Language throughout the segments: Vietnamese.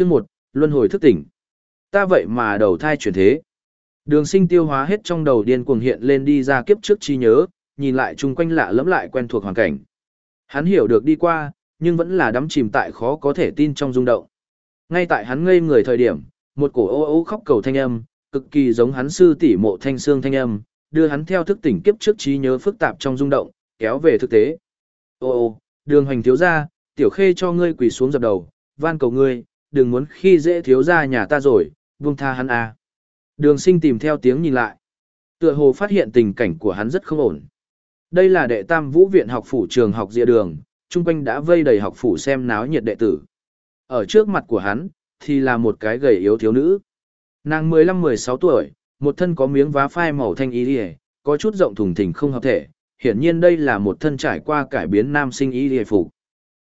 Chương một Luân hồi thức tỉnh. Ta vậy mà đầu thai chuyển thế. Đường sinh tiêu hóa hết trong đầu điên cuồng hiện lên đi ra kiếp trước chi nhớ, nhìn lại chung quanh lạ lẫm lại quen thuộc hoàn cảnh. Hắn hiểu được đi qua, nhưng vẫn là đắm chìm tại khó có thể tin trong rung động. Ngay tại hắn ngây người thời điểm, một cổ ô ô khóc cầu thanh âm, cực kỳ giống hắn sư tỷ mộ thanh xương thanh âm, đưa hắn theo thức tỉnh kiếp trước trí nhớ phức tạp trong rung động, kéo về thực tế. Ô ô, đường hành thiếu gia, tiểu khê cho ngươi quỳ xuống dập đầu, van cầu ngươi, đừng muốn khi dễ thiếu gia nhà ta rồi, buông tha hắn à. Đường sinh tìm theo tiếng nhìn lại. Tựa hồ phát hiện tình cảnh của hắn rất không ổn. Đây là đệ tam vũ viện học phủ trường học dịa đường, chung quanh đã vây đầy học phủ xem náo nhiệt đệ tử. Ở trước mặt của hắn, thì là một cái gầy yếu thiếu nữ. Nàng 15-16 tuổi, một thân có miếng vá phai màu thanh y liề, có chút rộng thùng thình không hợp thể, hiển nhiên đây là một thân trải qua cải biến nam sinh y liề phục.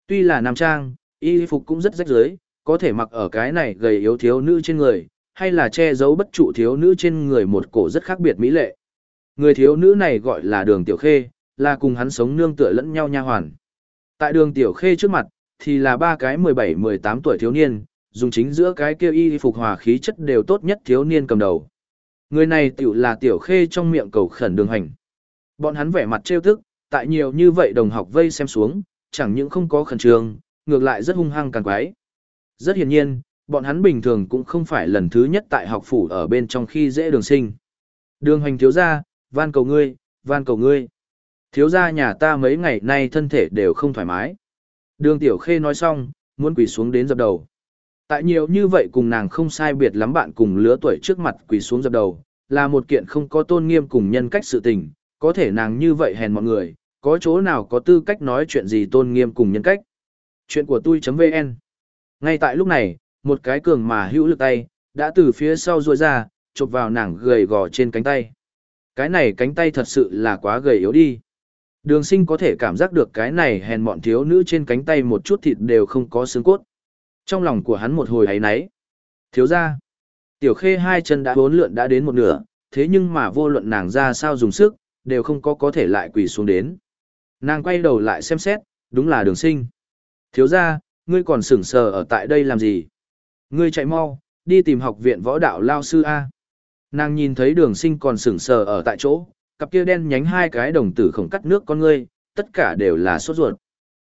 Tuy là nam trang, y phục cũng rất rách rưới, có thể mặc ở cái này gầy yếu thiếu nữ trên người, hay là che giấu bất trụ thiếu nữ trên người một cổ rất khác biệt mỹ lệ. Người thiếu nữ này gọi là đường tiểu khê, là cùng hắn sống nương tựa lẫn nhau nha hoàn. Tại đường tiểu khê trước mặt, thì là ba cái 17-18 tuổi thiếu niên, dùng chính giữa cái kia y phục hòa khí chất đều tốt nhất thiếu niên cầm đầu. Người này tiểu là tiểu khê trong miệng cầu khẩn đường hành. Bọn hắn vẻ mặt trêu tức, tại nhiều như vậy đồng học vây xem xuống, chẳng những không có khẩn trương, ngược lại rất hung hăng càng quái. Rất hiển nhiên, bọn hắn bình thường cũng không phải lần thứ nhất tại học phủ ở bên trong khi dễ đường sinh. Đường hành thiếu gia, van cầu ngươi, van cầu ngươi. Thiếu gia nhà ta mấy ngày nay thân thể đều không thoải mái. Đường tiểu khê nói xong, muốn quỳ xuống đến dập đầu. Tại nhiều như vậy cùng nàng không sai biệt lắm bạn cùng lứa tuổi trước mặt quỳ xuống dập đầu, là một kiện không có tôn nghiêm cùng nhân cách sự tình, có thể nàng như vậy hèn mọi người, có chỗ nào có tư cách nói chuyện gì tôn nghiêm cùng nhân cách. Chuyện của tôi.vn ngay tại lúc này, một cái cường mà hữu lực tay, đã từ phía sau ruôi ra, chụp vào nàng gầy gò trên cánh tay. Cái này cánh tay thật sự là quá gầy yếu đi. Đường sinh có thể cảm giác được cái này hèn mọn thiếu nữ trên cánh tay một chút thịt đều không có xương cốt. Trong lòng của hắn một hồi ấy náy. Thiếu ra. Tiểu khê hai chân đã bốn lượn đã đến một nửa, thế nhưng mà vô luận nàng ra sao dùng sức, đều không có có thể lại quỳ xuống đến. Nàng quay đầu lại xem xét, đúng là đường sinh. Thiếu ra, ngươi còn sửng sờ ở tại đây làm gì? Ngươi chạy mau, đi tìm học viện võ đạo lao sư A. Nàng nhìn thấy đường sinh còn sửng sờ ở tại chỗ, cặp kia đen nhánh hai cái đồng tử khổng cắt nước con ngươi, tất cả đều là sốt ruột.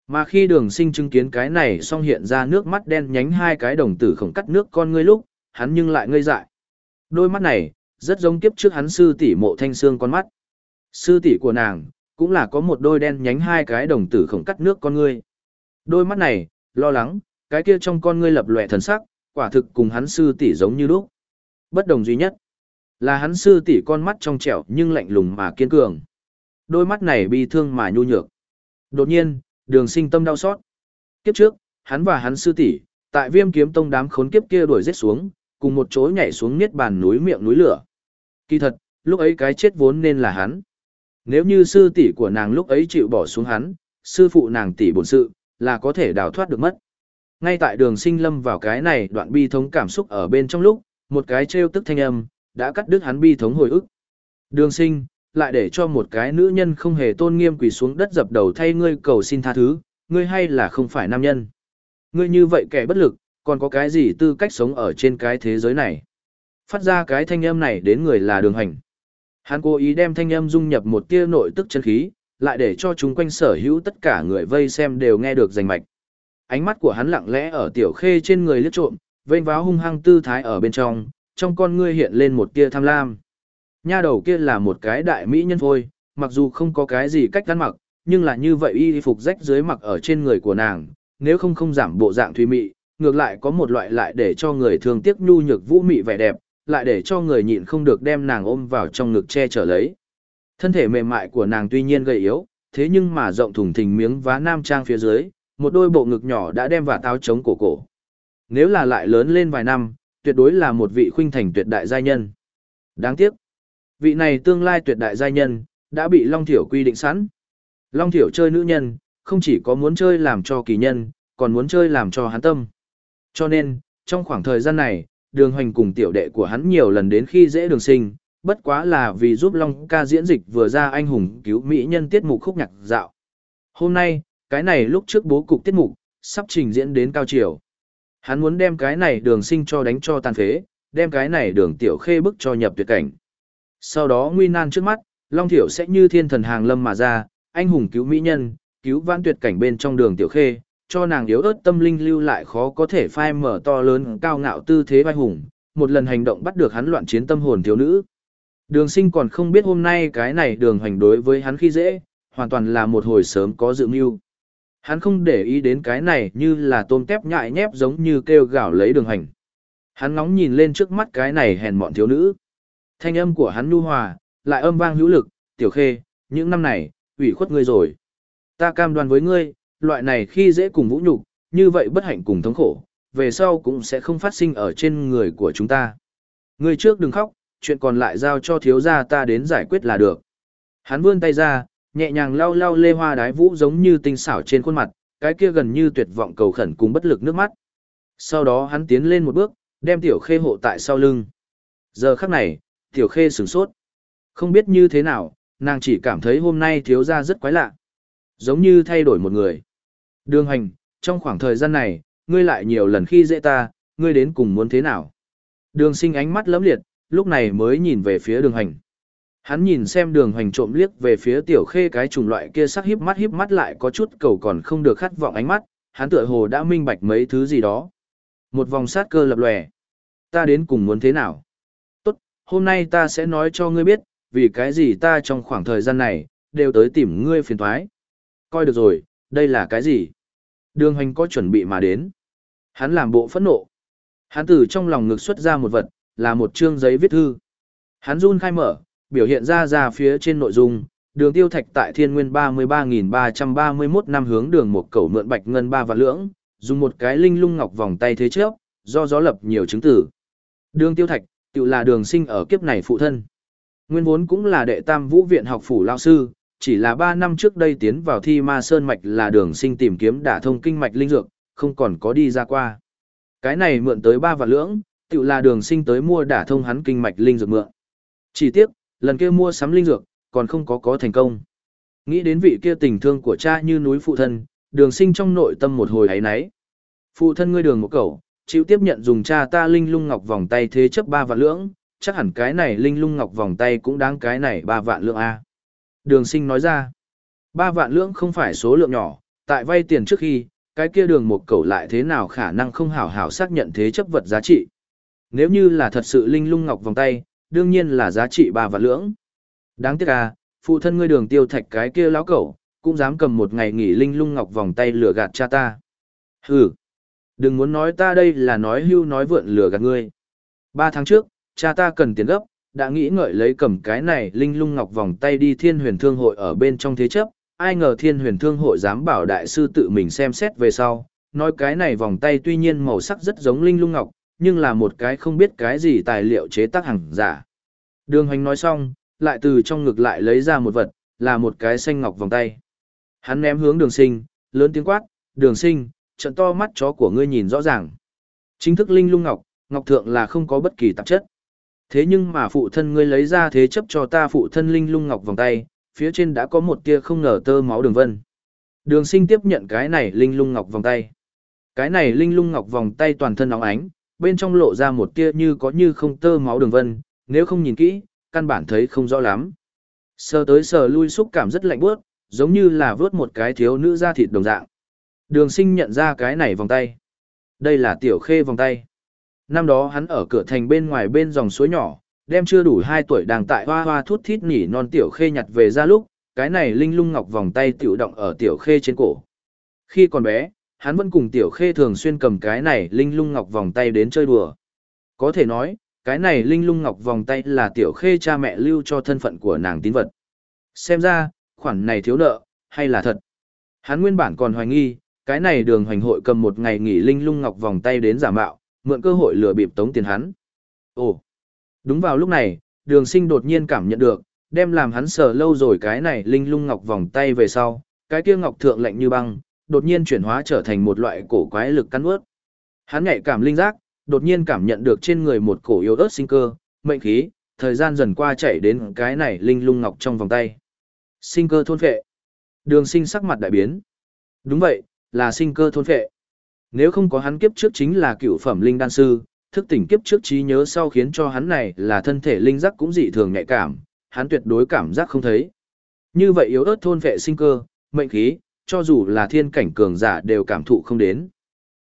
Mà khi đường sinh chứng kiến cái này xong hiện ra nước mắt đen nhánh hai cái đồng tử khổng cắt nước con ngươi lúc, hắn nhưng lại ngây dại. Đôi mắt này, rất giống kiếp trước hắn sư tỷ mộ thanh xương con mắt. Sư tỷ của nàng, cũng là có một đôi đen nhánh hai cái đồng tử khổng cắt nước con ngươi. Đôi mắt này, lo lắng, cái kia trong con ngươi lập lòe thần sắc, quả thực cùng hắn sư tỷ giống như lúc. Bất đồng duy nhất, là hắn sư tỷ con mắt trong trẻo nhưng lạnh lùng mà kiên cường. Đôi mắt này bi thương mà nhu nhược. Đột nhiên, đường sinh tâm đau xót. Kiếp trước, hắn và hắn sư tỷ tại viêm kiếm tông đám khốn kiếp kia đuổi giết xuống, cùng một chỗ nhảy xuống niết bàn núi miệng núi lửa. Kỳ thật, lúc ấy cái chết vốn nên là hắn. Nếu như sư tỷ của nàng lúc ấy chịu bỏ xuống hắn, sư phụ nàng tỷ bổn sự, là có thể đào thoát được mất. Ngay tại đường sinh lâm vào cái này đoạn bi thống cảm xúc ở bên trong lúc, một cái trêu tức thanh âm, đã cắt đứt hắn bi thống hồi ức. Đường sinh, lại để cho một cái nữ nhân không hề tôn nghiêm quỳ xuống đất dập đầu thay ngươi cầu xin tha thứ, ngươi hay là không phải nam nhân. Ngươi như vậy kẻ bất lực, còn có cái gì tư cách sống ở trên cái thế giới này. Phát ra cái thanh âm này đến người là đường hành. Hắn cố ý đem thanh âm dung nhập một tia nội tức chân khí, lại để cho chúng quanh sở hữu tất cả người vây xem đều nghe được rành mạch. Ánh mắt của hắn lặng lẽ ở tiểu khê trên người liếc trộm, vênh váo hung hăng tư thái ở bên trong, trong con ngươi hiện lên một tia tham lam. Nha đầu kia là một cái đại mỹ nhân thôi, mặc dù không có cái gì cách ăn mặc, nhưng là như vậy y phục rách dưới mặc ở trên người của nàng, nếu không không giảm bộ dạng thùy mị, ngược lại có một loại lại để cho người thường tiếc nhu nhược vũ mị vẻ đẹp, lại để cho người nhịn không được đem nàng ôm vào trong ngực che chở lấy. Thân thể mềm mại của nàng tuy nhiên gầy yếu, thế nhưng mà rộng thùng thình miếng vá nam trang phía dưới, một đôi bộ ngực nhỏ đã đem vào táo chống cổ cổ. Nếu là lại lớn lên vài năm, tuyệt đối là một vị khuynh thành tuyệt đại giai nhân. Đáng tiếc, vị này tương lai tuyệt đại giai nhân, đã bị Long Thiểu quy định sẵn. Long Thiểu chơi nữ nhân, không chỉ có muốn chơi làm cho kỳ nhân, còn muốn chơi làm cho hắn tâm. Cho nên, trong khoảng thời gian này, đường hoành cùng tiểu đệ của hắn nhiều lần đến khi dễ đường sinh, bất quá là vì giúp Long ca diễn dịch vừa ra anh hùng cứu mỹ nhân tiết mục khúc nhạc dạo. Hôm nay, cái này lúc trước bố cục tiết mục, sắp trình diễn đến cao chiều. Hắn muốn đem cái này đường sinh cho đánh cho tàn phế, đem cái này đường tiểu khê bức cho nhập tuyệt cảnh. Sau đó nguy nan trước mắt, Long Thiểu sẽ như thiên thần hàng lâm mà ra, anh hùng cứu mỹ nhân, cứu vãn tuyệt cảnh bên trong đường tiểu khê, cho nàng yếu ớt tâm linh lưu lại khó có thể phai mở to lớn cao ngạo tư thế vai hùng, một lần hành động bắt được hắn loạn chiến tâm hồn thiếu nữ. Đường sinh còn không biết hôm nay cái này đường hành đối với hắn khi dễ, hoàn toàn là một hồi sớm có dự mưu. Hắn không để ý đến cái này như là tôm tép nhại nhép giống như kêu gạo lấy đường hành. Hắn ngóng nhìn lên trước mắt cái này hèn mọn thiếu nữ. Thanh âm của hắn nhu hòa, lại âm vang hữu lực, tiểu khê, những năm này, ủy khuất ngươi rồi. Ta cam đoan với ngươi, loại này khi dễ cùng vũ nhục, như vậy bất hạnh cùng thống khổ, về sau cũng sẽ không phát sinh ở trên người của chúng ta. Ngươi trước đừng khóc, chuyện còn lại giao cho thiếu gia ta đến giải quyết là được. Hắn vươn tay ra, nhẹ nhàng lau lau lê hoa đái vũ giống như tinh xảo trên khuôn mặt, cái kia gần như tuyệt vọng cầu khẩn cùng bất lực nước mắt. Sau đó hắn tiến lên một bước, đem tiểu khê hộ tại sau lưng. Giờ khắc này, tiểu khê sửng sốt. Không biết như thế nào, nàng chỉ cảm thấy hôm nay thiếu gia rất quái lạ. Giống như thay đổi một người. Đường hành, trong khoảng thời gian này, ngươi lại nhiều lần khi dễ ta, ngươi đến cùng muốn thế nào? Đường sinh ánh mắt lấm liệt, lúc này mới nhìn về phía đường hành. Hắn nhìn xem đường hành trộm liếc về phía tiểu khê cái chủng loại kia sắc híp mắt híp mắt lại có chút cầu còn không được khát vọng ánh mắt, hắn tựa hồ đã minh bạch mấy thứ gì đó. Một vòng sát cơ lập lòe. Ta đến cùng muốn thế nào? Tốt, hôm nay ta sẽ nói cho ngươi biết, vì cái gì ta trong khoảng thời gian này, đều tới tìm ngươi phiền thoái. Coi được rồi, đây là cái gì? Đường hành có chuẩn bị mà đến. Hắn làm bộ phẫn nộ. Hắn từ trong lòng ngực xuất ra một vật, là một chương giấy viết thư. Hắn run khai mở, biểu hiện ra ra phía trên nội dung, đường tiêu thạch tại thiên nguyên 33.331 năm hướng đường một cầu mượn bạch ngân ba vạn lưỡng, dùng một cái linh lung ngọc vòng tay thế trước, do gió lập nhiều chứng tử. Đường tiêu thạch, tự là đường sinh ở kiếp này phụ thân. Nguyên vốn cũng là đệ tam vũ viện học phủ lao sư, chỉ là 3 năm trước đây tiến vào thi ma sơn mạch là đường sinh tìm kiếm đả thông kinh mạch linh dược, không còn có đi ra qua. Cái này mượn tới 3 vạn lưỡng, tự là đường sinh tới mua đả thông hắn kinh mạch linh dược mượn. Chỉ tiếc, lần kia mua sắm linh dược, còn không có có thành công. Nghĩ đến vị kia tình thương của cha như núi phụ thân, đường sinh trong nội tâm một hồi ấy náy. Phụ thân ngươi đường một cẩu chịu tiếp nhận dùng cha ta linh lung ngọc vòng tay thế chấp ba vạn lưỡng, chắc hẳn cái này linh lung ngọc vòng tay cũng đáng cái này ba vạn lượng A. Đường sinh nói ra, ba vạn lượng không phải số lượng nhỏ, tại vay tiền trước khi, cái kia đường một cầu lại thế nào khả năng không hảo hảo xác nhận thế chấp vật giá trị. Nếu như là thật sự linh lung ngọc vòng tay, đương nhiên là giá trị ba vạn lưỡng. Đáng tiếc à, phụ thân ngươi đường tiêu thạch cái kia lão cẩu, cũng dám cầm một ngày nghỉ linh lung ngọc vòng tay lừa gạt cha ta. Hừ, đừng muốn nói ta đây là nói hưu nói vượn lừa gạt ngươi. Ba tháng trước, cha ta cần tiền gấp, đã nghĩ ngợi lấy cầm cái này linh lung ngọc vòng tay đi thiên huyền thương hội ở bên trong thế chấp, ai ngờ thiên huyền thương hội dám bảo đại sư tự mình xem xét về sau, nói cái này vòng tay tuy nhiên màu sắc rất giống linh lung ngọc, nhưng là một cái không biết cái gì tài liệu chế tác hàng giả. Đường hoành nói xong, lại từ trong ngực lại lấy ra một vật, là một cái xanh ngọc vòng tay. Hắn ném hướng đường sinh, lớn tiếng quát, đường sinh, trận to mắt chó của ngươi nhìn rõ ràng. Chính thức linh lung ngọc, ngọc thượng là không có bất kỳ tạp chất. Thế nhưng mà phụ thân ngươi lấy ra thế chấp cho ta phụ thân linh lung ngọc vòng tay, phía trên đã có một tia không ngờ tơ máu đường vân. Đường sinh tiếp nhận cái này linh lung ngọc vòng tay. Cái này linh lung ngọc vòng tay toàn thân óng ánh, bên trong lộ ra một tia như có như không tơ máu đường vân, nếu không nhìn kỹ, căn bản thấy không rõ lắm. Sờ tới sờ lui xúc cảm rất lạnh bước, giống như là vớt một cái thiếu nữ da thịt đồng dạng. Đường sinh nhận ra cái này vòng tay. Đây là tiểu khê vòng tay. Năm đó hắn ở cửa thành bên ngoài bên dòng suối nhỏ, đem chưa đủ 2 tuổi đang tại hoa hoa thút thít nỉ non tiểu khê nhặt về ra lúc, cái này linh lung ngọc vòng tay tiểu động ở tiểu khê trên cổ. Khi còn bé, hắn vẫn cùng tiểu khê thường xuyên cầm cái này linh lung ngọc vòng tay đến chơi đùa. Có thể nói, cái này linh lung ngọc vòng tay là tiểu khê cha mẹ lưu cho thân phận của nàng tín vật. Xem ra, khoản này thiếu nợ, hay là thật. Hắn nguyên bản còn hoài nghi, cái này đường hoành hội cầm một ngày nghỉ linh lung ngọc vòng tay đến giả mạo, mượn cơ hội lừa bịp tống tiền hắn. Ồ, đúng vào lúc này, đường sinh đột nhiên cảm nhận được, đem làm hắn sờ lâu rồi cái này linh lung ngọc vòng tay về sau, cái kia ngọc thượng lạnh như băng, đột nhiên chuyển hóa trở thành một loại cổ quái lực cắn ướt. Hắn nhạy cảm linh giác, đột nhiên cảm nhận được trên người một cổ yếu ớt sinh cơ, mệnh khí, thời gian dần qua chảy đến cái này linh lung ngọc trong vòng tay. Sinh cơ thôn phệ. Đường sinh sắc mặt đại biến. Đúng vậy, là sinh cơ thôn phệ. Nếu không có hắn kiếp trước chính là cựu phẩm linh đan sư, thức tỉnh kiếp trước trí nhớ sau khiến cho hắn này là thân thể linh giác cũng dị thường nhạy cảm, hắn tuyệt đối cảm giác không thấy. Như vậy yếu ớt thôn vệ sinh cơ, mệnh khí, cho dù là thiên cảnh cường giả đều cảm thụ không đến.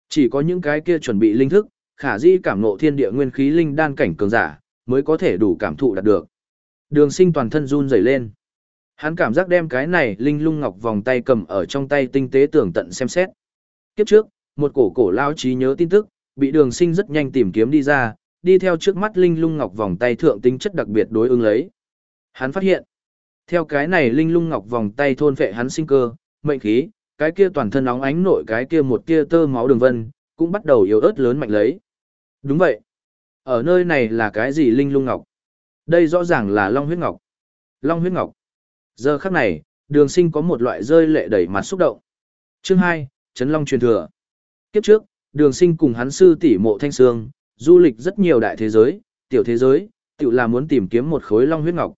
Chỉ có những cái kia chuẩn bị linh thức, khả di cảm ngộ thiên địa nguyên khí linh đan cảnh cường giả, mới có thể đủ cảm thụ đạt được. Đường sinh toàn thân run rẩy lên. Hắn cảm giác đem cái này linh lung ngọc vòng tay cầm ở trong tay tinh tế tưởng tận xem xét. Kiếp trước, một cổ cổ lao trí nhớ tin tức, bị đường sinh rất nhanh tìm kiếm đi ra, đi theo trước mắt linh lung ngọc vòng tay thượng tính chất đặc biệt đối ứng lấy. Hắn phát hiện, theo cái này linh lung ngọc vòng tay thôn phệ hắn sinh cơ, mệnh khí, cái kia toàn thân óng ánh nội cái kia một tia tơ máu đường vân, cũng bắt đầu yếu ớt lớn mạnh lấy. Đúng vậy. Ở nơi này là cái gì linh lung ngọc? Đây rõ ràng là long huyết ngọc. Long huyết ngọc. Giờ khắc này, đường sinh có một loại rơi lệ đẩy mặt xúc động. Chương 2, Trấn Long truyền thừa. Kiếp trước, đường sinh cùng hắn sư tỷ mộ thanh sương, du lịch rất nhiều đại thế giới, tiểu thế giới, tiểu là muốn tìm kiếm một khối long huyết ngọc.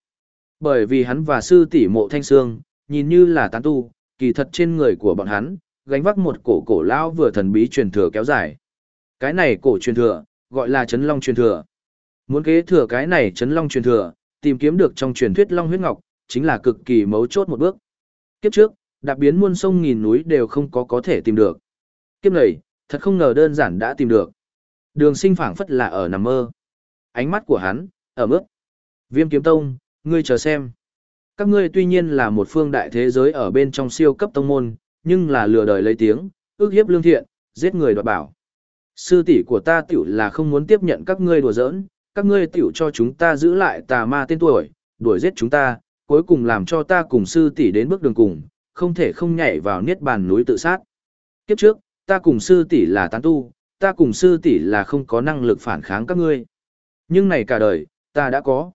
Bởi vì hắn và sư tỷ mộ thanh sương, nhìn như là tán tu, kỳ thật trên người của bọn hắn, gánh vác một cổ cổ lão vừa thần bí truyền thừa kéo dài. Cái này cổ truyền thừa, gọi là chấn long truyền thừa. Muốn kế thừa cái này chấn long truyền thừa, tìm kiếm được trong truyền thuyết long huyết ngọc, chính là cực kỳ mấu chốt một bước. Kiếp trước, đạp biến muôn sông nghìn núi đều không có có thể tìm được. Kiếp này, thật không ngờ đơn giản đã tìm được. Đường sinh phảng phất là ở nằm mơ. Ánh mắt của hắn, ở mức. Viêm kiếm tông, ngươi chờ xem. Các ngươi tuy nhiên là một phương đại thế giới ở bên trong siêu cấp tông môn, nhưng là lừa đời lấy tiếng, ước hiếp lương thiện, giết người đoạt bảo. Sư tỷ của ta tiểu là không muốn tiếp nhận các ngươi đùa giỡn, các ngươi tiểu cho chúng ta giữ lại tà ma tên tuổi, đuổi giết chúng ta, cuối cùng làm cho ta cùng sư tỷ đến bước đường cùng, không thể không nhảy vào niết bàn núi tự sát. Kiếp trước, ta cùng sư tỷ là tán tu, ta cùng sư tỷ là không có năng lực phản kháng các ngươi. Nhưng này cả đời, ta đã có.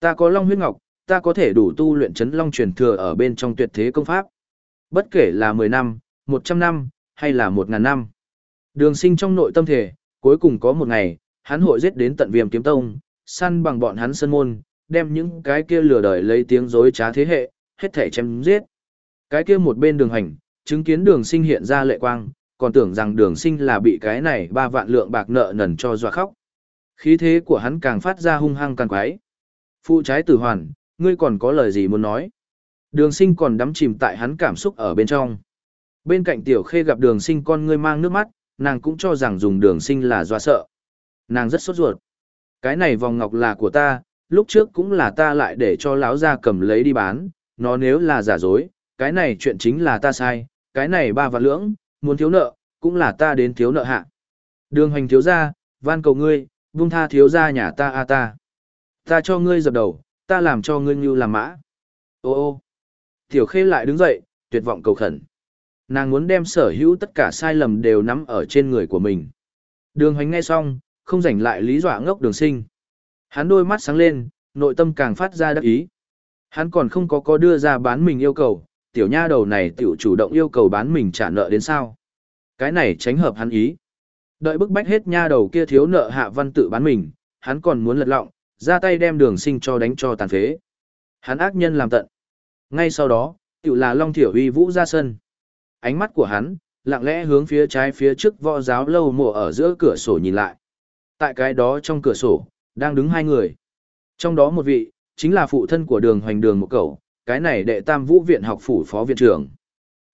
Ta có long huyết ngọc, ta có thể đủ tu luyện chấn long truyền thừa ở bên trong tuyệt thế công pháp. Bất kể là 10 năm, 100 năm, hay là 1.000 năm. Đường sinh trong nội tâm thể, cuối cùng có một ngày, hắn hội giết đến tận viêm kiếm tông, săn bằng bọn hắn sân môn, đem những cái kia lừa đời lấy tiếng dối trá thế hệ, hết thể chém giết. Cái kia một bên đường hành, chứng kiến đường sinh hiện ra lệ quang, còn tưởng rằng đường sinh là bị cái này ba vạn lượng bạc nợ nần cho dọa khóc. Khí thế của hắn càng phát ra hung hăng càng quái. Phụ trái tử hoàn, ngươi còn có lời gì muốn nói? Đường sinh còn đắm chìm tại hắn cảm xúc ở bên trong. Bên cạnh tiểu khê gặp đường sinh con ngươi mang nước mắt, nàng cũng cho rằng dùng đường sinh là doa sợ. Nàng rất sốt ruột. Cái này vòng ngọc là của ta, lúc trước cũng là ta lại để cho lão ra cầm lấy đi bán, nó nếu là giả dối, cái này chuyện chính là ta sai, cái này ba vạn lưỡng, muốn thiếu nợ, cũng là ta đến thiếu nợ hạ. Đường hành thiếu ra, van cầu ngươi, vung tha thiếu ra nhà ta a ta. Ta cho ngươi dập đầu, ta làm cho ngươi như làm mã. Ô ô. Tiểu khê lại đứng dậy, tuyệt vọng cầu khẩn. Nàng muốn đem sở hữu tất cả sai lầm đều nắm ở trên người của mình. Đường hoành nghe xong, không rảnh lại lý dọa ngốc đường sinh. Hắn đôi mắt sáng lên, nội tâm càng phát ra đắc ý. Hắn còn không có có đưa ra bán mình yêu cầu, tiểu nha đầu này tiểu chủ động yêu cầu bán mình trả nợ đến sao. Cái này tránh hợp hắn ý. Đợi bức bách hết nha đầu kia thiếu nợ hạ văn tự bán mình, hắn còn muốn lật lọng, ra tay đem đường sinh cho đánh cho tàn phế. Hắn ác nhân làm tận. Ngay sau đó, tự là Long Thiểu Uy Vũ ra sân. Ánh mắt của hắn, lặng lẽ hướng phía trái phía trước võ giáo lâu mùa ở giữa cửa sổ nhìn lại. Tại cái đó trong cửa sổ, đang đứng hai người. Trong đó một vị, chính là phụ thân của đường hoành đường một cậu, cái này đệ tam vũ viện học phủ phó viện trưởng.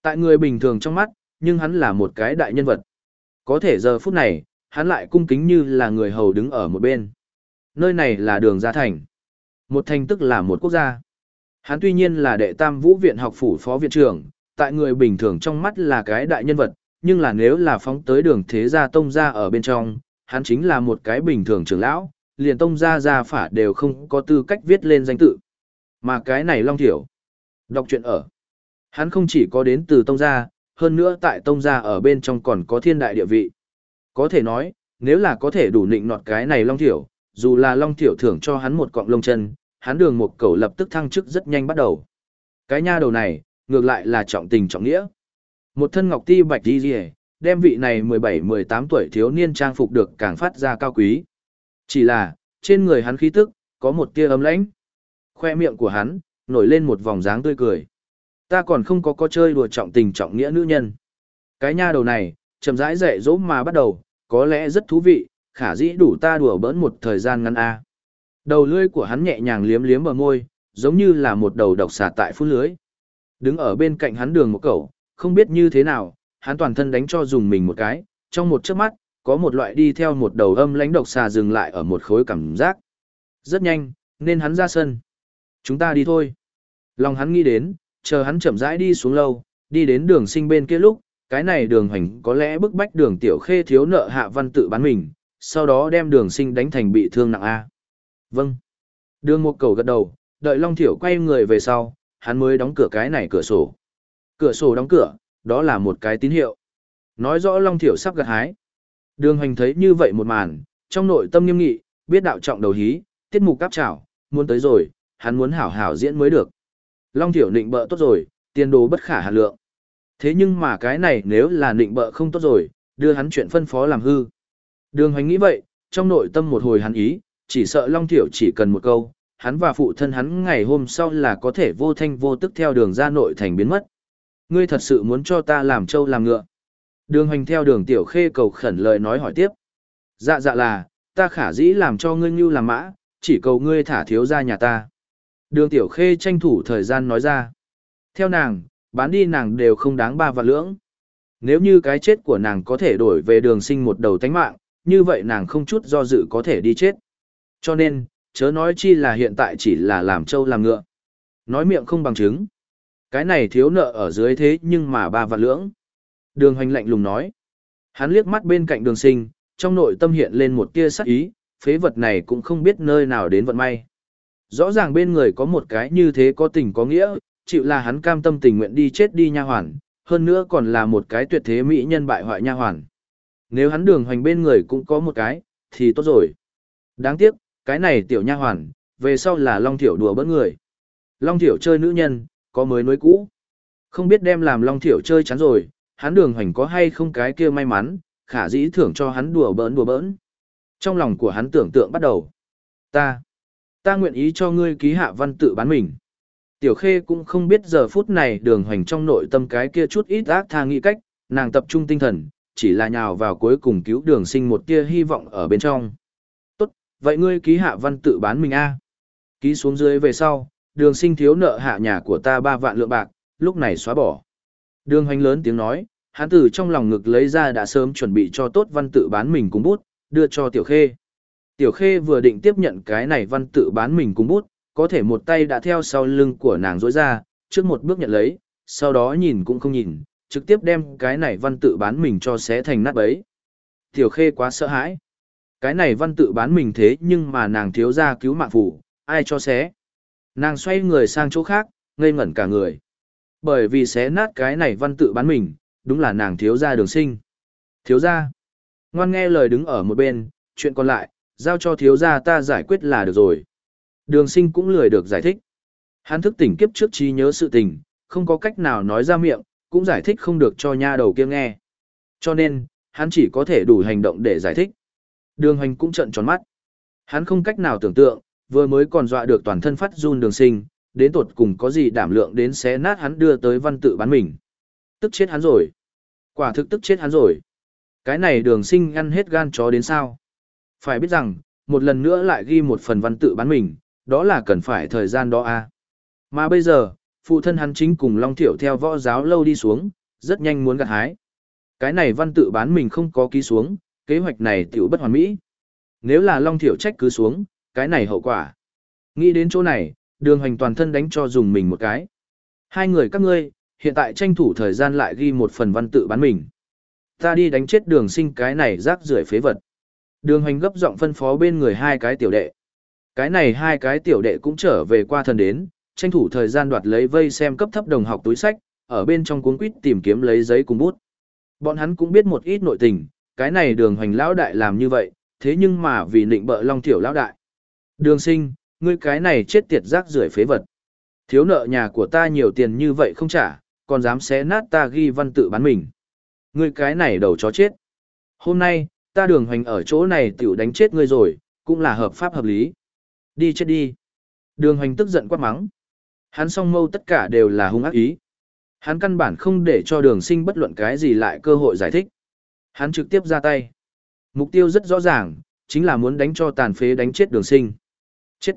Tại người bình thường trong mắt, nhưng hắn là một cái đại nhân vật. Có thể giờ phút này, hắn lại cung kính như là người hầu đứng ở một bên. Nơi này là đường gia thành. Một thành tức là một quốc gia. Hắn tuy nhiên là đệ tam vũ viện học phủ phó viện trưởng, tại người bình thường trong mắt là cái đại nhân vật, nhưng là nếu là phóng tới đường thế gia tông gia ở bên trong, hắn chính là một cái bình thường trưởng lão, liền tông gia gia phả đều không có tư cách viết lên danh tự. Mà cái này long thiểu. Đọc truyện ở. Hắn không chỉ có đến từ tông gia, hơn nữa tại tông gia ở bên trong còn có thiên đại địa vị. Có thể nói, nếu là có thể đủ nịnh nọt cái này long thiểu, dù là long Tiểu thưởng cho hắn một cọng lông chân, hắn đường một cầu lập tức thăng chức rất nhanh bắt đầu. Cái nha đầu này, ngược lại là trọng tình trọng nghĩa. Một thân ngọc ti bạch đi rìa, đem vị này 17-18 tuổi thiếu niên trang phục được càng phát ra cao quý. Chỉ là, trên người hắn khí tức, có một tia ấm lãnh. Khoe miệng của hắn, nổi lên một vòng dáng tươi cười. Ta còn không có có chơi đùa trọng tình trọng nghĩa nữ nhân. Cái nha đầu này, Chậm rãi dạy dỗ mà bắt đầu, có lẽ rất thú vị, khả dĩ đủ ta đùa bỡn một thời gian ngắn a. Đầu lưỡi của hắn nhẹ nhàng liếm liếm bờ môi, giống như là một đầu độc xà tại phút lưới. Đứng ở bên cạnh hắn đường một cậu, không biết như thế nào, hắn toàn thân đánh cho dùng mình một cái, trong một chớp mắt, có một loại đi theo một đầu âm lãnh độc xà dừng lại ở một khối cảm giác. Rất nhanh, nên hắn ra sân. Chúng ta đi thôi. Lòng hắn nghĩ đến, chờ hắn chậm rãi đi xuống lâu, đi đến đường sinh bên kia lúc, cái này đường hoành có lẽ bức bách đường tiểu khê thiếu nợ hạ văn tự bán mình, sau đó đem đường sinh đánh thành bị thương nặng A. Vâng. Đường một cầu gật đầu, đợi Long Thiểu quay người về sau, hắn mới đóng cửa cái này cửa sổ. Cửa sổ đóng cửa, đó là một cái tín hiệu. Nói rõ Long Thiểu sắp gặt hái. Đường hành thấy như vậy một màn, trong nội tâm nghiêm nghị, biết đạo trọng đầu hí, tiết mục cáp trảo, muốn tới rồi, hắn muốn hảo hảo diễn mới được. Long Thiểu nịnh bợ tốt rồi, tiền đồ bất khả hà lượng. Thế nhưng mà cái này nếu là nịnh bợ không tốt rồi, đưa hắn chuyện phân phó làm hư. Đường hoành nghĩ vậy, trong nội tâm một hồi hắn ý, chỉ sợ Long Thiểu chỉ cần một câu, hắn và phụ thân hắn ngày hôm sau là có thể vô thanh vô tức theo đường ra nội thành biến mất. Ngươi thật sự muốn cho ta làm trâu làm ngựa. Đường hoành theo đường tiểu khê cầu khẩn lời nói hỏi tiếp. Dạ dạ là, ta khả dĩ làm cho ngươi như làm mã, chỉ cầu ngươi thả thiếu ra nhà ta. Đường tiểu khê tranh thủ thời gian nói ra. Theo nàng, bán đi nàng đều không đáng ba vạn lưỡng. Nếu như cái chết của nàng có thể đổi về đường sinh một đầu tánh mạng, như vậy nàng không chút do dự có thể đi chết. Cho nên, chớ nói chi là hiện tại chỉ là làm trâu làm ngựa. Nói miệng không bằng chứng. Cái này thiếu nợ ở dưới thế nhưng mà ba vạn lưỡng. Đường hoành lạnh lùng nói. Hắn liếc mắt bên cạnh đường sinh, trong nội tâm hiện lên một tia sắc ý, phế vật này cũng không biết nơi nào đến vận may. Rõ ràng bên người có một cái như thế có tình có nghĩa, chịu là hắn cam tâm tình nguyện đi chết đi nha hoàn, hơn nữa còn là một cái tuyệt thế mỹ nhân bại hoại nha hoàn. Nếu hắn đường hoành bên người cũng có một cái, thì tốt rồi. Đáng tiếc, cái này tiểu nha hoàn, về sau là Long Thiểu đùa bỡn người. Long Thiểu chơi nữ nhân, có mới nối cũ. Không biết đem làm Long Thiểu chơi chán rồi, hắn đường hoành có hay không cái kia may mắn, khả dĩ thưởng cho hắn đùa bỡn đùa bỡn. Trong lòng của hắn tưởng tượng bắt đầu. Ta, ta nguyện ý cho ngươi ký hạ văn tự bán mình. Tiểu Khê cũng không biết giờ phút này đường hoành trong nội tâm cái kia chút ít ác tha nghĩ cách, nàng tập trung tinh thần, chỉ là nhào vào cuối cùng cứu đường sinh một tia hy vọng ở bên trong. Tốt, vậy ngươi ký hạ văn tự bán mình a Ký xuống dưới về sau, đường sinh thiếu nợ hạ nhà của ta ba vạn lượng bạc, lúc này xóa bỏ. Đường hoành lớn tiếng nói, hắn từ trong lòng ngực lấy ra đã sớm chuẩn bị cho tốt văn tự bán mình cùng bút, đưa cho Tiểu Khê. Tiểu Khê vừa định tiếp nhận cái này văn tự bán mình cùng bút, có thể một tay đã theo sau lưng của nàng dối ra, trước một bước nhận lấy, sau đó nhìn cũng không nhìn, trực tiếp đem cái này văn tự bán mình cho xé thành nát bấy. Tiểu Khê quá sợ hãi. Cái này văn tự bán mình thế nhưng mà nàng thiếu ra cứu mạng phủ, ai cho xé. Nàng xoay người sang chỗ khác, ngây ngẩn cả người. Bởi vì xé nát cái này văn tự bán mình, đúng là nàng thiếu ra đường sinh. Thiếu ra. Ngoan nghe lời đứng ở một bên, chuyện còn lại, giao cho thiếu gia ta giải quyết là được rồi. Đường sinh cũng lười được giải thích. Hắn thức tỉnh kiếp trước trí nhớ sự tình, không có cách nào nói ra miệng, cũng giải thích không được cho nha đầu kia nghe. Cho nên, hắn chỉ có thể đủ hành động để giải thích. Đường hành cũng trận tròn mắt. Hắn không cách nào tưởng tượng, vừa mới còn dọa được toàn thân phát run đường sinh, đến tột cùng có gì đảm lượng đến xé nát hắn đưa tới văn tự bán mình. Tức chết hắn rồi. Quả thực tức chết hắn rồi. Cái này đường sinh ăn hết gan chó đến sao. Phải biết rằng, một lần nữa lại ghi một phần văn tự bán mình, đó là cần phải thời gian đó a à. Mà bây giờ, phụ thân hắn chính cùng Long Thiểu theo võ giáo lâu đi xuống, rất nhanh muốn gặt hái. Cái này văn tự bán mình không có ký xuống, kế hoạch này tiểu bất hoàn mỹ. Nếu là Long Thiểu trách cứ xuống, cái này hậu quả. Nghĩ đến chỗ này, đường hành toàn thân đánh cho dùng mình một cái. Hai người các ngươi, hiện tại tranh thủ thời gian lại ghi một phần văn tự bán mình. Ta đi đánh chết đường sinh cái này rác rưởi phế vật. Đường hành gấp giọng phân phó bên người hai cái tiểu đệ. Cái này hai cái tiểu đệ cũng trở về qua thần đến, tranh thủ thời gian đoạt lấy vây xem cấp thấp đồng học túi sách, ở bên trong cuốn quýt tìm kiếm lấy giấy cùng bút. Bọn hắn cũng biết một ít nội tình, cái này đường hoành lão đại làm như vậy, thế nhưng mà vì nịnh bợ long tiểu lão đại. Đường sinh, ngươi cái này chết tiệt rác rưởi phế vật. Thiếu nợ nhà của ta nhiều tiền như vậy không trả, còn dám xé nát ta ghi văn tự bán mình. Ngươi cái này đầu chó chết. Hôm nay, ta đường hoành ở chỗ này tiểu đánh chết ngươi rồi, cũng là hợp pháp hợp lý. Đi chết đi. Đường hoành tức giận quát mắng. Hắn song mâu tất cả đều là hung ác ý. Hắn căn bản không để cho đường sinh bất luận cái gì lại cơ hội giải thích. Hắn trực tiếp ra tay. Mục tiêu rất rõ ràng, chính là muốn đánh cho tàn phế đánh chết đường sinh. Chết.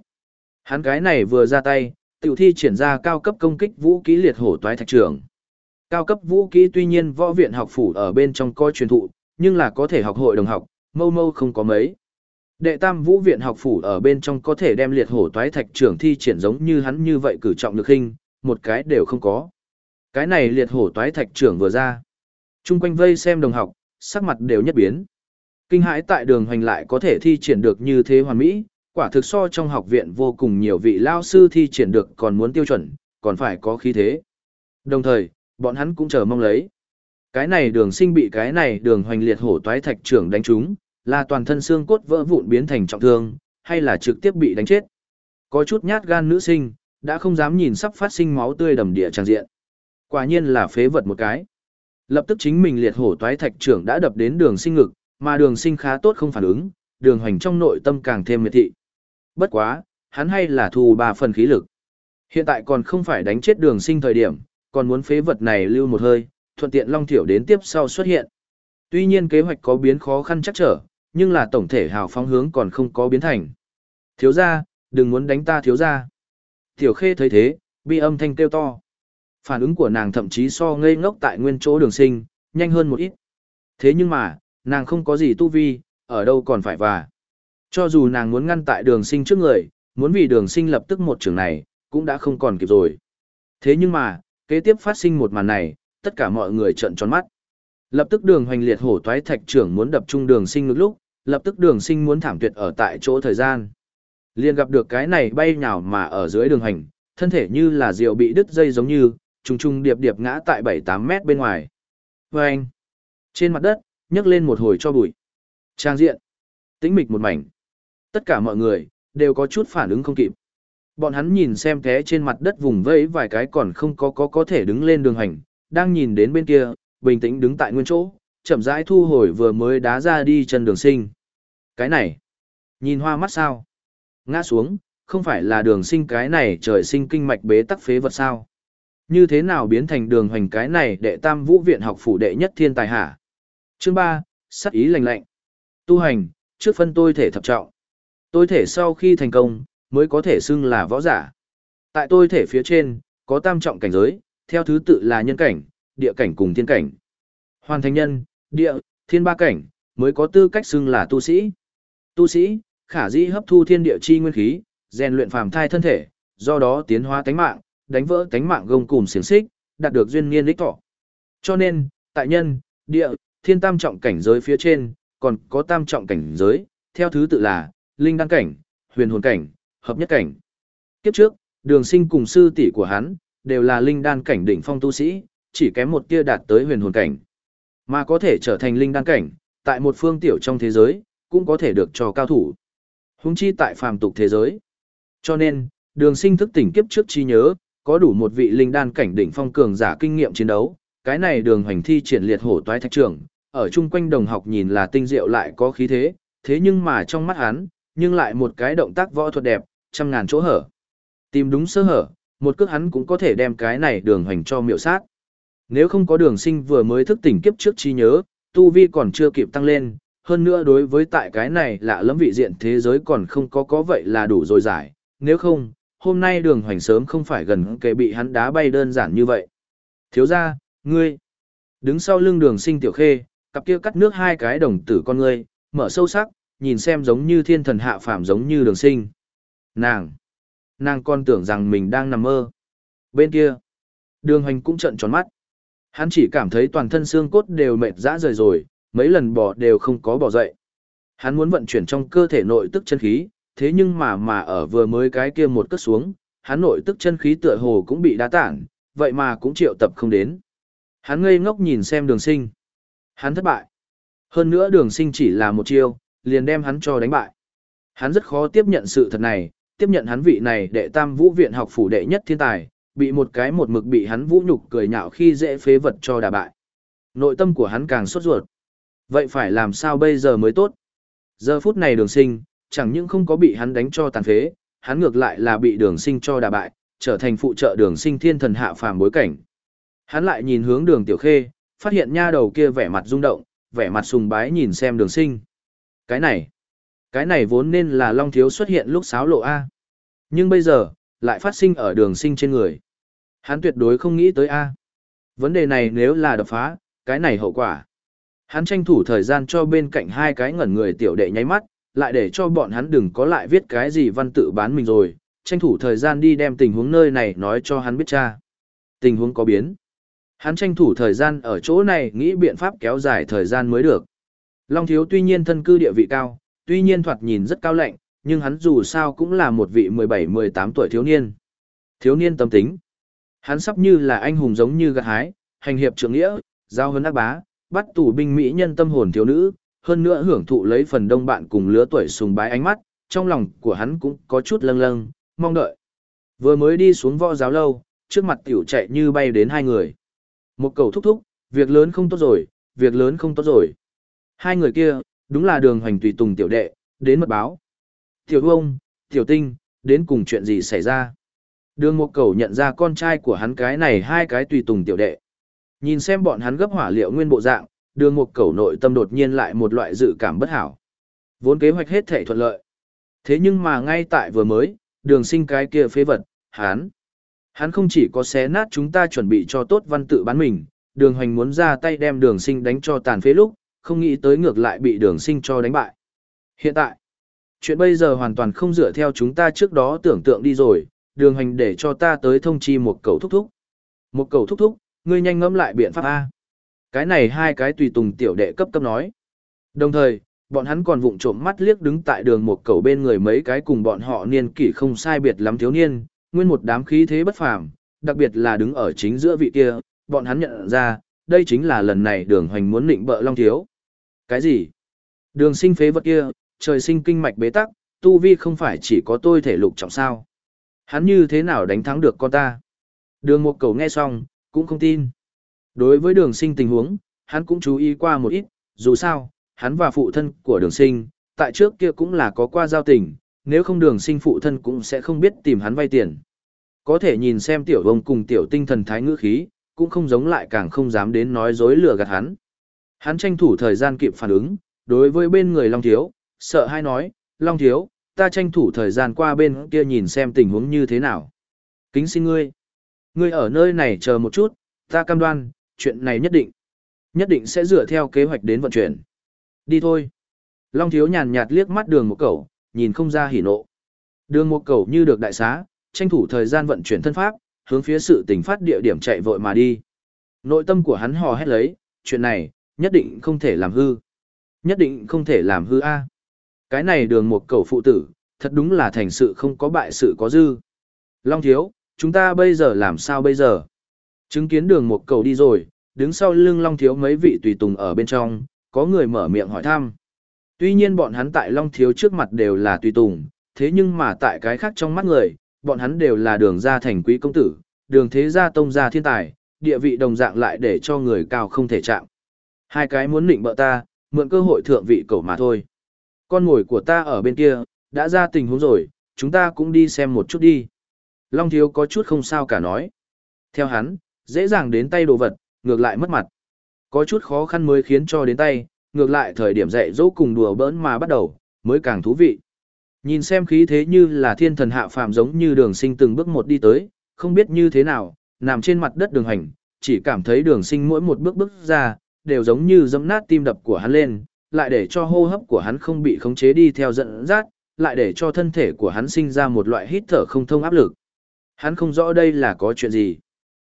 Hắn cái này vừa ra tay, tiểu thi triển ra cao cấp công kích vũ kỹ liệt hổ toái thạch trường. Cao cấp vũ kỹ tuy nhiên võ viện học phủ ở bên trong coi truyền thụ, nhưng là có thể học hội đồng học, mâu mâu không có mấy. Đệ tam vũ viện học phủ ở bên trong có thể đem liệt hổ toái thạch trưởng thi triển giống như hắn như vậy cử trọng lực hình, một cái đều không có. Cái này liệt hổ toái thạch trưởng vừa ra. Trung quanh vây xem đồng học, sắc mặt đều nhất biến. Kinh hãi tại đường hoành lại có thể thi triển được như thế hoàn mỹ, quả thực so trong học viện vô cùng nhiều vị lao sư thi triển được còn muốn tiêu chuẩn, còn phải có khí thế. Đồng thời, bọn hắn cũng chờ mong lấy. Cái này đường sinh bị cái này đường hoành liệt hổ toái thạch trưởng đánh trúng, là toàn thân xương cốt vỡ vụn biến thành trọng thương, hay là trực tiếp bị đánh chết. Có chút nhát gan nữ sinh, đã không dám nhìn sắp phát sinh máu tươi đầm địa tràn diện. Quả nhiên là phế vật một cái. Lập tức chính mình liệt hổ toái thạch trưởng đã đập đến đường sinh ngực, mà đường sinh khá tốt không phản ứng, đường hoành trong nội tâm càng thêm miệt thị. Bất quá, hắn hay là thu ba phần khí lực. Hiện tại còn không phải đánh chết đường sinh thời điểm, còn muốn phế vật này lưu một hơi, thuận tiện Long Thiểu đến tiếp sau xuất hiện. Tuy nhiên kế hoạch có biến khó khăn chắc trở, nhưng là tổng thể hào phóng hướng còn không có biến thành. Thiếu ra, đừng muốn đánh ta thiếu ra. Tiểu khê thấy thế, bi âm thanh kêu to. Phản ứng của nàng thậm chí so ngây ngốc tại nguyên chỗ đường sinh, nhanh hơn một ít. Thế nhưng mà, nàng không có gì tu vi, ở đâu còn phải và. Cho dù nàng muốn ngăn tại đường sinh trước người, muốn vì đường sinh lập tức một trường này, cũng đã không còn kịp rồi. Thế nhưng mà, kế tiếp phát sinh một màn này, tất cả mọi người trợn tròn mắt. Lập tức đường hoành liệt hổ toái thạch trưởng muốn đập trung đường sinh ngược lúc, lập tức đường sinh muốn thảm tuyệt ở tại chỗ thời gian. liền gặp được cái này bay nhào mà ở dưới đường hành, thân thể như là diều bị đứt dây giống như, trùng trùng điệp điệp ngã tại 7-8 mét bên ngoài. Và anh, trên mặt đất, nhấc lên một hồi cho bụi. Trang diện, tĩnh mịch một mảnh. Tất cả mọi người, đều có chút phản ứng không kịp. Bọn hắn nhìn xem thế trên mặt đất vùng vẫy vài cái còn không có có có thể đứng lên đường hành, đang nhìn đến bên kia, bình tĩnh đứng tại nguyên chỗ, chậm rãi thu hồi vừa mới đá ra đi chân đường sinh. Cái này, nhìn hoa mắt sao? Ngã xuống, không phải là đường sinh cái này trời sinh kinh mạch bế tắc phế vật sao? Như thế nào biến thành đường hoành cái này đệ tam vũ viện học phủ đệ nhất thiên tài hả? Chương 3, sắc ý lành lạnh. Tu hành, trước phân tôi thể thập trọng. Tôi thể sau khi thành công, mới có thể xưng là võ giả. Tại tôi thể phía trên, có tam trọng cảnh giới, theo thứ tự là nhân cảnh, địa cảnh cùng thiên cảnh. Hoàn thành nhân, địa, thiên ba cảnh, mới có tư cách xưng là tu sĩ. Tu sĩ, khả dĩ hấp thu thiên địa chi nguyên khí, rèn luyện phàm thai thân thể, do đó tiến hóa tánh mạng, đánh vỡ tánh mạng gông cùm xiềng xích, đạt được duyên niên đích thọ. Cho nên, tại nhân, địa, thiên tam trọng cảnh giới phía trên, còn có tam trọng cảnh giới, theo thứ tự là linh đăng cảnh, huyền hồn cảnh, hợp nhất cảnh. Kiếp trước, Đường Sinh cùng sư tỷ của hắn đều là linh đan cảnh đỉnh phong tu sĩ, chỉ kém một tia đạt tới huyền hồn cảnh. Mà có thể trở thành linh đan cảnh, tại một phương tiểu trong thế giới, cũng có thể được cho cao thủ. Húng chi tại phàm tục thế giới. Cho nên, đường sinh thức tỉnh kiếp trước chi nhớ, có đủ một vị linh đan cảnh đỉnh phong cường giả kinh nghiệm chiến đấu, cái này đường hoành thi triển liệt hổ toái thạch trưởng, ở chung quanh đồng học nhìn là tinh diệu lại có khí thế, thế nhưng mà trong mắt hắn, nhưng lại một cái động tác võ thuật đẹp, trăm ngàn chỗ hở. Tìm đúng sơ hở, một cước hắn cũng có thể đem cái này đường hoành cho miệu sát. Nếu không có đường sinh vừa mới thức tỉnh kiếp trước chi nhớ, tu vi còn chưa kịp tăng lên, hơn nữa đối với tại cái này lạ lẫm vị diện thế giới còn không có có vậy là đủ rồi giải, nếu không, hôm nay đường hoành sớm không phải gần kề bị hắn đá bay đơn giản như vậy. Thiếu ra, ngươi, đứng sau lưng đường sinh tiểu khê, cặp kia cắt nước hai cái đồng tử con ngươi, mở sâu sắc, nhìn xem giống như thiên thần hạ phàm giống như đường sinh. Nàng, nàng con tưởng rằng mình đang nằm mơ. Bên kia, đường hoành cũng trận tròn mắt. Hắn chỉ cảm thấy toàn thân xương cốt đều mệt dã rời rồi, mấy lần bỏ đều không có bỏ dậy. Hắn muốn vận chuyển trong cơ thể nội tức chân khí, thế nhưng mà mà ở vừa mới cái kia một cất xuống, hắn nội tức chân khí tựa hồ cũng bị đá tản, vậy mà cũng triệu tập không đến. Hắn ngây ngốc nhìn xem đường sinh. Hắn thất bại. Hơn nữa đường sinh chỉ là một chiêu, liền đem hắn cho đánh bại. Hắn rất khó tiếp nhận sự thật này, tiếp nhận hắn vị này đệ tam vũ viện học phủ đệ nhất thiên tài, bị một cái một mực bị hắn vũ nhục cười nhạo khi dễ phế vật cho đà bại. Nội tâm của hắn càng sốt ruột. Vậy phải làm sao bây giờ mới tốt? Giờ phút này đường sinh, chẳng những không có bị hắn đánh cho tàn phế, hắn ngược lại là bị đường sinh cho đà bại, trở thành phụ trợ đường sinh thiên thần hạ phàm bối cảnh. Hắn lại nhìn hướng đường tiểu khê, phát hiện nha đầu kia vẻ mặt rung động, vẻ mặt sùng bái nhìn xem đường sinh. Cái này, cái này vốn nên là Long Thiếu xuất hiện lúc xáo lộ A. Nhưng bây giờ, lại phát sinh ở đường sinh trên người. Hắn tuyệt đối không nghĩ tới A. Vấn đề này nếu là đập phá, cái này hậu quả. Hắn tranh thủ thời gian cho bên cạnh hai cái ngẩn người tiểu đệ nháy mắt, lại để cho bọn hắn đừng có lại viết cái gì văn tự bán mình rồi, tranh thủ thời gian đi đem tình huống nơi này nói cho hắn biết cha. Tình huống có biến. Hắn tranh thủ thời gian ở chỗ này nghĩ biện pháp kéo dài thời gian mới được. Long Thiếu tuy nhiên thân cư địa vị cao, tuy nhiên thoạt nhìn rất cao lạnh, nhưng hắn dù sao cũng là một vị 17-18 tuổi thiếu niên. Thiếu niên tâm tính. Hắn sắp như là anh hùng giống như gạt hái, hành hiệp trưởng nghĩa, giao hơn ác bá, bắt tù binh mỹ nhân tâm hồn thiếu nữ, hơn nữa hưởng thụ lấy phần đông bạn cùng lứa tuổi sùng bái ánh mắt, trong lòng của hắn cũng có chút lâng lâng, mong đợi. Vừa mới đi xuống võ giáo lâu, trước mặt tiểu chạy như bay đến hai người. Một cầu thúc thúc, việc lớn không tốt rồi, việc lớn không tốt rồi. Hai người kia, đúng là đường hoành tùy tùng tiểu đệ, đến mật báo. Tiểu ông, tiểu tinh, đến cùng chuyện gì xảy ra? Đường một cầu nhận ra con trai của hắn cái này hai cái tùy tùng tiểu đệ. Nhìn xem bọn hắn gấp hỏa liệu nguyên bộ dạng, đường một cẩu nội tâm đột nhiên lại một loại dự cảm bất hảo. Vốn kế hoạch hết thể thuận lợi. Thế nhưng mà ngay tại vừa mới, đường sinh cái kia phế vật, hắn. Hắn không chỉ có xé nát chúng ta chuẩn bị cho tốt văn tự bán mình, đường hoành muốn ra tay đem đường sinh đánh cho tàn phế lúc, không nghĩ tới ngược lại bị đường sinh cho đánh bại. Hiện tại, chuyện bây giờ hoàn toàn không dựa theo chúng ta trước đó tưởng tượng đi rồi, đường hoành để cho ta tới thông chi một cầu thúc thúc. Một cầu thúc thúc, ngươi nhanh ngẫm lại biện pháp A. Cái này hai cái tùy tùng tiểu đệ cấp cấp nói. Đồng thời, bọn hắn còn vụng trộm mắt liếc đứng tại đường một cầu bên người mấy cái cùng bọn họ niên kỷ không sai biệt lắm thiếu niên, nguyên một đám khí thế bất phàm, đặc biệt là đứng ở chính giữa vị kia, bọn hắn nhận ra, đây chính là lần này đường hoành muốn định bợ Long Thiếu. Cái gì? Đường sinh phế vật kia, trời sinh kinh mạch bế tắc, tu vi không phải chỉ có tôi thể lục trọng sao. Hắn như thế nào đánh thắng được con ta? Đường một cầu nghe xong, cũng không tin. Đối với đường sinh tình huống, hắn cũng chú ý qua một ít, dù sao, hắn và phụ thân của đường sinh, tại trước kia cũng là có qua giao tình, nếu không đường sinh phụ thân cũng sẽ không biết tìm hắn vay tiền. Có thể nhìn xem tiểu ông cùng tiểu tinh thần thái ngữ khí, cũng không giống lại càng không dám đến nói dối lừa gạt hắn. Hắn tranh thủ thời gian kịp phản ứng, đối với bên người Long Thiếu, sợ hay nói, Long Thiếu, ta tranh thủ thời gian qua bên kia nhìn xem tình huống như thế nào. Kính xin ngươi. Ngươi ở nơi này chờ một chút, ta cam đoan, chuyện này nhất định. Nhất định sẽ dựa theo kế hoạch đến vận chuyển. Đi thôi. Long Thiếu nhàn nhạt liếc mắt đường một cẩu, nhìn không ra hỉ nộ. Đường một cẩu như được đại xá, tranh thủ thời gian vận chuyển thân pháp, hướng phía sự tình phát địa điểm chạy vội mà đi. Nội tâm của hắn hò hét lấy, chuyện này, nhất định không thể làm hư. Nhất định không thể làm hư A. Cái này đường một cầu phụ tử, thật đúng là thành sự không có bại sự có dư. Long thiếu, chúng ta bây giờ làm sao bây giờ? Chứng kiến đường một cầu đi rồi, đứng sau lưng Long thiếu mấy vị tùy tùng ở bên trong, có người mở miệng hỏi thăm. Tuy nhiên bọn hắn tại Long thiếu trước mặt đều là tùy tùng, thế nhưng mà tại cái khác trong mắt người, bọn hắn đều là đường gia thành quý công tử, đường thế gia tông gia thiên tài, địa vị đồng dạng lại để cho người cao không thể chạm. Hai cái muốn nịnh bợ ta, mượn cơ hội thượng vị cầu mà thôi. Con ngồi của ta ở bên kia, đã ra tình huống rồi, chúng ta cũng đi xem một chút đi. Long thiếu có chút không sao cả nói. Theo hắn, dễ dàng đến tay đồ vật, ngược lại mất mặt. Có chút khó khăn mới khiến cho đến tay, ngược lại thời điểm dạy dỗ cùng đùa bỡn mà bắt đầu, mới càng thú vị. Nhìn xem khí thế như là thiên thần hạ phàm giống như đường sinh từng bước một đi tới, không biết như thế nào, nằm trên mặt đất đường hành, chỉ cảm thấy đường sinh mỗi một bước bước ra, đều giống như dẫm nát tim đập của hắn lên, lại để cho hô hấp của hắn không bị khống chế đi theo dẫn dắt, lại để cho thân thể của hắn sinh ra một loại hít thở không thông áp lực. Hắn không rõ đây là có chuyện gì.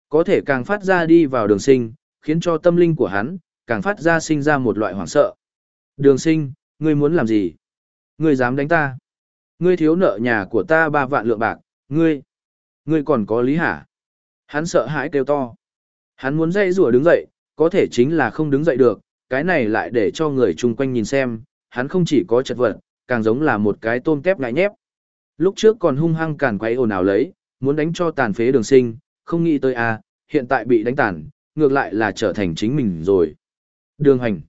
Có thể càng phát ra đi vào đường sinh, khiến cho tâm linh của hắn, càng phát ra sinh ra một loại hoảng sợ. Đường sinh, ngươi muốn làm gì? Ngươi dám đánh ta? Ngươi thiếu nợ nhà của ta ba vạn lượng bạc, ngươi, ngươi còn có lý hả? Hắn sợ hãi kêu to. Hắn muốn dây rùa đứng dậy, có thể chính là không đứng dậy được, cái này lại để cho người chung quanh nhìn xem, hắn không chỉ có chật vật, càng giống là một cái tôm tép ngại nhép. Lúc trước còn hung hăng càn quay ồn ào lấy, muốn đánh cho tàn phế đường sinh, không nghĩ tới à, hiện tại bị đánh tàn, ngược lại là trở thành chính mình rồi. Đường hành.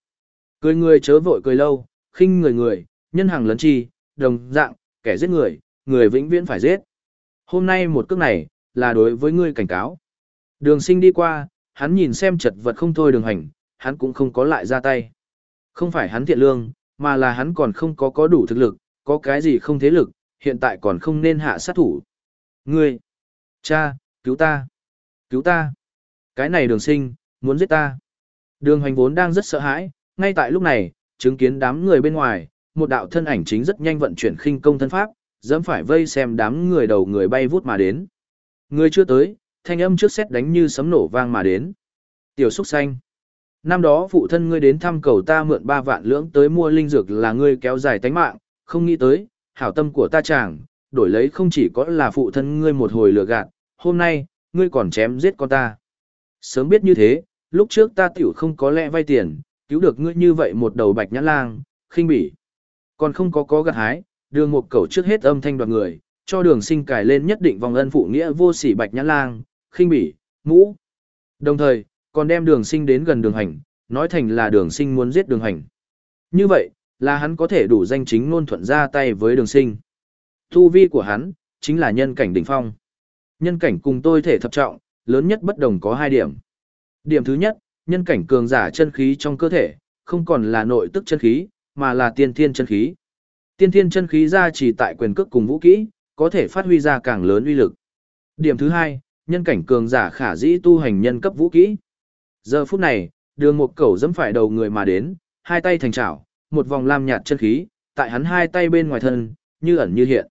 Cười người chớ vội cười lâu, khinh người người, nhân hàng lấn chi, đồng dạng, kẻ giết người, người vĩnh viễn phải giết. Hôm nay một cước này, là đối với ngươi cảnh cáo. Đường sinh đi qua, hắn nhìn xem chật vật không thôi đường hành, hắn cũng không có lại ra tay. Không phải hắn thiện lương, mà là hắn còn không có có đủ thực lực, có cái gì không thế lực, hiện tại còn không nên hạ sát thủ. Ngươi! Cha, cứu ta! Cứu ta! Cái này đường sinh, muốn giết ta. Đường hoành vốn đang rất sợ hãi, ngay tại lúc này, chứng kiến đám người bên ngoài, một đạo thân ảnh chính rất nhanh vận chuyển khinh công thân pháp, dẫm phải vây xem đám người đầu người bay vút mà đến. Người chưa tới, thanh âm trước xét đánh như sấm nổ vang mà đến. Tiểu Súc Xanh. Năm đó phụ thân ngươi đến thăm cầu ta mượn ba vạn lưỡng tới mua linh dược là ngươi kéo dài tánh mạng, không nghĩ tới, hảo tâm của ta chàng, đổi lấy không chỉ có là phụ thân ngươi một hồi lừa gạt, hôm nay, ngươi còn chém giết con ta. Sớm biết như thế, lúc trước ta tiểu không có lẽ vay tiền, cứu được ngươi như vậy một đầu bạch nhã lang, khinh bỉ. Còn không có có gặt hái, đường một cầu trước hết âm thanh đoạt người, cho đường sinh cài lên nhất định vòng ân phụ nghĩa vô sỉ bạch nhã lang, khinh bỉ, mũ. Đồng thời, còn đem đường sinh đến gần đường hành, nói thành là đường sinh muốn giết đường hành. Như vậy, là hắn có thể đủ danh chính ngôn thuận ra tay với đường sinh. Thu vi của hắn, chính là nhân cảnh đỉnh phong. Nhân cảnh cùng tôi thể thập trọng, lớn nhất bất đồng có hai điểm. Điểm thứ nhất, nhân cảnh cường giả chân khí trong cơ thể, không còn là nội tức chân khí, mà là tiên thiên chân khí. Tiên thiên chân khí ra chỉ tại quyền cước cùng vũ kỹ, có thể phát huy ra càng lớn uy lực. Điểm thứ hai, nhân cảnh cường giả khả dĩ tu hành nhân cấp vũ kỹ. Giờ phút này, đường một cẩu dẫm phải đầu người mà đến, hai tay thành chảo, một vòng lam nhạt chân khí, tại hắn hai tay bên ngoài thân, như ẩn như hiện.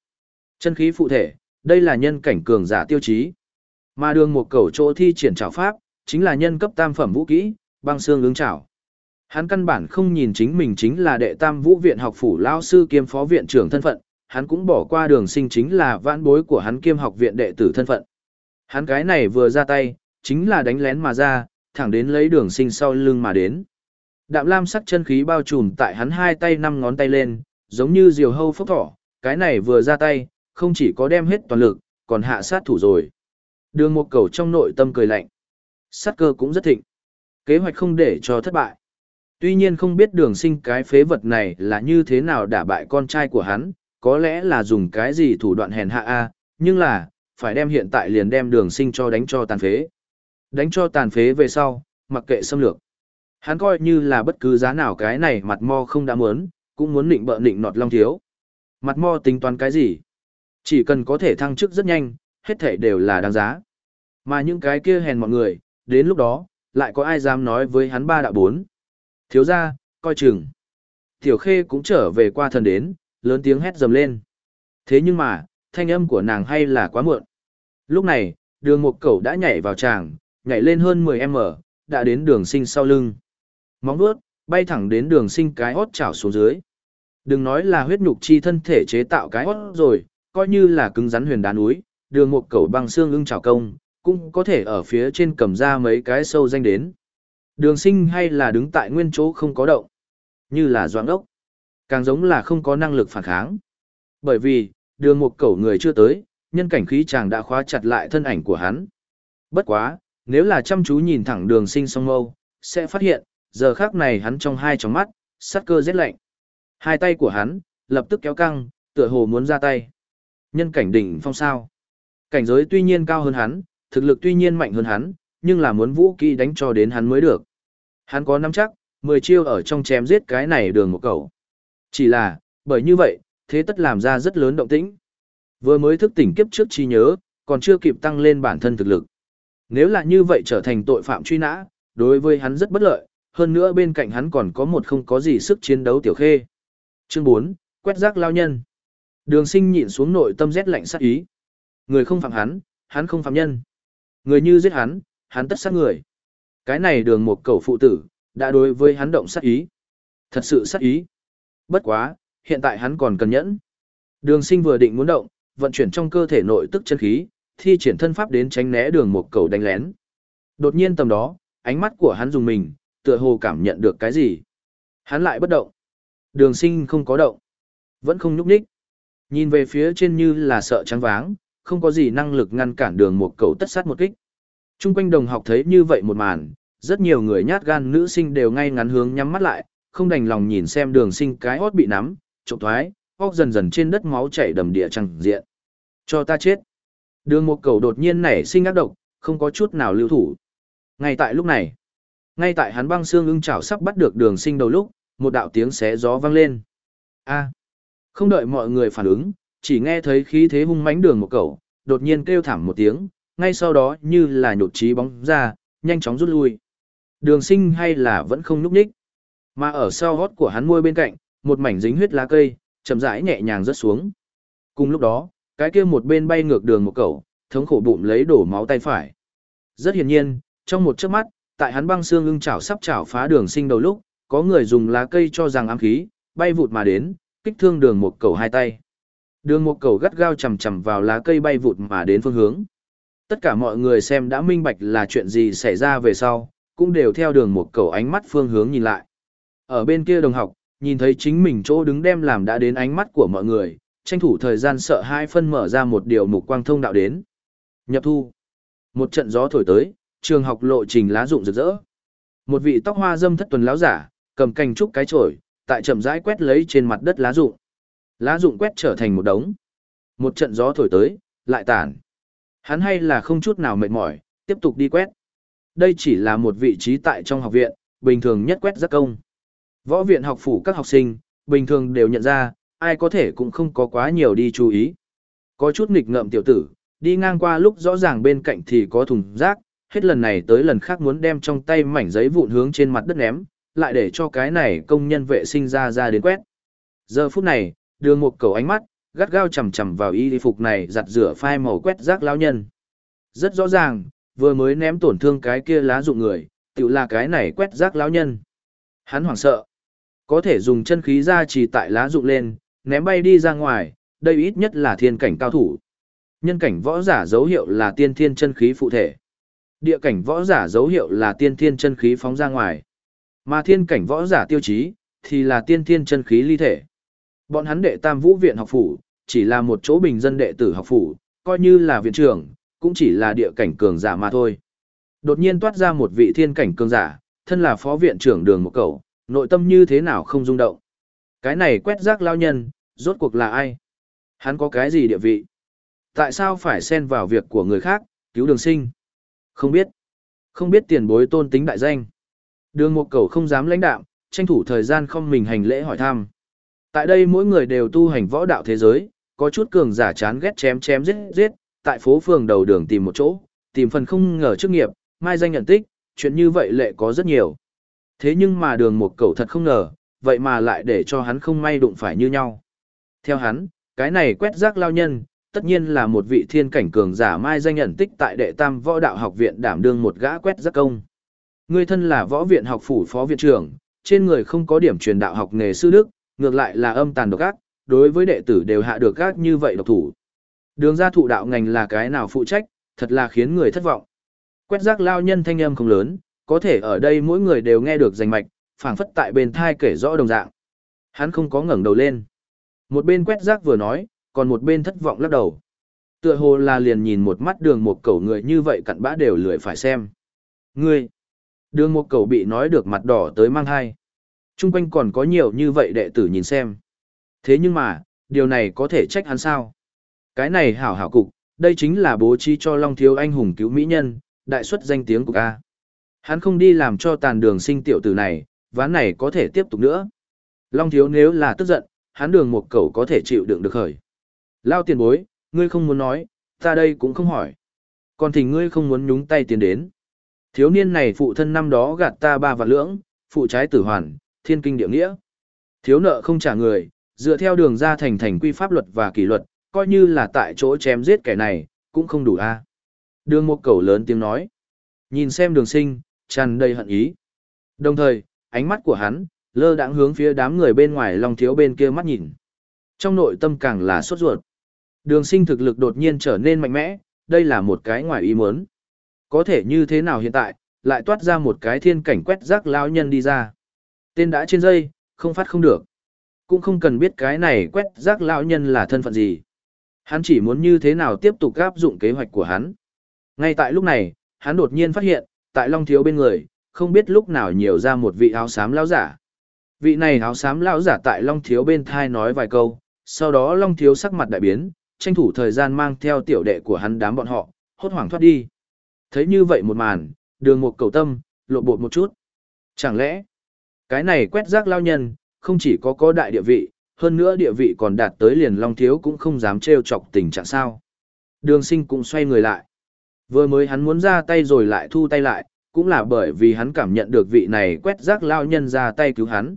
Chân khí phụ thể, đây là nhân cảnh cường giả tiêu chí. Mà đường một cẩu chỗ thi triển trảo pháp, chính là nhân cấp tam phẩm vũ kỹ, băng xương ứng trảo. Hắn căn bản không nhìn chính mình chính là đệ tam vũ viện học phủ lao sư kiêm phó viện trưởng thân phận, hắn cũng bỏ qua đường sinh chính là vãn bối của hắn kiêm học viện đệ tử thân phận. Hắn cái này vừa ra tay, chính là đánh lén mà ra, thẳng đến lấy đường sinh sau lưng mà đến. Đạm lam sắc chân khí bao trùm tại hắn hai tay năm ngón tay lên, giống như diều hâu phốc thỏ, cái này vừa ra tay, không chỉ có đem hết toàn lực, còn hạ sát thủ rồi. Đường một cầu trong nội tâm cười lạnh. Sát cơ cũng rất thịnh. Kế hoạch không để cho thất bại. Tuy nhiên không biết đường sinh cái phế vật này là như thế nào đả bại con trai của hắn, có lẽ là dùng cái gì thủ đoạn hèn hạ a nhưng là, phải đem hiện tại liền đem đường sinh cho đánh cho tàn phế. Đánh cho tàn phế về sau, mặc kệ xâm lược. Hắn coi như là bất cứ giá nào cái này mặt mo không đã muốn, cũng muốn định bợ định nọt long thiếu. Mặt mo tính toán cái gì? Chỉ cần có thể thăng chức rất nhanh, hết thể đều là đáng giá. Mà những cái kia hèn mọi người, đến lúc đó, lại có ai dám nói với hắn ba đạo bốn. Thiếu ra, coi chừng. Tiểu khê cũng trở về qua thần đến, lớn tiếng hét dầm lên. Thế nhưng mà, thanh âm của nàng hay là quá muộn. Lúc này, đường một cẩu đã nhảy vào tràng, nhảy lên hơn 10m, đã đến đường sinh sau lưng. Móng vuốt bay thẳng đến đường sinh cái hót chảo xuống dưới. Đừng nói là huyết nhục chi thân thể chế tạo cái hót rồi, coi như là cứng rắn huyền đá núi, đường một cẩu băng xương ưng trào công, cũng có thể ở phía trên cầm ra mấy cái sâu danh đến. Đường sinh hay là đứng tại nguyên chỗ không có động, như là doãn ốc, càng giống là không có năng lực phản kháng. Bởi vì, đường một cẩu người chưa tới, nhân cảnh khí chàng đã khóa chặt lại thân ảnh của hắn. Bất quá, nếu là chăm chú nhìn thẳng đường sinh song mâu, sẽ phát hiện, giờ khác này hắn trong hai tròng mắt, sắt cơ rét lạnh. Hai tay của hắn, lập tức kéo căng, tựa hồ muốn ra tay. Nhân cảnh đỉnh phong sao. Cảnh giới tuy nhiên cao hơn hắn, thực lực tuy nhiên mạnh hơn hắn, nhưng là muốn vũ kỹ đánh cho đến hắn mới được. Hắn có nắm chắc, 10 chiêu ở trong chém giết cái này đường một cầu. Chỉ là, bởi như vậy, thế tất làm ra rất lớn động tĩnh. Vừa mới thức tỉnh kiếp trước chi nhớ, còn chưa kịp tăng lên bản thân thực lực. Nếu là như vậy trở thành tội phạm truy nã, đối với hắn rất bất lợi, hơn nữa bên cạnh hắn còn có một không có gì sức chiến đấu tiểu khê. Chương 4, quét rác lao nhân. Đường sinh nhịn xuống nội tâm rét lạnh sát ý. Người không phạm hắn, hắn không phạm nhân. Người như giết hắn, hắn tất sát người. Cái này đường một cầu phụ tử, đã đối với hắn động sát ý. Thật sự sát ý. Bất quá, hiện tại hắn còn cần nhẫn. Đường sinh vừa định muốn động, vận chuyển trong cơ thể nội tức chân khí, thi triển thân pháp đến tránh né đường một cầu đánh lén. Đột nhiên tầm đó, ánh mắt của hắn dùng mình, tựa hồ cảm nhận được cái gì. Hắn lại bất động. Đường sinh không có động. Vẫn không nhúc nhích. Nhìn về phía trên như là sợ trắng váng, không có gì năng lực ngăn cản đường một cầu tất sát một kích. Trung quanh đồng học thấy như vậy một màn, rất nhiều người nhát gan nữ sinh đều ngay ngắn hướng nhắm mắt lại, không đành lòng nhìn xem đường sinh cái hót bị nắm, trộm thoái, óc dần dần trên đất máu chảy đầm địa chẳng diện. Cho ta chết. Đường một cầu đột nhiên nảy sinh ác độc, không có chút nào lưu thủ. Ngay tại lúc này, ngay tại hắn băng xương ưng chảo sắp bắt được đường sinh đầu lúc, một đạo tiếng xé gió vang lên. A. Không đợi mọi người phản ứng, chỉ nghe thấy khí thế hung mãnh đường một cẩu, đột nhiên kêu thảm một tiếng, ngay sau đó như là nhột trí bóng ra, nhanh chóng rút lui. Đường sinh hay là vẫn không núp nhích. Mà ở sau hót của hắn môi bên cạnh, một mảnh dính huyết lá cây, chậm rãi nhẹ nhàng rớt xuống. Cùng lúc đó, cái kia một bên bay ngược đường một cẩu, thống khổ bụng lấy đổ máu tay phải. Rất hiển nhiên, trong một chớp mắt, tại hắn băng xương ưng chảo sắp chảo phá đường sinh đầu lúc, có người dùng lá cây cho rằng ám khí, bay vụt mà đến, kích thương đường một cầu hai tay. Đường một cầu gắt gao chầm chầm vào lá cây bay vụt mà đến phương hướng. Tất cả mọi người xem đã minh bạch là chuyện gì xảy ra về sau, cũng đều theo đường một cầu ánh mắt phương hướng nhìn lại. Ở bên kia đồng học, nhìn thấy chính mình chỗ đứng đem làm đã đến ánh mắt của mọi người, tranh thủ thời gian sợ hai phân mở ra một điều mục quang thông đạo đến. Nhập thu. Một trận gió thổi tới, trường học lộ trình lá rụng rực rỡ. Một vị tóc hoa dâm thất tuần lão giả, cầm cành trúc cái chổi, tại chậm rãi quét lấy trên mặt đất lá rụng. Lá rụng quét trở thành một đống. Một trận gió thổi tới, lại tản. Hắn hay là không chút nào mệt mỏi, tiếp tục đi quét. Đây chỉ là một vị trí tại trong học viện, bình thường nhất quét rất công. Võ viện học phủ các học sinh, bình thường đều nhận ra, ai có thể cũng không có quá nhiều đi chú ý. Có chút nghịch ngợm tiểu tử, đi ngang qua lúc rõ ràng bên cạnh thì có thùng rác, hết lần này tới lần khác muốn đem trong tay mảnh giấy vụn hướng trên mặt đất ném, lại để cho cái này công nhân vệ sinh ra ra đến quét. Giờ phút này, đường một cầu ánh mắt, gắt gao chầm chầm vào y phục này giặt rửa phai màu quét rác lão nhân. Rất rõ ràng, vừa mới ném tổn thương cái kia lá dụng người, tự là cái này quét rác lão nhân. Hắn hoảng sợ. Có thể dùng chân khí ra chỉ tại lá dụng lên, ném bay đi ra ngoài, đây ít nhất là thiên cảnh cao thủ. Nhân cảnh võ giả dấu hiệu là tiên thiên chân khí phụ thể. Địa cảnh võ giả dấu hiệu là tiên thiên chân khí phóng ra ngoài. Mà thiên cảnh võ giả tiêu chí, thì là tiên thiên chân khí ly thể. Bọn hắn đệ tam vũ viện học phủ, chỉ là một chỗ bình dân đệ tử học phủ, coi như là viện trưởng, cũng chỉ là địa cảnh cường giả mà thôi. Đột nhiên toát ra một vị thiên cảnh cường giả, thân là phó viện trưởng đường một cầu, nội tâm như thế nào không rung động. Cái này quét rác lao nhân, rốt cuộc là ai? Hắn có cái gì địa vị? Tại sao phải xen vào việc của người khác, cứu đường sinh? Không biết. Không biết tiền bối tôn tính đại danh. Đường một cầu không dám lãnh đạo, tranh thủ thời gian không mình hành lễ hỏi thăm. Tại đây mỗi người đều tu hành võ đạo thế giới, có chút cường giả chán ghét chém chém giết giết, tại phố phường đầu đường tìm một chỗ, tìm phần không ngờ chức nghiệp, mai danh nhận tích, chuyện như vậy lệ có rất nhiều. Thế nhưng mà đường một cầu thật không ngờ, vậy mà lại để cho hắn không may đụng phải như nhau. Theo hắn, cái này quét rác lao nhân, tất nhiên là một vị thiên cảnh cường giả mai danh nhận tích tại đệ tam võ đạo học viện đảm đương một gã quét rác công. Người thân là võ viện học phủ phó viện trưởng, trên người không có điểm truyền đạo học nghề sư đức, ngược lại là âm tàn độc ác, đối với đệ tử đều hạ được ác như vậy độc thủ. Đường ra thụ đạo ngành là cái nào phụ trách, thật là khiến người thất vọng. Quét rác lao nhân thanh âm không lớn, có thể ở đây mỗi người đều nghe được danh mạch, phảng phất tại bên thai kể rõ đồng dạng. Hắn không có ngẩng đầu lên. Một bên quét rác vừa nói, còn một bên thất vọng lắc đầu. Tựa hồ là liền nhìn một mắt đường một cẩu người như vậy cặn bã đều lười phải xem. Ngươi! Đường một cầu bị nói được mặt đỏ tới mang hai. Trung quanh còn có nhiều như vậy đệ tử nhìn xem. Thế nhưng mà, điều này có thể trách hắn sao? Cái này hảo hảo cục, đây chính là bố trí cho Long Thiếu anh hùng cứu mỹ nhân, đại xuất danh tiếng của A. Hắn không đi làm cho tàn đường sinh tiểu tử này, ván này có thể tiếp tục nữa. Long Thiếu nếu là tức giận, hắn đường một cầu có thể chịu đựng được khởi. Lao tiền bối, ngươi không muốn nói, ta đây cũng không hỏi. Còn thì ngươi không muốn nhúng tay tiền đến. Thiếu niên này phụ thân năm đó gạt ta ba vạn lưỡng, phụ trái tử hoàn, thiên kinh địa nghĩa. Thiếu nợ không trả người, dựa theo đường ra thành thành quy pháp luật và kỷ luật, coi như là tại chỗ chém giết kẻ này, cũng không đủ a. Đường một cầu lớn tiếng nói. Nhìn xem đường sinh, tràn đầy hận ý. Đồng thời, ánh mắt của hắn, lơ đãng hướng phía đám người bên ngoài long thiếu bên kia mắt nhìn. Trong nội tâm càng là sốt ruột. Đường sinh thực lực đột nhiên trở nên mạnh mẽ, đây là một cái ngoài ý muốn. Có thể như thế nào hiện tại, lại toát ra một cái thiên cảnh quét rác lao nhân đi ra. Tên đã trên dây, không phát không được. Cũng không cần biết cái này quét rác lão nhân là thân phận gì. Hắn chỉ muốn như thế nào tiếp tục áp dụng kế hoạch của hắn. Ngay tại lúc này, hắn đột nhiên phát hiện, tại Long Thiếu bên người, không biết lúc nào nhiều ra một vị áo xám lão giả. Vị này áo xám lão giả tại Long Thiếu bên thai nói vài câu, sau đó Long Thiếu sắc mặt đại biến, tranh thủ thời gian mang theo tiểu đệ của hắn đám bọn họ, hốt hoảng thoát đi. Thấy như vậy một màn, đường một cầu tâm, lộ bột một chút. Chẳng lẽ, Cái này quét rác lao nhân, không chỉ có có đại địa vị, hơn nữa địa vị còn đạt tới liền long thiếu cũng không dám trêu chọc tình trạng sao. Đường sinh cũng xoay người lại. Vừa mới hắn muốn ra tay rồi lại thu tay lại, cũng là bởi vì hắn cảm nhận được vị này quét rác lao nhân ra tay cứu hắn.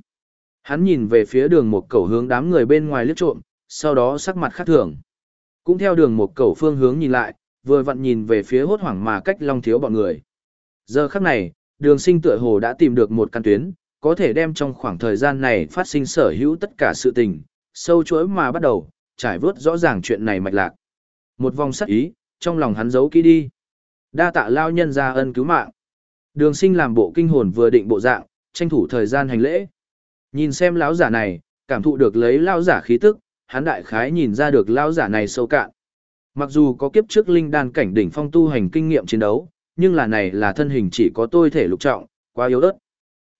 Hắn nhìn về phía đường một cầu hướng đám người bên ngoài liếc trộm, sau đó sắc mặt khác thường. Cũng theo đường một cầu phương hướng nhìn lại, vừa vặn nhìn về phía hốt hoảng mà cách long thiếu bọn người. Giờ khắc này, đường sinh tựa hồ đã tìm được một căn tuyến, có thể đem trong khoảng thời gian này phát sinh sở hữu tất cả sự tình, sâu chuỗi mà bắt đầu, trải vớt rõ ràng chuyện này mạch lạc. Một vòng sắc ý, trong lòng hắn giấu kỹ đi. Đa tạ lao nhân ra ân cứu mạng. Đường sinh làm bộ kinh hồn vừa định bộ dạng, tranh thủ thời gian hành lễ. Nhìn xem lão giả này, cảm thụ được lấy lao giả khí tức, hắn đại khái nhìn ra được lao giả này sâu cạn. Mặc dù có kiếp trước linh đan cảnh đỉnh phong tu hành kinh nghiệm chiến đấu, nhưng là này là thân hình chỉ có tôi thể lục trọng, quá yếu ớt.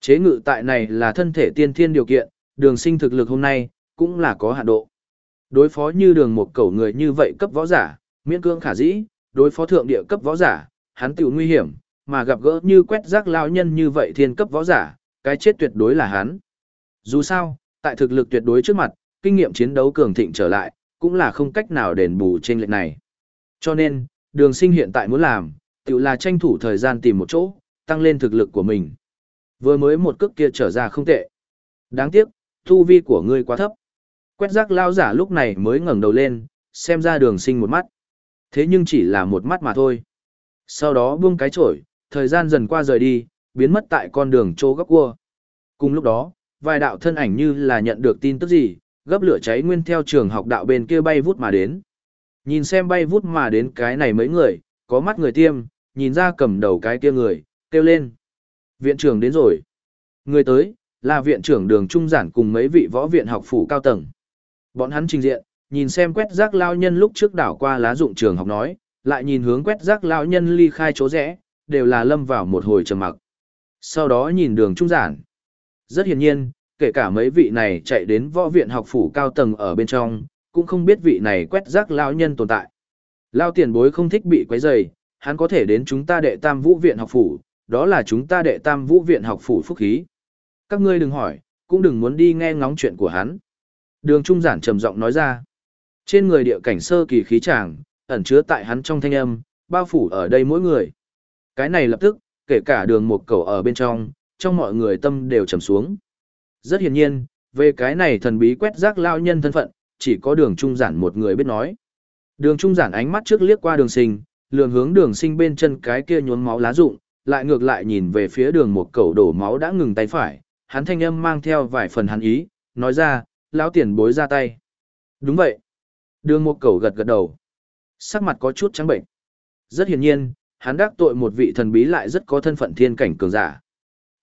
Chế ngự tại này là thân thể tiên thiên điều kiện, đường sinh thực lực hôm nay, cũng là có hạn độ. Đối phó như đường một cẩu người như vậy cấp võ giả, miễn cương khả dĩ, đối phó thượng địa cấp võ giả, hắn tiểu nguy hiểm, mà gặp gỡ như quét rác lao nhân như vậy thiên cấp võ giả, cái chết tuyệt đối là hắn. Dù sao, tại thực lực tuyệt đối trước mặt, kinh nghiệm chiến đấu cường thịnh trở lại, cũng là không cách nào đền bù trên lệnh này. Cho nên, đường sinh hiện tại muốn làm, tự là tranh thủ thời gian tìm một chỗ, tăng lên thực lực của mình. Vừa mới một cước kia trở ra không tệ. Đáng tiếc, thu vi của ngươi quá thấp. Quét rác lao giả lúc này mới ngẩng đầu lên, xem ra đường sinh một mắt. Thế nhưng chỉ là một mắt mà thôi. Sau đó buông cái chổi, thời gian dần qua rời đi, biến mất tại con đường chỗ góc cua. Cùng lúc đó, vài đạo thân ảnh như là nhận được tin tức gì, gấp lửa cháy nguyên theo trường học đạo bên kia bay vút mà đến. Nhìn xem bay vút mà đến cái này mấy người, có mắt người tiêm, nhìn ra cầm đầu cái kia người, kêu lên. Viện trưởng đến rồi. Người tới, là viện trưởng đường trung giản cùng mấy vị võ viện học phủ cao tầng. Bọn hắn trình diện, nhìn xem quét rác lao nhân lúc trước đảo qua lá dụng trường học nói, lại nhìn hướng quét rác lao nhân ly khai chỗ rẽ, đều là lâm vào một hồi trầm mặc. Sau đó nhìn đường trung giản. Rất hiển nhiên, kể cả mấy vị này chạy đến võ viện học phủ cao tầng ở bên trong, cũng không biết vị này quét rác lao nhân tồn tại. Lao tiền bối không thích bị quấy rầy, hắn có thể đến chúng ta đệ tam vũ viện học phủ, đó là chúng ta đệ tam vũ viện học phủ phúc khí. Các ngươi đừng hỏi, cũng đừng muốn đi nghe ngóng chuyện của hắn. Đường trung giản trầm giọng nói ra. Trên người địa cảnh sơ kỳ khí tràng, ẩn chứa tại hắn trong thanh âm, bao phủ ở đây mỗi người. Cái này lập tức, kể cả đường một cầu ở bên trong, trong mọi người tâm đều trầm xuống. Rất hiển nhiên, về cái này thần bí quét rác lao nhân thân phận, chỉ có đường trung giản một người biết nói. Đường trung giản ánh mắt trước liếc qua đường sinh, lường hướng đường sinh bên chân cái kia nhuốm máu lá rụng, lại ngược lại nhìn về phía đường một cầu đổ máu đã ngừng tay phải, hắn thanh âm mang theo vài phần hắn ý, nói ra, lão tiền bối ra tay. Đúng vậy. Đường một cầu gật gật đầu. Sắc mặt có chút trắng bệnh. Rất hiển nhiên, hắn đắc tội một vị thần bí lại rất có thân phận thiên cảnh cường giả.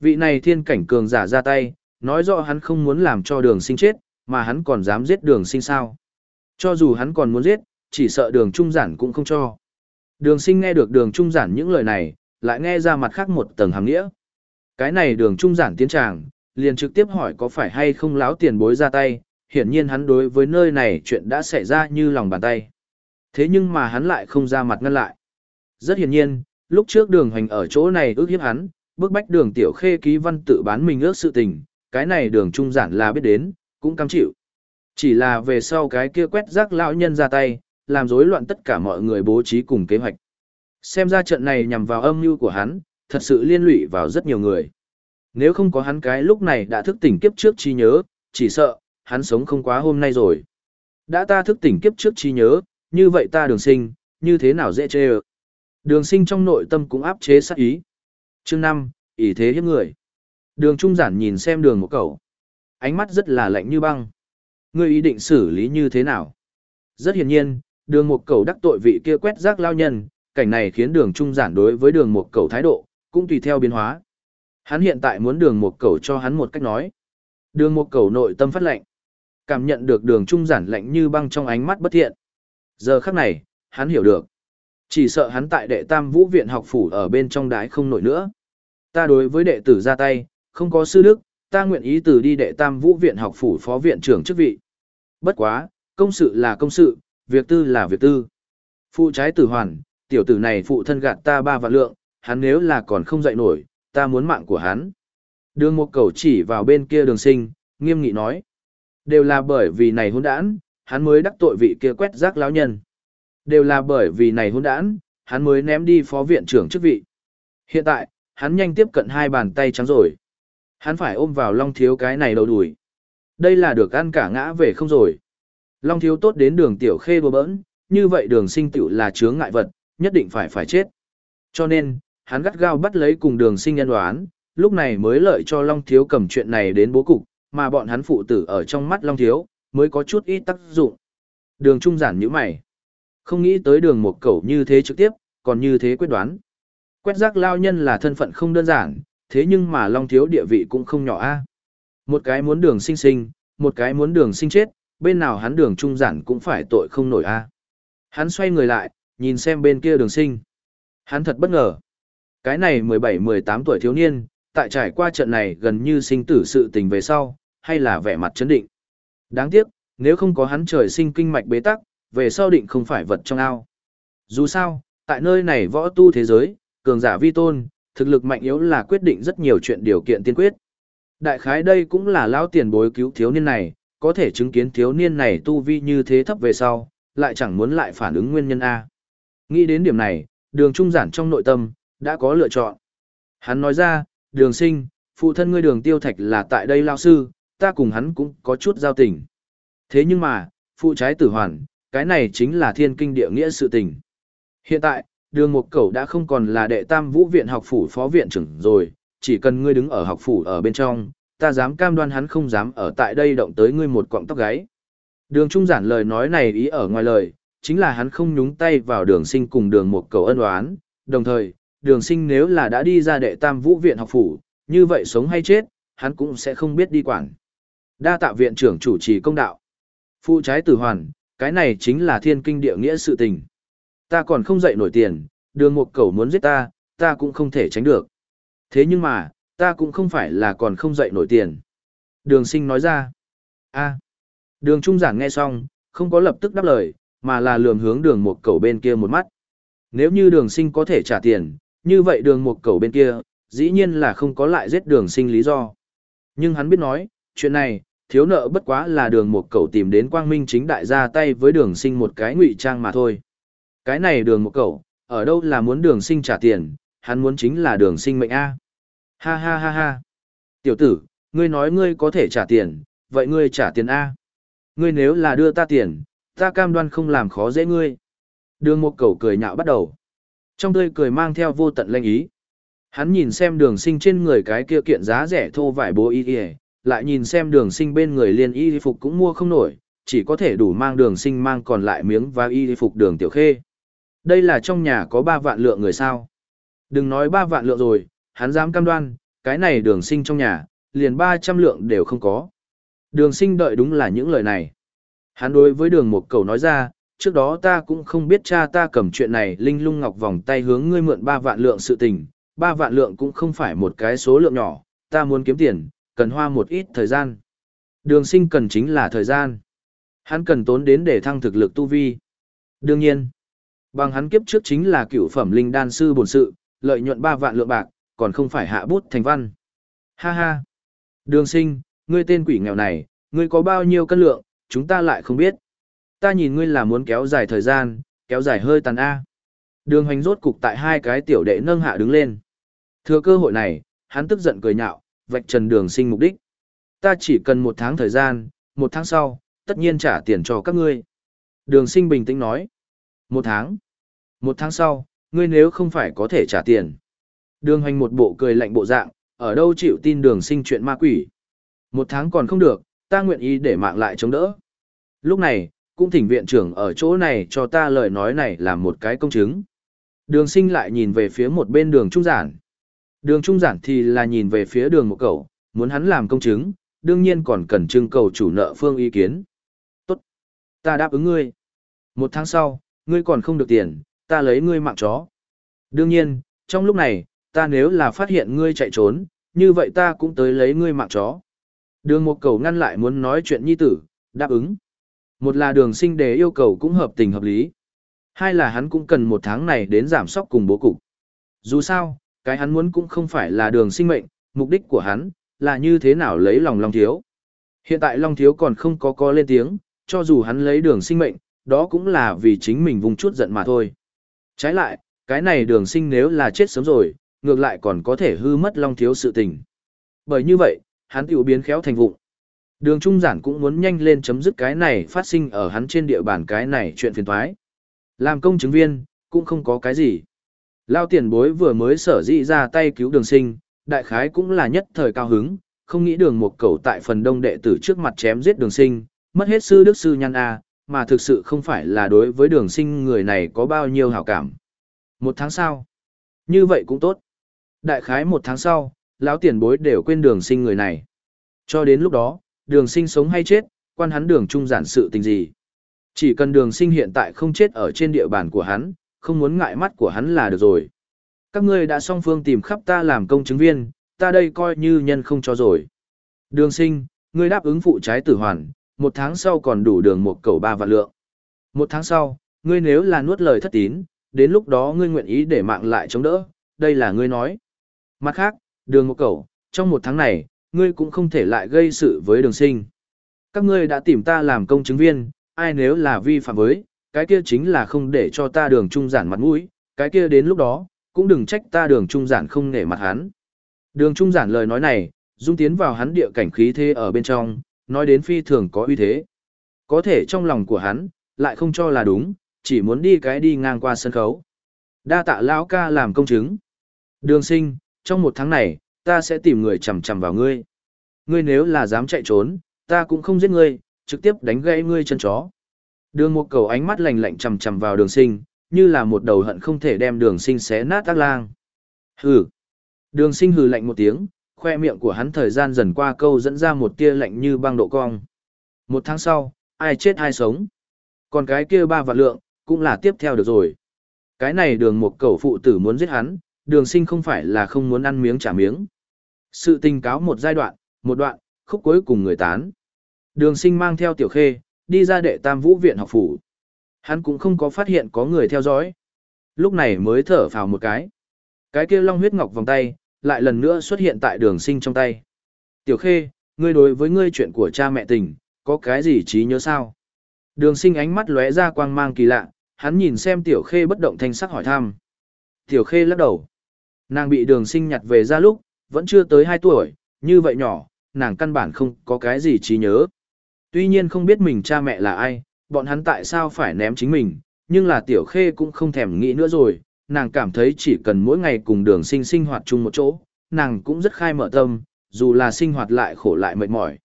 Vị này thiên cảnh cường giả ra tay, nói rõ hắn không muốn làm cho đường sinh chết, mà hắn còn dám giết đường sinh sao. Cho dù hắn còn muốn giết, chỉ sợ đường trung giản cũng không cho. Đường sinh nghe được đường trung giản những lời này, lại nghe ra mặt khác một tầng hàng nghĩa. Cái này đường trung giản tiến tràng, liền trực tiếp hỏi có phải hay không láo tiền bối ra tay, hiển nhiên hắn đối với nơi này chuyện đã xảy ra như lòng bàn tay. Thế nhưng mà hắn lại không ra mặt ngăn lại. Rất hiển nhiên, lúc trước đường hành ở chỗ này ước hiếp hắn, bức bách đường tiểu khê ký văn tự bán mình ước sự tình, cái này đường trung giản là biết đến, cũng cam chịu. Chỉ là về sau cái kia quét rác lão nhân ra tay, làm rối loạn tất cả mọi người bố trí cùng kế hoạch. Xem ra trận này nhằm vào âm mưu của hắn, thật sự liên lụy vào rất nhiều người. Nếu không có hắn cái lúc này đã thức tỉnh kiếp trước chi nhớ, chỉ sợ, hắn sống không quá hôm nay rồi. Đã ta thức tỉnh kiếp trước chi nhớ, như vậy ta đường sinh, như thế nào dễ chê ơ. Đường sinh trong nội tâm cũng áp chế sát ý. chương 5, ý thế hiếp người. Đường trung giản nhìn xem đường một cậu. Ánh mắt rất là lạnh như băng. Ngươi ý định xử lý như thế nào? Rất hiển nhiên, đường một cầu đắc tội vị kia quét rác lao nhân, cảnh này khiến đường trung giản đối với đường một cầu thái độ, cũng tùy theo biến hóa. Hắn hiện tại muốn đường một cầu cho hắn một cách nói. Đường một cầu nội tâm phát lạnh. Cảm nhận được đường trung giản lạnh như băng trong ánh mắt bất thiện. Giờ khắc này, hắn hiểu được. Chỉ sợ hắn tại đệ tam vũ viện học phủ ở bên trong đái không nổi nữa. Ta đối với đệ tử ra tay, không có sư đức, ta nguyện ý từ đi đệ tam vũ viện học phủ phó viện trưởng chức vị. Bất quá, công sự là công sự, việc tư là việc tư. Phụ trái tử hoàn, tiểu tử này phụ thân gạt ta ba vạn lượng, hắn nếu là còn không dậy nổi, ta muốn mạng của hắn. Đường một cầu chỉ vào bên kia đường sinh, nghiêm nghị nói. Đều là bởi vì này hôn đản, hắn mới đắc tội vị kia quét rác lão nhân. Đều là bởi vì này hôn đản, hắn mới ném đi phó viện trưởng chức vị. Hiện tại, hắn nhanh tiếp cận hai bàn tay trắng rồi. Hắn phải ôm vào Long Thiếu cái này đầu đuổi. Đây là được ăn cả ngã về không rồi. Long Thiếu tốt đến đường tiểu khê đùa bỡn, như vậy đường sinh tiểu là chướng ngại vật, nhất định phải phải chết. Cho nên, hắn gắt gao bắt lấy cùng đường sinh nhân đoán, lúc này mới lợi cho Long Thiếu cầm chuyện này đến bố cục, mà bọn hắn phụ tử ở trong mắt Long Thiếu, mới có chút ít tác dụng. Đường trung giản như mày. Không nghĩ tới đường một cẩu như thế trực tiếp, còn như thế quyết đoán. Quét rác lao nhân là thân phận không đơn giản, thế nhưng mà Long Thiếu địa vị cũng không nhỏ a. Một cái muốn đường sinh sinh, một cái muốn đường sinh chết, bên nào hắn đường trung giản cũng phải tội không nổi a. Hắn xoay người lại, nhìn xem bên kia đường sinh. Hắn thật bất ngờ. Cái này 17-18 tuổi thiếu niên, tại trải qua trận này gần như sinh tử sự tình về sau, hay là vẻ mặt chấn định. Đáng tiếc, nếu không có hắn trời sinh kinh mạch bế tắc, về sau định không phải vật trong ao. Dù sao, tại nơi này võ tu thế giới, cường giả vi tôn, thực lực mạnh yếu là quyết định rất nhiều chuyện điều kiện tiên quyết. Đại khái đây cũng là lão tiền bối cứu thiếu niên này, có thể chứng kiến thiếu niên này tu vi như thế thấp về sau, lại chẳng muốn lại phản ứng nguyên nhân A. Nghĩ đến điểm này, đường trung giản trong nội tâm, đã có lựa chọn. Hắn nói ra, đường sinh, phụ thân ngươi đường tiêu thạch là tại đây lao sư, ta cùng hắn cũng có chút giao tình. Thế nhưng mà, phụ trái tử hoàn, cái này chính là thiên kinh địa nghĩa sự tình. Hiện tại, đường một cẩu đã không còn là đệ tam vũ viện học phủ phó viện trưởng rồi, chỉ cần ngươi đứng ở học phủ ở bên trong, ta dám cam đoan hắn không dám ở tại đây động tới ngươi một cọng tóc gáy. Đường trung giản lời nói này ý ở ngoài lời, chính là hắn không nhúng tay vào đường sinh cùng đường một cầu ân oán, đồng thời, đường sinh nếu là đã đi ra đệ tam vũ viện học phủ, như vậy sống hay chết, hắn cũng sẽ không biết đi quản. Đa tạ viện trưởng chủ trì công đạo. Phụ trái tử hoàn, cái này chính là thiên kinh địa nghĩa sự tình. Ta còn không dậy nổi tiền, đường một cầu muốn giết ta, ta cũng không thể tránh được. Thế nhưng mà, ta cũng không phải là còn không dậy nổi tiền. Đường sinh nói ra. a Đường trung giản nghe xong, không có lập tức đáp lời, mà là lườm hướng đường một cầu bên kia một mắt. Nếu như đường sinh có thể trả tiền, như vậy đường một cầu bên kia, dĩ nhiên là không có lại giết đường sinh lý do. Nhưng hắn biết nói, chuyện này, thiếu nợ bất quá là đường một cầu tìm đến quang minh chính đại ra tay với đường sinh một cái ngụy trang mà thôi. Cái này đường một cậu, ở đâu là muốn đường sinh trả tiền, hắn muốn chính là đường sinh mệnh A. Ha ha ha ha. Tiểu tử, ngươi nói ngươi có thể trả tiền, vậy ngươi trả tiền A. Ngươi nếu là đưa ta tiền, ta cam đoan không làm khó dễ ngươi. Đường một cậu cười nhạo bắt đầu. Trong tươi cười mang theo vô tận lanh ý. Hắn nhìn xem đường sinh trên người cái kia kiện giá rẻ thô vải bố y y, lại nhìn xem đường sinh bên người liên y phục cũng mua không nổi, chỉ có thể đủ mang đường sinh mang còn lại miếng và y phục đường tiểu khê. Đây là trong nhà có 3 vạn lượng người sao. Đừng nói 3 vạn lượng rồi, hắn dám cam đoan, cái này đường sinh trong nhà, liền 300 lượng đều không có. Đường sinh đợi đúng là những lời này. Hắn đối với đường một cầu nói ra, trước đó ta cũng không biết cha ta cầm chuyện này linh lung ngọc vòng tay hướng ngươi mượn 3 vạn lượng sự tình, 3 vạn lượng cũng không phải một cái số lượng nhỏ, ta muốn kiếm tiền, cần hoa một ít thời gian. Đường sinh cần chính là thời gian. Hắn cần tốn đến để thăng thực lực tu vi. Đương nhiên, bằng hắn kiếp trước chính là cựu phẩm linh đan sư bổn sự, lợi nhuận 3 vạn lượng bạc, còn không phải hạ bút thành văn. Ha ha! Đường sinh, ngươi tên quỷ nghèo này, ngươi có bao nhiêu cân lượng, chúng ta lại không biết. Ta nhìn ngươi là muốn kéo dài thời gian, kéo dài hơi tàn A. Đường hoành rốt cục tại hai cái tiểu đệ nâng hạ đứng lên. Thừa cơ hội này, hắn tức giận cười nhạo, vạch trần đường sinh mục đích. Ta chỉ cần một tháng thời gian, một tháng sau, tất nhiên trả tiền cho các ngươi. Đường sinh bình tĩnh nói. Một tháng. Một tháng sau, ngươi nếu không phải có thể trả tiền. Đường hoành một bộ cười lạnh bộ dạng, ở đâu chịu tin đường sinh chuyện ma quỷ. Một tháng còn không được, ta nguyện ý để mạng lại chống đỡ. Lúc này, cũng thỉnh viện trưởng ở chỗ này cho ta lời nói này làm một cái công chứng. Đường sinh lại nhìn về phía một bên đường trung giản. Đường trung giản thì là nhìn về phía đường một cầu, muốn hắn làm công chứng, đương nhiên còn cần trưng cầu chủ nợ phương ý kiến. Tốt, ta đáp ứng ngươi. Một tháng sau, ngươi còn không được tiền, ta lấy ngươi mạng chó. Đương nhiên, trong lúc này, ta nếu là phát hiện ngươi chạy trốn, như vậy ta cũng tới lấy ngươi mạng chó. Đường một cầu ngăn lại muốn nói chuyện nhi tử, đáp ứng. Một là đường sinh đề yêu cầu cũng hợp tình hợp lý. Hai là hắn cũng cần một tháng này đến giảm sóc cùng bố cục. Dù sao, cái hắn muốn cũng không phải là đường sinh mệnh, mục đích của hắn, là như thế nào lấy lòng Long Thiếu. Hiện tại Long Thiếu còn không có có lên tiếng, cho dù hắn lấy đường sinh mệnh, đó cũng là vì chính mình vùng chút giận mà thôi. Trái lại, cái này đường sinh nếu là chết sớm rồi, ngược lại còn có thể hư mất Long Thiếu sự tình. Bởi như vậy, hắn tiểu biến khéo thành vụng. Đường trung giản cũng muốn nhanh lên chấm dứt cái này phát sinh ở hắn trên địa bàn cái này chuyện phiền thoái. Làm công chứng viên, cũng không có cái gì. Lao tiền bối vừa mới sở dĩ ra tay cứu đường sinh, đại khái cũng là nhất thời cao hứng, không nghĩ đường một cầu tại phần đông đệ tử trước mặt chém giết đường sinh, mất hết sư đức sư nhăn A, mà thực sự không phải là đối với đường sinh người này có bao nhiêu hảo cảm. Một tháng sau, như vậy cũng tốt. Đại khái một tháng sau, lão tiền bối đều quên đường sinh người này. Cho đến lúc đó, đường sinh sống hay chết, quan hắn đường trung giản sự tình gì. Chỉ cần đường sinh hiện tại không chết ở trên địa bàn của hắn, không muốn ngại mắt của hắn là được rồi. Các ngươi đã song phương tìm khắp ta làm công chứng viên, ta đây coi như nhân không cho rồi. Đường sinh, ngươi đáp ứng phụ trái tử hoàn, một tháng sau còn đủ đường một cầu ba vạn lượng. Một tháng sau, ngươi nếu là nuốt lời thất tín, đến lúc đó ngươi nguyện ý để mạng lại chống đỡ, đây là ngươi nói. Mặt khác, đường một cầu, trong một tháng này, ngươi cũng không thể lại gây sự với đường sinh. Các ngươi đã tìm ta làm công chứng viên, ai nếu là vi phạm với, cái kia chính là không để cho ta đường trung giản mặt mũi, cái kia đến lúc đó, cũng đừng trách ta đường trung giản không nể mặt hắn. Đường trung giản lời nói này, dung tiến vào hắn địa cảnh khí thế ở bên trong, nói đến phi thường có uy thế. Có thể trong lòng của hắn, lại không cho là đúng, chỉ muốn đi cái đi ngang qua sân khấu. Đa tạ lão ca làm công chứng. Đường sinh, trong một tháng này, ta sẽ tìm người chầm chầm vào ngươi. Ngươi nếu là dám chạy trốn, ta cũng không giết ngươi, trực tiếp đánh gãy ngươi chân chó. Đường một cầu ánh mắt lạnh lạnh chầm chầm vào đường sinh, như là một đầu hận không thể đem đường sinh xé nát tác lang. Hừ. Đường sinh hừ lạnh một tiếng, khoe miệng của hắn thời gian dần qua câu dẫn ra một tia lạnh như băng độ cong. Một tháng sau, ai chết ai sống. Còn cái kia ba vạn lượng, cũng là tiếp theo được rồi. Cái này đường một cầu phụ tử muốn giết hắn, đường sinh không phải là không muốn ăn miếng trả miếng. Sự tình cáo một giai đoạn, một đoạn, khúc cuối cùng người tán. Đường sinh mang theo tiểu khê, đi ra đệ tam vũ viện học phủ. Hắn cũng không có phát hiện có người theo dõi. Lúc này mới thở phào một cái. Cái kia long huyết ngọc vòng tay, lại lần nữa xuất hiện tại đường sinh trong tay. Tiểu khê, ngươi đối với ngươi chuyện của cha mẹ tình, có cái gì trí nhớ sao? Đường sinh ánh mắt lóe ra quang mang kỳ lạ, hắn nhìn xem tiểu khê bất động thanh sắc hỏi thăm. Tiểu khê lắc đầu. Nàng bị đường sinh nhặt về ra lúc, vẫn chưa tới 2 tuổi, như vậy nhỏ, nàng căn bản không có cái gì trí nhớ. Tuy nhiên không biết mình cha mẹ là ai, bọn hắn tại sao phải ném chính mình, nhưng là tiểu khê cũng không thèm nghĩ nữa rồi, nàng cảm thấy chỉ cần mỗi ngày cùng đường sinh sinh hoạt chung một chỗ, nàng cũng rất khai mở tâm, dù là sinh hoạt lại khổ lại mệt mỏi.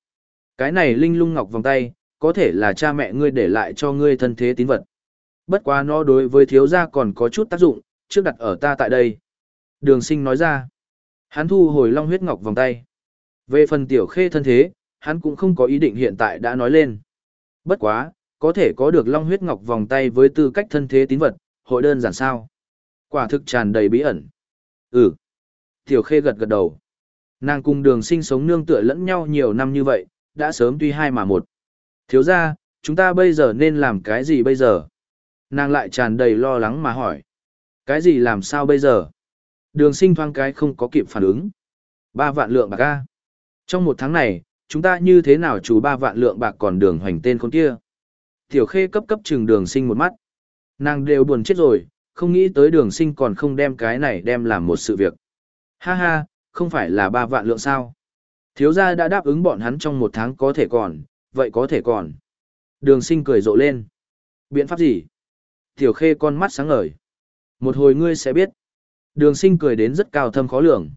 Cái này linh lung ngọc vòng tay, có thể là cha mẹ ngươi để lại cho ngươi thân thế tín vật. Bất quá nó đối với thiếu gia còn có chút tác dụng, trước đặt ở ta tại đây. Đường sinh nói ra. Hắn thu hồi long huyết ngọc vòng tay. Về phần tiểu khê thân thế, hắn cũng không có ý định hiện tại đã nói lên. Bất quá, có thể có được long huyết ngọc vòng tay với tư cách thân thế tín vật, hội đơn giản sao. Quả thực tràn đầy bí ẩn. Ừ. Tiểu khê gật gật đầu. Nàng cùng đường sinh sống nương tựa lẫn nhau nhiều năm như vậy, đã sớm tuy hai mà một. Thiếu ra, chúng ta bây giờ nên làm cái gì bây giờ? Nàng lại tràn đầy lo lắng mà hỏi. Cái gì làm sao bây giờ? Đường sinh thoáng cái không có kịp phản ứng. Ba vạn lượng bạc ca. Trong một tháng này, chúng ta như thế nào Chú ba vạn lượng bạc còn đường hoành tên con kia? Tiểu khê cấp cấp trừng đường sinh một mắt. Nàng đều buồn chết rồi, không nghĩ tới đường sinh còn không đem cái này đem làm một sự việc. Ha ha, không phải là ba vạn lượng sao? Thiếu gia đã đáp ứng bọn hắn trong một tháng có thể còn, vậy có thể còn. Đường sinh cười rộ lên. Biện pháp gì? Tiểu khê con mắt sáng ngời. Một hồi ngươi sẽ biết. Đường sinh cười đến rất cao thâm khó lường.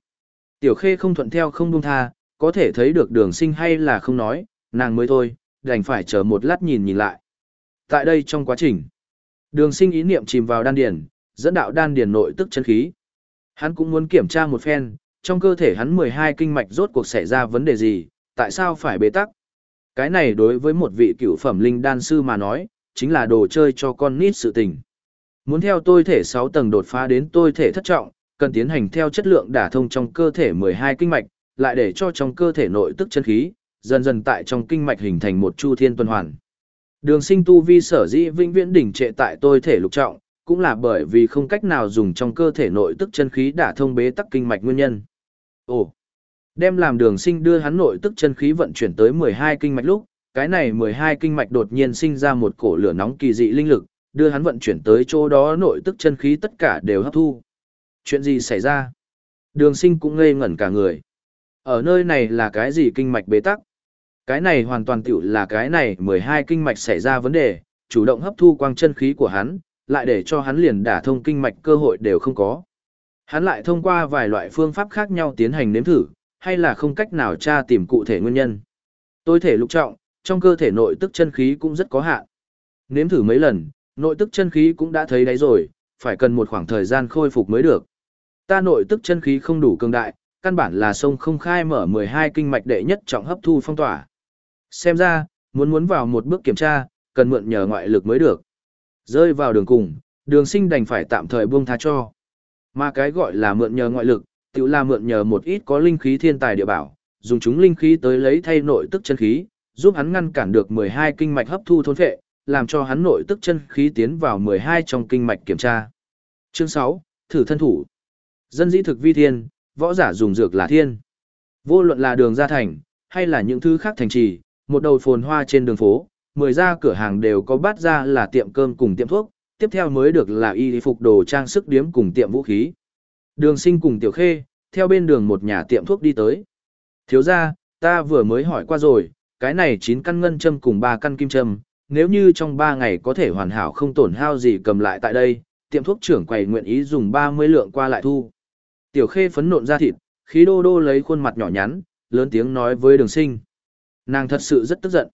Tiểu khê không thuận theo không buông tha, có thể thấy được đường sinh hay là không nói, nàng mới thôi, đành phải chờ một lát nhìn nhìn lại. Tại đây trong quá trình, đường sinh ý niệm chìm vào đan điển dẫn đạo đan điền nội tức chân khí. Hắn cũng muốn kiểm tra một phen, trong cơ thể hắn 12 kinh mạch rốt cuộc xảy ra vấn đề gì, tại sao phải bế tắc. Cái này đối với một vị cựu phẩm linh đan sư mà nói, chính là đồ chơi cho con nít sự tình. Muốn theo tôi thể 6 tầng đột phá đến tôi thể thất trọng, cần tiến hành theo chất lượng đả thông trong cơ thể 12 kinh mạch, lại để cho trong cơ thể nội tức chân khí, dần dần tại trong kinh mạch hình thành một chu thiên tuần hoàn. Đường sinh tu vi sở dĩ vĩnh viễn đỉnh trệ tại tôi thể lục trọng, cũng là bởi vì không cách nào dùng trong cơ thể nội tức chân khí đả thông bế tắc kinh mạch nguyên nhân. Ồ, Đem làm đường sinh đưa hắn nội tức chân khí vận chuyển tới 12 kinh mạch lúc, cái này 12 kinh mạch đột nhiên sinh ra một cổ lửa nóng kỳ dị linh lực, đưa hắn vận chuyển tới chỗ đó nội tức chân khí tất cả đều hấp thu. Chuyện gì xảy ra? Đường sinh cũng ngây ngẩn cả người. Ở nơi này là cái gì kinh mạch bế tắc? Cái này hoàn toàn tiểu là cái này 12 kinh mạch xảy ra vấn đề, chủ động hấp thu quang chân khí của hắn, lại để cho hắn liền đả thông kinh mạch cơ hội đều không có. Hắn lại thông qua vài loại phương pháp khác nhau tiến hành nếm thử, hay là không cách nào tra tìm cụ thể nguyên nhân. Tôi thể lục trọng, trong cơ thể nội tức chân khí cũng rất có hạn. Nếm thử mấy lần, nội tức chân khí cũng đã thấy đấy rồi, phải cần một khoảng thời gian khôi phục mới được. Ta nội tức chân khí không đủ cường đại, căn bản là sông không khai mở 12 kinh mạch đệ nhất trọng hấp thu phong tỏa. Xem ra, muốn muốn vào một bước kiểm tra, cần mượn nhờ ngoại lực mới được. Rơi vào đường cùng, đường sinh đành phải tạm thời buông tha cho. Mà cái gọi là mượn nhờ ngoại lực, tự là mượn nhờ một ít có linh khí thiên tài địa bảo, dùng chúng linh khí tới lấy thay nội tức chân khí, giúp hắn ngăn cản được 12 kinh mạch hấp thu thôn phệ, làm cho hắn nội tức chân khí tiến vào 12 trong kinh mạch kiểm tra. Chương 6, thử thân thủ. Dân dĩ thực vi thiên, võ giả dùng dược là thiên. Vô luận là đường ra thành, hay là những thứ khác thành trì, một đầu phồn hoa trên đường phố, mười ra cửa hàng đều có bát ra là tiệm cơm cùng tiệm thuốc, tiếp theo mới được là y phục đồ trang sức điếm cùng tiệm vũ khí. Đường sinh cùng tiểu khê, theo bên đường một nhà tiệm thuốc đi tới. Thiếu ra, ta vừa mới hỏi qua rồi, cái này 9 căn ngân châm cùng 3 căn kim châm, nếu như trong 3 ngày có thể hoàn hảo không tổn hao gì cầm lại tại đây, tiệm thuốc trưởng quầy nguyện ý dùng 30 lượng qua lại thu. Tiểu khê phấn nộn ra thịt, khí đô đô lấy khuôn mặt nhỏ nhắn, lớn tiếng nói với đường sinh. Nàng thật sự rất tức giận.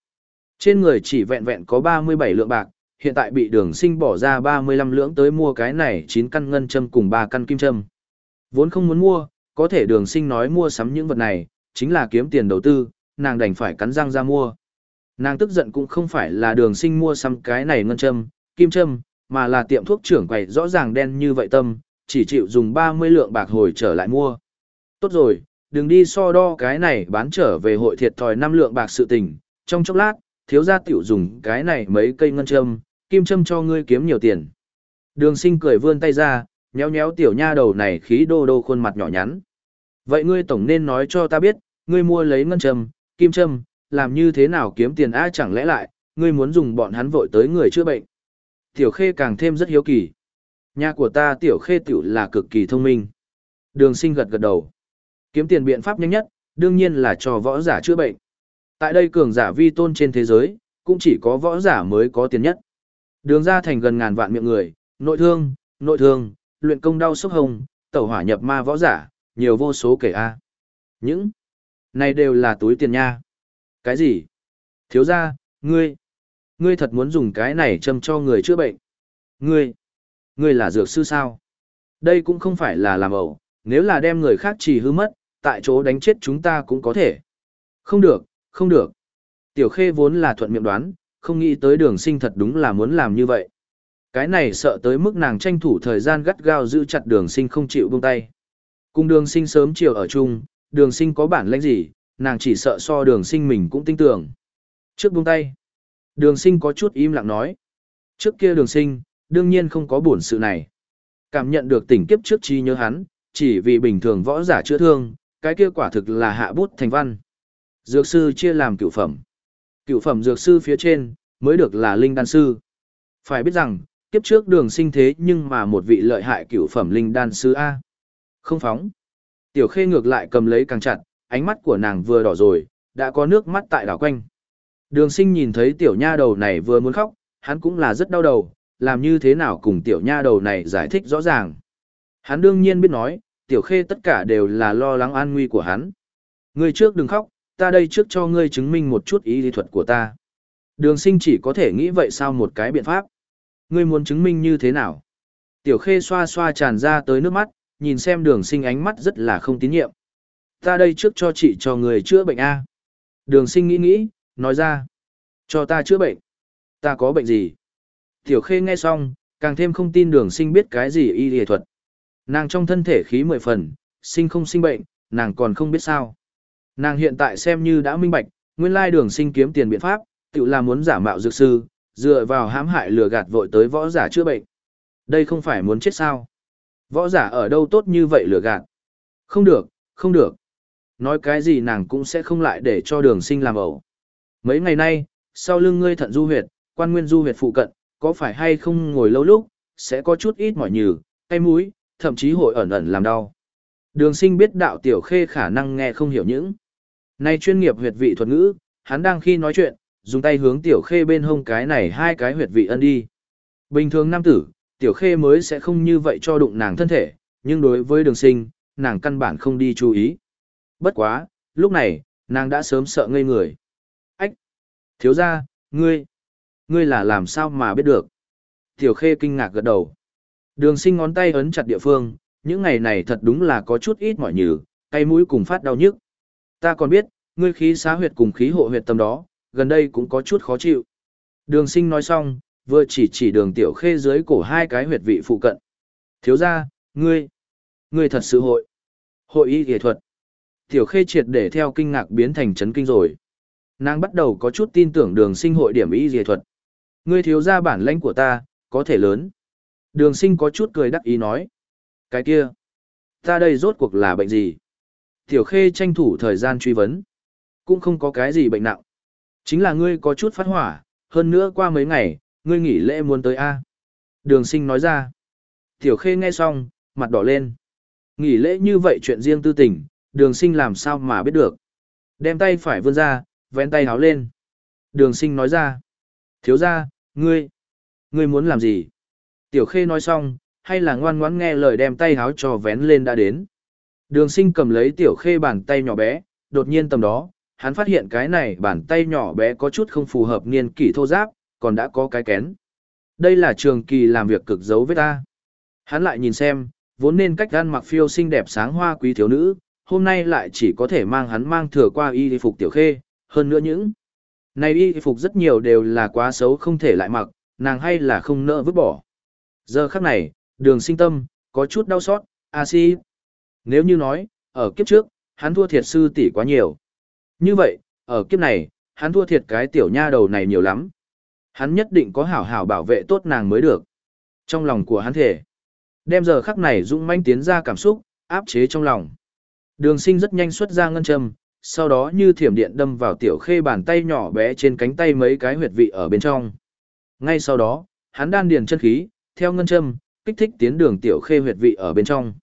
Trên người chỉ vẹn vẹn có 37 lượng bạc, hiện tại bị đường sinh bỏ ra 35 lượng tới mua cái này 9 căn ngân châm cùng 3 căn kim châm. Vốn không muốn mua, có thể đường sinh nói mua sắm những vật này, chính là kiếm tiền đầu tư, nàng đành phải cắn răng ra mua. Nàng tức giận cũng không phải là đường sinh mua sắm cái này ngân châm, kim châm, mà là tiệm thuốc trưởng quầy rõ ràng đen như vậy tâm, chỉ chịu dùng 30 lượng bạc hồi trở lại mua. Tốt rồi, đừng đi so đo cái này bán trở về hội thiệt thòi 5 lượng bạc sự tình, trong chốc lát, thiếu gia tiểu dùng cái này mấy cây ngân châm, kim châm cho ngươi kiếm nhiều tiền. Đường sinh cười vươn tay ra, nhéo nhéo tiểu nha đầu này khí đô đô khuôn mặt nhỏ nhắn. Vậy ngươi tổng nên nói cho ta biết, ngươi mua lấy ngân châm, kim châm, làm như thế nào kiếm tiền ai chẳng lẽ lại, ngươi muốn dùng bọn hắn vội tới người chữa bệnh. Tiểu khê càng thêm rất hiếu kỳ. Nhà của ta tiểu khê tiểu là cực kỳ thông minh. Đường sinh gật gật đầu. Kiếm tiền biện pháp nhanh nhất, đương nhiên là cho võ giả chữa bệnh. Tại đây cường giả vi tôn trên thế giới, cũng chỉ có võ giả mới có tiền nhất. Đường ra thành gần ngàn vạn miệng người, nội thương, nội thương, luyện công đau sốc hồng, tẩu hỏa nhập ma võ giả, nhiều vô số kể a. Những này đều là túi tiền nha. Cái gì? Thiếu ra, ngươi, ngươi thật muốn dùng cái này châm cho người chữa bệnh. Ngươi, ngươi là dược sư sao? Đây cũng không phải là làm ẩu, nếu là đem người khác chỉ hư mất, tại chỗ đánh chết chúng ta cũng có thể. Không được, không được. Tiểu khê vốn là thuận miệng đoán, không nghĩ tới đường sinh thật đúng là muốn làm như vậy. Cái này sợ tới mức nàng tranh thủ thời gian gắt gao giữ chặt đường sinh không chịu buông tay. Cùng đường sinh sớm chiều ở chung, đường sinh có bản lãnh gì, nàng chỉ sợ so đường sinh mình cũng tin tưởng. Trước buông tay, đường sinh có chút im lặng nói. Trước kia đường sinh, đương nhiên không có buồn sự này. Cảm nhận được tỉnh kiếp trước chi nhớ hắn, chỉ vì bình thường võ giả chữa thương, cái kia quả thực là hạ bút thành văn. Dược sư chia làm cựu phẩm. Cựu phẩm dược sư phía trên, mới được là linh đan sư. Phải biết rằng, kiếp trước đường sinh thế nhưng mà một vị lợi hại cựu phẩm linh đan sư A. Không phóng. Tiểu khê ngược lại cầm lấy càng chặt, ánh mắt của nàng vừa đỏ rồi, đã có nước mắt tại đảo quanh. Đường sinh nhìn thấy tiểu nha đầu này vừa muốn khóc, hắn cũng là rất đau đầu, làm như thế nào cùng tiểu nha đầu này giải thích rõ ràng. Hắn đương nhiên biết nói, tiểu khê tất cả đều là lo lắng an nguy của hắn. người trước đừng khóc, ta đây trước cho ngươi chứng minh một chút ý lý thuật của ta. Đường sinh chỉ có thể nghĩ vậy sao một cái biện pháp. Ngươi muốn chứng minh như thế nào? Tiểu khê xoa xoa tràn ra tới nước mắt, nhìn xem đường sinh ánh mắt rất là không tín nhiệm. Ta đây trước cho chị cho người chữa bệnh A. Đường sinh nghĩ nghĩ, nói ra. Cho ta chữa bệnh. Ta có bệnh gì? Tiểu khê nghe xong, càng thêm không tin đường sinh biết cái gì y lý thuật. Nàng trong thân thể khí mười phần, sinh không sinh bệnh, nàng còn không biết sao. Nàng hiện tại xem như đã minh bạch, nguyên lai đường sinh kiếm tiền biện pháp, tự là muốn giả mạo dược sư, dựa vào hãm hại lừa gạt vội tới võ giả chữa bệnh. Đây không phải muốn chết sao. Võ giả ở đâu tốt như vậy lừa gạt. Không được, không được. nói cái gì nàng cũng sẽ không lại để cho đường sinh làm ẩu. Mấy ngày nay, sau lưng ngươi thận du huyệt, quan nguyên du huyệt phụ cận, có phải hay không ngồi lâu lúc, sẽ có chút ít mỏi nhừ, tay mũi, thậm chí hội ẩn ẩn làm đau. Đường sinh biết đạo tiểu khê khả năng nghe không hiểu những. Nay chuyên nghiệp huyệt vị thuật ngữ, hắn đang khi nói chuyện, dùng tay hướng tiểu khê bên hông cái này hai cái huyệt vị ân đi. Bình thường nam tử, tiểu khê mới sẽ không như vậy cho đụng nàng thân thể, nhưng đối với đường sinh, nàng căn bản không đi chú ý. Bất quá, lúc này, nàng đã sớm sợ ngây người. Ách! Thiếu ra, ngươi! Ngươi là làm sao mà biết được? Tiểu khê kinh ngạc gật đầu. Đường sinh ngón tay ấn chặt địa phương, những ngày này thật đúng là có chút ít mỏi nhừ, tay mũi cùng phát đau nhức. Ta còn biết, ngươi khí xá huyệt cùng khí hộ huyệt tâm đó, gần đây cũng có chút khó chịu. Đường sinh nói xong, vừa chỉ chỉ đường tiểu khê dưới cổ hai cái huyệt vị phụ cận. Thiếu ra, ngươi, ngươi thật sự hội. Hội y nghệ thuật. Tiểu khê triệt để theo kinh ngạc biến thành chấn kinh rồi. Nàng bắt đầu có chút tin tưởng đường sinh hội điểm y nghệ thuật. Ngươi thiếu ra bản lãnh của ta, có thể lớn. Đường sinh có chút cười đắc ý nói. Cái kia, ta đây rốt cuộc là bệnh gì? Tiểu khê tranh thủ thời gian truy vấn. Cũng không có cái gì bệnh nặng. Chính là ngươi có chút phát hỏa, hơn nữa qua mấy ngày, ngươi nghỉ lễ muốn tới A. Đường sinh nói ra. Tiểu khê nghe xong, mặt đỏ lên. Nghỉ lễ như vậy chuyện riêng tư tình, đường sinh làm sao mà biết được. Đem tay phải vươn ra, vén tay háo lên. Đường sinh nói ra. Thiếu ra, ngươi, ngươi muốn làm gì? Tiểu khê nói xong, hay là ngoan ngoãn nghe lời đem tay háo cho vén lên đã đến. Đường sinh cầm lấy tiểu khê bàn tay nhỏ bé, đột nhiên tầm đó, hắn phát hiện cái này bàn tay nhỏ bé có chút không phù hợp niên kỷ thô giáp, còn đã có cái kén. Đây là trường kỳ làm việc cực giấu với ta. Hắn lại nhìn xem, vốn nên cách gan mặc phiêu xinh đẹp sáng hoa quý thiếu nữ, hôm nay lại chỉ có thể mang hắn mang thừa qua y phục tiểu khê, hơn nữa những. Này y phục rất nhiều đều là quá xấu không thể lại mặc, nàng hay là không nỡ vứt bỏ. Giờ khắc này, đường sinh tâm, có chút đau xót, a si. Nếu như nói, ở kiếp trước, hắn thua thiệt sư tỷ quá nhiều. Như vậy, ở kiếp này, hắn thua thiệt cái tiểu nha đầu này nhiều lắm. Hắn nhất định có hảo hảo bảo vệ tốt nàng mới được. Trong lòng của hắn thể, đem giờ khắc này dũng manh tiến ra cảm xúc, áp chế trong lòng. Đường sinh rất nhanh xuất ra ngân châm, sau đó như thiểm điện đâm vào tiểu khê bàn tay nhỏ bé trên cánh tay mấy cái huyệt vị ở bên trong. Ngay sau đó, hắn đan điền chân khí, theo ngân châm, kích thích tiến đường tiểu khê huyệt vị ở bên trong.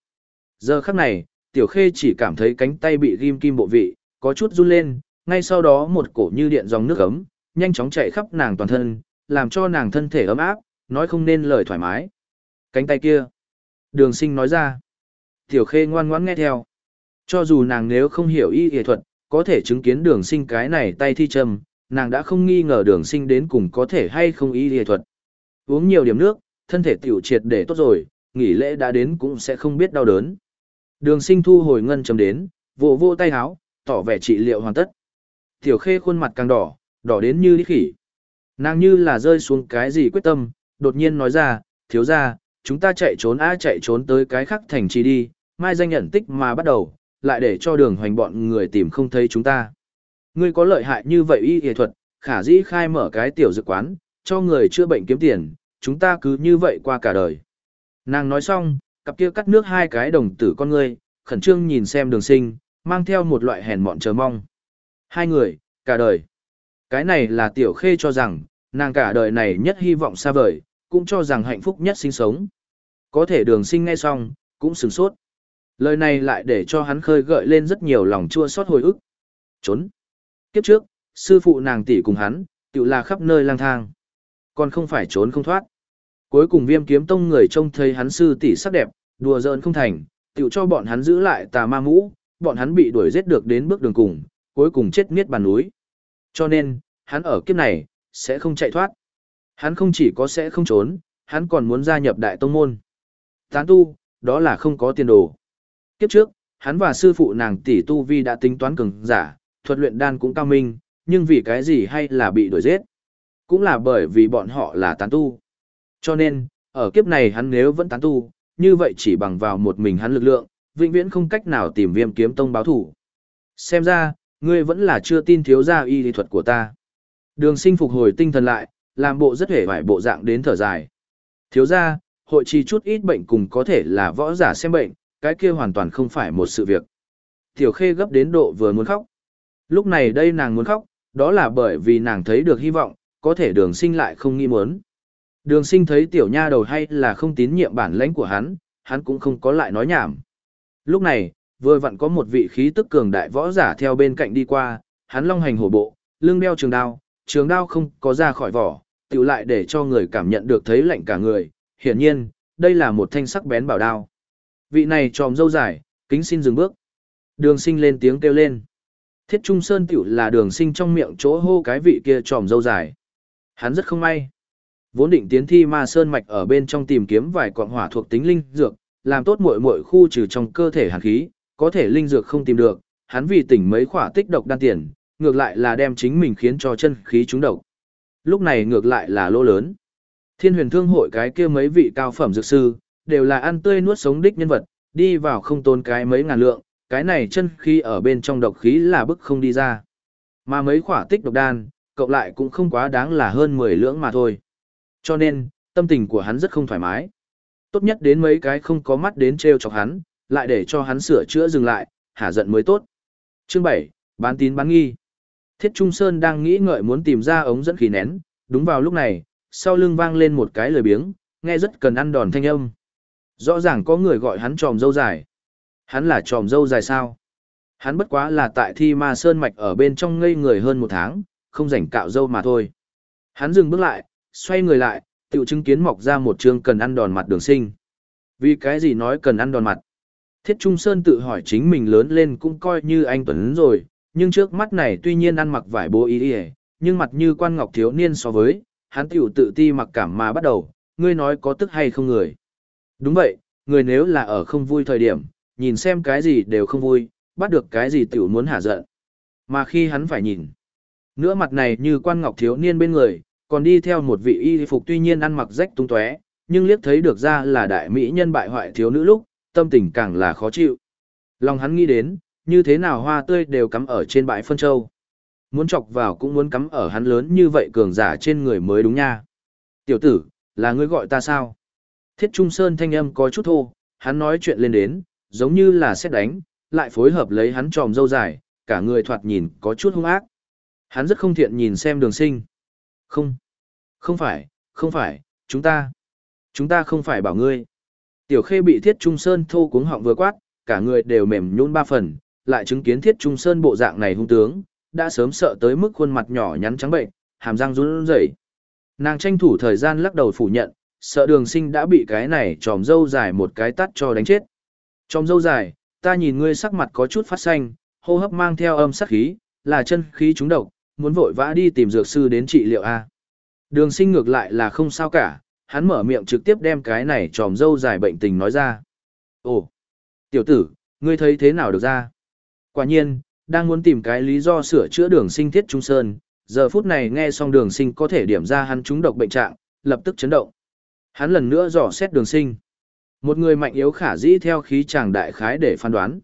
Giờ khắc này, tiểu khê chỉ cảm thấy cánh tay bị ghim kim bộ vị, có chút run lên, ngay sau đó một cổ như điện dòng nước ấm, nhanh chóng chạy khắp nàng toàn thân, làm cho nàng thân thể ấm áp, nói không nên lời thoải mái. Cánh tay kia. Đường sinh nói ra. Tiểu khê ngoan ngoãn nghe theo. Cho dù nàng nếu không hiểu y y thuật, có thể chứng kiến đường sinh cái này tay thi châm, nàng đã không nghi ngờ đường sinh đến cùng có thể hay không y y thuật. Uống nhiều điểm nước, thân thể tiểu triệt để tốt rồi, nghỉ lễ đã đến cũng sẽ không biết đau đớn. Đường sinh thu hồi ngân chấm đến, vỗ vỗ tay háo, tỏ vẻ trị liệu hoàn tất. Tiểu khê khuôn mặt càng đỏ, đỏ đến như đi khỉ. Nàng như là rơi xuống cái gì quyết tâm, đột nhiên nói ra, thiếu ra, chúng ta chạy trốn á chạy trốn tới cái khắc thành trì đi, mai danh nhận tích mà bắt đầu, lại để cho đường hoành bọn người tìm không thấy chúng ta. Ngươi có lợi hại như vậy y y thuật, khả dĩ khai mở cái tiểu dự quán, cho người chữa bệnh kiếm tiền, chúng ta cứ như vậy qua cả đời. Nàng nói xong, cặp kia cắt nước hai cái đồng tử con ngươi, khẩn trương nhìn xem đường sinh, mang theo một loại hèn mọn chờ mong. Hai người, cả đời. Cái này là tiểu khê cho rằng, nàng cả đời này nhất hy vọng xa vời, cũng cho rằng hạnh phúc nhất sinh sống. Có thể đường sinh nghe xong, cũng sừng sốt. Lời này lại để cho hắn khơi gợi lên rất nhiều lòng chua xót hồi ức. Trốn. Kiếp trước, sư phụ nàng tỷ cùng hắn, tự là khắp nơi lang thang. Còn không phải trốn không thoát. Cuối cùng viêm kiếm tông người trông thấy hắn sư tỷ sắc đẹp, đùa giỡn không thành, tự cho bọn hắn giữ lại tà ma mũ, bọn hắn bị đuổi giết được đến bước đường cùng, cuối cùng chết miết bàn núi. Cho nên, hắn ở kiếp này, sẽ không chạy thoát. Hắn không chỉ có sẽ không trốn, hắn còn muốn gia nhập đại tông môn. Tán tu, đó là không có tiền đồ. Kiếp trước, hắn và sư phụ nàng tỷ tu vi đã tính toán cường giả, thuật luyện đan cũng cao minh, nhưng vì cái gì hay là bị đuổi giết. Cũng là bởi vì bọn họ là tán tu. Cho nên, ở kiếp này hắn nếu vẫn tán tu, như vậy chỉ bằng vào một mình hắn lực lượng, vĩnh viễn không cách nào tìm viêm kiếm tông báo thủ. Xem ra, ngươi vẫn là chưa tin thiếu gia y lý thuật của ta. Đường sinh phục hồi tinh thần lại, làm bộ rất hề vải bộ dạng đến thở dài. Thiếu gia, hội trì chút ít bệnh cùng có thể là võ giả xem bệnh, cái kia hoàn toàn không phải một sự việc. Tiểu khê gấp đến độ vừa muốn khóc. Lúc này đây nàng muốn khóc, đó là bởi vì nàng thấy được hy vọng, có thể đường sinh lại không nghi muốn. Đường sinh thấy tiểu nha đầu hay là không tín nhiệm bản lãnh của hắn, hắn cũng không có lại nói nhảm. Lúc này, vừa vặn có một vị khí tức cường đại võ giả theo bên cạnh đi qua, hắn long hành hổ bộ, lưng đeo trường đao, trường đao không có ra khỏi vỏ, tự lại để cho người cảm nhận được thấy lạnh cả người. Hiển nhiên, đây là một thanh sắc bén bảo đao. Vị này tròm dâu dài, kính xin dừng bước. Đường sinh lên tiếng kêu lên. Thiết Trung Sơn tiểu là đường sinh trong miệng chỗ hô cái vị kia tròm dâu dài. Hắn rất không may. Vốn định tiến thi ma sơn mạch ở bên trong tìm kiếm vài quạng hỏa thuộc tính linh dược, làm tốt muội muội khu trừ trong cơ thể hàn khí, có thể linh dược không tìm được, hắn vì tỉnh mấy khỏa tích độc đan tiền, ngược lại là đem chính mình khiến cho chân khí trúng độc. Lúc này ngược lại là lỗ lớn. Thiên huyền thương hội cái kia mấy vị cao phẩm dược sư, đều là ăn tươi nuốt sống đích nhân vật, đi vào không tốn cái mấy ngàn lượng, cái này chân khí ở bên trong độc khí là bức không đi ra. Mà mấy khỏa tích độc đan, cộng lại cũng không quá đáng là hơn 10 lưỡng mà thôi. Cho nên, tâm tình của hắn rất không thoải mái. Tốt nhất đến mấy cái không có mắt đến treo chọc hắn, lại để cho hắn sửa chữa dừng lại, hả giận mới tốt. Chương 7, bán tín bán nghi. Thiết Trung Sơn đang nghĩ ngợi muốn tìm ra ống dẫn khí nén, đúng vào lúc này, sau lưng vang lên một cái lời biếng, nghe rất cần ăn đòn thanh âm. Rõ ràng có người gọi hắn tròm dâu dài. Hắn là tròm dâu dài sao? Hắn bất quá là tại thi ma sơn mạch ở bên trong ngây người hơn một tháng, không rảnh cạo dâu mà thôi. Hắn dừng bước lại, xoay người lại, tự chứng kiến mọc ra một trường cần ăn đòn mặt đường sinh. Vì cái gì nói cần ăn đòn mặt? Thiết Trung Sơn tự hỏi chính mình lớn lên cũng coi như anh Tuấn rồi, nhưng trước mắt này tuy nhiên ăn mặc vải bố ý ý, nhưng mặt như quan ngọc thiếu niên so với, hắn tiểu tự ti mặc cảm mà bắt đầu, ngươi nói có tức hay không người. Đúng vậy, người nếu là ở không vui thời điểm, nhìn xem cái gì đều không vui, bắt được cái gì tiểu muốn hả giận. Mà khi hắn phải nhìn, nữa mặt này như quan ngọc thiếu niên bên người, còn đi theo một vị y phục tuy nhiên ăn mặc rách tung tóe, nhưng liếc thấy được ra là đại mỹ nhân bại hoại thiếu nữ lúc, tâm tình càng là khó chịu. Lòng hắn nghĩ đến, như thế nào hoa tươi đều cắm ở trên bãi phân châu. Muốn chọc vào cũng muốn cắm ở hắn lớn như vậy cường giả trên người mới đúng nha. Tiểu tử, là ngươi gọi ta sao? Thiết Trung Sơn thanh âm có chút thô, hắn nói chuyện lên đến, giống như là xét đánh, lại phối hợp lấy hắn tròm dâu dài, cả người thoạt nhìn có chút hung ác. Hắn rất không thiện nhìn xem đường sinh. Không, không phải, không phải, chúng ta, chúng ta không phải bảo ngươi. Tiểu khê bị thiết trung sơn thô cuống họng vừa quát, cả người đều mềm nhún ba phần, lại chứng kiến thiết trung sơn bộ dạng này hung tướng, đã sớm sợ tới mức khuôn mặt nhỏ nhắn trắng bệnh, hàm răng run rẩy. Nàng tranh thủ thời gian lắc đầu phủ nhận, sợ đường sinh đã bị cái này tròm dâu dài một cái tắt cho đánh chết. Tròm dâu dài, ta nhìn ngươi sắc mặt có chút phát xanh, hô hấp mang theo âm sắc khí, là chân khí trúng độc, muốn vội vã đi tìm dược sư đến trị liệu A. Đường sinh ngược lại là không sao cả, hắn mở miệng trực tiếp đem cái này tròm dâu dài bệnh tình nói ra. Ồ, tiểu tử, ngươi thấy thế nào được ra? Quả nhiên, đang muốn tìm cái lý do sửa chữa đường sinh thiết trung sơn, giờ phút này nghe xong đường sinh có thể điểm ra hắn trúng độc bệnh trạng, lập tức chấn động. Hắn lần nữa dò xét đường sinh. Một người mạnh yếu khả dĩ theo khí chàng đại khái để phán đoán.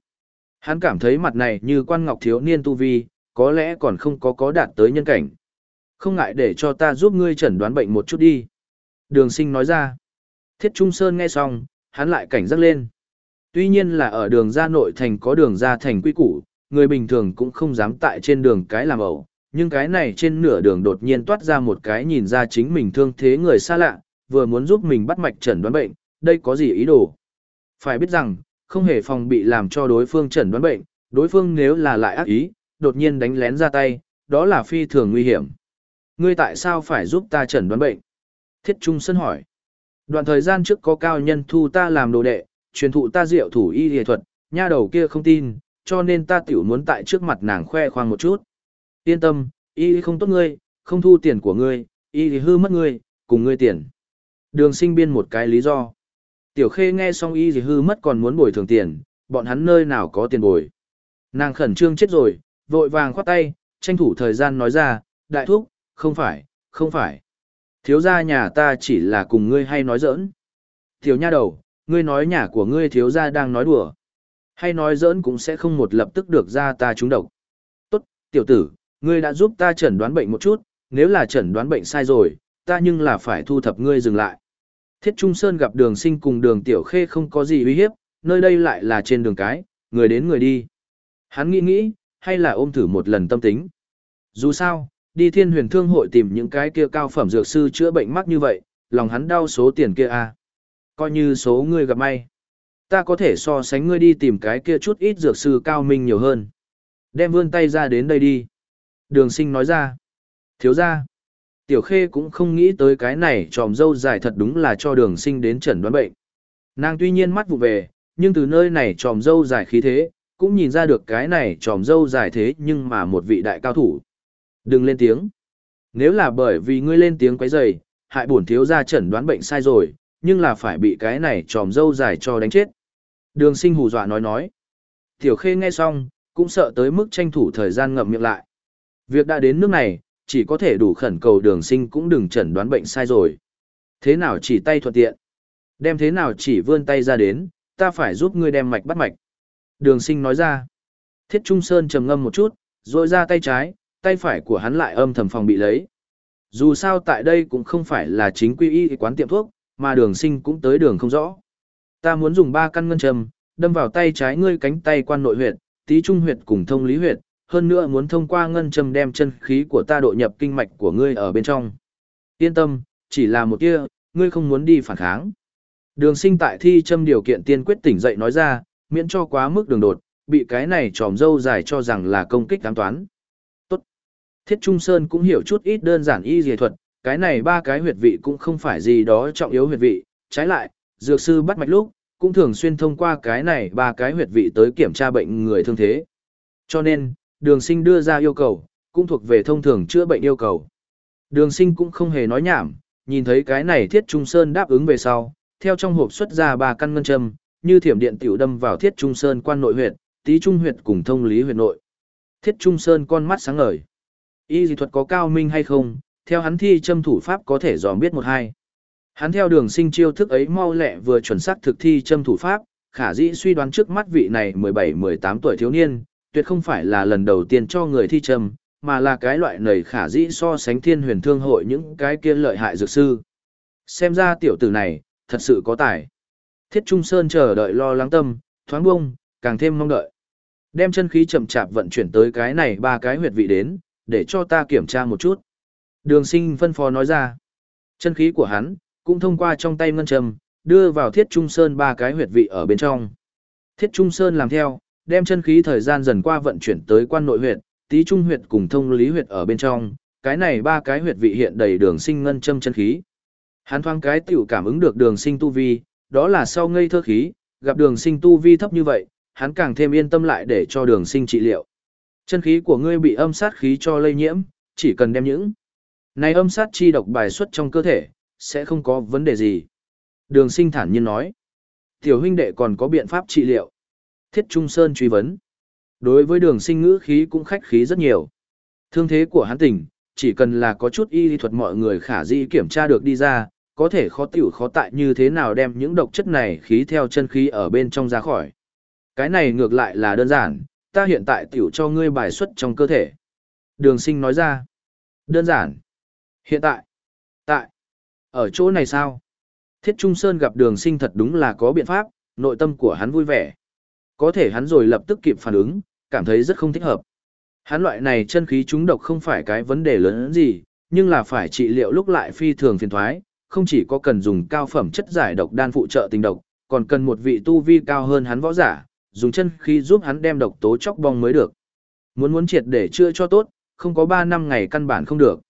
Hắn cảm thấy mặt này như quan ngọc thiếu niên tu vi, có lẽ còn không có có đạt tới nhân cảnh. Không ngại để cho ta giúp ngươi chẩn đoán bệnh một chút đi. Đường sinh nói ra. Thiết Trung Sơn nghe xong, hắn lại cảnh giác lên. Tuy nhiên là ở đường ra nội thành có đường ra thành quy củ, người bình thường cũng không dám tại trên đường cái làm ẩu, nhưng cái này trên nửa đường đột nhiên toát ra một cái nhìn ra chính mình thương thế người xa lạ, vừa muốn giúp mình bắt mạch chẩn đoán bệnh, đây có gì ý đồ. Phải biết rằng, không hề phòng bị làm cho đối phương chẩn đoán bệnh, đối phương nếu là lại ác ý, đột nhiên đánh lén ra tay, đó là phi thường nguy hiểm. Ngươi tại sao phải giúp ta chẩn đoán bệnh? Thiết Trung Sơn hỏi. Đoạn thời gian trước có cao nhân thu ta làm đồ đệ, truyền thụ ta diệu thủ y y thuật, nha đầu kia không tin, cho nên ta tiểu muốn tại trước mặt nàng khoe khoang một chút. Yên tâm, y không tốt ngươi, không thu tiền của ngươi, y thì hư mất ngươi, cùng ngươi tiền. Đường sinh biên một cái lý do. Tiểu khê nghe xong y thì hư mất còn muốn bồi thường tiền, bọn hắn nơi nào có tiền bồi. Nàng khẩn trương chết rồi, vội vàng khoát tay, tranh thủ thời gian nói ra, đại thúc, không phải, không phải. Thiếu gia nhà ta chỉ là cùng ngươi hay nói giỡn. Tiểu nha đầu, ngươi nói nhà của ngươi thiếu gia đang nói đùa. Hay nói giỡn cũng sẽ không một lập tức được ra ta trúng độc. Tốt, tiểu tử, ngươi đã giúp ta chẩn đoán bệnh một chút, nếu là chẩn đoán bệnh sai rồi, ta nhưng là phải thu thập ngươi dừng lại. Thiết Trung Sơn gặp đường sinh cùng đường tiểu khê không có gì uy hiếp, nơi đây lại là trên đường cái, người đến người đi. Hắn nghĩ nghĩ, hay là ôm thử một lần tâm tính. Dù sao, đi thiên huyền thương hội tìm những cái kia cao phẩm dược sư chữa bệnh mắc như vậy, lòng hắn đau số tiền kia à. Coi như số ngươi gặp may. Ta có thể so sánh ngươi đi tìm cái kia chút ít dược sư cao minh nhiều hơn. Đem vươn tay ra đến đây đi. Đường sinh nói ra. Thiếu ra. Tiểu khê cũng không nghĩ tới cái này tròm dâu dài thật đúng là cho đường sinh đến chẩn đoán bệnh. Nàng tuy nhiên mắt vụ về, nhưng từ nơi này tròm dâu dài khí thế, cũng nhìn ra được cái này tròm dâu dài thế nhưng mà một vị đại cao thủ. Đừng lên tiếng. Nếu là bởi vì ngươi lên tiếng quấy rầy, hại bổn thiếu gia chẩn đoán bệnh sai rồi, nhưng là phải bị cái này tròm dâu dài cho đánh chết. Đường sinh hù dọa nói nói. Tiểu khê nghe xong, cũng sợ tới mức tranh thủ thời gian ngậm miệng lại. Việc đã đến nước này, chỉ có thể đủ khẩn cầu đường sinh cũng đừng chẩn đoán bệnh sai rồi. Thế nào chỉ tay thuận tiện? Đem thế nào chỉ vươn tay ra đến, ta phải giúp ngươi đem mạch bắt mạch. Đường sinh nói ra. Thiết Trung Sơn trầm ngâm một chút, rồi ra tay trái, tay phải của hắn lại âm thầm phòng bị lấy. Dù sao tại đây cũng không phải là chính quy y quán tiệm thuốc, mà đường sinh cũng tới đường không rõ. Ta muốn dùng ba căn ngân trầm, đâm vào tay trái ngươi cánh tay quan nội huyệt, tí trung huyệt cùng thông lý huyệt, hơn nữa muốn thông qua ngân châm đem chân khí của ta độ nhập kinh mạch của ngươi ở bên trong. Yên tâm, chỉ là một kia, ngươi không muốn đi phản kháng. Đường sinh tại thi châm điều kiện tiên quyết tỉnh dậy nói ra, miễn cho quá mức đường đột, bị cái này tròm dâu dài cho rằng là công kích ám toán. Tốt. Thiết Trung Sơn cũng hiểu chút ít đơn giản y dề thuật, cái này ba cái huyệt vị cũng không phải gì đó trọng yếu huyệt vị, trái lại, dược sư bắt mạch lúc, cũng thường xuyên thông qua cái này ba cái huyệt vị tới kiểm tra bệnh người thương thế. Cho nên, đường sinh đưa ra yêu cầu, cũng thuộc về thông thường chữa bệnh yêu cầu. Đường sinh cũng không hề nói nhảm, nhìn thấy cái này thiết trung sơn đáp ứng về sau, theo trong hộp xuất ra ba căn ngân châm, như thiểm điện tiểu đâm vào thiết trung sơn quan nội huyệt, tí trung huyệt cùng thông lý huyệt nội. Thiết trung sơn con mắt sáng ngời. Y dị thuật có cao minh hay không, theo hắn thi châm thủ pháp có thể dòm biết một hai. Hắn theo đường sinh chiêu thức ấy mau lẹ vừa chuẩn xác thực thi châm thủ pháp, khả dĩ suy đoán trước mắt vị này 17-18 tuổi thiếu niên, tuyệt không phải là lần đầu tiên cho người thi châm, mà là cái loại nầy khả dĩ so sánh thiên huyền thương hội những cái kia lợi hại dược sư. Xem ra tiểu tử này, thật sự có tài. Thiết Trung Sơn chờ đợi lo lắng tâm, thoáng bông, càng thêm mong đợi. Đem chân khí chậm chạp vận chuyển tới cái này ba cái huyệt vị đến, để cho ta kiểm tra một chút. Đường sinh phân phó nói ra. Chân khí của hắn, cũng thông qua trong tay ngân trầm, đưa vào thiết trung sơn ba cái huyệt vị ở bên trong. Thiết trung sơn làm theo, đem chân khí thời gian dần qua vận chuyển tới quan nội huyệt, tí trung huyệt cùng thông lý huyệt ở bên trong, cái này ba cái huyệt vị hiện đầy đường sinh ngân châm chân khí. Hắn thoáng cái tiểu cảm ứng được đường sinh tu vi, đó là sau ngây thơ khí, gặp đường sinh tu vi thấp như vậy, hắn càng thêm yên tâm lại để cho đường sinh trị liệu. Chân khí của ngươi bị âm sát khí cho lây nhiễm, chỉ cần đem những này âm sát chi độc bài xuất trong cơ thể, sẽ không có vấn đề gì. Đường sinh thản nhiên nói. Tiểu huynh đệ còn có biện pháp trị liệu. Thiết Trung Sơn truy vấn. Đối với đường sinh ngữ khí cũng khách khí rất nhiều. Thương thế của hắn tỉnh, chỉ cần là có chút y lý thuật mọi người khả di kiểm tra được đi ra, có thể khó tiểu khó tại như thế nào đem những độc chất này khí theo chân khí ở bên trong ra khỏi. Cái này ngược lại là đơn giản, ta hiện tại tiểu cho ngươi bài xuất trong cơ thể. Đường sinh nói ra. Đơn giản. Hiện tại. Tại. Ở chỗ này sao? Thiết Trung Sơn gặp đường sinh thật đúng là có biện pháp, nội tâm của hắn vui vẻ. Có thể hắn rồi lập tức kịp phản ứng, cảm thấy rất không thích hợp. Hắn loại này chân khí trúng độc không phải cái vấn đề lớn gì, nhưng là phải trị liệu lúc lại phi thường phiền thoái, không chỉ có cần dùng cao phẩm chất giải độc đan phụ trợ tình độc, còn cần một vị tu vi cao hơn hắn võ giả, dùng chân khí giúp hắn đem độc tố chóc bong mới được. Muốn muốn triệt để chữa cho tốt, không có 3 năm ngày căn bản không được.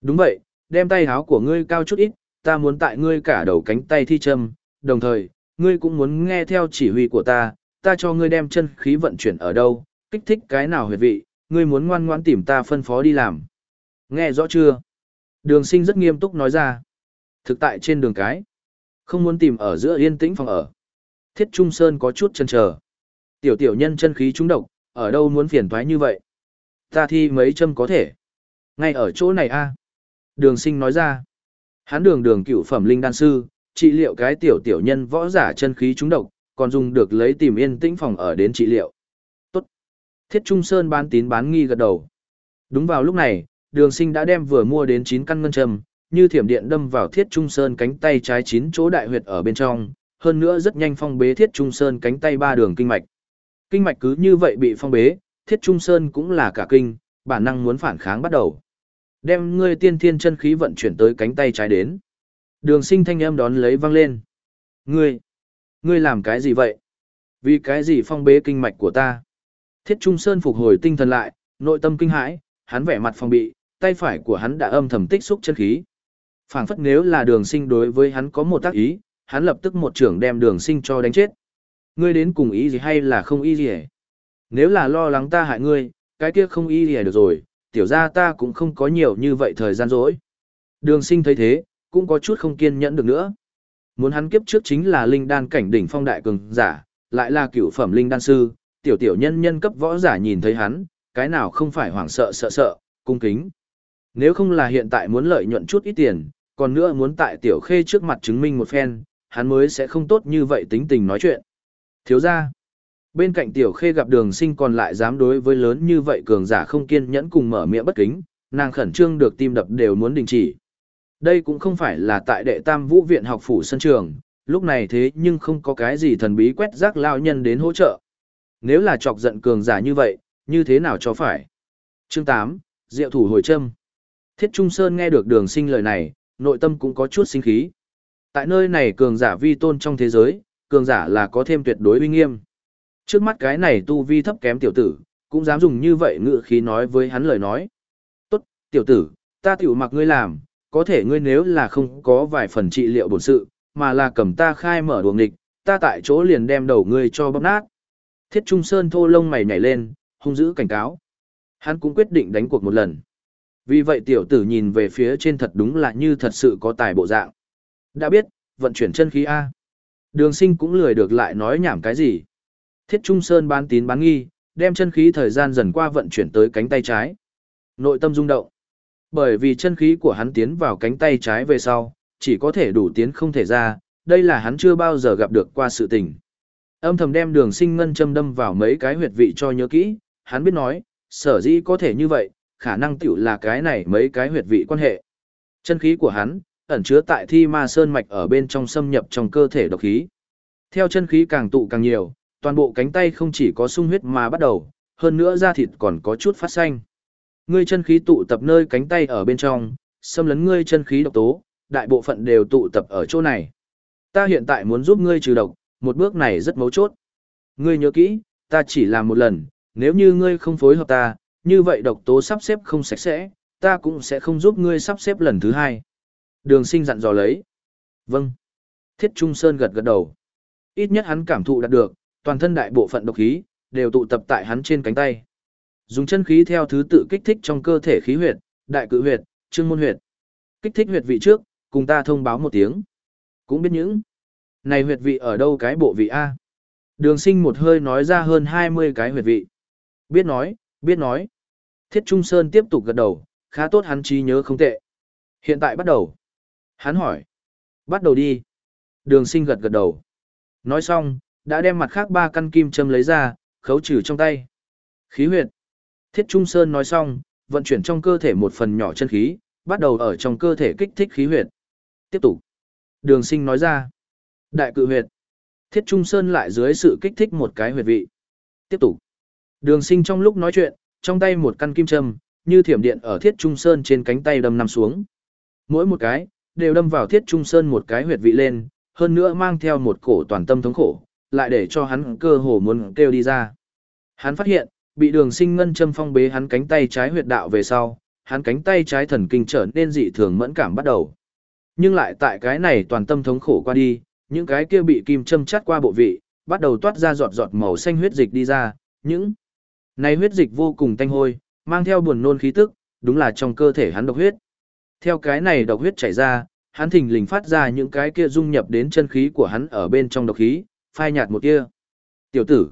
Đúng vậy, đem tay háo của ngươi cao chút ít, ta muốn tại ngươi cả đầu cánh tay thi châm, đồng thời, ngươi cũng muốn nghe theo chỉ huy của ta, ta cho ngươi đem chân khí vận chuyển ở đâu, kích thích cái nào huyệt vị, ngươi muốn ngoan ngoãn tìm ta phân phó đi làm. Nghe rõ chưa? Đường sinh rất nghiêm túc nói ra. Thực tại trên đường cái, không muốn tìm ở giữa yên tĩnh phòng ở. Thiết Trung Sơn có chút chân chờ. Tiểu tiểu nhân chân khí trúng độc, ở đâu muốn phiền toái như vậy? Ta thi mấy châm có thể. Ngay ở chỗ này a Đường sinh nói ra. Hán đường đường cựu phẩm linh đan sư, trị liệu cái tiểu tiểu nhân võ giả chân khí trúng độc, còn dùng được lấy tìm yên tĩnh phòng ở đến trị liệu. Tốt. Thiết Trung Sơn bán tín bán nghi gật đầu. Đúng vào lúc này, đường sinh đã đem vừa mua đến 9 căn ngân châm, như thiểm điện đâm vào Thiết Trung Sơn cánh tay trái chín chỗ đại huyệt ở bên trong, hơn nữa rất nhanh phong bế Thiết Trung Sơn cánh tay ba đường kinh mạch. Kinh mạch cứ như vậy bị phong bế, Thiết Trung Sơn cũng là cả kinh, bản năng muốn phản kháng bắt đầu. Đem ngươi tiên thiên chân khí vận chuyển tới cánh tay trái đến. Đường sinh thanh âm đón lấy văng lên. Ngươi, ngươi làm cái gì vậy? Vì cái gì phong bế kinh mạch của ta? Thiết Trung Sơn phục hồi tinh thần lại, nội tâm kinh hãi, hắn vẻ mặt phong bị, tay phải của hắn đã âm thầm tích xúc chân khí phảng phất nếu là đường sinh đối với hắn có một tác ý, hắn lập tức một trưởng đem đường sinh cho đánh chết. Ngươi đến cùng ý gì hay là không ý gì hết? Nếu là lo lắng ta hại ngươi, cái kia không ý gì được rồi, tiểu ra ta cũng không có nhiều như vậy thời gian rỗi. Đường sinh thấy thế, cũng có chút không kiên nhẫn được nữa. Muốn hắn kiếp trước chính là linh đan cảnh đỉnh phong đại cường giả, lại là cửu phẩm linh đan sư, tiểu tiểu nhân nhân cấp võ giả nhìn thấy hắn, cái nào không phải hoảng sợ sợ sợ, cung kính. Nếu không là hiện tại muốn lợi nhuận chút ít tiền, còn nữa muốn tại tiểu khê trước mặt chứng minh một phen, hắn mới sẽ không tốt như vậy tính tình nói chuyện. Thiếu ra, bên cạnh tiểu khê gặp đường sinh còn lại dám đối với lớn như vậy cường giả không kiên nhẫn cùng mở miệng bất kính, nàng khẩn trương được tim đập đều muốn đình chỉ. Đây cũng không phải là tại đệ tam vũ viện học phủ sân trường, lúc này thế nhưng không có cái gì thần bí quét rác lao nhân đến hỗ trợ. Nếu là chọc giận cường giả như vậy, như thế nào cho phải? Chương 8, Diệu thủ hồi châm. Thiết Trung Sơn nghe được đường sinh lời này, nội tâm cũng có chút sinh khí. Tại nơi này cường giả vi tôn trong thế giới, cường giả là có thêm tuyệt đối uy nghiêm. Trước mắt cái này tu vi thấp kém tiểu tử, cũng dám dùng như vậy ngự khí nói với hắn lời nói. Tốt, tiểu tử, ta tiểu mặc ngươi làm, có thể ngươi nếu là không có vài phần trị liệu bổn sự, mà là cầm ta khai mở đuồng địch, ta tại chỗ liền đem đầu ngươi cho bóp nát. Thiết Trung Sơn thô lông mày nhảy lên, hung dữ cảnh cáo. Hắn cũng quyết định đánh cuộc một lần. Vì vậy tiểu tử nhìn về phía trên thật đúng là như thật sự có tài bộ dạng. Đã biết, vận chuyển chân khí A. Đường sinh cũng lười được lại nói nhảm cái gì. Thiết Trung Sơn bán tín bán nghi, đem chân khí thời gian dần qua vận chuyển tới cánh tay trái. Nội tâm rung động. Bởi vì chân khí của hắn tiến vào cánh tay trái về sau, chỉ có thể đủ tiến không thể ra, đây là hắn chưa bao giờ gặp được qua sự tình. Âm thầm đem đường sinh ngân châm đâm vào mấy cái huyệt vị cho nhớ kỹ, hắn biết nói, sở dĩ có thể như vậy, khả năng tiểu là cái này mấy cái huyệt vị quan hệ. Chân khí của hắn, ẩn chứa tại thi ma sơn mạch ở bên trong xâm nhập trong cơ thể độc khí. Theo chân khí càng tụ càng nhiều, toàn bộ cánh tay không chỉ có sung huyết mà bắt đầu, hơn nữa da thịt còn có chút phát xanh. Ngươi chân khí tụ tập nơi cánh tay ở bên trong, xâm lấn ngươi chân khí độc tố, đại bộ phận đều tụ tập ở chỗ này. Ta hiện tại muốn giúp ngươi trừ độc, một bước này rất mấu chốt. Ngươi nhớ kỹ, ta chỉ làm một lần, nếu như ngươi không phối hợp ta, như vậy độc tố sắp xếp không sạch sẽ, ta cũng sẽ không giúp ngươi sắp xếp lần thứ hai. Đường sinh dặn dò lấy. Vâng. Thiết Trung Sơn gật gật đầu. Ít nhất hắn cảm thụ đạt được, toàn thân đại bộ phận độc khí, đều tụ tập tại hắn trên cánh tay. Dùng chân khí theo thứ tự kích thích trong cơ thể khí huyệt, đại cự huyệt, trương môn huyệt. Kích thích huyệt vị trước, cùng ta thông báo một tiếng. Cũng biết những. Này huyệt vị ở đâu cái bộ vị A? Đường sinh một hơi nói ra hơn 20 cái huyệt vị. Biết nói, biết nói. Thiết Trung Sơn tiếp tục gật đầu, khá tốt hắn trí nhớ không tệ. Hiện tại bắt đầu. Hắn hỏi. Bắt đầu đi. Đường sinh gật gật đầu. Nói xong, đã đem mặt khác ba căn kim châm lấy ra, khấu trừ trong tay. Khí huyệt. Thiết Trung Sơn nói xong, vận chuyển trong cơ thể một phần nhỏ chân khí, bắt đầu ở trong cơ thể kích thích khí huyệt. Tiếp tục. Đường sinh nói ra. Đại cự huyệt. Thiết Trung Sơn lại dưới sự kích thích một cái huyệt vị. Tiếp tục. Đường sinh trong lúc nói chuyện, trong tay một căn kim châm, như thiểm điện ở Thiết Trung Sơn trên cánh tay đâm nằm xuống. Mỗi một cái, đều đâm vào Thiết Trung Sơn một cái huyệt vị lên, hơn nữa mang theo một cổ toàn tâm thống khổ, lại để cho hắn cơ hồ muốn kêu đi ra. Hắn phát hiện, bị đường sinh ngân châm phong bế hắn cánh tay trái huyệt đạo về sau, hắn cánh tay trái thần kinh trở nên dị thường mẫn cảm bắt đầu. Nhưng lại tại cái này toàn tâm thống khổ qua đi, những cái kia bị kim châm chắt qua bộ vị, bắt đầu toát ra giọt giọt màu xanh huyết dịch đi ra, những này huyết dịch vô cùng tanh hôi, mang theo buồn nôn khí tức, đúng là trong cơ thể hắn độc huyết. Theo cái này độc huyết chảy ra, hắn thình lình phát ra những cái kia dung nhập đến chân khí của hắn ở bên trong độc khí, phai nhạt một tia. Tiểu tử.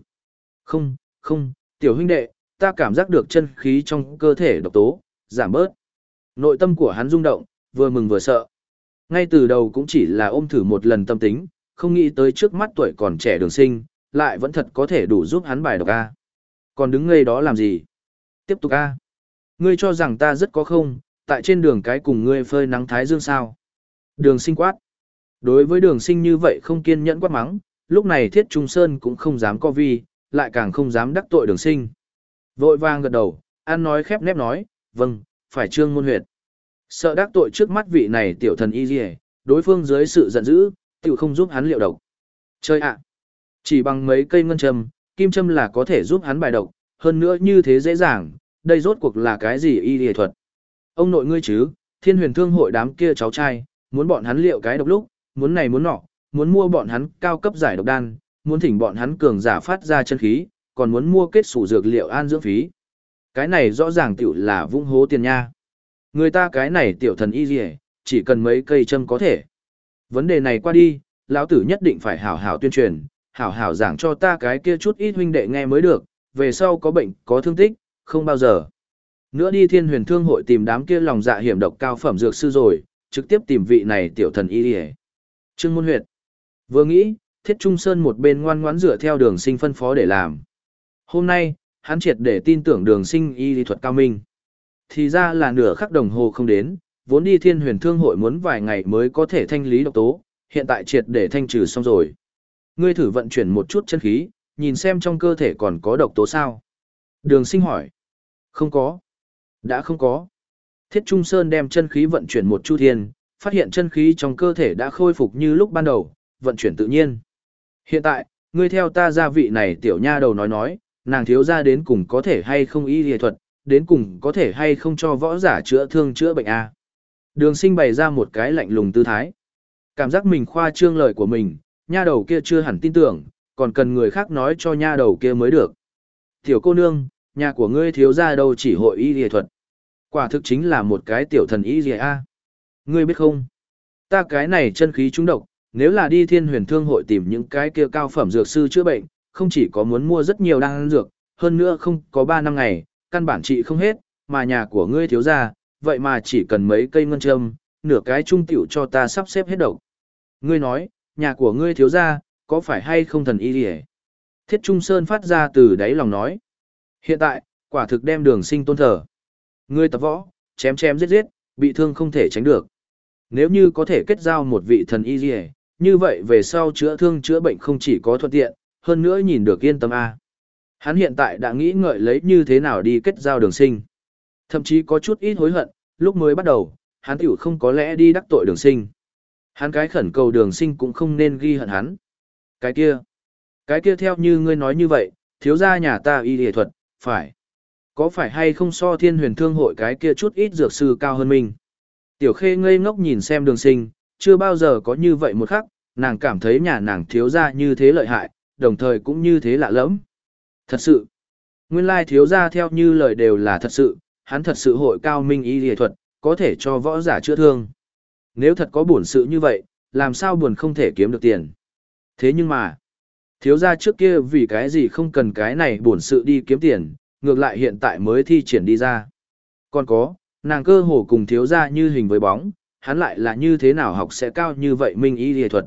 Không, không, tiểu huynh đệ, ta cảm giác được chân khí trong cơ thể độc tố, giảm bớt. Nội tâm của hắn rung động, vừa mừng vừa sợ. Ngay từ đầu cũng chỉ là ôm thử một lần tâm tính, không nghĩ tới trước mắt tuổi còn trẻ đường sinh, lại vẫn thật có thể đủ giúp hắn bài độc A. Còn đứng ngây đó làm gì? Tiếp tục A. Ngươi cho rằng ta rất có không, tại trên đường cái cùng ngươi phơi nắng thái dương sao? Đường sinh quát. Đối với đường sinh như vậy không kiên nhẫn quát mắng, lúc này Thiết Trung Sơn cũng không dám co vi, lại càng không dám đắc tội đường sinh. Vội vàng gật đầu, ăn nói khép nép nói, vâng, phải trương môn huyệt. Sợ đắc tội trước mắt vị này tiểu thần y dì đối phương dưới sự giận dữ, tiểu không giúp hắn liệu độc. Chơi ạ! chỉ bằng mấy cây ngân trầm kim châm là có thể giúp hắn bài độc, hơn nữa như thế dễ dàng, đây rốt cuộc là cái gì y y thuật. Ông nội ngươi chứ, thiên huyền thương hội đám kia cháu trai, muốn bọn hắn liệu cái độc lúc, muốn này muốn nọ, muốn mua bọn hắn cao cấp giải độc đan, muốn thỉnh bọn hắn cường giả phát ra chân khí, còn muốn mua kết sủ dược liệu an dưỡng phí. Cái này rõ ràng tiểu là vung hố tiền nha. Người ta cái này tiểu thần y gì chỉ cần mấy cây châm có thể. Vấn đề này qua đi, lão tử nhất định phải hảo hảo tuyên truyền, hảo hảo giảng cho ta cái kia chút ít huynh đệ nghe mới được, về sau có bệnh, có thương tích, không bao giờ. Nữa đi thiên huyền thương hội tìm đám kia lòng dạ hiểm độc cao phẩm dược sư rồi, trực tiếp tìm vị này tiểu thần y đi Trương Môn Huyệt. Vừa nghĩ, Thiết Trung Sơn một bên ngoan ngoãn dựa theo đường sinh phân phó để làm. Hôm nay, hắn triệt để tin tưởng đường sinh y lý thuật cao minh. Thì ra là nửa khắc đồng hồ không đến, vốn đi thiên huyền thương hội muốn vài ngày mới có thể thanh lý độc tố, hiện tại triệt để thanh trừ xong rồi. Ngươi thử vận chuyển một chút chân khí, nhìn xem trong cơ thể còn có độc tố sao. Đường sinh hỏi. Không có. Đã không có. Thiết Trung Sơn đem chân khí vận chuyển một chu thiên, phát hiện chân khí trong cơ thể đã khôi phục như lúc ban đầu, vận chuyển tự nhiên. Hiện tại, ngươi theo ta gia vị này tiểu nha đầu nói nói, nàng thiếu ra đến cùng có thể hay không y lý thuật, đến cùng có thể hay không cho võ giả chữa thương chữa bệnh a Đường sinh bày ra một cái lạnh lùng tư thái. Cảm giác mình khoa trương lời của mình, nha đầu kia chưa hẳn tin tưởng, còn cần người khác nói cho nha đầu kia mới được. Tiểu cô nương, nhà của ngươi thiếu ra đâu chỉ hội y lý thuật. Quả thực chính là một cái tiểu thần y lìa a Ngươi biết không? Ta cái này chân khí trúng độc, nếu là đi thiên huyền thương hội tìm những cái kia cao phẩm dược sư chữa bệnh, không chỉ có muốn mua rất nhiều đan dược, hơn nữa không có 3 năm ngày, căn bản trị không hết, mà nhà của ngươi thiếu ra, vậy mà chỉ cần mấy cây ngân châm, nửa cái trung tiểu cho ta sắp xếp hết độc. Ngươi nói, nhà của ngươi thiếu gia có phải hay không thần y hề? Thiết Trung Sơn phát ra từ đáy lòng nói. Hiện tại, quả thực đem đường sinh tôn thờ. Ngươi tập võ, chém chém giết giết, bị thương không thể tránh được. Nếu như có thể kết giao một vị thần y hề, như vậy về sau chữa thương chữa bệnh không chỉ có thuận tiện, hơn nữa nhìn được yên tâm A. Hắn hiện tại đã nghĩ ngợi lấy như thế nào đi kết giao đường sinh. Thậm chí có chút ít hối hận, lúc mới bắt đầu, hắn tiểu không có lẽ đi đắc tội đường sinh. Hắn cái khẩn cầu đường sinh cũng không nên ghi hận hắn. Cái kia, cái kia theo như ngươi nói như vậy, thiếu gia nhà ta y nghệ thuật, phải. Có phải hay không so thiên huyền thương hội cái kia chút ít dược sư cao hơn mình? Tiểu khê ngây ngốc nhìn xem đường sinh, chưa bao giờ có như vậy một khắc, nàng cảm thấy nhà nàng thiếu gia như thế lợi hại, đồng thời cũng như thế lạ lẫm. Thật sự, nguyên lai thiếu gia theo như lời đều là thật sự, hắn thật sự hội cao minh y nghệ thuật, có thể cho võ giả chữa thương. Nếu thật có buồn sự như vậy, làm sao buồn không thể kiếm được tiền. Thế nhưng mà, thiếu gia trước kia vì cái gì không cần cái này buồn sự đi kiếm tiền, ngược lại hiện tại mới thi triển đi ra. Còn có, nàng cơ hồ cùng thiếu gia như hình với bóng, hắn lại là như thế nào học sẽ cao như vậy minh y nghệ thuật.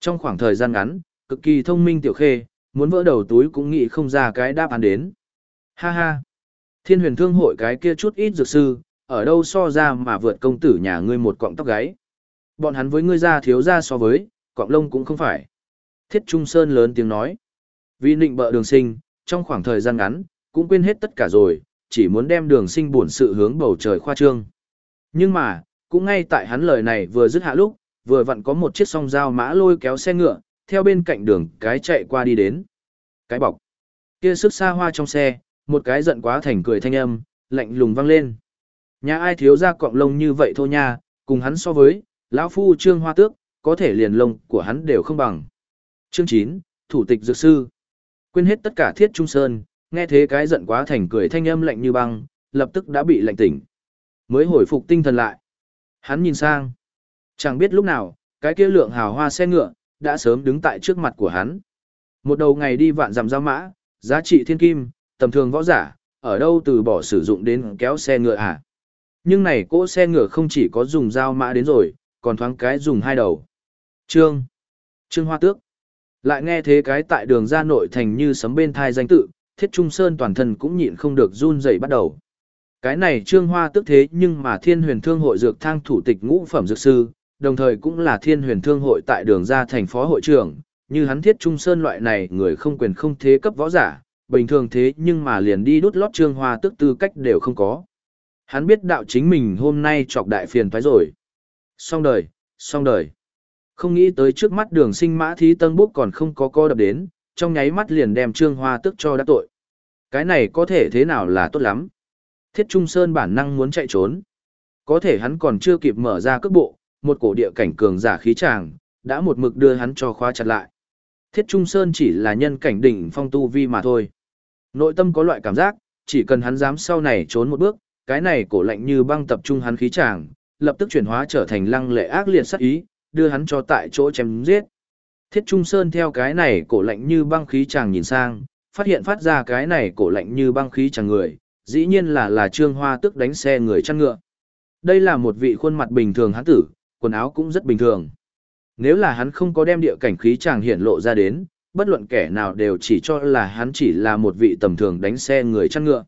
Trong khoảng thời gian ngắn, cực kỳ thông minh tiểu khê, muốn vỡ đầu túi cũng nghĩ không ra cái đáp án đến. Ha ha! Thiên huyền thương hội cái kia chút ít dược sư, ở đâu so ra mà vượt công tử nhà ngươi một cọng tóc gáy. Bọn hắn với ngươi ra thiếu ra so với, cọng lông cũng không phải. Thiết Trung Sơn lớn tiếng nói. Vì nịnh bợ đường sinh, trong khoảng thời gian ngắn, cũng quên hết tất cả rồi, chỉ muốn đem đường sinh buồn sự hướng bầu trời khoa trương. Nhưng mà, cũng ngay tại hắn lời này vừa dứt hạ lúc, vừa vặn có một chiếc song dao mã lôi kéo xe ngựa, theo bên cạnh đường cái chạy qua đi đến. Cái bọc. Kia sức xa hoa trong xe, một cái giận quá thành cười thanh âm, lạnh lùng vang lên. Nhà ai thiếu ra cọng lông như vậy thôi nha, cùng hắn so với, lão phu trương hoa tước, có thể liền lông của hắn đều không bằng. Chương 9, Thủ tịch Dược Sư. Quên hết tất cả thiết trung sơn, nghe thế cái giận quá thành cười thanh âm lạnh như băng, lập tức đã bị lạnh tỉnh. Mới hồi phục tinh thần lại. Hắn nhìn sang. Chẳng biết lúc nào, cái kia lượng hào hoa xe ngựa, đã sớm đứng tại trước mặt của hắn. Một đầu ngày đi vạn dặm giao mã, giá trị thiên kim, tầm thường võ giả, ở đâu từ bỏ sử dụng đến kéo xe ngựa à? Nhưng này cỗ xe ngựa không chỉ có dùng dao mã đến rồi, còn thoáng cái dùng hai đầu. Trương. Trương Hoa Tước. Lại nghe thế cái tại đường ra nội thành như sấm bên thai danh tự, thiết trung sơn toàn thân cũng nhịn không được run dậy bắt đầu. Cái này Trương Hoa Tước thế nhưng mà thiên huyền thương hội dược thang thủ tịch ngũ phẩm dược sư, đồng thời cũng là thiên huyền thương hội tại đường ra thành phó hội trưởng, như hắn thiết trung sơn loại này người không quyền không thế cấp võ giả, bình thường thế nhưng mà liền đi đút lót trương hoa tức tư cách đều không có. Hắn biết đạo chính mình hôm nay chọc đại phiền thoái rồi. Xong đời, xong đời. Không nghĩ tới trước mắt đường sinh mã thí tân búc còn không có co đập đến, trong nháy mắt liền đem trương hoa tức cho đã tội. Cái này có thể thế nào là tốt lắm. Thiết Trung Sơn bản năng muốn chạy trốn. Có thể hắn còn chưa kịp mở ra cước bộ, một cổ địa cảnh cường giả khí tràng, đã một mực đưa hắn cho khóa chặt lại. Thiết Trung Sơn chỉ là nhân cảnh đỉnh phong tu vi mà thôi. Nội tâm có loại cảm giác, chỉ cần hắn dám sau này trốn một bước, cái này cổ lạnh như băng tập trung hắn khí tràng, lập tức chuyển hóa trở thành lăng lệ ác liệt sát ý, đưa hắn cho tại chỗ chém giết. Thiết Trung Sơn theo cái này cổ lạnh như băng khí chàng nhìn sang, phát hiện phát ra cái này cổ lạnh như băng khí chàng người, dĩ nhiên là là Trương Hoa tức đánh xe người chăn ngựa. Đây là một vị khuôn mặt bình thường hắn tử, quần áo cũng rất bình thường. Nếu là hắn không có đem địa cảnh khí chàng hiện lộ ra đến, bất luận kẻ nào đều chỉ cho là hắn chỉ là một vị tầm thường đánh xe người chăn ngựa.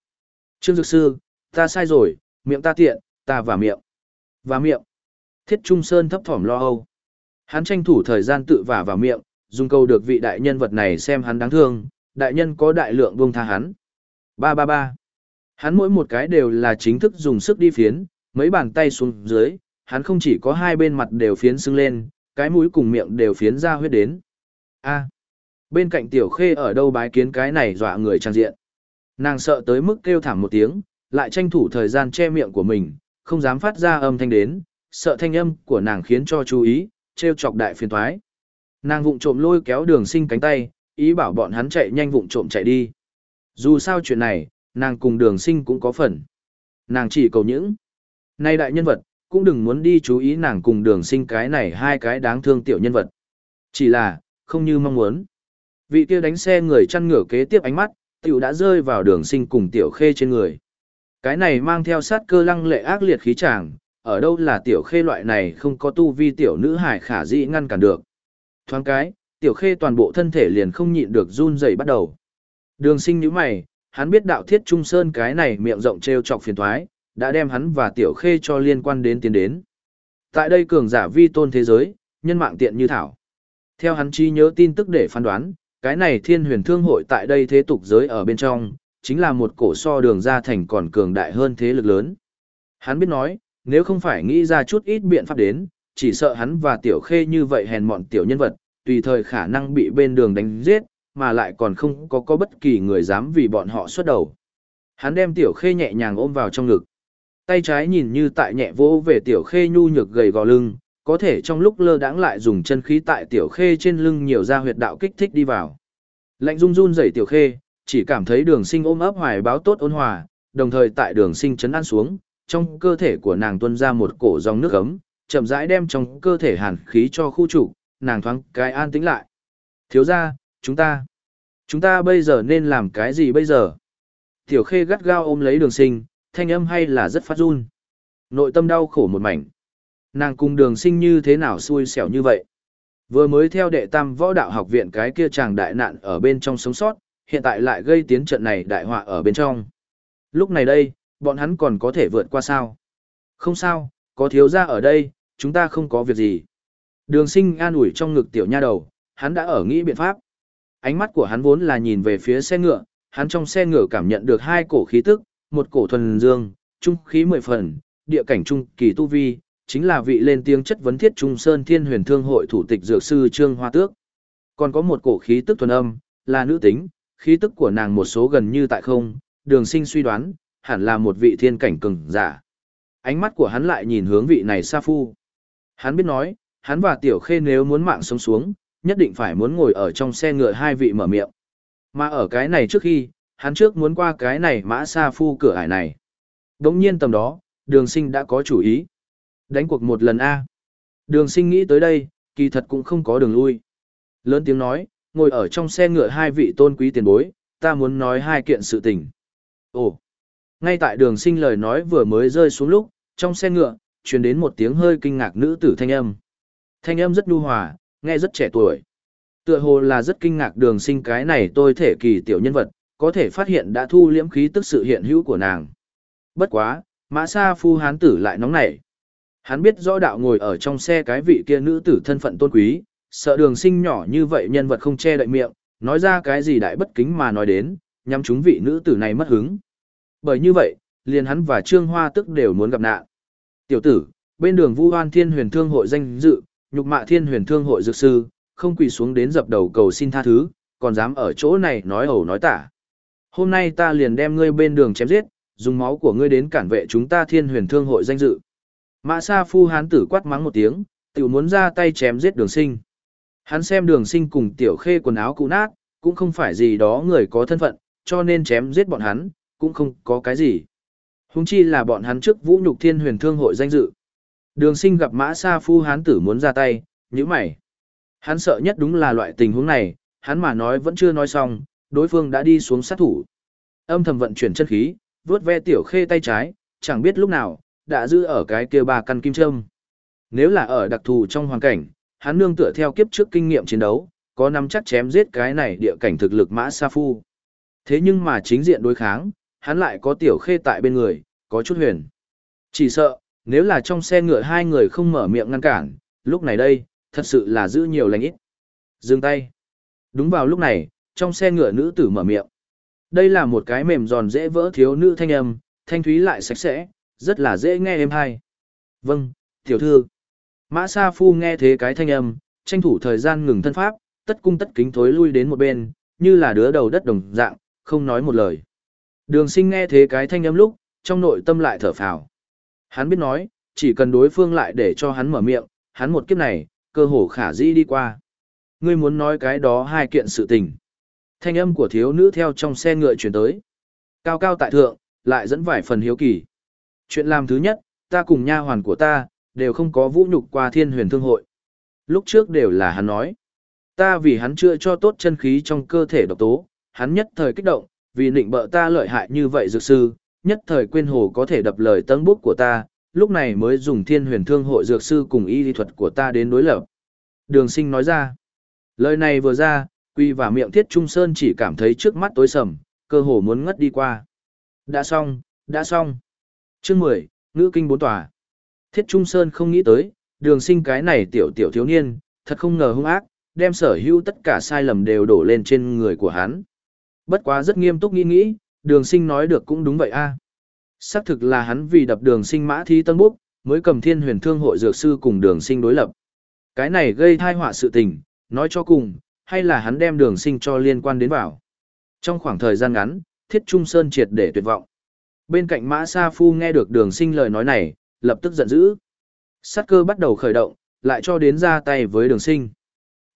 Trương Dược Sư, ta sai rồi, miệng ta tiện, ta và miệng. Và miệng. Thiết Trung Sơn thấp thỏm lo âu. Hắn tranh thủ thời gian tự vả vào miệng, dùng câu được vị đại nhân vật này xem hắn đáng thương, đại nhân có đại lượng buông tha hắn. Ba ba ba. Hắn mỗi một cái đều là chính thức dùng sức đi phiến, mấy bàn tay xuống dưới, hắn không chỉ có hai bên mặt đều phiến sưng lên, cái mũi cùng miệng đều phiến ra huyết đến. A. Bên cạnh tiểu khê ở đâu bái kiến cái này dọa người trang diện. Nàng sợ tới mức kêu thảm một tiếng, lại tranh thủ thời gian che miệng của mình, không dám phát ra âm thanh đến, sợ thanh âm của nàng khiến cho chú ý, treo chọc đại phiền thoái. Nàng vụng trộm lôi kéo đường sinh cánh tay, ý bảo bọn hắn chạy nhanh vụng trộm chạy đi. Dù sao chuyện này, nàng cùng đường sinh cũng có phần. Nàng chỉ cầu những. Nay đại nhân vật, cũng đừng muốn đi chú ý nàng cùng đường sinh cái này hai cái đáng thương tiểu nhân vật. Chỉ là, không như mong muốn. Vị kia đánh xe người chăn ngửa kế tiếp ánh mắt, tiểu đã rơi vào đường sinh cùng tiểu khê trên người. Cái này mang theo sát cơ lăng lệ ác liệt khí tràng, ở đâu là tiểu khê loại này không có tu vi tiểu nữ hải khả dĩ ngăn cản được. Thoáng cái, tiểu khê toàn bộ thân thể liền không nhịn được run rẩy bắt đầu. Đường sinh như mày, hắn biết đạo thiết trung sơn cái này miệng rộng treo chọc phiền thoái, đã đem hắn và tiểu khê cho liên quan đến tiến đến. Tại đây cường giả vi tôn thế giới, nhân mạng tiện như thảo. Theo hắn chi nhớ tin tức để phán đoán, cái này thiên huyền thương hội tại đây thế tục giới ở bên trong, chính là một cổ so đường ra thành còn cường đại hơn thế lực lớn. Hắn biết nói, nếu không phải nghĩ ra chút ít biện pháp đến, chỉ sợ hắn và tiểu khê như vậy hèn mọn tiểu nhân vật, tùy thời khả năng bị bên đường đánh giết, mà lại còn không có có bất kỳ người dám vì bọn họ xuất đầu. Hắn đem tiểu khê nhẹ nhàng ôm vào trong ngực. Tay trái nhìn như tại nhẹ vỗ về tiểu khê nhu nhược gầy gò lưng, có thể trong lúc lơ đãng lại dùng chân khí tại tiểu khê trên lưng nhiều ra huyệt đạo kích thích đi vào. Lạnh run run rẩy tiểu khê, chỉ cảm thấy đường sinh ôm ấp hoài báo tốt ôn hòa, đồng thời tại đường sinh chấn an xuống, trong cơ thể của nàng tuôn ra một cổ dòng nước ấm, chậm rãi đem trong cơ thể hàn khí cho khu trụ, nàng thoáng cái an tĩnh lại. Thiếu ra, chúng ta, chúng ta bây giờ nên làm cái gì bây giờ? Tiểu khê gắt gao ôm lấy đường sinh, thanh âm hay là rất phát run. Nội tâm đau khổ một mảnh. Nàng cùng đường sinh như thế nào xui xẻo như vậy? Vừa mới theo đệ tam võ đạo học viện cái kia chàng đại nạn ở bên trong sống sót, hiện tại lại gây tiến trận này đại họa ở bên trong. Lúc này đây, bọn hắn còn có thể vượt qua sao? Không sao, có thiếu gia ở đây, chúng ta không có việc gì. Đường sinh an ủi trong ngực tiểu nha đầu, hắn đã ở nghĩ biện pháp. Ánh mắt của hắn vốn là nhìn về phía xe ngựa, hắn trong xe ngựa cảm nhận được hai cổ khí tức, một cổ thuần dương, trung khí mười phần, địa cảnh trung kỳ tu vi, chính là vị lên tiếng chất vấn thiết trung sơn thiên huyền thương hội thủ tịch dược sư Trương Hoa Tước. Còn có một cổ khí tức thuần âm, là nữ tính, khí tức của nàng một số gần như tại không, đường sinh suy đoán, hẳn là một vị thiên cảnh cường giả. Ánh mắt của hắn lại nhìn hướng vị này Sa Phu. Hắn biết nói, hắn và Tiểu Khê nếu muốn mạng sống xuống, nhất định phải muốn ngồi ở trong xe ngựa hai vị mở miệng. Mà ở cái này trước khi, hắn trước muốn qua cái này mã Sa Phu cửa ải này. Đống nhiên tầm đó, đường sinh đã có chủ ý. Đánh cuộc một lần A. Đường sinh nghĩ tới đây, kỳ thật cũng không có đường lui. Lớn tiếng nói, ngồi ở trong xe ngựa hai vị tôn quý tiền bối, ta muốn nói hai kiện sự tình. Ồ! Ngay tại đường sinh lời nói vừa mới rơi xuống lúc, trong xe ngựa, truyền đến một tiếng hơi kinh ngạc nữ tử thanh âm. Thanh âm rất nhu hòa, nghe rất trẻ tuổi. Tựa hồ là rất kinh ngạc đường sinh cái này tôi thể kỳ tiểu nhân vật, có thể phát hiện đã thu liễm khí tức sự hiện hữu của nàng. Bất quá, mã sa phu hán tử lại nóng nảy. Hắn biết rõ đạo ngồi ở trong xe cái vị kia nữ tử thân phận tôn quý, sợ đường sinh nhỏ như vậy nhân vật không che đậy miệng, nói ra cái gì đại bất kính mà nói đến, nhằm chúng vị nữ tử này mất hứng. Bởi như vậy, liền hắn và Trương Hoa tức đều muốn gặp nạn. Tiểu tử, bên đường Vu Hoan Thiên Huyền Thương hội danh dự, nhục mạ Thiên Huyền Thương hội dược sư, không quỳ xuống đến dập đầu cầu xin tha thứ, còn dám ở chỗ này nói ẩu nói tả. Hôm nay ta liền đem ngươi bên đường chém giết, dùng máu của ngươi đến cản vệ chúng ta Thiên Huyền Thương hội danh dự. Mã Sa Phu hán tử quát mắng một tiếng, tiểu muốn ra tay chém giết Đường Sinh. Hắn xem Đường Sinh cùng tiểu khê quần áo cũ nát, cũng không phải gì đó người có thân phận, cho nên chém giết bọn hắn, cũng không có cái gì. Hùng chi là bọn hắn trước vũ nhục thiên huyền thương hội danh dự. Đường sinh gặp mã sa phu hán tử muốn ra tay, như mày. Hắn sợ nhất đúng là loại tình huống này, hắn mà nói vẫn chưa nói xong, đối phương đã đi xuống sát thủ. Âm thầm vận chuyển chân khí, vướt ve tiểu khê tay trái, chẳng biết lúc nào, đã giữ ở cái kia ba căn kim châm. Nếu là ở đặc thù trong hoàn cảnh, hắn nương tựa theo kiếp trước kinh nghiệm chiến đấu, có nắm chắc chém giết cái này địa cảnh thực lực mã sa phu. Thế nhưng mà chính diện đối kháng, hắn lại có tiểu khê tại bên người, có chút huyền. Chỉ sợ, nếu là trong xe ngựa hai người không mở miệng ngăn cản, lúc này đây, thật sự là giữ nhiều lành ít. Dừng tay. Đúng vào lúc này, trong xe ngựa nữ tử mở miệng. Đây là một cái mềm giòn dễ vỡ thiếu nữ thanh âm, thanh thúy lại sạch sẽ, rất là dễ nghe êm hay. Vâng, tiểu thư. Mã Sa Phu nghe thế cái thanh âm, tranh thủ thời gian ngừng thân pháp, tất cung tất kính thối lui đến một bên, như là đứa đầu đất đồng dạng, không nói một lời. Đường sinh nghe thế cái thanh âm lúc, trong nội tâm lại thở phào. Hắn biết nói, chỉ cần đối phương lại để cho hắn mở miệng, hắn một kiếp này, cơ hồ khả dĩ đi qua. Ngươi muốn nói cái đó hai kiện sự tình. Thanh âm của thiếu nữ theo trong xe ngựa chuyển tới. Cao cao tại thượng, lại dẫn vài phần hiếu kỳ. Chuyện làm thứ nhất, ta cùng nha hoàn của ta, đều không có vũ nhục qua thiên huyền thương hội. Lúc trước đều là hắn nói. Ta vì hắn chưa cho tốt chân khí trong cơ thể độc tố, hắn nhất thời kích động, vì nịnh bợ ta lợi hại như vậy dược sư, nhất thời quên hồ có thể đập lời tân bút của ta, lúc này mới dùng thiên huyền thương hội dược sư cùng y lý thuật của ta đến đối lập. Đường sinh nói ra, lời này vừa ra, quy và miệng thiết trung sơn chỉ cảm thấy trước mắt tối sầm, cơ hồ muốn ngất đi qua. Đã xong, đã xong. Chương 10, ngữ kinh bốn tòa. Thiết trung sơn không nghĩ tới, đường sinh cái này tiểu tiểu thiếu niên, thật không ngờ hung ác, đem sở hữu tất cả sai lầm đều đổ lên trên người của hắn. Bất quá rất nghiêm túc nghĩ nghĩ, đường sinh nói được cũng đúng vậy a à. Xác thực là hắn vì đập đường sinh mã thi tân búc, mới cầm thiên huyền thương hội dược sư cùng đường sinh đối lập. Cái này gây thai họa sự tình, nói cho cùng, hay là hắn đem đường sinh cho liên quan đến vào. Trong khoảng thời gian ngắn, thiết trung sơn triệt để tuyệt vọng. Bên cạnh mã sa phu nghe được đường sinh lời nói này, lập tức giận dữ. Sát cơ bắt đầu khởi động, lại cho đến ra tay với đường sinh.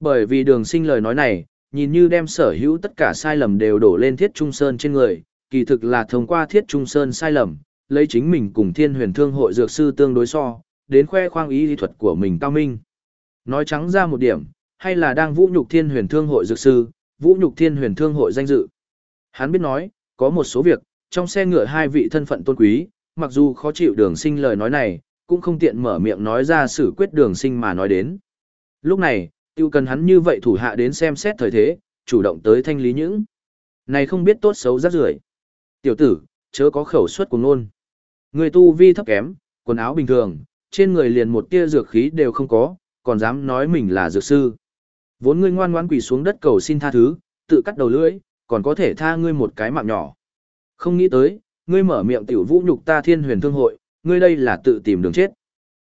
Bởi vì đường sinh lời nói này, nhìn như đem sở hữu tất cả sai lầm đều đổ lên thiết trung sơn trên người, kỳ thực là thông qua thiết trung sơn sai lầm, lấy chính mình cùng thiên huyền thương hội dược sư tương đối so, đến khoe khoang ý lý thuật của mình cao minh. Nói trắng ra một điểm, hay là đang vũ nhục thiên huyền thương hội dược sư, vũ nhục thiên huyền thương hội danh dự. Hắn biết nói, có một số việc, trong xe ngựa hai vị thân phận tôn quý, mặc dù khó chịu đường sinh lời nói này, cũng không tiện mở miệng nói ra xử quyết đường sinh mà nói đến. Lúc này, tiêu cần hắn như vậy thủ hạ đến xem xét thời thế, chủ động tới thanh lý những. Này không biết tốt xấu rắc rưởi Tiểu tử, chớ có khẩu suất của nôn. Người tu vi thấp kém, quần áo bình thường, trên người liền một tia dược khí đều không có, còn dám nói mình là dược sư. Vốn ngươi ngoan ngoãn quỳ xuống đất cầu xin tha thứ, tự cắt đầu lưỡi, còn có thể tha ngươi một cái mạng nhỏ. Không nghĩ tới, ngươi mở miệng tiểu vũ nhục ta thiên huyền thương hội, ngươi đây là tự tìm đường chết.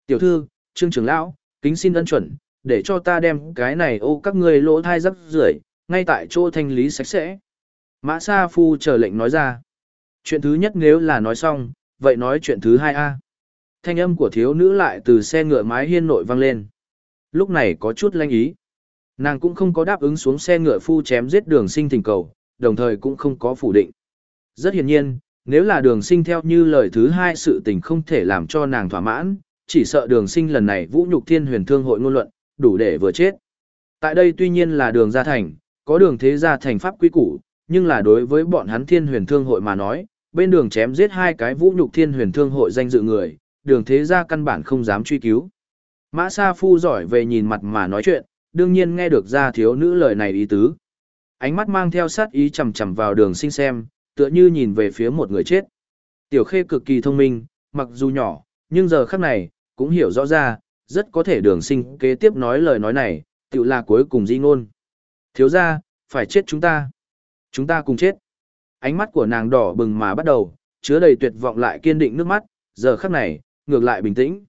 Tiểu thư, trương trưởng lão, kính xin ân chuẩn, để cho ta đem cái này ô các ngươi lỗ thai rắc rưởi ngay tại chỗ thanh lý sạch sẽ. Mã Sa Phu chờ lệnh nói ra. Chuyện thứ nhất nếu là nói xong, vậy nói chuyện thứ hai a. Thanh âm của thiếu nữ lại từ xe ngựa mái hiên nội vang lên. Lúc này có chút lanh ý. Nàng cũng không có đáp ứng xuống xe ngựa phu chém giết đường sinh thỉnh cầu, đồng thời cũng không có phủ định. Rất hiển nhiên, nếu là đường sinh theo như lời thứ hai sự tình không thể làm cho nàng thỏa mãn, chỉ sợ đường sinh lần này vũ nhục thiên huyền thương hội ngôn luận, đủ để vừa chết. Tại đây tuy nhiên là đường gia thành, có đường thế gia thành pháp quý củ, nhưng là đối với bọn hắn thiên huyền thương hội mà nói, bên đường chém giết hai cái vũ nhục thiên huyền thương hội danh dự người, đường thế gia căn bản không dám truy cứu. Mã Sa Phu giỏi về nhìn mặt mà nói chuyện, đương nhiên nghe được ra thiếu nữ lời này ý tứ. Ánh mắt mang theo sát ý chầm chầm vào đường sinh xem, tựa như nhìn về phía một người chết. Tiểu khê cực kỳ thông minh, mặc dù nhỏ, nhưng giờ khắc này, cũng hiểu rõ ra, rất có thể đường sinh kế tiếp nói lời nói này, tự là cuối cùng di ngôn. Thiếu ra, phải chết chúng ta. Chúng ta cùng chết. Ánh mắt của nàng đỏ bừng mà bắt đầu, chứa đầy tuyệt vọng lại kiên định nước mắt, giờ khắc này, ngược lại bình tĩnh.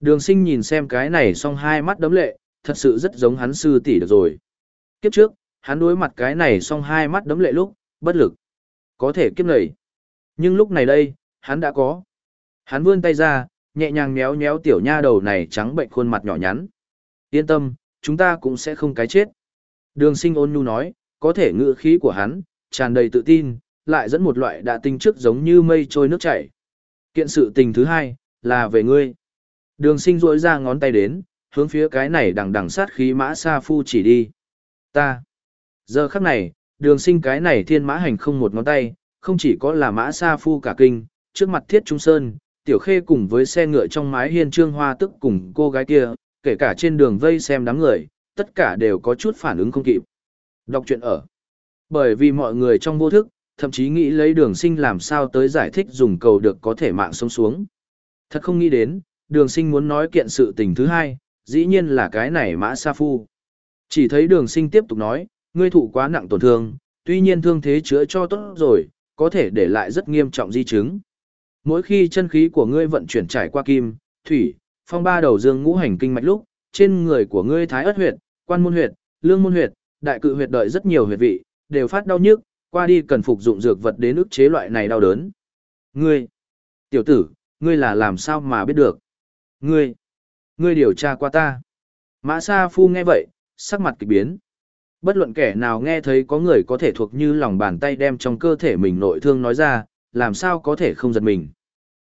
Đường sinh nhìn xem cái này xong hai mắt đấm lệ, thật sự rất giống hắn sư tỷ được rồi. Kiếp trước, hắn đối mặt cái này xong hai mắt đấm lệ lúc, bất lực. Có thể kiếp nảy. Nhưng lúc này đây, hắn đã có. Hắn vươn tay ra, nhẹ nhàng méo méo tiểu nha đầu này trắng bệnh khuôn mặt nhỏ nhắn. Yên tâm, chúng ta cũng sẽ không cái chết. Đường sinh ôn nhu nói, có thể ngựa khí của hắn, tràn đầy tự tin, lại dẫn một loại đã tinh trước giống như mây trôi nước chảy. Kiện sự tình thứ hai, là về ngươi. Đường sinh rỗi ra ngón tay đến, hướng phía cái này đằng đằng sát khí mã sa phu chỉ đi. Ta. Giờ khắc này, đường sinh cái này thiên mã hành không một ngón tay, không chỉ có là mã sa phu cả kinh, trước mặt thiết trung sơn, tiểu khê cùng với xe ngựa trong mái hiên trương hoa tức cùng cô gái kia, kể cả trên đường vây xem đám người, tất cả đều có chút phản ứng không kịp. Đọc chuyện ở. Bởi vì mọi người trong vô thức, thậm chí nghĩ lấy đường sinh làm sao tới giải thích dùng cầu được có thể mạng sống xuống. Thật không nghĩ đến, đường sinh muốn nói kiện sự tình thứ hai, dĩ nhiên là cái này mã sa phu. Chỉ thấy đường sinh tiếp tục nói, ngươi thụ quá nặng tổn thương, tuy nhiên thương thế chữa cho tốt rồi, có thể để lại rất nghiêm trọng di chứng. Mỗi khi chân khí của ngươi vận chuyển trải qua kim, thủy, phong ba đầu dương ngũ hành kinh mạch lúc, trên người của ngươi thái ất huyệt, quan môn huyệt, lương môn huyệt, đại cự huyệt đợi rất nhiều huyệt vị, đều phát đau nhức, qua đi cần phục dụng dược vật đến ức chế loại này đau đớn. Ngươi, tiểu tử, ngươi là làm sao mà biết được? Ngươi, ngươi điều tra qua ta. Mã Sa Phu nghe vậy, sắc mặt kỳ biến. Bất luận kẻ nào nghe thấy có người có thể thuộc như lòng bàn tay đem trong cơ thể mình nội thương nói ra, làm sao có thể không giật mình.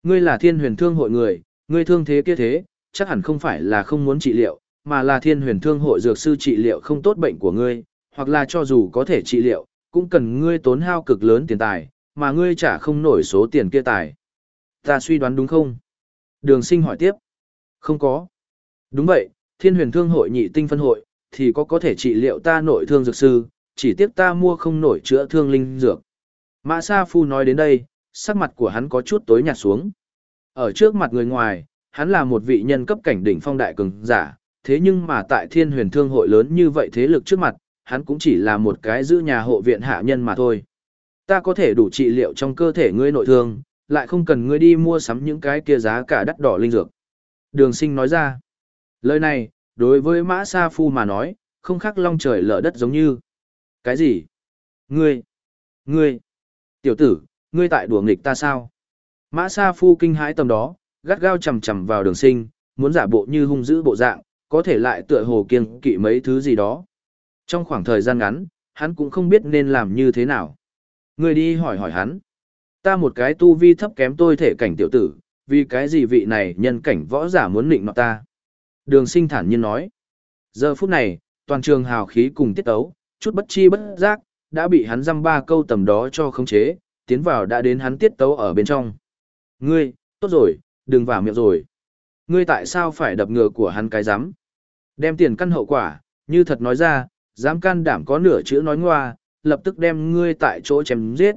Ngươi là thiên huyền thương hội người, ngươi thương thế kia thế, chắc hẳn không phải là không muốn trị liệu, mà là thiên huyền thương hội dược sư trị liệu không tốt bệnh của ngươi, hoặc là cho dù có thể trị liệu, cũng cần ngươi tốn hao cực lớn tiền tài, mà ngươi trả không nổi số tiền kia tài. Ta suy đoán đúng không? Đường sinh hỏi tiếp. Không có. Đúng vậy, thiên huyền thương hội nhị tinh phân hội, thì có có thể trị liệu ta nội thương dược sư, chỉ tiếc ta mua không nổi chữa thương linh dược. Mã Sa Phu nói đến đây, sắc mặt của hắn có chút tối nhạt xuống. Ở trước mặt người ngoài, hắn là một vị nhân cấp cảnh đỉnh phong đại cường giả, thế nhưng mà tại thiên huyền thương hội lớn như vậy thế lực trước mặt, hắn cũng chỉ là một cái giữ nhà hộ viện hạ nhân mà thôi. Ta có thể đủ trị liệu trong cơ thể ngươi nội thương, lại không cần ngươi đi mua sắm những cái kia giá cả đắt đỏ linh dược. Đường sinh nói ra. Lời này, đối với mã sa phu mà nói, không khác long trời lở đất giống như. Cái gì? Ngươi? Ngươi? Tiểu tử, ngươi tại đùa nghịch ta sao? Mã sa phu kinh hãi tầm đó, gắt gao chầm chầm vào đường sinh, muốn giả bộ như hung dữ bộ dạng, có thể lại tựa hồ kiêng kỵ mấy thứ gì đó. Trong khoảng thời gian ngắn, hắn cũng không biết nên làm như thế nào. Ngươi đi hỏi hỏi hắn. Ta một cái tu vi thấp kém tôi thể cảnh tiểu tử, vì cái gì vị này nhân cảnh võ giả muốn nịnh nọ ta. Đường sinh thản nhiên nói. Giờ phút này, toàn trường hào khí cùng tiết tấu, chút bất chi bất giác, đã bị hắn dăm ba câu tầm đó cho khống chế, tiến vào đã đến hắn tiết tấu ở bên trong. Ngươi, tốt rồi, đừng vào miệng rồi. Ngươi tại sao phải đập ngừa của hắn cái giám? Đem tiền căn hậu quả, như thật nói ra, dám can đảm có nửa chữ nói ngoa, lập tức đem ngươi tại chỗ chém giết.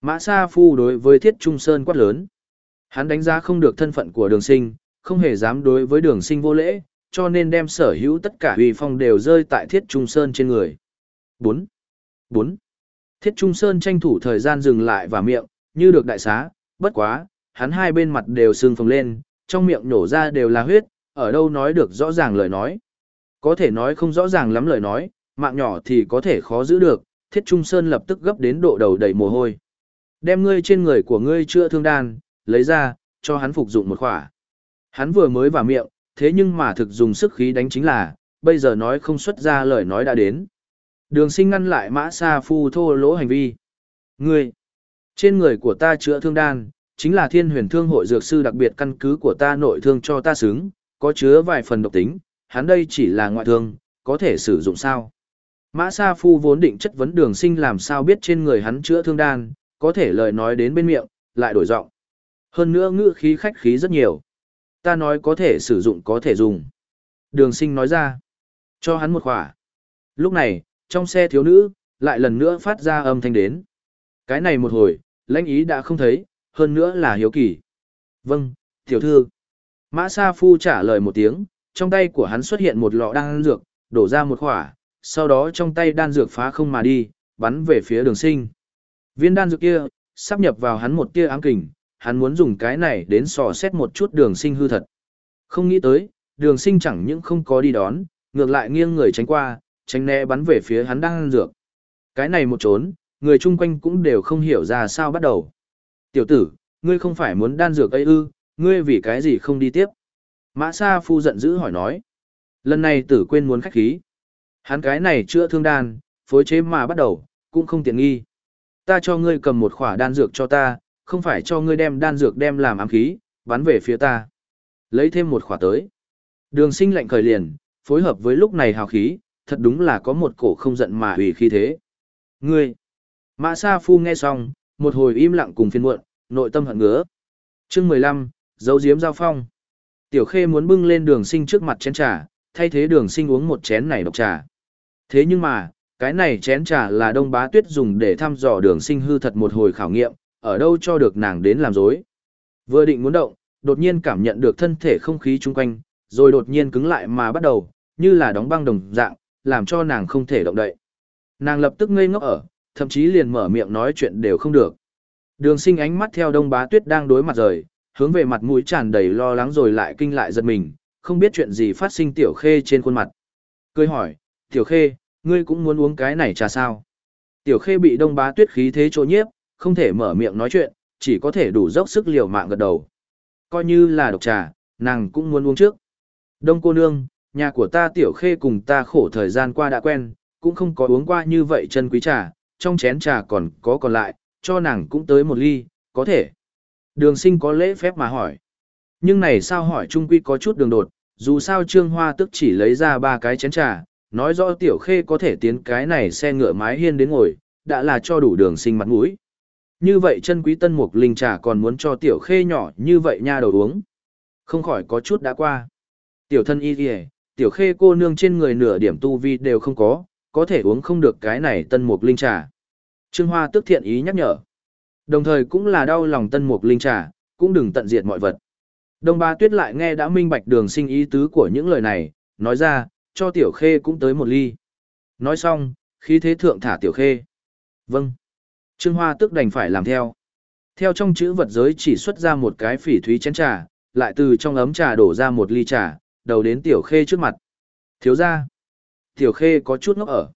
Mã Sa Phu đối với Thiết Trung Sơn quát lớn. Hắn đánh giá không được thân phận của đường sinh, không hề dám đối với đường sinh vô lễ, cho nên đem sở hữu tất cả uy phong đều rơi tại Thiết Trung Sơn trên người. 4. 4. Thiết Trung Sơn tranh thủ thời gian dừng lại và miệng, như được đại xá, bất quá, hắn hai bên mặt đều sưng phồng lên, trong miệng nổ ra đều là huyết, ở đâu nói được rõ ràng lời nói. Có thể nói không rõ ràng lắm lời nói, mạng nhỏ thì có thể khó giữ được, Thiết Trung Sơn lập tức gấp đến độ đầu đầy mồ hôi. Đem ngươi trên người của ngươi chữa thương đan, lấy ra, cho hắn phục dụng một khỏa. Hắn vừa mới vào miệng, thế nhưng mà thực dùng sức khí đánh chính là, bây giờ nói không xuất ra lời nói đã đến. Đường sinh ngăn lại mã sa phu thô lỗ hành vi. Ngươi, trên người của ta chữa thương đan, chính là thiên huyền thương hội dược sư đặc biệt căn cứ của ta nội thương cho ta xứng, có chứa vài phần độc tính, hắn đây chỉ là ngoại thương, có thể sử dụng sao. Mã Sa Phu vốn định chất vấn đường sinh làm sao biết trên người hắn chữa thương đan, có thể lời nói đến bên miệng, lại đổi giọng Hơn nữa ngữ khí khách khí rất nhiều. Ta nói có thể sử dụng có thể dùng. Đường sinh nói ra. Cho hắn một khỏa. Lúc này, trong xe thiếu nữ, lại lần nữa phát ra âm thanh đến. Cái này một hồi, lãnh ý đã không thấy, hơn nữa là hiếu kỳ. Vâng, tiểu thư. Mã Sa Phu trả lời một tiếng, trong tay của hắn xuất hiện một lọ đan dược, đổ ra một khỏa, sau đó trong tay đan dược phá không mà đi, bắn về phía đường sinh. Viên đan dược kia, sắp nhập vào hắn một tia ám kình, hắn muốn dùng cái này đến sò xét một chút đường sinh hư thật. Không nghĩ tới, đường sinh chẳng những không có đi đón, ngược lại nghiêng người tránh qua, tránh né bắn về phía hắn đang ăn dược. Cái này một trốn, người chung quanh cũng đều không hiểu ra sao bắt đầu. Tiểu tử, ngươi không phải muốn đan dược ấy ư, ngươi vì cái gì không đi tiếp? Mã Sa Phu giận dữ hỏi nói. Lần này tử quên muốn khách khí. Hắn cái này chữa thương đan, phối chế mà bắt đầu, cũng không tiện nghi. Ta cho ngươi cầm một khỏa đan dược cho ta, không phải cho ngươi đem đan dược đem làm ám khí, bắn về phía ta. Lấy thêm một khỏa tới. Đường sinh lạnh khởi liền, phối hợp với lúc này hào khí, thật đúng là có một cổ không giận mà hủy khí thế. Ngươi! Mã Sa Phu nghe xong, một hồi im lặng cùng phiên muộn, nội tâm hận ngứa. chương 15, dấu diếm giao phong. Tiểu Khê muốn bưng lên đường sinh trước mặt chén trà, thay thế đường sinh uống một chén này độc trà. Thế nhưng mà, cái này chén trà là đông bá tuyết dùng để thăm dò đường sinh hư thật một hồi khảo nghiệm, ở đâu cho được nàng đến làm dối. Vừa định muốn động, đột nhiên cảm nhận được thân thể không khí chung quanh, rồi đột nhiên cứng lại mà bắt đầu, như là đóng băng đồng dạng, làm cho nàng không thể động đậy. Nàng lập tức ngây ngốc ở, thậm chí liền mở miệng nói chuyện đều không được. Đường sinh ánh mắt theo đông bá tuyết đang đối mặt rời, hướng về mặt mũi tràn đầy lo lắng rồi lại kinh lại giật mình, không biết chuyện gì phát sinh tiểu khê trên khuôn mặt. Cười hỏi, tiểu khê, ngươi cũng muốn uống cái này trà sao? Tiểu khê bị đông bá tuyết khí thế chỗ nhiếp, không thể mở miệng nói chuyện, chỉ có thể đủ dốc sức liều mạng gật đầu. Coi như là độc trà, nàng cũng muốn uống trước. Đông cô nương, nhà của ta tiểu khê cùng ta khổ thời gian qua đã quen, cũng không có uống qua như vậy chân quý trà, trong chén trà còn có còn lại, cho nàng cũng tới một ly, có thể. Đường sinh có lễ phép mà hỏi. Nhưng này sao hỏi trung quy có chút đường đột, dù sao trương hoa tức chỉ lấy ra ba cái chén trà, nói rõ tiểu khê có thể tiến cái này xe ngựa mái hiên đến ngồi, đã là cho đủ đường sinh mặt mũi. Như vậy chân quý tân mục linh trà còn muốn cho tiểu khê nhỏ như vậy nha đầu uống. Không khỏi có chút đã qua. Tiểu thân y kìa, tiểu khê cô nương trên người nửa điểm tu vi đều không có, có thể uống không được cái này tân mục linh trà. Trương Hoa tức thiện ý nhắc nhở. Đồng thời cũng là đau lòng tân mục linh trà, cũng đừng tận diệt mọi vật. Đông ba tuyết lại nghe đã minh bạch đường sinh ý tứ của những lời này, nói ra, cho tiểu khê cũng tới một ly. Nói xong, khí thế thượng thả tiểu khê. Vâng. Trương Hoa tức đành phải làm theo. Theo trong chữ vật giới chỉ xuất ra một cái phỉ thúy chén trà, lại từ trong ấm trà đổ ra một ly trà, đầu đến tiểu khê trước mặt. Thiếu ra. Tiểu khê có chút ngốc ở.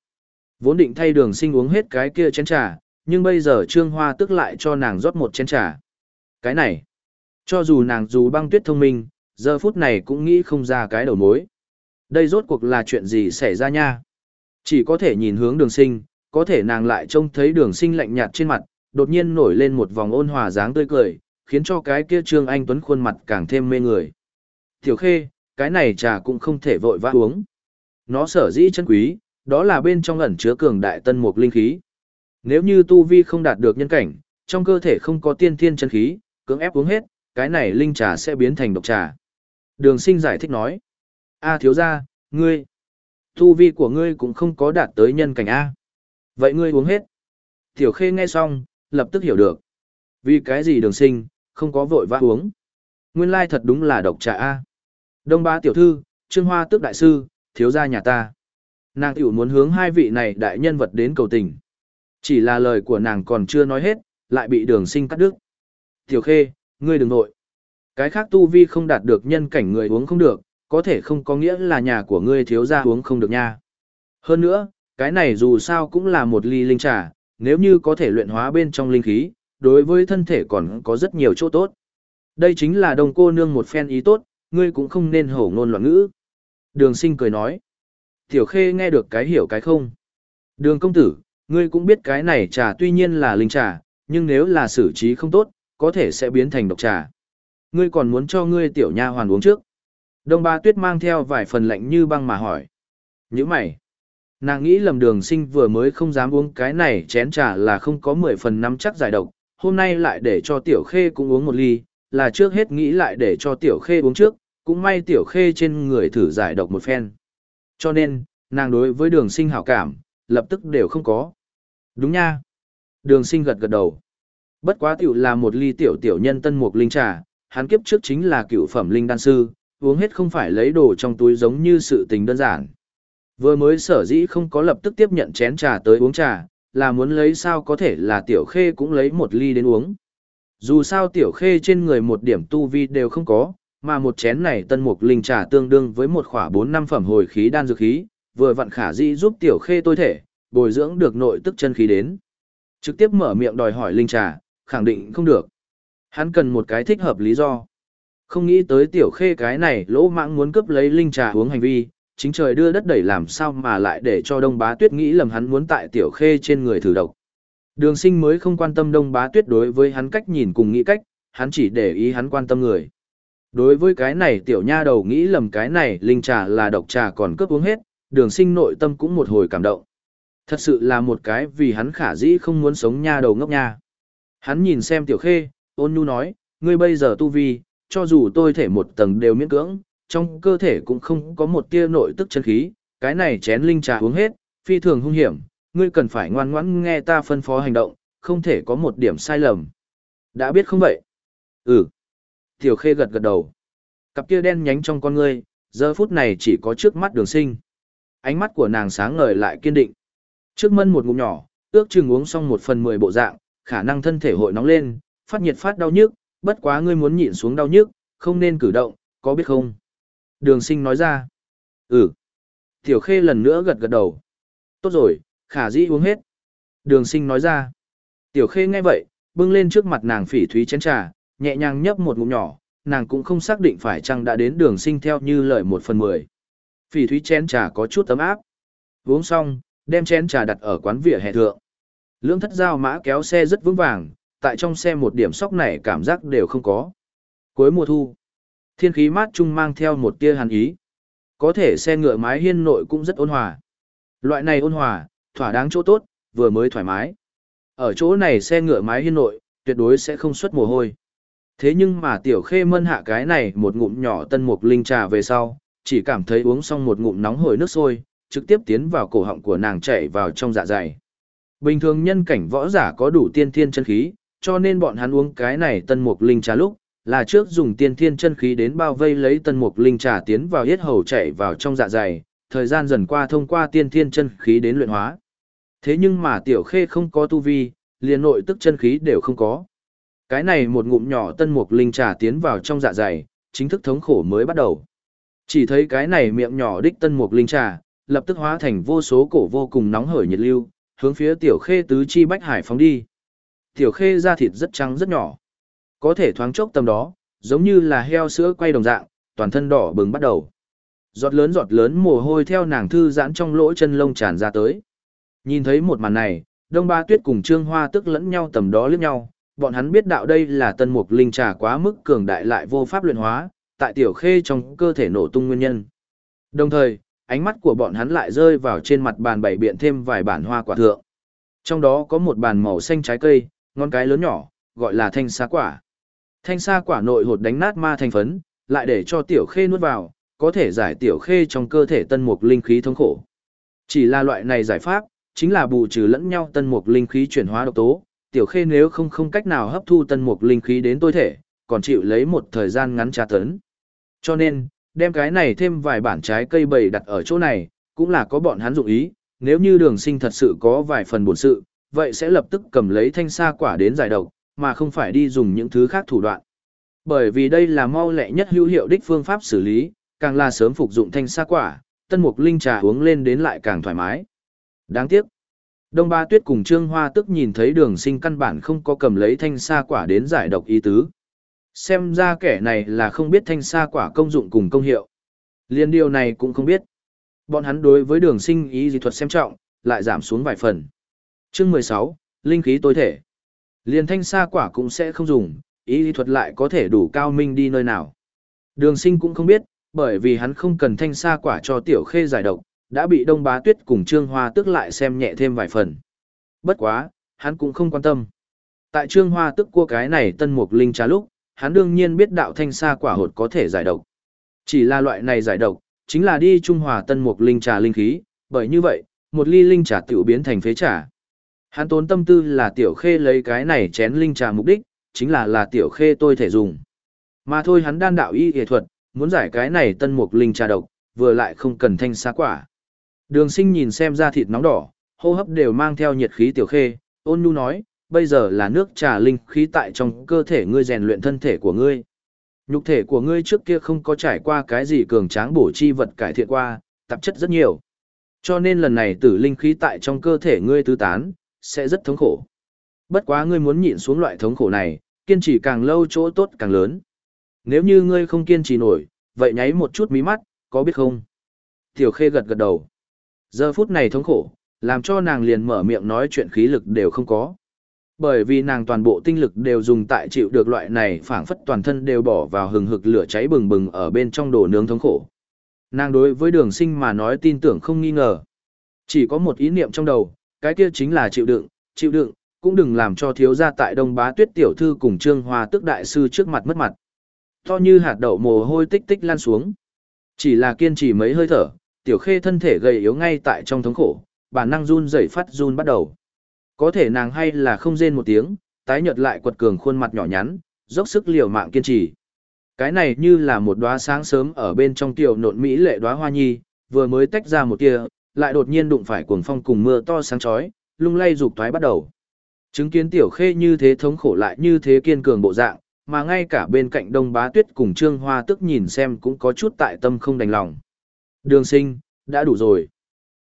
Vốn định thay đường sinh uống hết cái kia chén trà, nhưng bây giờ Trương Hoa tức lại cho nàng rót một chén trà. Cái này, cho dù nàng dù băng tuyết thông minh, giờ phút này cũng nghĩ không ra cái đầu mối. Đây rốt cuộc là chuyện gì xảy ra nha? Chỉ có thể nhìn hướng đường sinh, có thể nàng lại trông thấy đường sinh lạnh nhạt trên mặt, đột nhiên nổi lên một vòng ôn hòa dáng tươi cười, khiến cho cái kia Trương Anh Tuấn khuôn mặt càng thêm mê người. Tiểu khê, cái này trà cũng không thể vội vã uống. Nó sở dĩ chân quý, đó là bên trong ẩn chứa cường đại tân mục linh khí. Nếu như tu vi không đạt được nhân cảnh, trong cơ thể không có tiên thiên chân khí, cưỡng ép uống hết, cái này linh trà sẽ biến thành độc trà. Đường sinh giải thích nói. A thiếu gia, ngươi, tu vi của ngươi cũng không có đạt tới nhân cảnh A. Vậy ngươi uống hết. Tiểu khê nghe xong, lập tức hiểu được. Vì cái gì đường sinh, không có vội vã uống. Nguyên lai thật đúng là độc trà A. Đông ba tiểu thư, Trương Hoa tước đại sư, thiếu gia nhà ta. Nàng tiểu muốn hướng hai vị này đại nhân vật đến cầu tình. Chỉ là lời của nàng còn chưa nói hết, lại bị đường sinh cắt đứt. Tiểu khê, ngươi đừng nội. Cái khác tu vi không đạt được nhân cảnh người uống không được, có thể không có nghĩa là nhà của ngươi thiếu gia uống không được nha. Hơn nữa, cái này dù sao cũng là một ly linh trà, nếu như có thể luyện hóa bên trong linh khí, đối với thân thể còn có rất nhiều chỗ tốt. Đây chính là đồng cô nương một phen ý tốt, ngươi cũng không nên hổ ngôn loạn ngữ. Đường sinh cười nói. Tiểu khê nghe được cái hiểu cái không. Đường công tử, ngươi cũng biết cái này trà tuy nhiên là linh trà, nhưng nếu là xử trí không tốt, có thể sẽ biến thành độc trà. Ngươi còn muốn cho ngươi tiểu nha hoàn uống trước. Đông ba tuyết mang theo vài phần lạnh như băng mà hỏi. Như mày. Nàng nghĩ lầm đường sinh vừa mới không dám uống cái này chén trà là không có 10 phần năm chắc giải độc. Hôm nay lại để cho tiểu khê cũng uống một ly, là trước hết nghĩ lại để cho tiểu khê uống trước, cũng may tiểu khê trên người thử giải độc một phen. Cho nên, nàng đối với đường sinh hảo cảm, lập tức đều không có. Đúng nha. Đường sinh gật gật đầu. Bất quá tiểu là một ly tiểu tiểu nhân tân mục linh trà, hắn kiếp trước chính là cựu phẩm linh đan sư, uống hết không phải lấy đồ trong túi giống như sự tình đơn giản. Vừa mới sở dĩ không có lập tức tiếp nhận chén trà tới uống trà, là muốn lấy sao có thể là tiểu khê cũng lấy một ly đến uống. Dù sao tiểu khê trên người một điểm tu vi đều không có, mà một chén này tân mục linh trà tương đương với một khỏa 4 năm phẩm hồi khí đan dược khí, vừa vặn khả dĩ giúp tiểu khê tôi thể, bồi dưỡng được nội tức chân khí đến. Trực tiếp mở miệng đòi hỏi linh trà, khẳng định không được. Hắn cần một cái thích hợp lý do. Không nghĩ tới tiểu khê cái này lỗ mạng muốn cướp lấy linh trà uống hành vi, chính trời đưa đất đẩy làm sao mà lại để cho đông bá tuyết nghĩ lầm hắn muốn tại tiểu khê trên người thử độc. Đường sinh mới không quan tâm đông bá tuyết đối với hắn cách nhìn cùng nghĩ cách, hắn chỉ để ý hắn quan tâm người. Đối với cái này tiểu nha đầu nghĩ lầm cái này linh trà là độc trà còn cướp uống hết, đường sinh nội tâm cũng một hồi cảm động. Thật sự là một cái vì hắn khả dĩ không muốn sống nha đầu ngốc nha. Hắn nhìn xem tiểu khê, ôn nhu nói, ngươi bây giờ tu vi, cho dù tôi thể một tầng đều miễn cưỡng, trong cơ thể cũng không có một tia nội tức chân khí, cái này chén linh trà uống hết, phi thường hung hiểm, ngươi cần phải ngoan ngoãn nghe ta phân phó hành động, không thể có một điểm sai lầm. Đã biết không vậy? Ừ. Tiểu khê gật gật đầu. Cặp kia đen nhánh trong con ngươi, giờ phút này chỉ có trước mắt đường sinh. Ánh mắt của nàng sáng ngời lại kiên định. Trước mân một ngụm nhỏ, ước chừng uống xong một phần mười bộ dạng, khả năng thân thể hội nóng lên, phát nhiệt phát đau nhức, bất quá ngươi muốn nhịn xuống đau nhức, không nên cử động, có biết không? Đường sinh nói ra. Ừ. Tiểu khê lần nữa gật gật đầu. Tốt rồi, khả dĩ uống hết. Đường sinh nói ra. Tiểu khê nghe vậy, bưng lên trước mặt nàng phỉ thúy chén trà, nhẹ nhàng nhấp một ngụm nhỏ, nàng cũng không xác định phải chăng đã đến đường sinh theo như lời một phần mười. Phỉ thúy chén trà có chút ấm áp. Uống xong, đem chén trà đặt ở quán vỉa hè thượng. Lưỡng thất giao mã kéo xe rất vững vàng, tại trong xe một điểm sóc này cảm giác đều không có. Cuối mùa thu, thiên khí mát trung mang theo một tia hàn ý. Có thể xe ngựa mái hiên nội cũng rất ôn hòa. Loại này ôn hòa, thỏa đáng chỗ tốt, vừa mới thoải mái. Ở chỗ này xe ngựa mái hiên nội, tuyệt đối sẽ không xuất mồ hôi. Thế nhưng mà tiểu khê mân hạ cái này một ngụm nhỏ tân mục linh trà về sau, chỉ cảm thấy uống xong một ngụm nóng hổi nước sôi, trực tiếp tiến vào cổ họng của nàng chảy vào trong dạ dày. Bình thường nhân cảnh võ giả có đủ tiên thiên chân khí, cho nên bọn hắn uống cái này tân mục linh trà lúc, là trước dùng tiên thiên chân khí đến bao vây lấy tân mục linh trà tiến vào yết hầu chảy vào trong dạ dày, thời gian dần qua thông qua tiên thiên chân khí đến luyện hóa. Thế nhưng mà tiểu khê không có tu vi, liền nội tức chân khí đều không có. Cái này một ngụm nhỏ tân mục linh trà tiến vào trong dạ dày, chính thức thống khổ mới bắt đầu. Chỉ thấy cái này miệng nhỏ đích tân mục linh trà, lập tức hóa thành vô số cổ vô cùng nóng hởi nhiệt lưu, hướng phía tiểu khê tứ chi bách hải phóng đi. Tiểu khê da thịt rất trắng rất nhỏ. Có thể thoáng chốc tầm đó, giống như là heo sữa quay đồng dạng, toàn thân đỏ bừng bắt đầu. Giọt lớn giọt lớn mồ hôi theo nàng thư giãn trong lỗ chân lông tràn ra tới. Nhìn thấy một màn này, Đông Ba Tuyết cùng Trương Hoa tức lẫn nhau tầm đó liếc nhau, bọn hắn biết đạo đây là tân mục linh trà quá mức cường đại lại vô pháp luyện hóa, tại tiểu khê trong cơ thể nổ tung nguyên nhân. Đồng thời, ánh mắt của bọn hắn lại rơi vào trên mặt bàn bày biện thêm vài bản hoa quả thượng. Trong đó có một bàn màu xanh trái cây, ngón cái lớn nhỏ, gọi là thanh xá quả. Thanh sa quả nội hột đánh nát ma thành phấn, lại để cho tiểu khê nuốt vào, có thể giải tiểu khê trong cơ thể tân mục linh khí thống khổ. Chỉ là loại này giải pháp, chính là bù trừ lẫn nhau tân mục linh khí chuyển hóa độc tố, tiểu khê nếu không không cách nào hấp thu tân mục linh khí đến tôi thể, còn chịu lấy một thời gian ngắn tra tấn. Cho nên, đem cái này thêm vài bản trái cây bầy đặt ở chỗ này, cũng là có bọn hắn dụng ý, nếu như đường sinh thật sự có vài phần buồn sự, vậy sẽ lập tức cầm lấy thanh sa quả đến giải độc, mà không phải đi dùng những thứ khác thủ đoạn. Bởi vì đây là mau lẹ nhất hữu hiệu đích phương pháp xử lý, càng là sớm phục dụng thanh sa quả, tân mục linh trà uống lên đến lại càng thoải mái. Đáng tiếc. Đông Ba Tuyết cùng Trương Hoa tức nhìn thấy đường sinh căn bản không có cầm lấy thanh sa quả đến giải độc ý tứ. Xem ra kẻ này là không biết thanh sa quả công dụng cùng công hiệu. Liên điều này cũng không biết. Bọn hắn đối với đường sinh ý dị thuật xem trọng, lại giảm xuống vài phần. chương 16, Linh khí tối thể. Liên thanh sa quả cũng sẽ không dùng, ý lý thuật lại có thể đủ cao minh đi nơi nào. Đường sinh cũng không biết, bởi vì hắn không cần thanh sa quả cho tiểu khê giải độc, đã bị đông bá tuyết cùng trương hoa tức lại xem nhẹ thêm vài phần. Bất quá, hắn cũng không quan tâm. Tại trương hoa tức cua cái này tân mục linh trà lúc, hắn đương nhiên biết đạo thanh sa quả hột có thể giải độc. Chỉ là loại này giải độc, chính là đi trung hòa tân mục linh trà linh khí, bởi như vậy, một ly linh trà tiểu biến thành phế trà. Hắn tốn tâm tư là tiểu khê lấy cái này chén linh trà mục đích, chính là là tiểu khê tôi thể dùng. Mà thôi hắn đan đạo y y thuật, muốn giải cái này tân mục linh trà độc, vừa lại không cần thanh xá quả. Đường sinh nhìn xem da thịt nóng đỏ, hô hấp đều mang theo nhiệt khí tiểu khê, ôn nhu nói, bây giờ là nước trà linh khí tại trong cơ thể ngươi rèn luyện thân thể của ngươi. Nhục thể của ngươi trước kia không có trải qua cái gì cường tráng bổ chi vật cải thiện qua, tạp chất rất nhiều. Cho nên lần này tử linh khí tại trong cơ thể ngươi tứ tán, sẽ rất thống khổ. Bất quá ngươi muốn nhịn xuống loại thống khổ này, kiên trì càng lâu chỗ tốt càng lớn. Nếu như ngươi không kiên trì nổi, vậy nháy một chút mí mắt, có biết không? Tiểu khê gật gật đầu. Giờ phút này thống khổ, làm cho nàng liền mở miệng nói chuyện khí lực đều không có. Bởi vì nàng toàn bộ tinh lực đều dùng tại chịu được loại này phảng phất toàn thân đều bỏ vào hừng hực lửa cháy bừng bừng ở bên trong đồ nướng thống khổ. Nàng đối với đường sinh mà nói tin tưởng không nghi ngờ. Chỉ có một ý niệm trong đầu, cái kia chính là chịu đựng, chịu đựng, cũng đừng làm cho thiếu gia tại Đông Bá Tuyết tiểu thư cùng Trương Hoa Tức đại sư trước mặt mất mặt. To như hạt đậu mồ hôi tích tích lan xuống. Chỉ là kiên trì mấy hơi thở, tiểu khê thân thể gầy yếu ngay tại trong thống khổ, bản năng run rẩy phát run bắt đầu. Có thể nàng hay là không rên một tiếng, tái nhợt lại quật cường khuôn mặt nhỏ nhắn, dốc sức liều mạng kiên trì. Cái này như là một đóa sáng sớm ở bên trong tiểu nộn mỹ lệ đóa hoa nhi, vừa mới tách ra một tia, lại đột nhiên đụng phải cuồng phong cùng mưa to sáng chói, lung lay dục thoái bắt đầu. Chứng kiến tiểu khê như thế thống khổ lại như thế kiên cường bộ dạng, mà ngay cả bên cạnh đông bá tuyết cùng trương hoa tức nhìn xem cũng có chút tại tâm không đành lòng. Đường sinh, đã đủ rồi.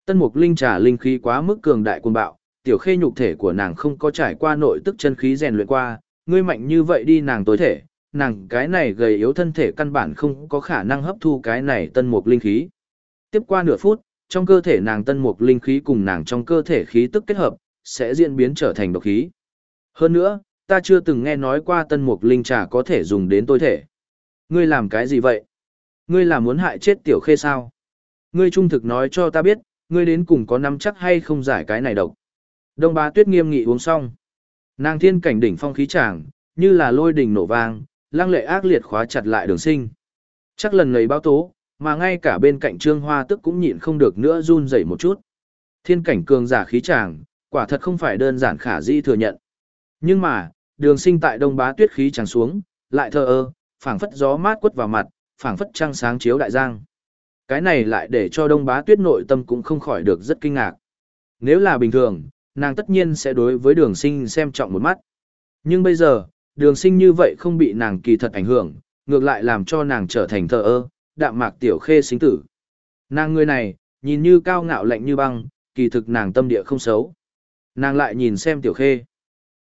Tân mục linh trà linh khí quá mức cường đại quân bạo, tiểu khê nhục thể của nàng không có trải qua nội tức chân khí rèn luyện qua, ngươi mạnh như vậy đi nàng tối thể, nàng cái này gầy yếu thân thể căn bản không có khả năng hấp thu cái này tân mục linh khí. Tiếp qua nửa phút, trong cơ thể nàng tân mục linh khí cùng nàng trong cơ thể khí tức kết hợp, sẽ diễn biến trở thành độc khí. Hơn nữa, ta chưa từng nghe nói qua tân mục linh trà có thể dùng đến tôi thể. Ngươi làm cái gì vậy? Ngươi là muốn hại chết tiểu khê sao? Ngươi trung thực nói cho ta biết, ngươi đến cùng có nắm chắc hay không giải cái này độc. Đông bá tuyết nghiêm nghị uống xong. Nàng thiên cảnh đỉnh phong khí tràng, như là lôi đỉnh nổ vang, lăng lệ ác liệt khóa chặt lại đường sinh. Chắc lần này báo tố, mà ngay cả bên cạnh trương hoa tức cũng nhịn không được nữa run rẩy một chút. Thiên cảnh cường giả khí tràng, quả thật không phải đơn giản khả di thừa nhận. Nhưng mà, đường sinh tại đông bá tuyết khí tràng xuống, lại thờ ơ, phảng phất gió mát quất vào mặt, phảng phất trăng sáng chiếu đại giang. Cái này lại để cho đông bá tuyết nội tâm cũng không khỏi được rất kinh ngạc. Nếu là bình thường, nàng tất nhiên sẽ đối với đường sinh xem trọng một mắt. Nhưng bây giờ, đường sinh như vậy không bị nàng kỳ thật ảnh hưởng, ngược lại làm cho nàng trở thành thờ ơ, đạm mạc tiểu khê sinh tử. Nàng người này, nhìn như cao ngạo lạnh như băng, kỳ thực nàng tâm địa không xấu. Nàng lại nhìn xem tiểu khê.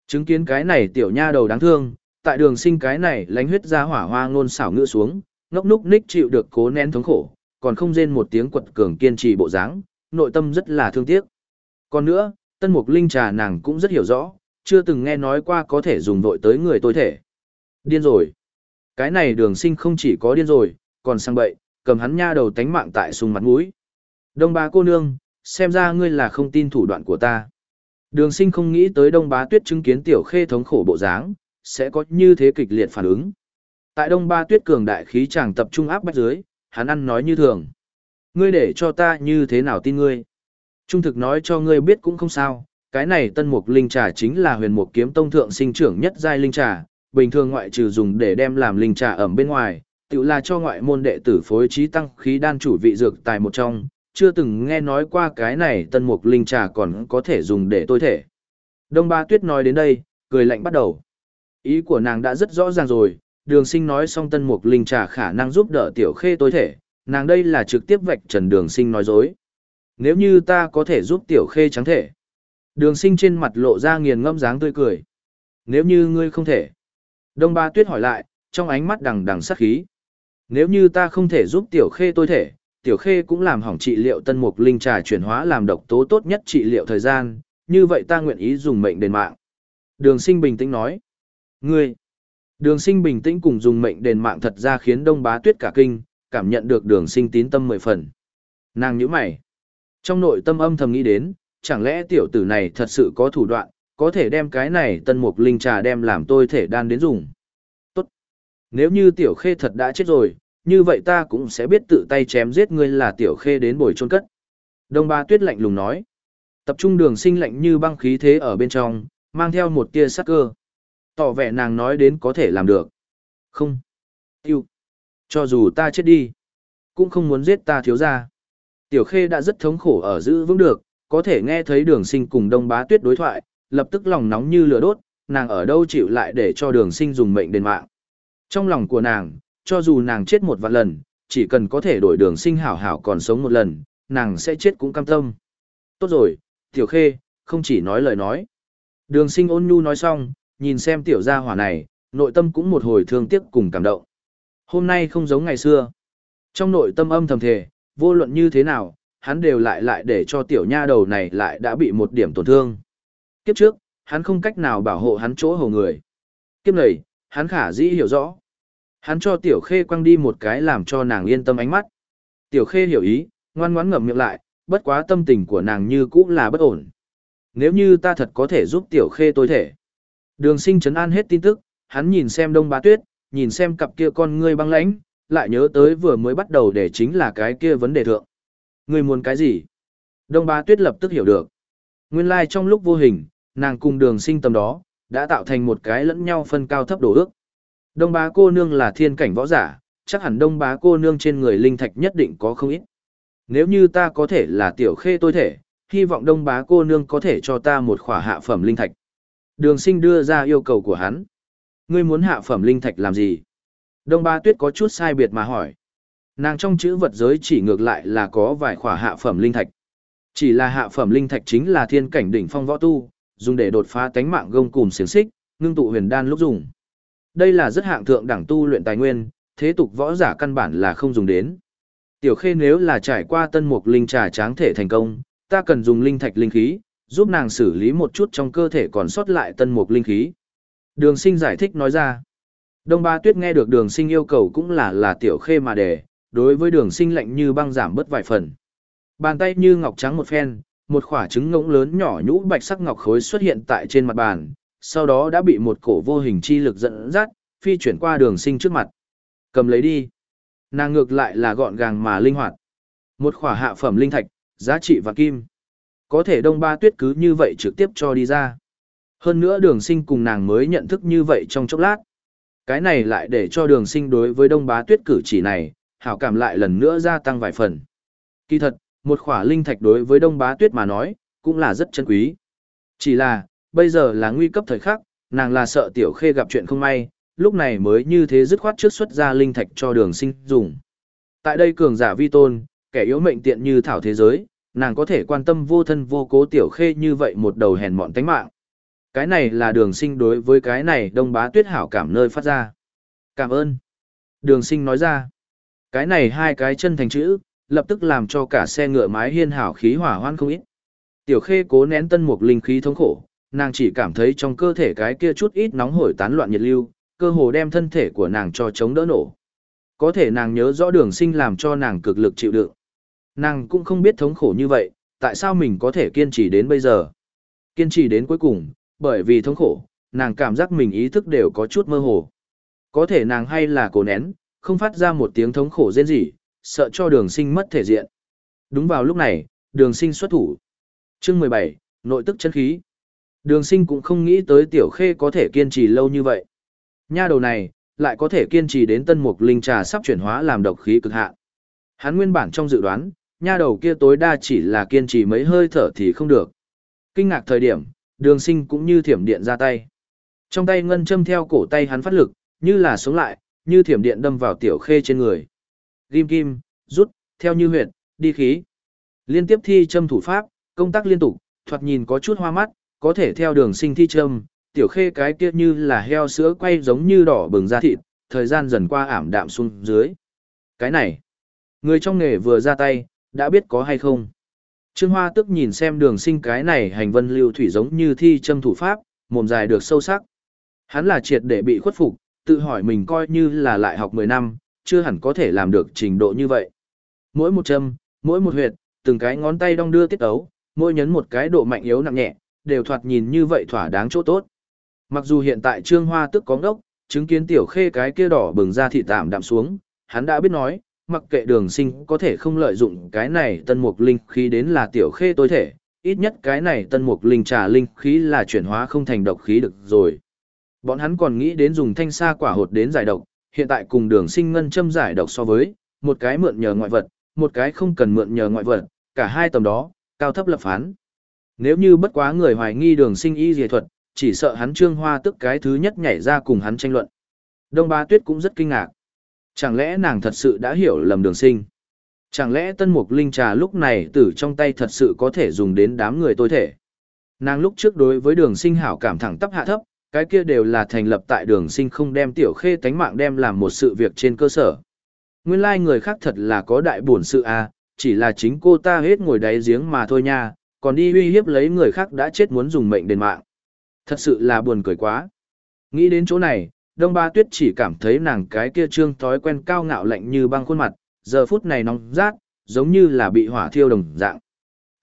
Chứng kiến cái này tiểu nha đầu đáng thương, tại đường sinh cái này lánh huyết ra hỏa hoa ngôn xảo ngựa xuống, ngốc núc ních chịu được cố nén thống khổ, còn không rên một tiếng quật cường kiên trì bộ dáng, nội tâm rất là thương tiếc. Còn nữa, tân mục linh trà nàng cũng rất hiểu rõ, chưa từng nghe nói qua có thể dùng vội tới người tôi thể. Điên rồi. Cái này đường sinh không chỉ có điên rồi, còn sang bậy, cầm hắn nha đầu tánh mạng tại sung mặt mũi. Đông bá cô nương, xem ra ngươi là không tin thủ đoạn của ta. Đường sinh không nghĩ tới đông bá tuyết chứng kiến tiểu khê thống khổ bộ dáng, sẽ có như thế kịch liệt phản ứng. Tại đông ba tuyết cường đại khí chàng tập trung áp bách dưới, hắn ăn nói như thường. Ngươi để cho ta như thế nào tin ngươi? Trung thực nói cho ngươi biết cũng không sao, cái này tân mục linh trà chính là huyền mục kiếm tông thượng sinh trưởng nhất giai linh trà, bình thường ngoại trừ dùng để đem làm linh trà ẩm bên ngoài, tự là cho ngoại môn đệ tử phối trí tăng khí đan chủ vị dược tài một trong, chưa từng nghe nói qua cái này tân mục linh trà còn có thể dùng để tôi thể. Đông Ba Tuyết nói đến đây, cười lạnh bắt đầu. Ý của nàng đã rất rõ ràng rồi, đường sinh nói xong tân mục linh trà khả năng giúp đỡ tiểu khê tối thể, nàng đây là trực tiếp vạch trần đường sinh nói dối. Nếu như ta có thể giúp tiểu khê trắng thể. Đường sinh trên mặt lộ ra nghiền ngâm dáng tươi cười. Nếu như ngươi không thể. Đông ba tuyết hỏi lại, trong ánh mắt đằng đằng sát khí. Nếu như ta không thể giúp tiểu khê tôi thể, tiểu khê cũng làm hỏng trị liệu tân mục linh trà chuyển hóa làm độc tố tốt nhất trị liệu thời gian, như vậy ta nguyện ý dùng mệnh đền mạng. Đường sinh bình tĩnh nói. Ngươi, Đường sinh bình tĩnh cùng dùng mệnh đền mạng thật ra khiến đông bá tuyết cả kinh, cảm nhận được đường sinh tín tâm mười phần. Nàng nhíu mày. Trong nội tâm âm thầm nghĩ đến, chẳng lẽ tiểu tử này thật sự có thủ đoạn, có thể đem cái này tân mục linh trà đem làm tôi thể đan đến dùng. Tốt. Nếu như tiểu khê thật đã chết rồi, như vậy ta cũng sẽ biết tự tay chém giết ngươi là tiểu khê đến bồi trôn cất. Đông ba tuyết lạnh lùng nói. Tập trung đường sinh lạnh như băng khí thế ở bên trong, mang theo một tia sắc cơ. Tỏ vẻ nàng nói đến có thể làm được. Không. Yêu. Cho dù ta chết đi, cũng không muốn giết ta thiếu ra. Tiểu Khê đã rất thống khổ ở giữ vững được, có thể nghe thấy đường sinh cùng đông bá tuyết đối thoại, lập tức lòng nóng như lửa đốt, nàng ở đâu chịu lại để cho đường sinh dùng mệnh đền mạng. Trong lòng của nàng, cho dù nàng chết một vạn lần, chỉ cần có thể đổi đường sinh hảo hảo còn sống một lần, nàng sẽ chết cũng cam tâm. Tốt rồi, tiểu khê, không chỉ nói lời nói. Đường sinh ôn nhu nói xong, nhìn xem tiểu gia hỏa này, nội tâm cũng một hồi thương tiếc cùng cảm động. Hôm nay không giống ngày xưa. Trong nội tâm âm thầm thề, vô luận như thế nào, hắn đều lại lại để cho tiểu nha đầu này lại đã bị một điểm tổn thương. Kiếp trước, hắn không cách nào bảo hộ hắn chỗ hầu người. Kiếp này, hắn khả dĩ hiểu rõ. Hắn cho tiểu khê quăng đi một cái làm cho nàng yên tâm ánh mắt. Tiểu khê hiểu ý, ngoan ngoãn ngậm miệng lại, bất quá tâm tình của nàng như cũ là bất ổn. Nếu như ta thật có thể giúp tiểu khê tối thể. Đường sinh chấn an hết tin tức, hắn nhìn xem đông bá tuyết, nhìn xem cặp kia con ngươi băng lãnh, lại nhớ tới vừa mới bắt đầu để chính là cái kia vấn đề thượng. Ngươi muốn cái gì? Đông bá tuyết lập tức hiểu được. Nguyên lai like trong lúc vô hình, nàng cùng đường sinh tầm đó, đã tạo thành một cái lẫn nhau phân cao thấp đổ ước. Đông bá cô nương là thiên cảnh võ giả, chắc hẳn đông bá cô nương trên người linh thạch nhất định có không ít. Nếu như ta có thể là tiểu khê tôi thể, hy vọng đông bá cô nương có thể cho ta một khỏa hạ phẩm linh thạch. Đường sinh đưa ra yêu cầu của hắn. Ngươi muốn hạ phẩm linh thạch làm gì? Đông bá tuyết có chút sai biệt mà hỏi. Nàng trong chữ vật giới chỉ ngược lại là có vài khỏa hạ phẩm linh thạch. Chỉ là hạ phẩm linh thạch chính là thiên cảnh đỉnh phong võ tu, dùng để đột phá tánh mạng gông cùm xiềng xích, ngưng tụ huyền đan lúc dùng. Đây là rất hạng thượng đẳng tu luyện tài nguyên, thế tục võ giả căn bản là không dùng đến. Tiểu khê nếu là trải qua tân mục linh trà tráng thể thành công, ta cần dùng linh thạch linh khí, giúp nàng xử lý một chút trong cơ thể còn sót lại tân mục linh khí. Đường sinh giải thích nói ra. Đông ba tuyết nghe được đường sinh yêu cầu cũng là là tiểu khê mà đề, đối với đường sinh lạnh như băng giảm bớt vài phần. Bàn tay như ngọc trắng một phen, một quả trứng ngỗng lớn nhỏ nhũ bạch sắc ngọc khối xuất hiện tại trên mặt bàn, sau đó đã bị một cổ vô hình chi lực dẫn dắt, phi chuyển qua đường sinh trước mặt. Cầm lấy đi. Nàng ngược lại là gọn gàng mà linh hoạt. Một khỏa hạ phẩm linh thạch, giá trị và kim. Có thể đông ba tuyết cứ như vậy trực tiếp cho đi ra. Hơn nữa đường sinh cùng nàng mới nhận thức như vậy trong chốc lát. Cái này lại để cho đường sinh đối với đông bá tuyết cử chỉ này, hảo cảm lại lần nữa gia tăng vài phần. Kỳ thật, một khỏa linh thạch đối với đông bá tuyết mà nói, cũng là rất chân quý. Chỉ là, bây giờ là nguy cấp thời khắc, nàng là sợ tiểu khê gặp chuyện không may, lúc này mới như thế dứt khoát trước xuất ra linh thạch cho đường sinh dùng. Tại đây cường giả vi tôn, kẻ yếu mệnh tiện như thảo thế giới, nàng có thể quan tâm vô thân vô cố tiểu khê như vậy một đầu hèn mọn tánh mạng. Cái này là đường sinh đối với cái này đông bá tuyết hảo cảm nơi phát ra. Cảm ơn. Đường sinh nói ra. Cái này hai cái chân thành chữ, lập tức làm cho cả xe ngựa mái hiên hảo khí hỏa hoan không ít. Tiểu khê cố nén tân mục linh khí thống khổ, nàng chỉ cảm thấy trong cơ thể cái kia chút ít nóng hổi tán loạn nhiệt lưu, cơ hồ đem thân thể của nàng cho chống đỡ nổ. Có thể nàng nhớ rõ đường sinh làm cho nàng cực lực chịu đựng. Nàng cũng không biết thống khổ như vậy, tại sao mình có thể kiên trì đến bây giờ. Kiên trì đến cuối cùng, bởi vì thống khổ, nàng cảm giác mình ý thức đều có chút mơ hồ. Có thể nàng hay là cố nén, không phát ra một tiếng thống khổ rên rỉ, sợ cho đường sinh mất thể diện. Đúng vào lúc này, đường sinh xuất thủ. chương 17, nội tức chân khí. Đường sinh cũng không nghĩ tới tiểu khê có thể kiên trì lâu như vậy. Nha đầu này, lại có thể kiên trì đến tân mục linh trà sắp chuyển hóa làm độc khí cực hạn. Hắn nguyên bản trong dự đoán, nha đầu kia tối đa chỉ là kiên trì mấy hơi thở thì không được. Kinh ngạc thời điểm, đường sinh cũng như thiểm điện ra tay. Trong tay ngân châm theo cổ tay hắn phát lực, như là sống lại, như thiểm điện đâm vào tiểu khê trên người. Ghim kim, rút, theo như huyệt, đi khí. Liên tiếp thi châm thủ pháp, công tác liên tục, thoạt nhìn có chút hoa mắt, có thể theo đường sinh thi châm, tiểu khê cái kia như là heo sữa quay giống như đỏ bừng ra thịt, thời gian dần qua ảm đạm xuống dưới. Cái này, người trong nghề vừa ra tay, đã biết có hay không. Trương Hoa tức nhìn xem đường sinh cái này hành vân lưu thủy giống như thi châm thủ pháp, mồm dài được sâu sắc. Hắn là triệt để bị khuất phục, tự hỏi mình coi như là lại học 10 năm, chưa hẳn có thể làm được trình độ như vậy. Mỗi một châm, mỗi một huyệt, từng cái ngón tay đong đưa tiết ấu, mỗi nhấn một cái độ mạnh yếu nặng nhẹ, đều thoạt nhìn như vậy thỏa đáng chỗ tốt. Mặc dù hiện tại Trương Hoa tức có ngốc, chứng kiến tiểu khê cái kia đỏ bừng ra thị tạm đạm xuống, hắn đã biết nói, mặc kệ đường sinh có thể không lợi dụng cái này tân mục linh khí đến là tiểu khê tối thể, ít nhất cái này tân mục linh trà linh khí là chuyển hóa không thành độc khí được rồi. Bọn hắn còn nghĩ đến dùng thanh sa quả hột đến giải độc, hiện tại cùng đường sinh ngân châm giải độc so với, một cái mượn nhờ ngoại vật, một cái không cần mượn nhờ ngoại vật, cả hai tầm đó, cao thấp lập phán. Nếu như bất quá người hoài nghi đường sinh y dề thuật, chỉ sợ hắn trương hoa tức cái thứ nhất nhảy ra cùng hắn tranh luận. Đông Ba Tuyết cũng rất kinh ngạc. Chẳng lẽ nàng thật sự đã hiểu lầm đường sinh? Chẳng lẽ tân mục linh trà lúc này tử trong tay thật sự có thể dùng đến đám người tôi thể? Nàng lúc trước đối với đường sinh hảo cảm thẳng tắp hạ thấp, cái kia đều là thành lập tại đường sinh không đem tiểu khê tánh mạng đem làm một sự việc trên cơ sở. Nguyên lai like người khác thật là có đại buồn sự à, chỉ là chính cô ta hết ngồi đáy giếng mà thôi nha, còn đi uy hiếp lấy người khác đã chết muốn dùng mệnh đền mạng. Thật sự là buồn cười quá. Nghĩ đến chỗ này, Đông Ba Tuyết chỉ cảm thấy nàng cái kia trương thói quen cao ngạo lạnh như băng khuôn mặt, giờ phút này nóng rát, giống như là bị hỏa thiêu đồng dạng.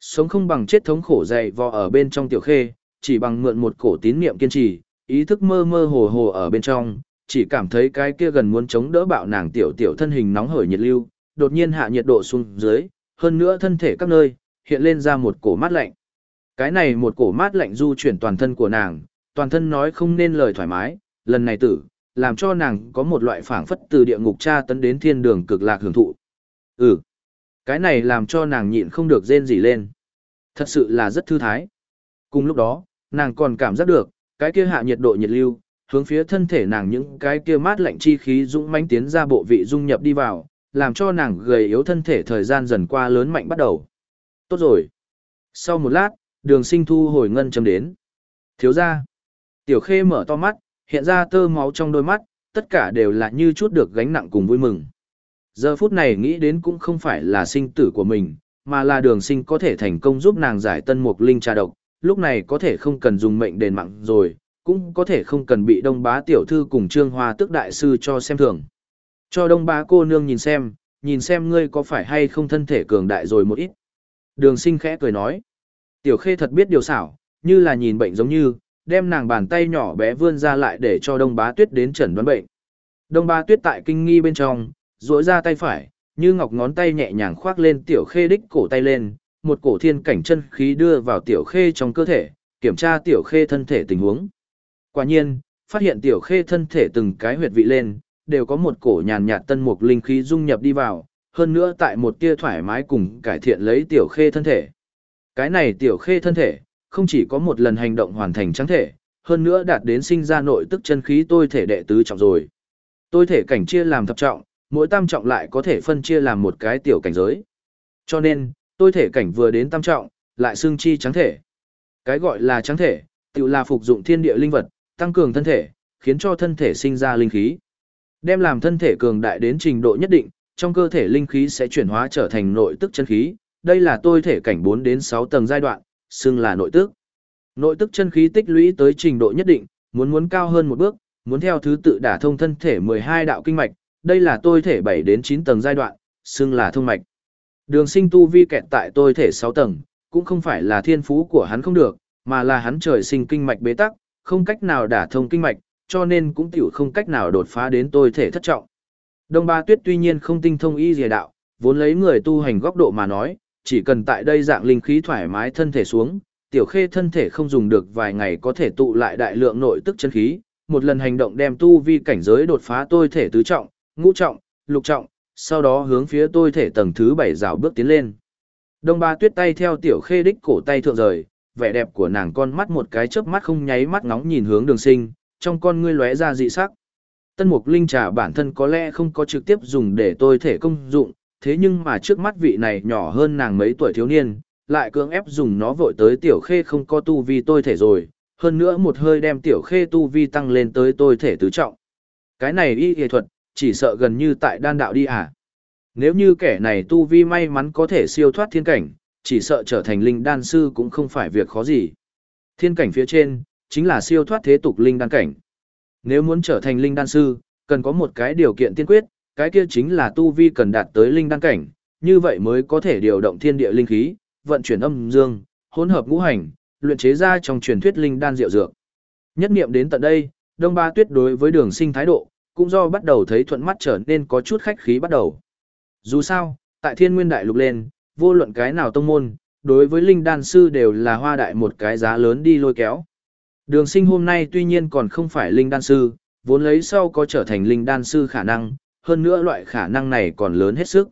Sống không bằng chết thống khổ dày vò ở bên trong tiểu khê, chỉ bằng mượn một cổ tín niệm kiên trì, ý thức mơ mơ hồ hồ ở bên trong, chỉ cảm thấy cái kia gần muốn chống đỡ bạo nàng tiểu tiểu thân hình nóng hởi nhiệt lưu, đột nhiên hạ nhiệt độ xuống dưới, hơn nữa thân thể các nơi, hiện lên ra một cổ mát lạnh. Cái này một cổ mát lạnh du chuyển toàn thân của nàng, toàn thân nói không nên lời thoải mái, lần này tử, làm cho nàng có một loại phảng phất từ địa ngục tra tấn đến thiên đường cực lạc hưởng thụ. Ừ, cái này làm cho nàng nhịn không được rên gì lên. Thật sự là rất thư thái. Cùng lúc đó, nàng còn cảm giác được, cái kia hạ nhiệt độ nhiệt lưu, hướng phía thân thể nàng những cái kia mát lạnh chi khí dũng mãnh tiến ra bộ vị dung nhập đi vào, làm cho nàng gầy yếu thân thể thời gian dần qua lớn mạnh bắt đầu. Tốt rồi. Sau một lát, đường sinh thu hồi ngân chấm đến. Thiếu ra. Tiểu khê mở to mắt, hiện ra tơ máu trong đôi mắt, tất cả đều là như chút được gánh nặng cùng vui mừng. Giờ phút này nghĩ đến cũng không phải là sinh tử của mình, mà là đường sinh có thể thành công giúp nàng giải tân mục linh trà độc, lúc này có thể không cần dùng mệnh đền mạng rồi, cũng có thể không cần bị đông bá tiểu thư cùng trương hoa tức đại sư cho xem thường. Cho đông bá cô nương nhìn xem, nhìn xem ngươi có phải hay không thân thể cường đại rồi một ít. Đường sinh khẽ cười nói. Tiểu khê thật biết điều xảo, như là nhìn bệnh giống như, đem nàng bàn tay nhỏ bé vươn ra lại để cho đông bá tuyết đến chẩn đoán bệnh. Đông bá tuyết tại kinh nghi bên trong, duỗi ra tay phải, như ngọc ngón tay nhẹ nhàng khoác lên tiểu khê đích cổ tay lên, một cổ thiên cảnh chân khí đưa vào tiểu khê trong cơ thể, kiểm tra tiểu khê thân thể tình huống. Quả nhiên, phát hiện tiểu khê thân thể từng cái huyệt vị lên, đều có một cổ nhàn nhạt tân mục linh khí dung nhập đi vào, hơn nữa tại một tia thoải mái cùng cải thiện lấy tiểu khê thân thể. Cái này tiểu khê thân thể, không chỉ có một lần hành động hoàn thành trắng thể, hơn nữa đạt đến sinh ra nội tức chân khí tôi thể đệ tứ trọng rồi. Tôi thể cảnh chia làm thập trọng, mỗi tam trọng lại có thể phân chia làm một cái tiểu cảnh giới. Cho nên, tôi thể cảnh vừa đến tam trọng, lại xương chi trắng thể. Cái gọi là trắng thể, tự là phục dụng thiên địa linh vật, tăng cường thân thể, khiến cho thân thể sinh ra linh khí. Đem làm thân thể cường đại đến trình độ nhất định, trong cơ thể linh khí sẽ chuyển hóa trở thành nội tức chân khí, đây là tôi thể cảnh 4 đến 6 tầng giai đoạn, xưng là nội tức. Nội tức chân khí tích lũy tới trình độ nhất định, muốn muốn cao hơn một bước, muốn theo thứ tự đả thông thân thể 12 đạo kinh mạch, đây là tôi thể 7 đến 9 tầng giai đoạn, xưng là thông mạch. Đường sinh tu vi kẹt tại tôi thể 6 tầng, cũng không phải là thiên phú của hắn không được, mà là hắn trời sinh kinh mạch bế tắc, không cách nào đả thông kinh mạch, cho nên cũng tiểu không cách nào đột phá đến tôi thể thất trọng. Đông Ba Tuyết tuy nhiên không tinh thông y dìa đạo, vốn lấy người tu hành góc độ mà nói, chỉ cần tại đây dạng linh khí thoải mái thân thể xuống, tiểu khê thân thể không dùng được vài ngày có thể tụ lại đại lượng nội tức chân khí, một lần hành động đem tu vi cảnh giới đột phá tôi thể tứ trọng, ngũ trọng, lục trọng, sau đó hướng phía tôi thể tầng thứ bảy rào bước tiến lên. Đông Ba Tuyết tay theo tiểu khê đích cổ tay thượng rời, vẻ đẹp của nàng con mắt một cái chớp mắt không nháy mắt ngóng nhìn hướng đường sinh, trong con ngươi lóe ra dị sắc. Tân mục linh trà bản thân có lẽ không có trực tiếp dùng để tôi thể công dụng, thế nhưng mà trước mắt vị này nhỏ hơn nàng mấy tuổi thiếu niên, lại cưỡng ép dùng nó vội tới tiểu khê không có tu vi tôi thể rồi, hơn nữa một hơi đem tiểu khê tu vi tăng lên tới tôi thể tứ trọng. Cái này y y thuật, chỉ sợ gần như tại đan đạo đi à. Nếu như kẻ này tu vi may mắn có thể siêu thoát thiên cảnh, chỉ sợ trở thành linh đan sư cũng không phải việc khó gì. Thiên cảnh phía trên, chính là siêu thoát thế tục linh đan cảnh. Nếu muốn trở thành linh đan sư, cần có một cái điều kiện tiên quyết, cái kia chính là tu vi cần đạt tới linh đan cảnh, như vậy mới có thể điều động thiên địa linh khí, vận chuyển âm dương, hỗn hợp ngũ hành, luyện chế ra trong truyền thuyết linh đan diệu dược. Nhất niệm đến tận đây, Đông Ba Tuyết đối với Đường Sinh thái độ, cũng do bắt đầu thấy thuận mắt trở nên có chút khách khí bắt đầu. Dù sao, tại Thiên Nguyên Đại Lục lên, vô luận cái nào tông môn, đối với linh đan sư đều là hoa đại một cái giá lớn đi lôi kéo. Đường sinh hôm nay tuy nhiên còn không phải linh đan sư, vốn lấy sau có trở thành linh đan sư khả năng, hơn nữa loại khả năng này còn lớn hết sức.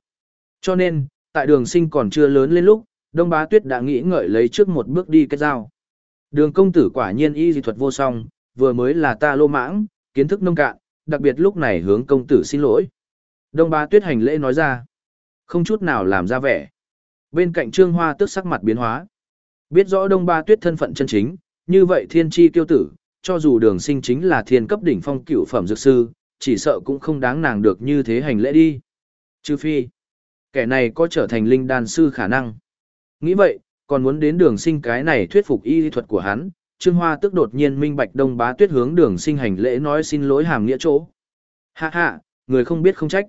Cho nên, tại đường sinh còn chưa lớn lên lúc, Đông Bá Tuyết đã nghĩ ngợi lấy trước một bước đi kết giao. Đường công tử quả nhiên y dị thuật vô song, vừa mới là ta lô mãng, kiến thức nông cạn, đặc biệt lúc này hướng công tử xin lỗi. Đông Bá Tuyết hành lễ nói ra, không chút nào làm ra vẻ. Bên cạnh Trương Hoa tức sắc mặt biến hóa. Biết rõ Đông Ba Tuyết thân phận chân chính, như vậy thiên chi tiêu tử, cho dù đường sinh chính là thiên cấp đỉnh phong cửu phẩm dược sư, chỉ sợ cũng không đáng nàng được như thế hành lễ đi. Trừ phi, kẻ này có trở thành linh đan sư khả năng. Nghĩ vậy, còn muốn đến đường sinh cái này thuyết phục y thuật của hắn, Trương Hoa tức đột nhiên minh bạch đông bá tuyết hướng đường sinh hành lễ nói xin lỗi hàm nghĩa chỗ. Hạ hạ, người không biết không trách.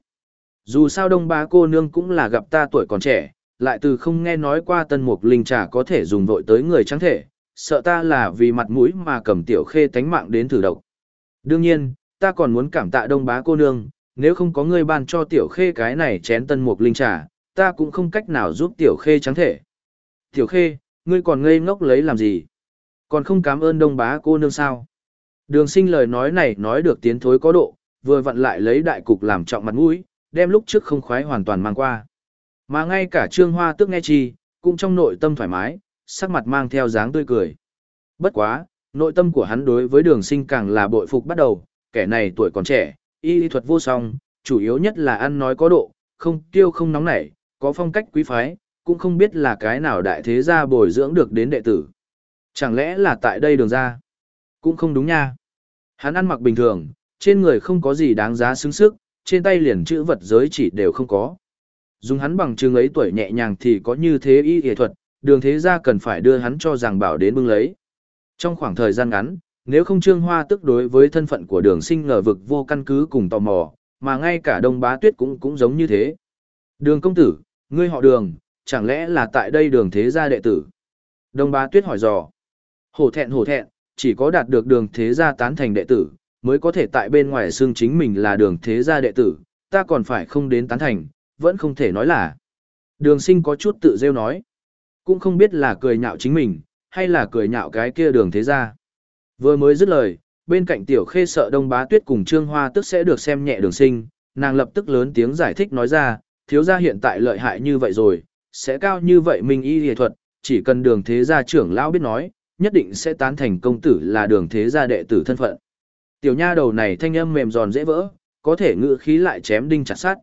Dù sao đông bá cô nương cũng là gặp ta tuổi còn trẻ, lại từ không nghe nói qua tân mục linh trà có thể dùng vội tới người trắng thể, sợ ta là vì mặt mũi mà cầm tiểu khê tánh mạng đến thử độc. Đương nhiên, ta còn muốn cảm tạ đông bá cô nương, nếu không có người ban cho tiểu khê cái này chén tân mục linh trà, ta cũng không cách nào giúp tiểu khê trắng thể. Tiểu khê, ngươi còn ngây ngốc lấy làm gì? Còn không cảm ơn đông bá cô nương sao? Đường sinh lời nói này nói được tiến thối có độ, vừa vặn lại lấy đại cục làm trọng mặt mũi, đem lúc trước không khoái hoàn toàn mang qua. Mà ngay cả Trương Hoa tức nghe chi, cũng trong nội tâm thoải mái, sắc mặt mang theo dáng tươi cười. Bất quá, nội tâm của hắn đối với đường sinh càng là bội phục bắt đầu, kẻ này tuổi còn trẻ, y lý thuật vô song, chủ yếu nhất là ăn nói có độ, không tiêu không nóng nảy, có phong cách quý phái, cũng không biết là cái nào đại thế gia bồi dưỡng được đến đệ tử. Chẳng lẽ là tại đây đường ra? Cũng không đúng nha. Hắn ăn mặc bình thường, trên người không có gì đáng giá xứng sức, trên tay liền chữ vật giới chỉ đều không có. Dùng hắn bằng chừng ấy tuổi nhẹ nhàng thì có như thế y y thuật, đường thế gia cần phải đưa hắn cho giảng bảo đến bưng lấy. Trong khoảng thời gian ngắn, nếu không trương hoa tức đối với thân phận của đường sinh ngờ vực vô căn cứ cùng tò mò, mà ngay cả đông bá tuyết cũng cũng giống như thế. Đường công tử, ngươi họ đường, chẳng lẽ là tại đây đường thế gia đệ tử? Đông bá tuyết hỏi dò. Hổ thẹn hổ thẹn, chỉ có đạt được đường thế gia tán thành đệ tử, mới có thể tại bên ngoài xương chính mình là đường thế gia đệ tử, ta còn phải không đến tán thành, vẫn không thể nói là. Đường sinh có chút tự rêu nói. Cũng không biết là cười nhạo chính mình, hay là cười nhạo cái kia đường thế gia. Vừa mới dứt lời, bên cạnh tiểu khê sợ đông bá tuyết cùng trương hoa tức sẽ được xem nhẹ đường sinh, nàng lập tức lớn tiếng giải thích nói ra, thiếu gia hiện tại lợi hại như vậy rồi, sẽ cao như vậy mình y hề thuật, chỉ cần đường thế gia trưởng lão biết nói, nhất định sẽ tán thành công tử là đường thế gia đệ tử thân phận. Tiểu nha đầu này thanh âm mềm giòn dễ vỡ, có thể ngự khí lại chém đinh chặt sát.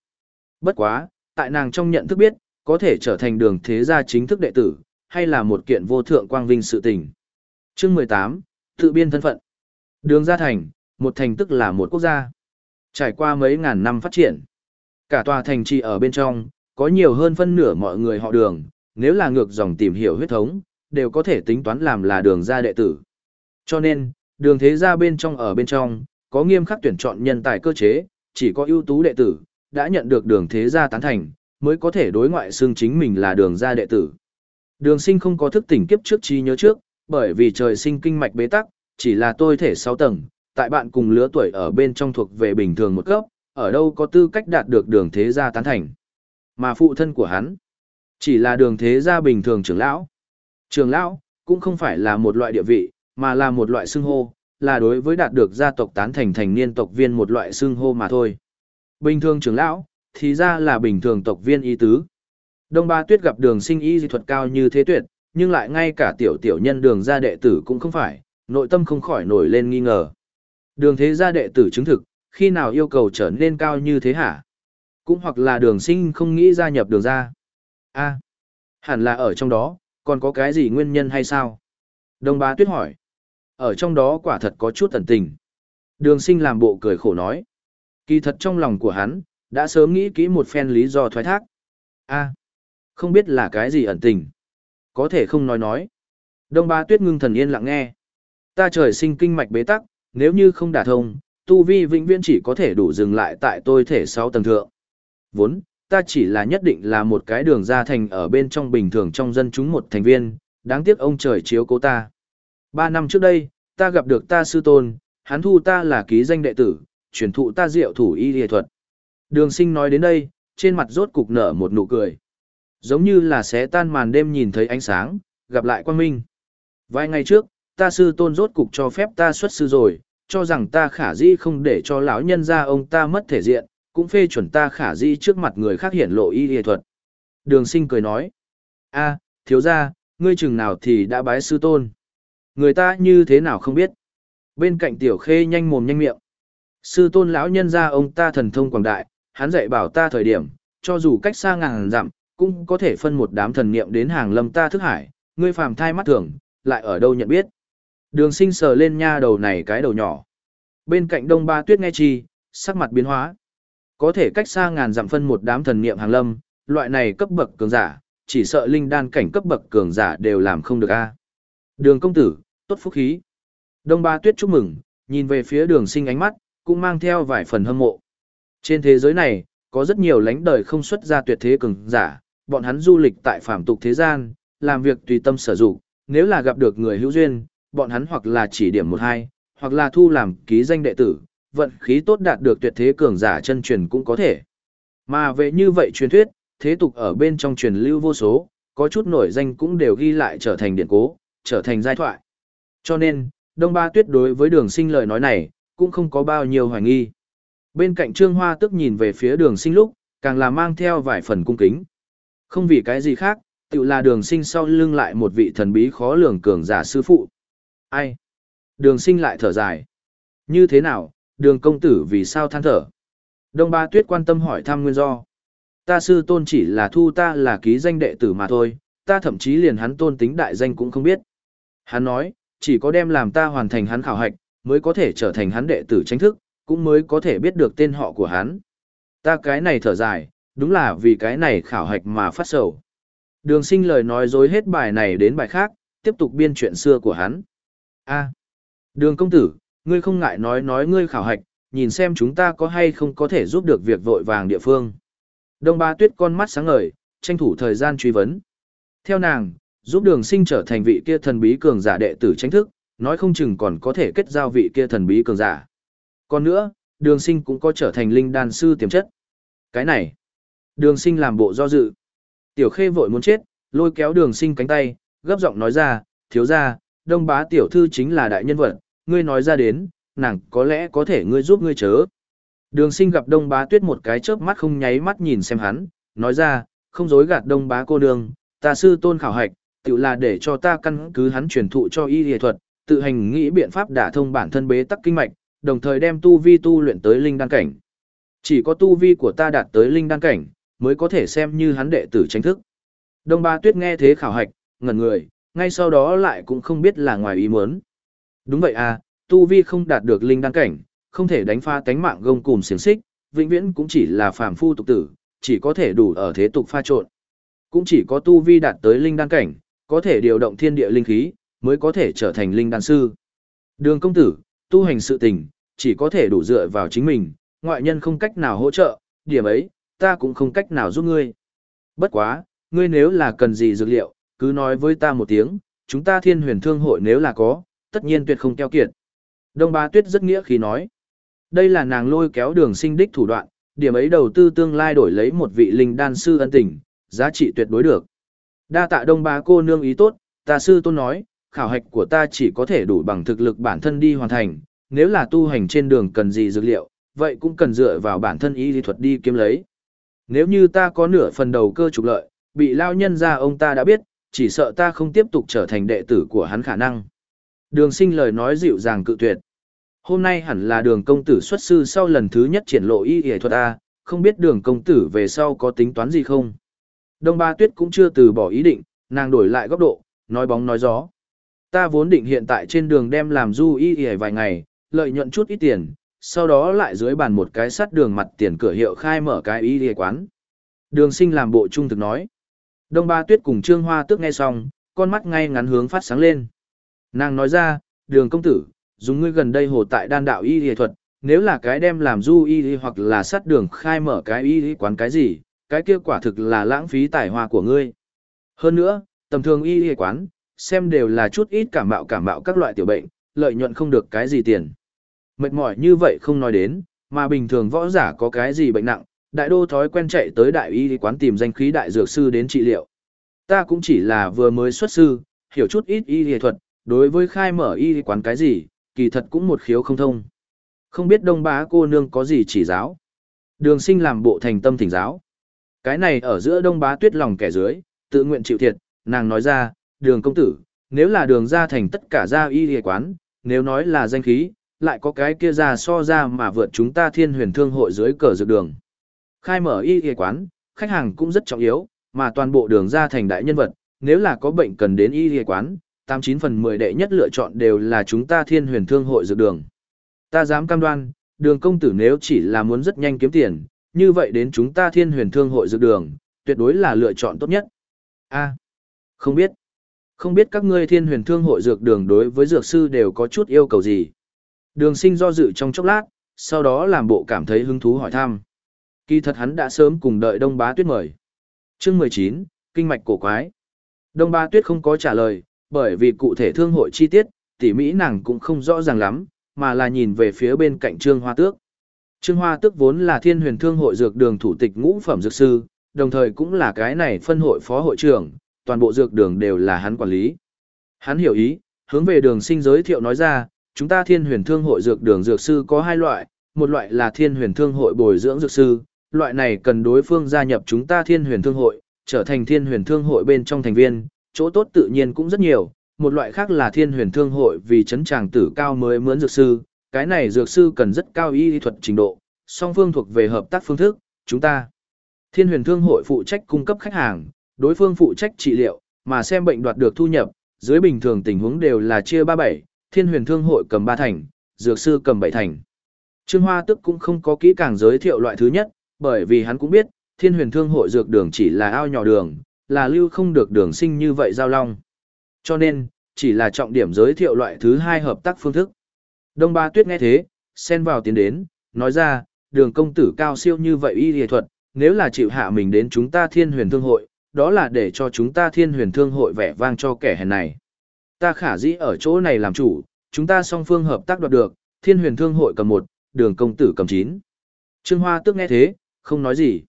Bất quá, tại nàng trong nhận thức biết, có thể trở thành đường thế gia chính thức đệ tử, hay là một kiện vô thượng quang vinh sự tình. Chương 18, tự biên thân phận. Đường gia thành, một thành tức là một quốc gia. Trải qua mấy ngàn năm phát triển, cả tòa thành trì ở bên trong, có nhiều hơn phân nửa mọi người họ đường, nếu là ngược dòng tìm hiểu huyết thống, đều có thể tính toán làm là đường gia đệ tử. Cho nên, đường thế gia bên trong ở bên trong, có nghiêm khắc tuyển chọn nhân tài cơ chế, chỉ có ưu tú đệ tử, đã nhận được đường thế gia tán thành, mới có thể đối ngoại xương chính mình là đường gia đệ tử. Đường sinh không có thức tỉnh kiếp trước trí nhớ trước, bởi vì trời sinh kinh mạch bế tắc, chỉ là tôi thể 6 tầng, tại bạn cùng lứa tuổi ở bên trong thuộc về bình thường một cấp, ở đâu có tư cách đạt được đường thế gia tán thành. Mà phụ thân của hắn, chỉ là đường thế gia bình thường trưởng lão. Trưởng lão, cũng không phải là một loại địa vị, mà là một loại xưng hô, là đối với đạt được gia tộc tán thành thành niên tộc viên một loại xưng hô mà thôi. Bình thường trưởng lão, thì ra là bình thường tộc viên y tứ. Đông Ba Tuyết gặp đường sinh y dị thuật cao như thế tuyệt, nhưng lại ngay cả tiểu tiểu nhân đường gia đệ tử cũng không phải, nội tâm không khỏi nổi lên nghi ngờ. Đường thế gia đệ tử chứng thực, khi nào yêu cầu trở nên cao như thế hả? Cũng hoặc là đường sinh không nghĩ gia nhập đường gia. a hẳn là ở trong đó, còn có cái gì nguyên nhân hay sao? Đông Ba Tuyết hỏi. Ở trong đó quả thật có chút tẩn tình. Đường sinh làm bộ cười khổ nói. Kỳ thật trong lòng của hắn, đã sớm nghĩ kỹ một phen lý do thoái thác. a không biết là cái gì ẩn tình. Có thể không nói nói. Đông ba tuyết ngưng thần yên lặng nghe. Ta trời sinh kinh mạch bế tắc, nếu như không đả thông, tu vi vĩnh viễn chỉ có thể đủ dừng lại tại tôi thể sáu tầng thượng. Vốn, ta chỉ là nhất định là một cái đường ra thành ở bên trong bình thường trong dân chúng một thành viên, đáng tiếc ông trời chiếu cố ta. Ba năm trước đây, ta gặp được ta sư tôn, hắn thu ta là ký danh đệ tử, truyền thụ ta diệu thủ y y thuật. Đường sinh nói đến đây, trên mặt rốt cục nở một nụ cười. Giống như là xé tan màn đêm nhìn thấy ánh sáng, gặp lại quan minh. Vài ngày trước, ta sư tôn rốt cục cho phép ta xuất sư rồi, cho rằng ta khả di không để cho lão nhân ra ông ta mất thể diện, cũng phê chuẩn ta khả di trước mặt người khác hiển lộ y y thuật. Đường sinh cười nói. a thiếu ra, ngươi chừng nào thì đã bái sư tôn. Người ta như thế nào không biết. Bên cạnh tiểu khê nhanh mồm nhanh miệng. Sư tôn lão nhân ra ông ta thần thông quảng đại, hắn dạy bảo ta thời điểm, cho dù cách xa ngàn dặm, cũng có thể phân một đám thần niệm đến hàng lâm ta thức hải, ngươi phàm thai mắt thường, lại ở đâu nhận biết. Đường sinh sờ lên nha đầu này cái đầu nhỏ. Bên cạnh đông ba tuyết nghe chi, sắc mặt biến hóa. Có thể cách xa ngàn dặm phân một đám thần niệm hàng lâm, loại này cấp bậc cường giả, chỉ sợ linh đan cảnh cấp bậc cường giả đều làm không được a. Đường công tử, tốt phúc khí. Đông Ba Tuyết chúc mừng, nhìn về phía đường sinh ánh mắt, cũng mang theo vài phần hâm mộ. Trên thế giới này, có rất nhiều lãnh đời không xuất ra tuyệt thế cường giả, bọn hắn du lịch tại phạm tục thế gian, làm việc tùy tâm sở dụng, nếu là gặp được người hữu duyên, bọn hắn hoặc là chỉ điểm một hai, hoặc là thu làm ký danh đệ tử, vận khí tốt đạt được tuyệt thế cường giả chân truyền cũng có thể. Mà về như vậy truyền thuyết, thế tục ở bên trong truyền lưu vô số, có chút nổi danh cũng đều ghi lại trở thành điển cố, trở thành giai thoại. Cho nên, Đông Ba Tuyết đối với đường sinh lời nói này, cũng không có bao nhiêu hoài nghi. Bên cạnh Trương Hoa tức nhìn về phía đường sinh lúc, càng là mang theo vài phần cung kính. Không vì cái gì khác, tự là đường sinh sau lưng lại một vị thần bí khó lường cường giả sư phụ. Ai? Đường sinh lại thở dài. Như thế nào, đường công tử vì sao than thở? Đông Ba Tuyết quan tâm hỏi thăm nguyên do. Ta sư tôn chỉ là thu ta là ký danh đệ tử mà thôi, ta thậm chí liền hắn tôn tính đại danh cũng không biết. Hắn nói, chỉ có đem làm ta hoàn thành hắn khảo hạch, mới có thể trở thành hắn đệ tử chính thức, cũng mới có thể biết được tên họ của hắn. Ta cái này thở dài, đúng là vì cái này khảo hạch mà phát sầu. Đường sinh lời nói dối hết bài này đến bài khác, tiếp tục biên chuyện xưa của hắn. a đường công tử, ngươi không ngại nói nói ngươi khảo hạch, nhìn xem chúng ta có hay không có thể giúp được việc vội vàng địa phương. Đông ba tuyết con mắt sáng ngời, tranh thủ thời gian truy vấn. Theo nàng, giúp đường sinh trở thành vị kia thần bí cường giả đệ tử tranh thức, nói không chừng còn có thể kết giao vị kia thần bí cường giả. Còn nữa, đường sinh cũng có trở thành linh đan sư tiềm chất. Cái này, đường sinh làm bộ do dự. Tiểu khê vội muốn chết, lôi kéo đường sinh cánh tay, gấp giọng nói ra, thiếu ra, đông bá tiểu thư chính là đại nhân vật, ngươi nói ra đến, nàng có lẽ có thể ngươi giúp ngươi chớ. Đường sinh gặp đông bá tuyết một cái chớp mắt không nháy mắt nhìn xem hắn, nói ra, không dối gạt đông bá cô đường, ta sư tôn khảo hạch, tự là để cho ta căn cứ hắn truyền thụ cho y y thuật, tự hành nghĩ biện pháp đả thông bản thân bế tắc kinh mạch, đồng thời đem tu vi tu luyện tới linh đan cảnh. Chỉ có tu vi của ta đạt tới linh đan cảnh, mới có thể xem như hắn đệ tử tranh thức. Đông Ba Tuyết nghe thế khảo hạch, ngẩn người, ngay sau đó lại cũng không biết là ngoài ý muốn. Đúng vậy à, tu vi không đạt được linh đan cảnh, không thể đánh pha tánh mạng gông cùm xiềng xích, vĩnh viễn cũng chỉ là phàm phu tục tử, chỉ có thể đủ ở thế tục pha trộn. Cũng chỉ có tu vi đạt tới linh đan cảnh, có thể điều động thiên địa linh khí, mới có thể trở thành linh đan sư. Đường công tử, tu hành sự tình, chỉ có thể đủ dựa vào chính mình, ngoại nhân không cách nào hỗ trợ, điểm ấy, ta cũng không cách nào giúp ngươi. Bất quá, ngươi nếu là cần gì dược liệu, cứ nói với ta một tiếng, chúng ta thiên huyền thương hội nếu là có, tất nhiên tuyệt không keo kiệt. Đông bá Tuyết rất nghĩa khi nói, đây là nàng lôi kéo đường sinh đích thủ đoạn, điểm ấy đầu tư tương lai đổi lấy một vị linh đan sư ân tình, giá trị tuyệt đối được. Đa tạ Đông bá cô nương ý tốt, ta sư tôn nói, khảo hạch của ta chỉ có thể đủ bằng thực lực bản thân đi hoàn thành, nếu là tu hành trên đường cần gì dược liệu, vậy cũng cần dựa vào bản thân y lý thuật đi kiếm lấy. Nếu như ta có nửa phần đầu cơ trục lợi, bị lao nhân ra ông ta đã biết, chỉ sợ ta không tiếp tục trở thành đệ tử của hắn khả năng. Đường sinh lời nói dịu dàng cự tuyệt. Hôm nay hẳn là đường công tử xuất sư sau lần thứ nhất triển lộ y y thuật A, không biết đường công tử về sau có tính toán gì không. Đông Ba Tuyết cũng chưa từ bỏ ý định, nàng đổi lại góc độ, nói bóng nói gió. Ta vốn định hiện tại trên đường đem làm du y y vài ngày, lợi nhuận chút ít tiền, sau đó lại dưới bàn một cái sắt đường mặt tiền cửa hiệu khai mở cái y y quán. Đường sinh làm bộ trung thực nói. Đông Ba Tuyết cùng Trương Hoa tước nghe xong, con mắt ngay ngắn hướng phát sáng lên. Nàng nói ra, đường công tử, dùng ngươi gần đây hồ tại đan đạo y y thuật, nếu là cái đem làm du y y hoặc là sắt đường khai mở cái y y quán cái gì, cái kia quả thực là lãng phí tài hoa của ngươi. Hơn nữa, tầm thường y y quán, xem đều là chút ít cảm mạo cảm mạo các loại tiểu bệnh, lợi nhuận không được cái gì tiền. Mệt mỏi như vậy không nói đến, mà bình thường võ giả có cái gì bệnh nặng, đại đô thói quen chạy tới đại y quán tìm danh khí đại dược sư đến trị liệu. Ta cũng chỉ là vừa mới xuất sư, hiểu chút ít y y thuật, đối với khai mở y quán cái gì, kỳ thật cũng một khiếu không thông. Không biết đông bá cô nương có gì chỉ giáo. Đường sinh làm bộ thành tâm thỉnh giáo. Cái này ở giữa đông bá tuyết lòng kẻ dưới, tự nguyện chịu thiệt, nàng nói ra, đường công tử, nếu là đường ra thành tất cả gia y y quán, nếu nói là danh khí, lại có cái kia ra so ra mà vượt chúng ta thiên huyền thương hội dưới cờ dược đường. Khai mở y y quán, khách hàng cũng rất trọng yếu, mà toàn bộ đường ra thành đại nhân vật, nếu là có bệnh cần đến y y quán, 89 phần 10 đệ nhất lựa chọn đều là chúng ta thiên huyền thương hội dược đường. Ta dám cam đoan, đường công tử nếu chỉ là muốn rất nhanh kiếm tiền, như vậy đến chúng ta thiên huyền thương hội dược đường, tuyệt đối là lựa chọn tốt nhất. a không biết. Không biết các ngươi thiên huyền thương hội dược đường đối với dược sư đều có chút yêu cầu gì. Đường sinh do dự trong chốc lát, sau đó làm bộ cảm thấy hứng thú hỏi thăm. Kỳ thật hắn đã sớm cùng đợi Đông Bá Tuyết mời. chương 19, Kinh mạch cổ quái. Đông Bá Tuyết không có trả lời, bởi vì cụ thể thương hội chi tiết, tỉ mỹ nàng cũng không rõ ràng lắm, mà là nhìn về phía bên cạnh Trương Hoa Tước. Trương Hoa Tước vốn là thiên huyền thương hội dược đường thủ tịch ngũ phẩm dược sư, đồng thời cũng là cái này phân hội phó hội trưởng, toàn bộ dược đường đều là hắn quản lý. Hắn hiểu ý, hướng về đường sinh giới thiệu nói ra, chúng ta thiên huyền thương hội dược đường dược sư có hai loại, một loại là thiên huyền thương hội bồi dưỡng dược sư, loại này cần đối phương gia nhập chúng ta thiên huyền thương hội, trở thành thiên huyền thương hội bên trong thành viên, chỗ tốt tự nhiên cũng rất nhiều, một loại khác là thiên huyền thương hội vì chấn tràng tử cao mới mướn dược sư, cái này dược sư cần rất cao y thuật trình độ, song phương thuộc về hợp tác phương thức, chúng ta. Thiên huyền thương hội phụ trách cung cấp khách hàng, đối phương phụ trách trị liệu, mà xem bệnh đoạt được thu nhập, dưới bình thường tình huống đều là chia 37, thiên huyền thương hội cầm ba thành, dược sư cầm bảy thành. Trương Hoa tức cũng không có kỹ càng giới thiệu loại thứ nhất, bởi vì hắn cũng biết, thiên huyền thương hội dược đường chỉ là ao nhỏ đường, là lưu không được đường sinh như vậy giao long. Cho nên, chỉ là trọng điểm giới thiệu loại thứ hai hợp tác phương thức. Đông Ba Tuyết nghe thế, xen vào tiến đến, nói ra, đường công tử cao siêu như vậy y y thuật, nếu là chịu hạ mình đến chúng ta thiên huyền thương hội, đó là để cho chúng ta thiên huyền thương hội vẻ vang cho kẻ hèn này. Ta khả dĩ ở chỗ này làm chủ, chúng ta song phương hợp tác đoạt được, thiên huyền thương hội cầm một, đường công tử cầm chín. Trương Hoa tức nghe thế, không nói gì.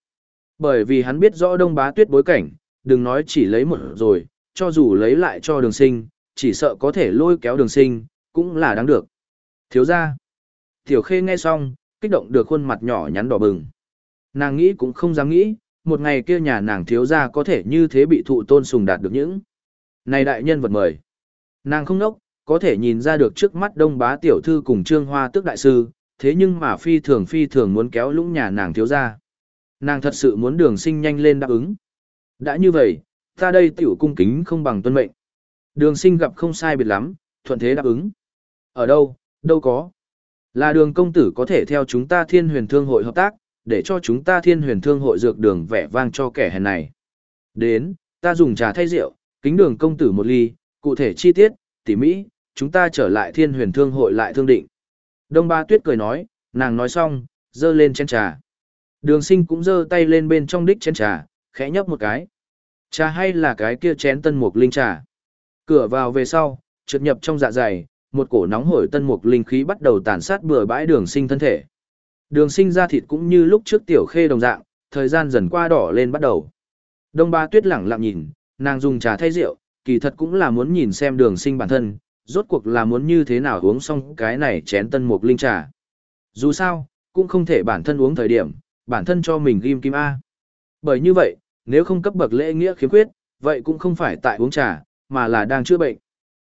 Bởi vì hắn biết rõ đông bá tuyết bối cảnh, đừng nói chỉ lấy một rồi, cho dù lấy lại cho đường sinh, chỉ sợ có thể lôi kéo đường sinh, cũng là đáng được. Thiếu ra. Tiểu khê nghe xong, kích động được khuôn mặt nhỏ nhắn đỏ bừng. Nàng nghĩ cũng không dám nghĩ, một ngày kia nhà nàng thiếu ra có thể như thế bị thụ tôn sùng đạt được những. Này đại nhân vật mời. Nàng không nốc, có thể nhìn ra được trước mắt đông bá tiểu thư cùng trương hoa tước đại sư, thế nhưng mà phi thường phi thường muốn kéo lũng nhà nàng thiếu ra. Nàng thật sự muốn đường sinh nhanh lên đáp ứng. Đã như vậy, ta đây tiểu cung kính không bằng tuân mệnh. Đường sinh gặp không sai biệt lắm, thuận thế đáp ứng. Ở đâu, đâu có. Là đường công tử có thể theo chúng ta thiên huyền thương hội hợp tác, để cho chúng ta thiên huyền thương hội dược đường vẻ vang cho kẻ hèn này. Đến, ta dùng trà thay rượu, kính đường công tử một ly, cụ thể chi tiết, tỉ mỹ, chúng ta trở lại thiên huyền thương hội lại thương định. Đông ba tuyết cười nói, nàng nói xong, dơ lên chén trà. Đường sinh cũng dơ tay lên bên trong đích chén trà, khẽ nhấp một cái. Trà hay là cái kia chén tân mục linh trà. Cửa vào về sau, trượt nhập trong dạ dày, một cổ nóng hổi tân mục linh khí bắt đầu tàn sát bừa bãi đường sinh thân thể. Đường sinh ra thịt cũng như lúc trước tiểu khê đồng dạng, thời gian dần qua đỏ lên bắt đầu. Đông ba tuyết lẳng lặng nhìn, nàng dùng trà thay rượu, kỳ thật cũng là muốn nhìn xem đường sinh bản thân, rốt cuộc là muốn như thế nào uống xong cái này chén tân mục linh trà. Dù sao, cũng không thể bản thân uống thời điểm, bản thân cho mình ghim kim A. Bởi như vậy, nếu không cấp bậc lễ nghĩa khiếm khuyết, vậy cũng không phải tại uống trà, mà là đang chữa bệnh.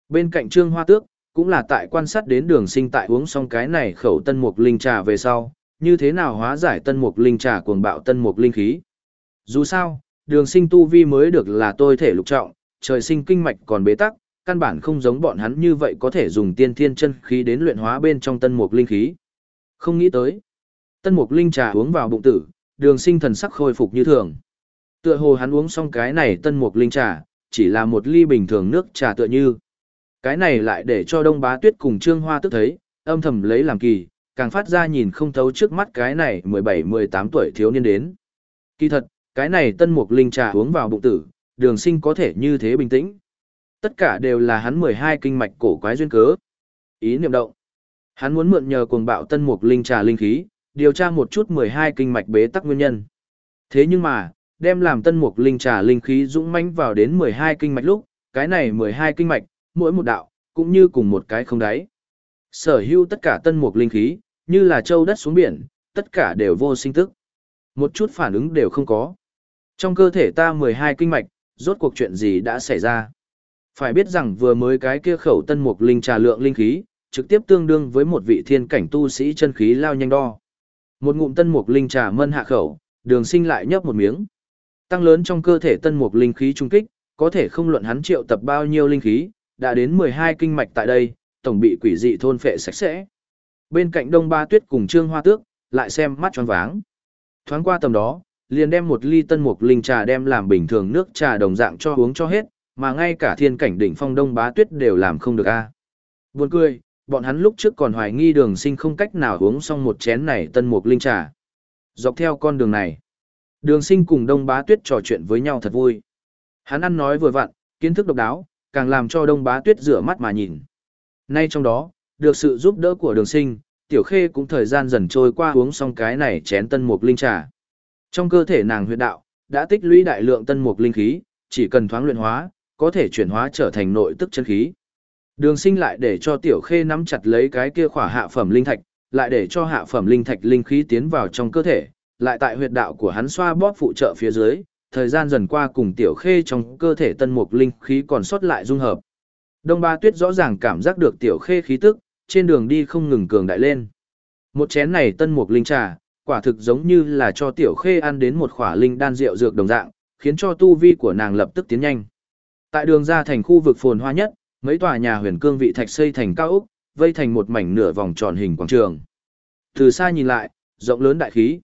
Bên cạnh Trương Hoa Tước, cũng là tại quan sát đến đường sinh tại uống xong cái này khẩu tân mục linh trà về sau, như thế nào hóa giải tân mục linh trà cuồng bạo tân mục linh khí. Dù sao, đường sinh tu vi mới được là tôi thể lục trọng, trời sinh kinh mạch còn bế tắc, căn bản không giống bọn hắn như vậy có thể dùng tiên thiên chân khí đến luyện hóa bên trong tân mục linh khí. Không nghĩ tới. Tân mục linh trà uống vào bụng tử, đường sinh thần sắc khôi phục như thường. Tựa hồ hắn uống xong cái này tân mục linh trà, chỉ là một ly bình thường nước trà tựa như. Cái này lại để cho Đông Bá Tuyết cùng Trương Hoa tức thấy, âm thầm lấy làm kỳ, càng phát ra nhìn không thấu trước mắt cái này 17-18 tuổi thiếu niên đến. Kỳ thật, cái này tân mục linh trà uống vào bụng tử, đường sinh có thể như thế bình tĩnh. Tất cả đều là hắn 12 kinh mạch cổ quái duyên cớ. Ý niệm động. Hắn muốn mượn nhờ cuồng bạo tân mục linh trà linh khí, điều tra một chút 12 kinh mạch bế tắc nguyên nhân. Thế nhưng mà, đem làm tân mục linh trà linh khí dũng mãnh vào đến 12 kinh mạch lúc, cái này 12 kinh mạch, mỗi một đạo, cũng như cùng một cái không đáy. Sở hữu tất cả tân mục linh khí, như là châu đất xuống biển, tất cả đều vô sinh tức. Một chút phản ứng đều không có. Trong cơ thể ta 12 kinh mạch, rốt cuộc chuyện gì đã xảy ra? Phải biết rằng vừa mới cái kia khẩu tân mục linh trà lượng linh khí, trực tiếp tương đương với một vị thiên cảnh tu sĩ chân khí lao nhanh đo. Một ngụm tân mục linh trà mân hạ khẩu, đường sinh lại nhấp một miếng. Tăng lớn trong cơ thể tân mục linh khí trung kích, có thể không luận hắn triệu tập bao nhiêu linh khí, đã đến 12 kinh mạch tại đây, tổng bị quỷ dị thôn phệ sạch sẽ. Bên cạnh Đông Ba Tuyết cùng Trương Hoa Tước, lại xem mắt tròn váng. Thoáng qua tầm đó, liền đem một ly tân mục linh trà đem làm bình thường nước trà đồng dạng cho uống cho hết, mà ngay cả thiên cảnh đỉnh phong Đông Bá Tuyết đều làm không được a. Buồn cười, bọn hắn lúc trước còn hoài nghi đường sinh không cách nào uống xong một chén này tân mục linh trà. Dọc theo con đường này, đường sinh cùng Đông Bá Tuyết trò chuyện với nhau thật vui. Hắn ăn nói vừa vặn, kiến thức độc đáo, càng làm cho Đông Bá Tuyết rửa mắt mà nhìn. Nay trong đó, được sự giúp đỡ của đường sinh, Tiểu Khê cũng thời gian dần trôi qua uống xong cái này chén tân mục linh trà. Trong cơ thể nàng huyệt đạo, đã tích lũy đại lượng tân mục linh khí, chỉ cần thoáng luyện hóa, có thể chuyển hóa trở thành nội tức chân khí. Đường sinh lại để cho Tiểu Khê nắm chặt lấy cái kia khỏa hạ phẩm linh thạch, lại để cho hạ phẩm linh thạch linh khí tiến vào trong cơ thể, lại tại huyệt đạo của hắn xoa bóp phụ trợ phía dưới, thời gian dần qua cùng Tiểu Khê trong cơ thể tân mục linh khí còn sót lại dung hợp. Đông Ba Tuyết rõ ràng cảm giác được Tiểu Khê khí tức, trên đường đi không ngừng cường đại lên. Một chén này tân mục linh trà, quả thực giống như là cho Tiểu Khê ăn đến một khỏa linh đan rượu dược đồng dạng, khiến cho tu vi của nàng lập tức tiến nhanh. Tại đường ra thành khu vực phồn hoa nhất, mấy tòa nhà huyền cương vị thạch xây thành cao ốc, vây thành một mảnh nửa vòng tròn hình quảng trường. Từ xa nhìn lại, rộng lớn đại khí.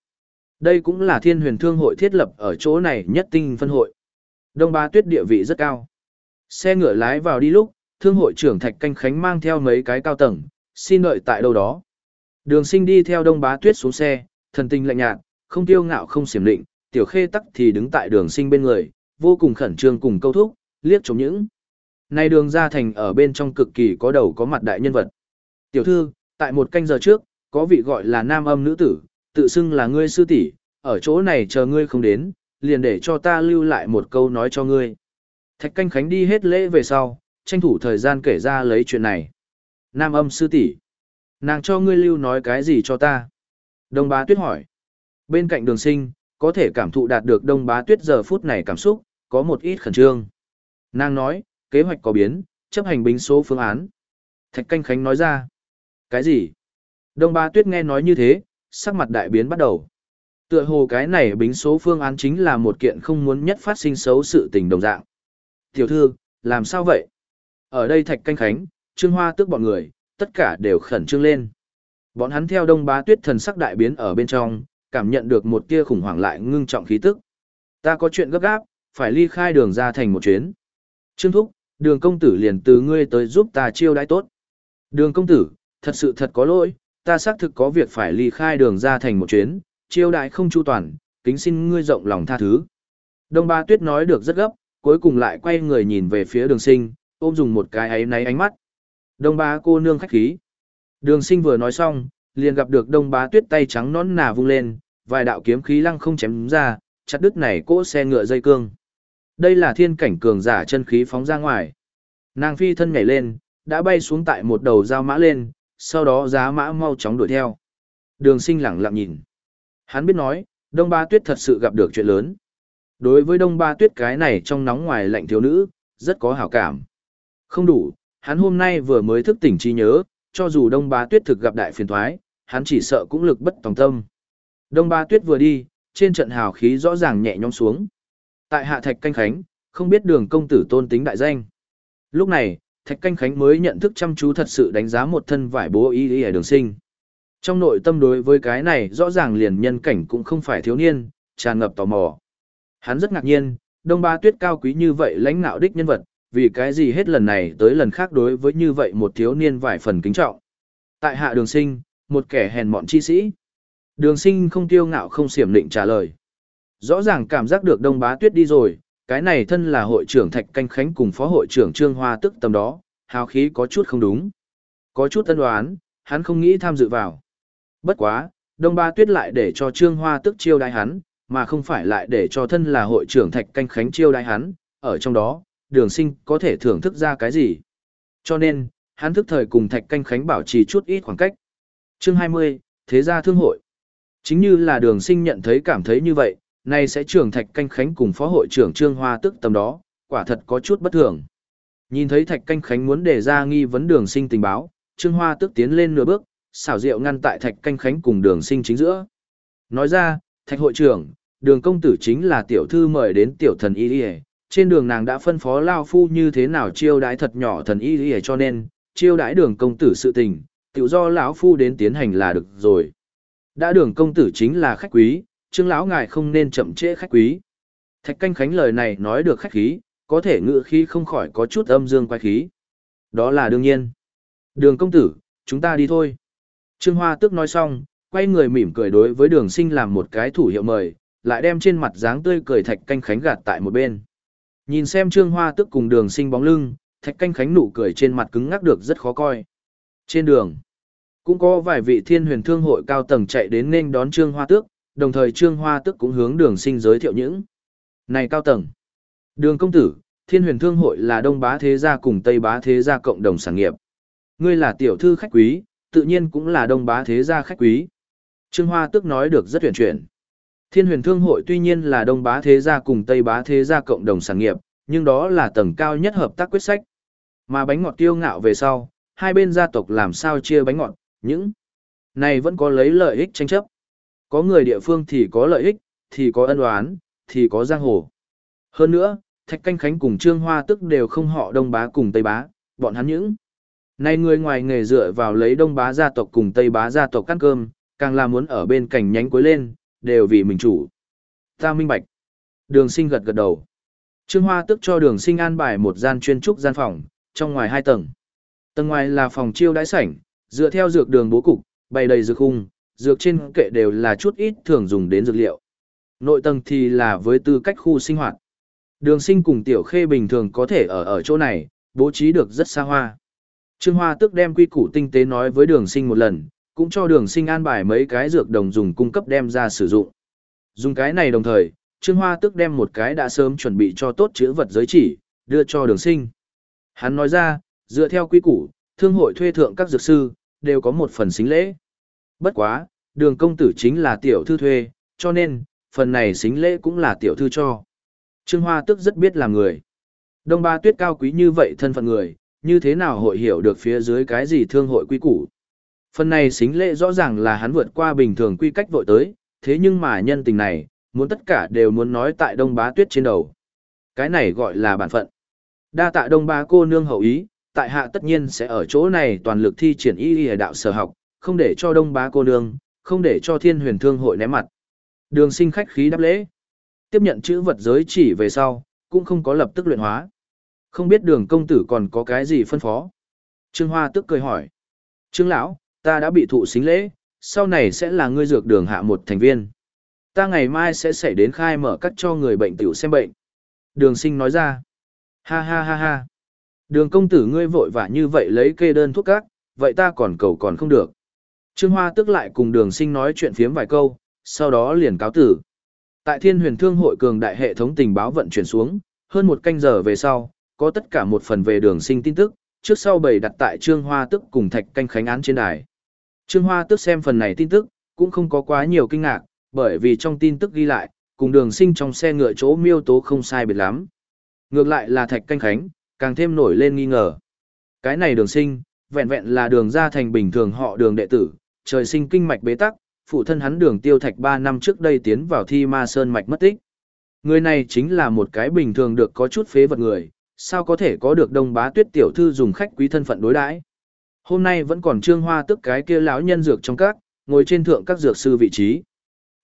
Đây cũng là thiên huyền thương hội thiết lập ở chỗ này nhất tinh phân hội. Đông Ba Tuyết địa vị rất cao. Xe ngựa lái vào đi lúc, thương hội trưởng Thạch Canh Khánh mang theo mấy cái cao tầng, xin đợi tại đâu đó. Đường sinh đi theo Đông Bá Tuyết xuống xe, thần tình lạnh nhạt, không tiêu ngạo không xiểm định, tiểu khê tắc thì đứng tại đường sinh bên người, vô cùng khẩn trương cùng câu thúc, liếc chống những. Này đường ra thành ở bên trong cực kỳ có đầu có mặt đại nhân vật. Tiểu thư, tại một canh giờ trước, có vị gọi là nam âm nữ tử, tự xưng là ngươi sư tỷ ở chỗ này chờ ngươi không đến, liền để cho ta lưu lại một câu nói cho ngươi. Thạch canh khánh đi hết lễ về sau, tranh thủ thời gian kể ra lấy chuyện này. Nam âm sư tỷ Nàng cho ngươi lưu nói cái gì cho ta? Đông bá tuyết hỏi. Bên cạnh đường sinh, có thể cảm thụ đạt được đông bá tuyết giờ phút này cảm xúc, có một ít khẩn trương. Nàng nói, kế hoạch có biến, chấp hành bính số phương án. Thạch canh khánh nói ra. Cái gì? Đông bá tuyết nghe nói như thế, sắc mặt đại biến bắt đầu. Tựa hồ cái này bính số phương án chính là một kiện không muốn nhất phát sinh xấu sự tình đồng dạng. Tiểu thư, làm sao vậy? Ở đây thạch canh khánh, trương hoa tức bọn người, tất cả đều khẩn trương lên. Bọn hắn theo đông bá tuyết thần sắc đại biến ở bên trong, cảm nhận được một tia khủng hoảng lại ngưng trọng khí tức. Ta có chuyện gấp gáp, phải ly khai đường ra thành một chuyến. Trương Thúc, đường công tử liền từ ngươi tới giúp ta chiêu đãi tốt. Đường công tử, thật sự thật có lỗi, ta xác thực có việc phải ly khai đường ra thành một chuyến, chiêu đãi không chu toàn, kính xin ngươi rộng lòng tha thứ. Đông Ba Tuyết nói được rất gấp, cuối cùng lại quay người nhìn về phía đường sinh, ôm dùng một cái ấy náy ánh mắt. Đông Ba cô nương khách khí. Đường sinh vừa nói xong, liền gặp được Đông Bá Tuyết tay trắng nón nà vung lên, vài đạo kiếm khí lăng không chém ra, chặt đứt này cỗ xe ngựa dây cương. Đây là thiên cảnh cường giả chân khí phóng ra ngoài. Nàng phi thân nhảy lên, đã bay xuống tại một đầu dao mã lên, sau đó giá mã mau chóng đuổi theo. Đường sinh lẳng lặng nhìn. Hắn biết nói, Đông Ba Tuyết thật sự gặp được chuyện lớn. Đối với Đông Ba Tuyết cái này trong nóng ngoài lạnh thiếu nữ, rất có hảo cảm. Không đủ, hắn hôm nay vừa mới thức tỉnh trí nhớ, cho dù Đông Ba Tuyết thực gặp đại phiền thoái, hắn chỉ sợ cũng lực bất tòng tâm. Đông Ba Tuyết vừa đi, trên trận hào khí rõ ràng nhẹ nhõm xuống. Tại Hạ Thạch Canh Khánh, không biết đường công tử tôn tính đại danh. Lúc này, Thạch Canh Khánh mới nhận thức chăm chú thật sự đánh giá một thân vải bố y y ở đường sinh. Trong nội tâm đối với cái này rõ ràng liền nhân cảnh cũng không phải thiếu niên, tràn ngập tò mò. Hắn rất ngạc nhiên, Đông Ba Tuyết cao quý như vậy lãnh nạo đích nhân vật, vì cái gì hết lần này tới lần khác đối với như vậy một thiếu niên vài phần kính trọng. Tại hạ đường sinh, một kẻ hèn mọn chi sĩ. Đường sinh không tiêu ngạo không xiểm định trả lời. Rõ ràng cảm giác được đông bá tuyết đi rồi, cái này thân là hội trưởng Thạch Canh Khánh cùng phó hội trưởng Trương Hoa tức tầm đó, hào khí có chút không đúng. Có chút tân đoán, hắn không nghĩ tham dự vào. Bất quá, đông bá tuyết lại để cho Trương Hoa tức chiêu đai hắn, mà không phải lại để cho thân là hội trưởng Thạch Canh Khánh chiêu đai hắn, ở trong đó, đường sinh có thể thưởng thức ra cái gì. Cho nên, hắn thức thời cùng Thạch Canh Khánh bảo trì chút ít khoảng cách. chương 20, Thế gia thương hội. Chính như là đường sinh nhận thấy cảm thấy như vậy, nay sẽ trưởng Thạch Canh Khánh cùng phó hội trưởng Trương Hoa tức tầm đó, quả thật có chút bất thường. Nhìn thấy Thạch Canh Khánh muốn đề ra nghi vấn đường sinh tình báo, Trương Hoa tức tiến lên nửa bước, xảo diệu ngăn tại Thạch Canh Khánh cùng đường sinh chính giữa. Nói ra, Thạch hội trưởng, đường công tử chính là tiểu thư mời đến tiểu thần y đi trên đường nàng đã phân phó Lao Phu như thế nào chiêu đãi thật nhỏ thần y đi cho nên, chiêu đãi đường công tử sự tình, tiểu do lão Phu đến tiến hành là được rồi. Đã đường công tử chính là khách quý, trương lão ngài không nên chậm trễ khách quý. Thạch canh khánh lời này nói được khách khí, có thể ngự khí không khỏi có chút âm dương quay khí. Đó là đương nhiên. Đường công tử, chúng ta đi thôi. Trương Hoa tước nói xong, quay người mỉm cười đối với đường sinh làm một cái thủ hiệu mời, lại đem trên mặt dáng tươi cười thạch canh khánh gạt tại một bên. Nhìn xem Trương Hoa tức cùng đường sinh bóng lưng, thạch canh khánh nụ cười trên mặt cứng ngắc được rất khó coi. Trên đường, cũng có vài vị thiên huyền thương hội cao tầng chạy đến nên đón Trương Hoa tước, đồng thời Trương Hoa tước cũng hướng đường sinh giới thiệu những. Này cao tầng, đường công tử, thiên huyền thương hội là đông bá thế gia cùng tây bá thế gia cộng đồng sản nghiệp. Ngươi là tiểu thư khách quý, tự nhiên cũng là đông bá thế gia khách quý. Trương Hoa tước nói được rất huyền chuyển. Thiên huyền thương hội tuy nhiên là đông bá thế gia cùng tây bá thế gia cộng đồng sản nghiệp, nhưng đó là tầng cao nhất hợp tác quyết sách. Mà bánh ngọt tiêu ngạo về sau, hai bên gia tộc làm sao chia bánh ngọt, những này vẫn có lấy lợi ích tranh chấp. Có người địa phương thì có lợi ích, thì có ân oán, thì có giang hồ. Hơn nữa, Thạch Canh Khánh cùng Trương Hoa tức đều không họ Đông Bá cùng Tây Bá, bọn hắn những. Này người ngoài nghề dựa vào lấy Đông Bá gia tộc cùng Tây Bá gia tộc ăn cơm, càng là muốn ở bên cạnh nhánh cuối lên, đều vì mình chủ. Ta minh bạch. Đường sinh gật gật đầu. Trương Hoa tức cho đường sinh an bài một gian chuyên trúc gian phòng, trong ngoài hai tầng. Tầng ngoài là phòng chiêu đãi sảnh, dựa theo dược đường bố cục, bày đầy dược khung, dược trên kệ đều là chút ít thường dùng đến dược liệu. Nội tầng thì là với tư cách khu sinh hoạt. Đường sinh cùng tiểu khê bình thường có thể ở ở chỗ này, bố trí được rất xa hoa. Trương Hoa tức đem quy củ tinh tế nói với đường sinh một lần, cũng cho đường sinh an bài mấy cái dược đồng dùng cung cấp đem ra sử dụng. Dùng cái này đồng thời, Trương Hoa tức đem một cái đã sớm chuẩn bị cho tốt chữ vật giới chỉ, đưa cho đường sinh. Hắn nói ra, dựa theo quy củ, thương hội thuê thượng các dược sư, đều có một phần xính lễ. Bất quá, đường công tử chính là tiểu thư thuê, cho nên, phần này xính lễ cũng là tiểu thư cho. Trương Hoa tức rất biết làm người. Đông ba tuyết cao quý như vậy thân phận người, như thế nào hội hiểu được phía dưới cái gì thương hội quy củ. Phần này xính lễ rõ ràng là hắn vượt qua bình thường quy cách vội tới, thế nhưng mà nhân tình này, muốn tất cả đều muốn nói tại đông bá tuyết trên đầu. Cái này gọi là bản phận. Đa tạ đông bá cô nương hậu ý, tại hạ tất nhiên sẽ ở chỗ này toàn lực thi triển y y đạo sở học, không để cho đông bá cô nương, không để cho thiên huyền thương hội ném mặt. Đường sinh khách khí đáp lễ. Tiếp nhận chữ vật giới chỉ về sau, cũng không có lập tức luyện hóa. Không biết đường công tử còn có cái gì phân phó. Trương Hoa tức cười hỏi. Trương Lão, ta đã bị thụ xính lễ, sau này sẽ là ngươi dược đường hạ một thành viên. Ta ngày mai sẽ xảy đến khai mở cắt cho người bệnh tiểu xem bệnh. Đường sinh nói ra. Ha ha ha ha. Đường công tử ngươi vội vã như vậy lấy kê đơn thuốc các, vậy ta còn cầu còn không được. Trương Hoa tức lại cùng đường sinh nói chuyện phiếm vài câu, sau đó liền cáo tử. Tại thiên huyền thương hội cường đại hệ thống tình báo vận chuyển xuống, hơn một canh giờ về sau, có tất cả một phần về đường sinh tin tức, trước sau bày đặt tại Trương Hoa tức cùng thạch canh khánh án trên đài. Trương Hoa tức xem phần này tin tức, cũng không có quá nhiều kinh ngạc, bởi vì trong tin tức ghi lại, cùng đường sinh trong xe ngựa chỗ miêu tố không sai biệt lắm. Ngược lại là thạch canh khánh, càng thêm nổi lên nghi ngờ. Cái này đường sinh, vẹn vẹn là đường ra thành bình thường họ đường đệ tử, trời sinh kinh mạch bế tắc, phụ thân hắn đường tiêu thạch 3 năm trước đây tiến vào thi ma sơn mạch mất tích. Người này chính là một cái bình thường được có chút phế vật người, sao có thể có được đông bá tuyết tiểu thư dùng khách quý thân phận đối đãi Hôm nay vẫn còn trương hoa tức cái kia lão nhân dược trong các, ngồi trên thượng các dược sư vị trí.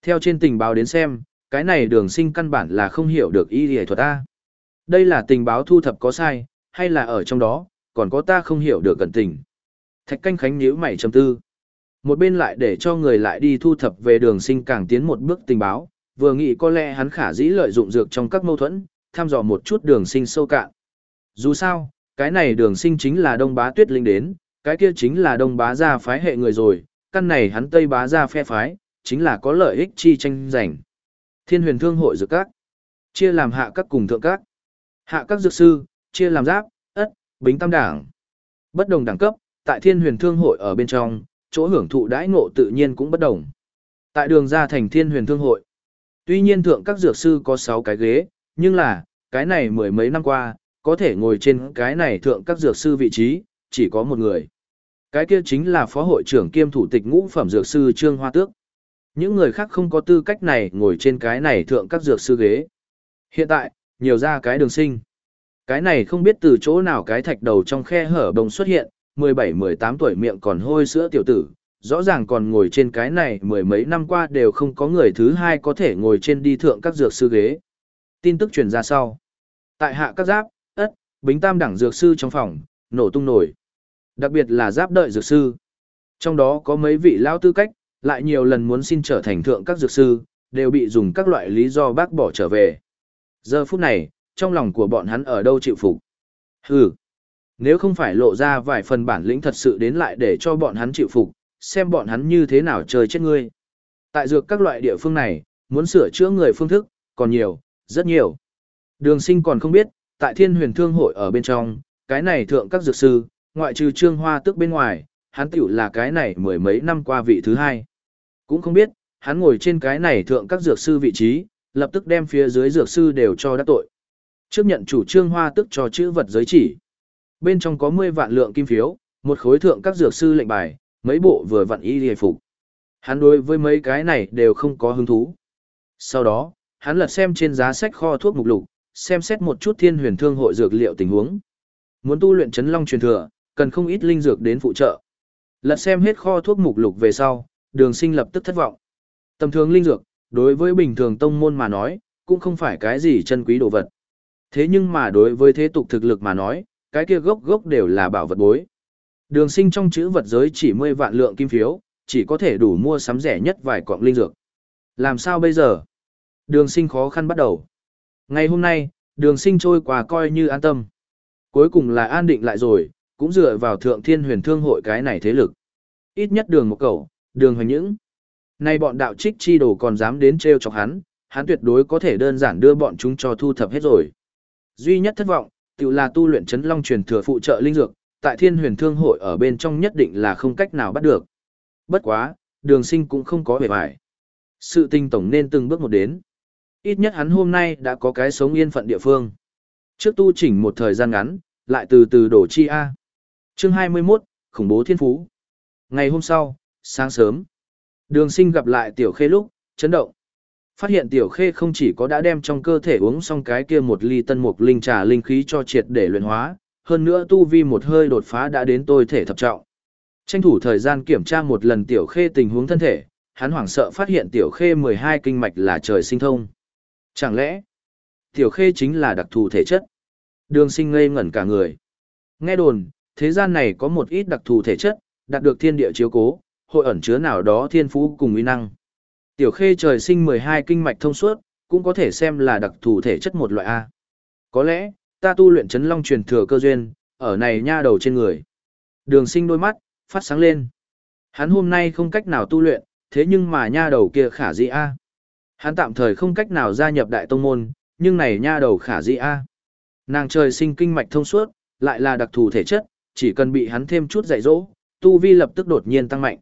Theo trên tình báo đến xem, cái này đường sinh căn bản là không hiểu được y lý thuật A. Đây là tình báo thu thập có sai, hay là ở trong đó, còn có ta không hiểu được cẩn tình. Thạch canh khánh nhíu mày trầm tư. Một bên lại để cho người lại đi thu thập về đường sinh càng tiến một bước tình báo, vừa nghĩ có lẽ hắn khả dĩ lợi dụng dược trong các mâu thuẫn, thăm dò một chút đường sinh sâu cạn. Dù sao, cái này đường sinh chính là đông bá tuyết linh đến, cái kia chính là đông bá gia phái hệ người rồi, căn này hắn tây bá gia phe phái, chính là có lợi ích chi tranh giành. Thiên huyền thương hội dược các, chia làm hạ các cùng thượng các. Hạ các dược sư, chia làm giáp, ất, bính tam đảng. Bất đồng đẳng cấp, tại thiên huyền thương hội ở bên trong, chỗ hưởng thụ đãi ngộ tự nhiên cũng bất đồng. Tại đường ra thành thiên huyền thương hội, Tuy nhiên thượng các dược sư có 6 cái ghế, nhưng là, cái này mười mấy năm qua, có thể ngồi trên cái này thượng các dược sư vị trí, chỉ có một người. Cái kia chính là phó hội trưởng kiêm thủ tịch ngũ phẩm dược sư Trương Hoa Tước. Những người khác không có tư cách này ngồi trên cái này thượng các dược sư ghế. Hiện tại, nhiều ra cái đường sinh. Cái này không biết từ chỗ nào cái thạch đầu trong khe hở bồng xuất hiện, 17-18 tuổi miệng còn hôi sữa tiểu tử, rõ ràng còn ngồi trên cái này mười mấy năm qua đều không có người thứ hai có thể ngồi trên đi thượng các dược sư ghế. Tin tức truyền ra sau. Tại hạ các giáp, ất, bính tam đẳng dược sư trong phòng, nổ tung nổi. Đặc biệt là giáp đợi dược sư. Trong đó có mấy vị lao tư cách, lại nhiều lần muốn xin trở thành thượng các dược sư, đều bị dùng các loại lý do bác bỏ trở về. Giờ phút này, trong lòng của bọn hắn ở đâu chịu phục. Hừ, nếu không phải lộ ra vài phần bản lĩnh thật sự đến lại để cho bọn hắn chịu phục, xem bọn hắn như thế nào chơi chết ngươi. Tại dược các loại địa phương này, muốn sửa chữa người phương thức, còn nhiều, rất nhiều. Đường sinh còn không biết, tại thiên huyền thương hội ở bên trong, cái này thượng các dược sư, ngoại trừ trương hoa tức bên ngoài, hắn tiểu là cái này mười mấy năm qua vị thứ hai. Cũng không biết, hắn ngồi trên cái này thượng các dược sư vị trí, lập tức đem phía dưới dược sư đều cho đắc tội. Trước nhận chủ trương hoa tức cho chữ vật giới chỉ. Bên trong có 10 vạn lượng kim phiếu, một khối thượng các dược sư lệnh bài, mấy bộ vừa vặn y hề phục. Hắn đối với mấy cái này đều không có hứng thú. Sau đó, hắn lật xem trên giá sách kho thuốc mục lục, xem xét một chút thiên huyền thương hội dược liệu tình huống. Muốn tu luyện chấn long truyền thừa, cần không ít linh dược đến phụ trợ. Lật xem hết kho thuốc mục lục về sau, đường sinh lập tức thất vọng. Tầm thường linh dược, đối với bình thường tông môn mà nói, cũng không phải cái gì chân quý đồ vật. Thế nhưng mà đối với thế tục thực lực mà nói, cái kia gốc gốc đều là bảo vật bối. Đường sinh trong chữ vật giới chỉ 10 vạn lượng kim phiếu, chỉ có thể đủ mua sắm rẻ nhất vài quạng linh dược. Làm sao bây giờ? Đường sinh khó khăn bắt đầu. Ngày hôm nay, đường sinh trôi qua coi như an tâm. Cuối cùng là an định lại rồi, cũng dựa vào thượng thiên huyền thương hội cái này thế lực. Ít nhất đường một cầu, đường hoành những. Nay bọn đạo trích chi đồ còn dám đến treo chọc hắn, hắn tuyệt đối có thể đơn giản đưa bọn chúng cho thu thập hết rồi. Duy nhất thất vọng, tự là tu luyện chấn long truyền thừa phụ trợ linh dược, tại thiên huyền thương hội ở bên trong nhất định là không cách nào bắt được. Bất quá, đường sinh cũng không có vẻ vải. Sự tinh tổng nên từng bước một đến. Ít nhất hắn hôm nay đã có cái sống yên phận địa phương. Trước tu chỉnh một thời gian ngắn, lại từ từ đổ chi A chương 21, khủng bố thiên phú. Ngày hôm sau, sáng sớm, đường sinh gặp lại tiểu khê lúc, chấn động. Phát hiện tiểu khê không chỉ có đã đem trong cơ thể uống xong cái kia một ly tân mục linh trà linh khí cho triệt để luyện hóa, hơn nữa tu vi một hơi đột phá đã đến tôi thể thập trọng. Tranh thủ thời gian kiểm tra một lần tiểu khê tình huống thân thể, hắn hoảng sợ phát hiện tiểu khê 12 kinh mạch là trời sinh thông. Chẳng lẽ, tiểu khê chính là đặc thù thể chất? Đường sinh ngây ngẩn cả người. Nghe đồn, thế gian này có một ít đặc thù thể chất, đạt được thiên địa chiếu cố, hội ẩn chứa nào đó thiên phú cùng uy năng. Tiểu khê trời sinh 12 kinh mạch thông suốt, cũng có thể xem là đặc thù thể chất một loại A. Có lẽ, ta tu luyện chấn long truyền thừa cơ duyên, ở này nha đầu trên người. Đường sinh đôi mắt, phát sáng lên. Hắn hôm nay không cách nào tu luyện, thế nhưng mà nha đầu kia khả dĩ A. Hắn tạm thời không cách nào gia nhập đại tông môn, nhưng này nha đầu khả dĩ A. Nàng trời sinh kinh mạch thông suốt, lại là đặc thù thể chất, chỉ cần bị hắn thêm chút dạy dỗ, tu vi lập tức đột nhiên tăng mạnh.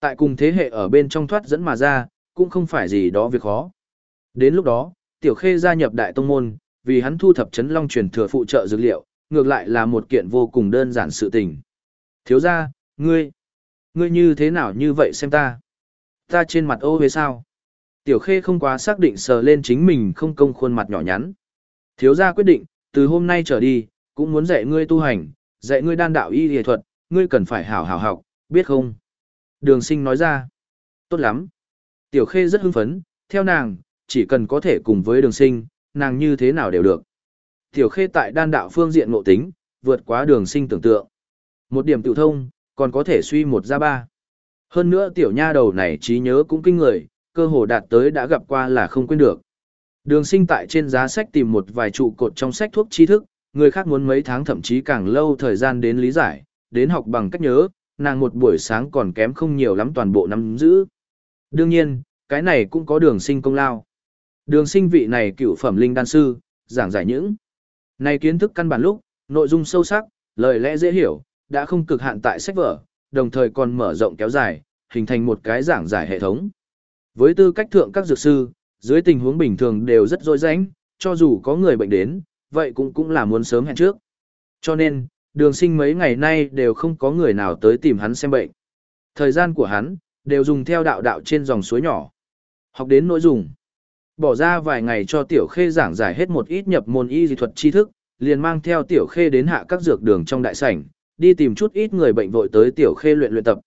Tại cùng thế hệ ở bên trong thoát dẫn mà ra, cũng không phải gì đó việc khó. Đến lúc đó, Tiểu Khê gia nhập đại tông môn, vì hắn thu thập chấn long truyền thừa phụ trợ dược liệu, ngược lại là một kiện vô cùng đơn giản sự tình. Thiếu gia, ngươi, ngươi như thế nào như vậy xem ta? Ta trên mặt ô về sao? Tiểu Khê không quá xác định sờ lên chính mình không công khuôn mặt nhỏ nhắn. Thiếu gia quyết định, từ hôm nay trở đi, cũng muốn dạy ngươi tu hành, dạy ngươi đan đạo y y thuật, ngươi cần phải hảo hảo học, biết không? Đường sinh nói ra. Tốt lắm. Tiểu Khê rất hưng phấn, theo nàng, chỉ cần có thể cùng với đường sinh, nàng như thế nào đều được. Tiểu Khê tại đan đạo phương diện ngộ tính, vượt quá đường sinh tưởng tượng. Một điểm tự thông, còn có thể suy một ra ba. Hơn nữa tiểu nha đầu này trí nhớ cũng kinh người, cơ hồ đạt tới đã gặp qua là không quên được. Đường sinh tại trên giá sách tìm một vài trụ cột trong sách thuốc tri thức, người khác muốn mấy tháng thậm chí càng lâu thời gian đến lý giải, đến học bằng cách nhớ, nàng một buổi sáng còn kém không nhiều lắm toàn bộ nắm giữ. Đương nhiên, cái này cũng có đường sinh công lao. Đường sinh vị này cựu phẩm linh đan sư, giảng giải những. Này kiến thức căn bản lúc, nội dung sâu sắc, lời lẽ dễ hiểu, đã không cực hạn tại sách vở, đồng thời còn mở rộng kéo dài, hình thành một cái giảng giải hệ thống. Với tư cách thượng các dược sư, Dưới tình huống bình thường đều rất dối rãnh, cho dù có người bệnh đến, vậy cũng cũng là muốn sớm hẹn trước. Cho nên, đường sinh mấy ngày nay đều không có người nào tới tìm hắn xem bệnh. Thời gian của hắn, đều dùng theo đạo đạo trên dòng suối nhỏ. Học đến nội dùng, Bỏ ra vài ngày cho Tiểu Khê giảng giải hết một ít nhập môn y dị thuật tri thức, liền mang theo Tiểu Khê đến hạ các dược đường trong đại sảnh, đi tìm chút ít người bệnh vội tới Tiểu Khê luyện luyện tập.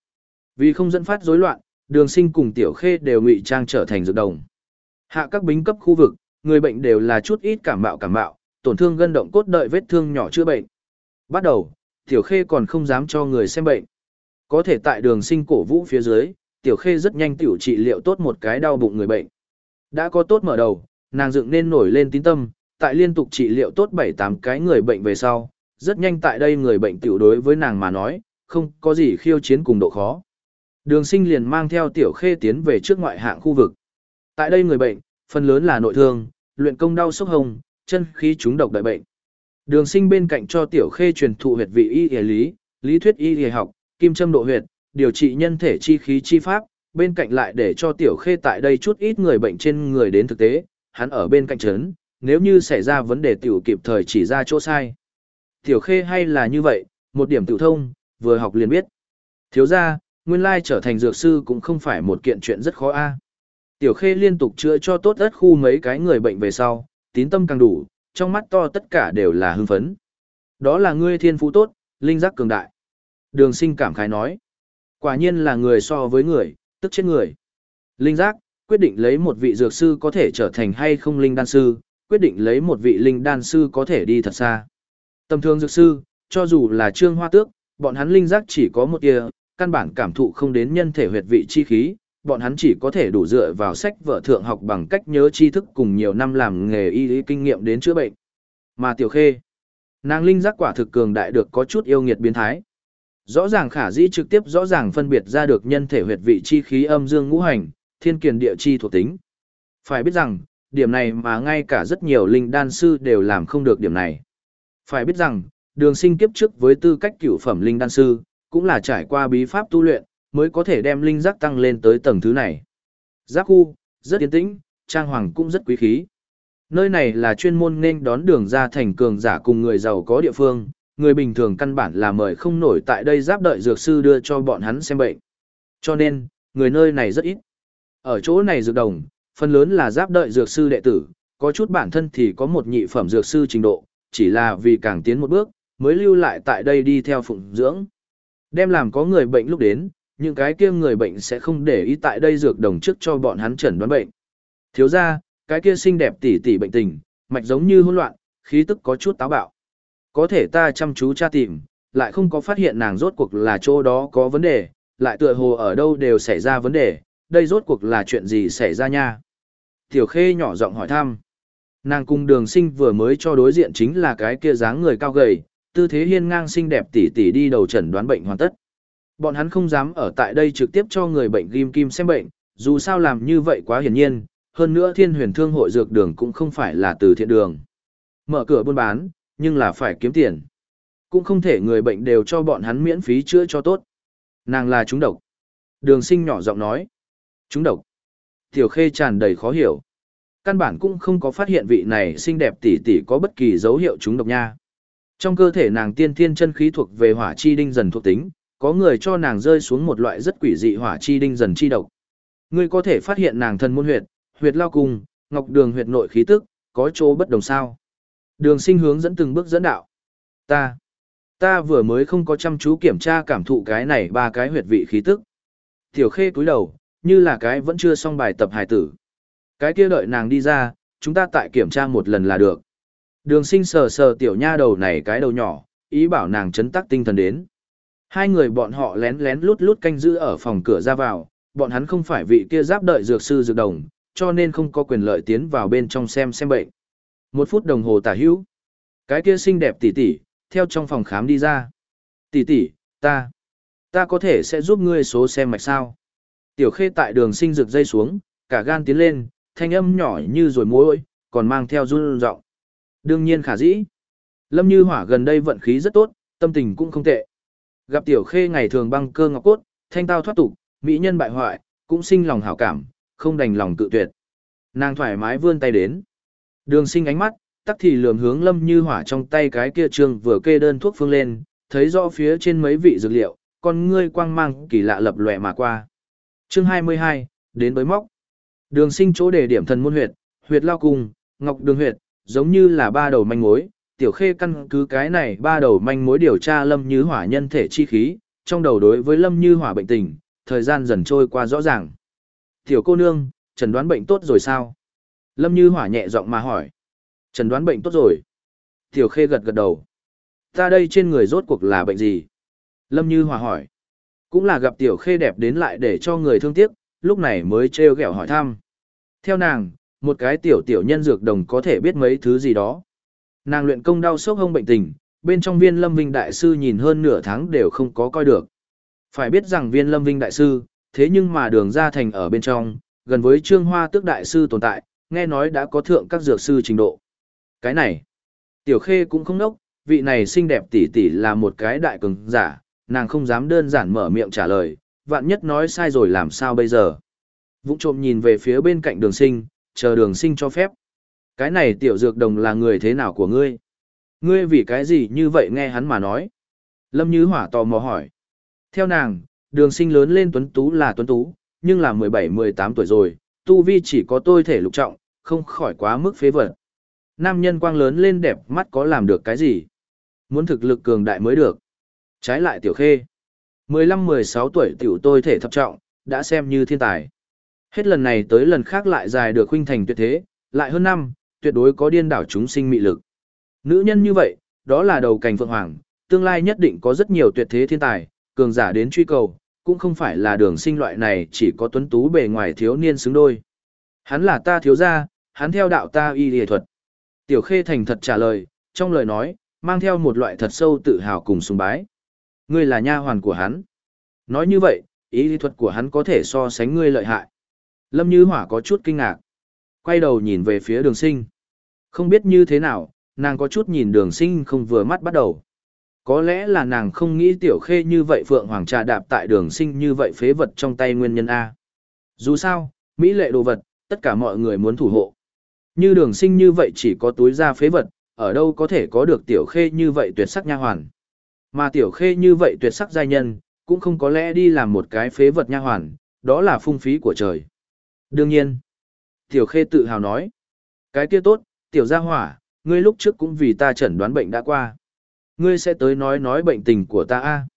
Vì không dẫn phát rối loạn, đường sinh cùng Tiểu Khê đều ngụy trang trở thành dược đồng. Hạ các bính cấp khu vực, người bệnh đều là chút ít cảm mạo cảm mạo, tổn thương gân động cốt đợi vết thương nhỏ chữa bệnh. Bắt đầu, Tiểu Khê còn không dám cho người xem bệnh. Có thể tại đường sinh cổ vũ phía dưới, Tiểu Khê rất nhanh tiểu trị liệu tốt một cái đau bụng người bệnh. Đã có tốt mở đầu, nàng dựng nên nổi lên tín tâm, tại liên tục trị liệu tốt 7-8 cái người bệnh về sau, rất nhanh tại đây người bệnh tiểu đối với nàng mà nói, không có gì khiêu chiến cùng độ khó. Đường sinh liền mang theo tiểu khê tiến về trước ngoại hạng khu vực. Tại đây người bệnh, phần lớn là nội thương, luyện công đau sốc hồng, chân khí chúng độc đại bệnh. Đường sinh bên cạnh cho tiểu khê truyền thụ huyệt vị y y lý, lý thuyết y y học, kim châm độ huyệt, điều trị nhân thể chi khí chi pháp, bên cạnh lại để cho tiểu khê tại đây chút ít người bệnh trên người đến thực tế, hắn ở bên cạnh chấn, nếu như xảy ra vấn đề tiểu kịp thời chỉ ra chỗ sai. Tiểu khê hay là như vậy, một điểm tiểu thông, vừa học liền biết. Thiếu ra, nguyên lai trở thành dược sư cũng không phải một kiện chuyện rất khó a. Tiểu khê liên tục chữa cho tốt đất khu mấy cái người bệnh về sau, tín tâm càng đủ, trong mắt to tất cả đều là hưng phấn. Đó là ngươi thiên phú tốt, linh giác cường đại. Đường sinh cảm khái nói. Quả nhiên là người so với người, tức chết người. Linh giác, quyết định lấy một vị dược sư có thể trở thành hay không linh đan sư, quyết định lấy một vị linh đan sư có thể đi thật xa. Tầm thường dược sư, cho dù là trương hoa tước, bọn hắn linh giác chỉ có một tia, căn bản cảm thụ không đến nhân thể huyệt vị chi khí, bọn hắn chỉ có thể đủ dựa vào sách vở thượng học bằng cách nhớ tri thức cùng nhiều năm làm nghề y lý kinh nghiệm đến chữa bệnh. Mà tiểu khê, nàng linh giác quả thực cường đại được có chút yêu nghiệt biến thái. Rõ ràng khả dĩ trực tiếp rõ ràng phân biệt ra được nhân thể huyệt vị chi khí âm dương ngũ hành, thiên kiền địa chi thuộc tính. Phải biết rằng, điểm này mà ngay cả rất nhiều linh đan sư đều làm không được điểm này. Phải biết rằng, đường sinh kiếp trước với tư cách cửu phẩm linh đan sư, cũng là trải qua bí pháp tu luyện, mới có thể đem linh giác tăng lên tới tầng thứ này. Giác khu, rất yên tĩnh, trang hoàng cũng rất quý khí. Nơi này là chuyên môn nên đón đường ra thành cường giả cùng người giàu có địa phương, người bình thường căn bản là mời không nổi tại đây giáp đợi dược sư đưa cho bọn hắn xem bệnh. Cho nên, người nơi này rất ít. Ở chỗ này dược đồng, phần lớn là giáp đợi dược sư đệ tử, có chút bản thân thì có một nhị phẩm dược sư trình độ, chỉ là vì càng tiến một bước, mới lưu lại tại đây đi theo phụng dưỡng. Đem làm có người bệnh lúc đến, những cái kia người bệnh sẽ không để ý tại đây dược đồng trước cho bọn hắn chẩn đoán bệnh. Thiếu ra, cái kia xinh đẹp tỉ tỉ bệnh tình, mạch giống như hỗn loạn, khí tức có chút táo bạo. Có thể ta chăm chú tra tìm, lại không có phát hiện nàng rốt cuộc là chỗ đó có vấn đề, lại tựa hồ ở đâu đều xảy ra vấn đề, đây rốt cuộc là chuyện gì xảy ra nha. Tiểu khê nhỏ giọng hỏi thăm. Nàng cung đường sinh vừa mới cho đối diện chính là cái kia dáng người cao gầy, tư thế hiên ngang xinh đẹp tỉ tỉ đi đầu chẩn đoán bệnh hoàn tất. Bọn hắn không dám ở tại đây trực tiếp cho người bệnh ghim kim xem bệnh, dù sao làm như vậy quá hiển nhiên, hơn nữa thiên huyền thương hội dược đường cũng không phải là từ thiện đường. Mở cửa buôn bán, nhưng là phải kiếm tiền. Cũng không thể người bệnh đều cho bọn hắn miễn phí chữa cho tốt. Nàng là chúng độc. Đường sinh nhỏ giọng nói. Chúng độc. Tiểu khê tràn đầy khó hiểu. Căn bản cũng không có phát hiện vị này xinh đẹp tỷ tỷ có bất kỳ dấu hiệu chúng độc nha. Trong cơ thể nàng tiên thiên chân khí thuộc về hỏa chi đinh dần thuộc tính, có người cho nàng rơi xuống một loại rất quỷ dị hỏa chi đinh dần chi độc. Ngươi có thể phát hiện nàng thần môn huyệt, huyệt lao cung, ngọc đường huyệt nội khí tức, có chỗ bất đồng sao. Đường sinh hướng dẫn từng bước dẫn đạo. Ta, ta vừa mới không có chăm chú kiểm tra cảm thụ cái này ba cái huyệt vị khí tức. Tiểu khê cúi đầu, như là cái vẫn chưa xong bài tập hài tử. Cái kia đợi nàng đi ra, chúng ta tại kiểm tra một lần là được. Đường sinh sờ sờ tiểu nha đầu này cái đầu nhỏ, ý bảo nàng chấn tắc tinh thần đến. Hai người bọn họ lén lén lút lút canh giữ ở phòng cửa ra vào, bọn hắn không phải vị kia giáp đợi dược sư dược đồng, cho nên không có quyền lợi tiến vào bên trong xem xem bệnh. Một phút đồng hồ tả hữu. Cái kia xinh đẹp tỷ tỷ, theo trong phòng khám đi ra. Tỷ tỷ, ta, ta có thể sẽ giúp ngươi số xem mạch sao. Tiểu khê tại đường sinh rực dây xuống, cả gan tiến lên, thanh âm nhỏ như rồi mối còn mang theo run rộng. Đương nhiên khả dĩ. Lâm Như Hỏa gần đây vận khí rất tốt, tâm tình cũng không tệ. Gặp Tiểu Khê ngày thường băng cơ ngọc cốt, thanh tao thoát tục, mỹ nhân bại hoại, cũng sinh lòng hảo cảm, không đành lòng tự tuyệt. Nàng thoải mái vươn tay đến. Đường sinh ánh mắt, tắc thì lườm hướng lâm như hỏa trong tay cái kia trương vừa kê đơn thuốc phương lên, thấy rõ phía trên mấy vị dược liệu, con ngươi quang mang kỳ lạ lập lòe mà qua. chương 22, đến bới móc. Đường sinh chỗ để điểm thần môn huyệt, huyệt lao cùng ngọc đường huyệt, giống như là ba đầu manh mối, tiểu khê căn cứ cái này ba đầu manh mối điều tra lâm như hỏa nhân thể chi khí, trong đầu đối với lâm như hỏa bệnh tình, thời gian dần trôi qua rõ ràng. Tiểu cô nương, chẩn đoán bệnh tốt rồi sao? Lâm như hỏa nhẹ giọng mà hỏi. Chẩn đoán bệnh tốt rồi. Tiểu khê gật gật đầu. Ta đây trên người rốt cuộc là bệnh gì? Lâm như hỏa hỏi. Cũng là gặp tiểu khê đẹp đến lại để cho người thương tiếc, lúc này mới trêu ghẹo hỏi thăm. Theo nàng, một cái tiểu tiểu nhân dược đồng có thể biết mấy thứ gì đó. Nàng luyện công đau sốc hông bệnh tình, bên trong viên lâm vinh đại sư nhìn hơn nửa tháng đều không có coi được. Phải biết rằng viên lâm vinh đại sư, thế nhưng mà đường ra thành ở bên trong, gần với trương hoa tước đại sư tồn tại, nghe nói đã có thượng các dược sư trình độ. Cái này, tiểu khê cũng không nốc, vị này xinh đẹp tỷ tỷ là một cái đại cường giả, nàng không dám đơn giản mở miệng trả lời, vạn nhất nói sai rồi làm sao bây giờ. Vũng trộm nhìn về phía bên cạnh đường sinh, chờ đường sinh cho phép. Cái này tiểu dược đồng là người thế nào của ngươi? Ngươi vì cái gì như vậy nghe hắn mà nói? Lâm Như Hỏa tò mò hỏi. Theo nàng, đường sinh lớn lên tuấn tú là tuấn tú, nhưng là 17-18 tuổi rồi, tu vi chỉ có tôi thể lục trọng, không khỏi quá mức phế vật. Nam nhân quang lớn lên đẹp mắt có làm được cái gì? Muốn thực lực cường đại mới được. Trái lại tiểu khê. 15-16 tuổi tiểu tôi thể thập trọng, đã xem như thiên tài. Hết lần này tới lần khác lại dài được huynh thành tuyệt thế, lại hơn năm, tuyệt đối có điên đảo chúng sinh mị lực. Nữ nhân như vậy, đó là đầu cành phượng hoàng, tương lai nhất định có rất nhiều tuyệt thế thiên tài, cường giả đến truy cầu, cũng không phải là đường sinh loại này chỉ có tuấn tú bề ngoài thiếu niên xứng đôi. Hắn là ta thiếu gia, hắn theo đạo ta y y thuật. Tiểu Khê thành thật trả lời, trong lời nói, mang theo một loại thật sâu tự hào cùng sùng bái. Ngươi là nha hoàn của hắn. Nói như vậy, ý lý thuật của hắn có thể so sánh ngươi lợi hại. Lâm Như Hỏa có chút kinh ngạc. Quay đầu nhìn về phía đường sinh. Không biết như thế nào, nàng có chút nhìn đường sinh không vừa mắt bắt đầu. Có lẽ là nàng không nghĩ tiểu khê như vậy Phượng Hoàng trà đạp tại đường sinh như vậy phế vật trong tay nguyên nhân A. Dù sao, Mỹ lệ đồ vật, tất cả mọi người muốn thủ hộ. Như đường sinh như vậy chỉ có túi ra phế vật, ở đâu có thể có được tiểu khê như vậy tuyệt sắc nha hoàn. Mà tiểu khê như vậy tuyệt sắc giai nhân, cũng không có lẽ đi làm một cái phế vật nha hoàn, đó là phung phí của trời. Đương nhiên, tiểu khê tự hào nói, cái kia tốt, tiểu gia hỏa, ngươi lúc trước cũng vì ta chẩn đoán bệnh đã qua. Ngươi sẽ tới nói nói bệnh tình của ta a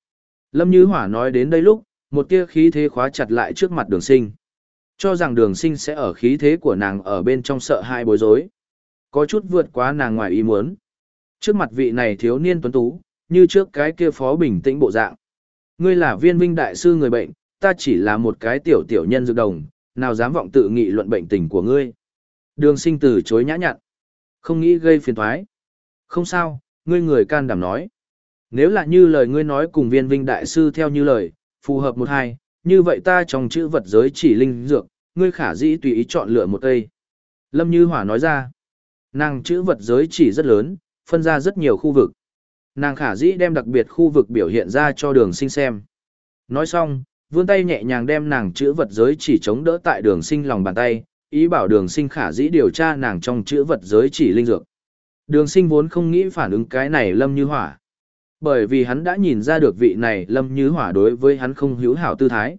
Lâm Như Hỏa nói đến đây lúc, một tia khí thế khóa chặt lại trước mặt đường sinh. Cho rằng đường sinh sẽ ở khí thế của nàng ở bên trong sợ hai bối rối. Có chút vượt quá nàng ngoài ý muốn. Trước mặt vị này thiếu niên tuấn tú, như trước cái kia phó bình tĩnh bộ dạng. Ngươi là viên vinh đại sư người bệnh, ta chỉ là một cái tiểu tiểu nhân dược đồng, nào dám vọng tự nghị luận bệnh tình của ngươi. Đường sinh từ chối nhã nhặn. Không nghĩ gây phiền thoái. Không sao, ngươi người can đảm nói. Nếu là như lời ngươi nói cùng viên vinh đại sư theo như lời, phù hợp một hai, như vậy ta trong chữ vật giới chỉ linh dược, ngươi khả dĩ tùy ý chọn lựa một cây. Lâm Như Hỏa nói ra, nàng chữ vật giới chỉ rất lớn, phân ra rất nhiều khu vực. Nàng khả dĩ đem đặc biệt khu vực biểu hiện ra cho đường sinh xem. Nói xong, vươn tay nhẹ nhàng đem nàng chữ vật giới chỉ chống đỡ tại đường sinh lòng bàn tay, ý bảo đường sinh khả dĩ điều tra nàng trong chữ vật giới chỉ linh dược. Đường sinh vốn không nghĩ phản ứng cái này lâm như hỏa. Bởi vì hắn đã nhìn ra được vị này lâm như hỏa đối với hắn không hữu hảo tư thái.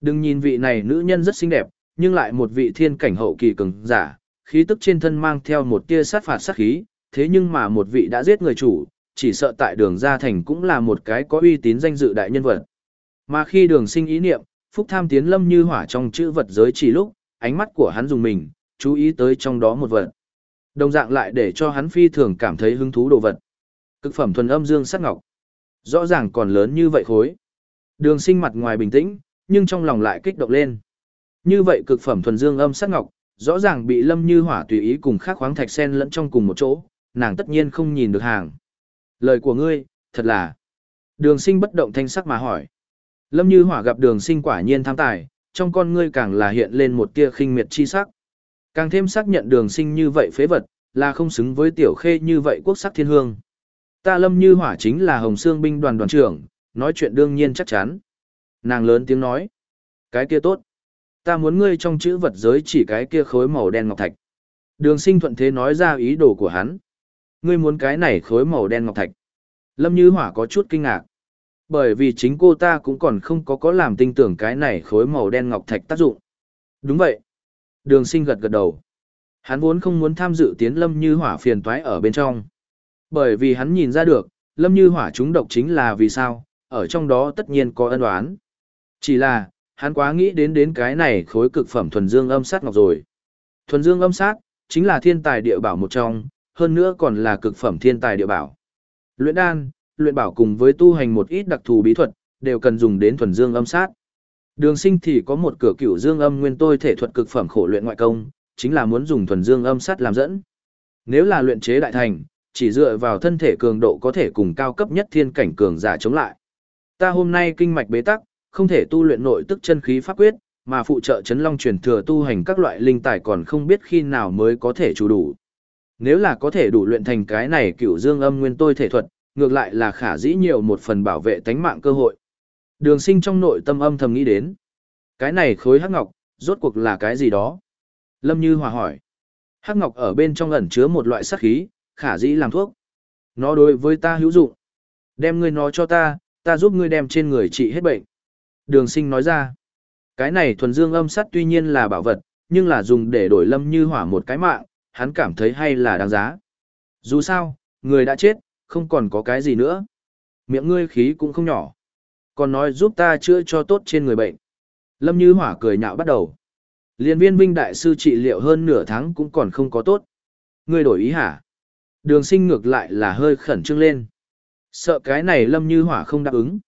Đừng nhìn vị này nữ nhân rất xinh đẹp, nhưng lại một vị thiên cảnh hậu kỳ cường giả, khí tức trên thân mang theo một tia sát phạt sát khí, thế nhưng mà một vị đã giết người chủ, chỉ sợ tại đường ra thành cũng là một cái có uy tín danh dự đại nhân vật. Mà khi đường sinh ý niệm, phúc tham tiến lâm như hỏa trong chữ vật giới chỉ lúc, ánh mắt của hắn dùng mình, chú ý tới trong đó một vật. Đồng dạng lại để cho hắn phi thường cảm thấy hứng thú đồ vật. Cực phẩm thuần âm dương sắc ngọc. Rõ ràng còn lớn như vậy khối. Đường sinh mặt ngoài bình tĩnh, nhưng trong lòng lại kích động lên. Như vậy cực phẩm thuần dương âm sắc ngọc, rõ ràng bị lâm như hỏa tùy ý cùng khác khoáng thạch sen lẫn trong cùng một chỗ, nàng tất nhiên không nhìn được hàng. Lời của ngươi, thật là. Đường sinh bất động thanh sắc mà hỏi. Lâm như hỏa gặp đường sinh quả nhiên tham tài, trong con ngươi càng là hiện lên một tia khinh miệt chi sắc. Càng thêm xác nhận đường sinh như vậy phế vật, là không xứng với tiểu khê như vậy quốc sắc thiên hương. Ta lâm như hỏa chính là Hồng Sương binh đoàn đoàn trưởng, nói chuyện đương nhiên chắc chắn. Nàng lớn tiếng nói. Cái kia tốt. Ta muốn ngươi trong chữ vật giới chỉ cái kia khối màu đen ngọc thạch. Đường sinh thuận thế nói ra ý đồ của hắn. Ngươi muốn cái này khối màu đen ngọc thạch. Lâm Như Hỏa có chút kinh ngạc. Bởi vì chính cô ta cũng còn không có có làm tin tưởng cái này khối màu đen ngọc thạch tác dụng. Đúng vậy. Đường sinh gật gật đầu. Hắn vốn không muốn tham dự tiến Lâm Như Hỏa phiền toái ở bên trong. Bởi vì hắn nhìn ra được, Lâm Như Hỏa chúng độc chính là vì sao, ở trong đó tất nhiên có ân oán. Chỉ là, hắn quá nghĩ đến đến cái này khối cực phẩm thuần dương âm sát ngọc rồi. Thuần dương âm sát, chính là thiên tài địa bảo một trong, hơn nữa còn là cực phẩm thiên tài địa bảo. Luyện đan, luyện bảo cùng với tu hành một ít đặc thù bí thuật, đều cần dùng đến thuần dương âm sát. Đường sinh thì có một cửa cửu dương âm nguyên tôi thể thuật cực phẩm khổ luyện ngoại công, chính là muốn dùng thuần dương âm sát làm dẫn. Nếu là luyện chế đại thành, chỉ dựa vào thân thể cường độ có thể cùng cao cấp nhất thiên cảnh cường giả chống lại. Ta hôm nay kinh mạch bế tắc, không thể tu luyện nội tức chân khí pháp quyết, mà phụ trợ chấn long truyền thừa tu hành các loại linh tài còn không biết khi nào mới có thể chủ đủ. Nếu là có thể đủ luyện thành cái này cửu dương âm nguyên tôi thể thuật, ngược lại là khả dĩ nhiều một phần bảo vệ tánh mạng cơ hội. Đường sinh trong nội tâm âm thầm nghĩ đến. Cái này khối hắc ngọc, rốt cuộc là cái gì đó? Lâm Như Hòa hỏi. Hắc ngọc ở bên trong ẩn chứa một loại sắc khí, khả dĩ làm thuốc. Nó đối với ta hữu dụng. Đem ngươi nó cho ta, ta giúp ngươi đem trên người trị hết bệnh. Đường sinh nói ra. Cái này thuần dương âm sắt tuy nhiên là bảo vật, nhưng là dùng để đổi lâm như hỏa một cái mạng, hắn cảm thấy hay là đáng giá. Dù sao, người đã chết, không còn có cái gì nữa. Miệng ngươi khí cũng không nhỏ. Còn nói giúp ta chữa cho tốt trên người bệnh. Lâm Như Hỏa cười nhạo bắt đầu. Liên viên Vinh Đại Sư trị liệu hơn nửa tháng cũng còn không có tốt. Ngươi đổi ý hả? Đường sinh ngược lại là hơi khẩn trương lên. Sợ cái này Lâm Như Hỏa không đáp ứng.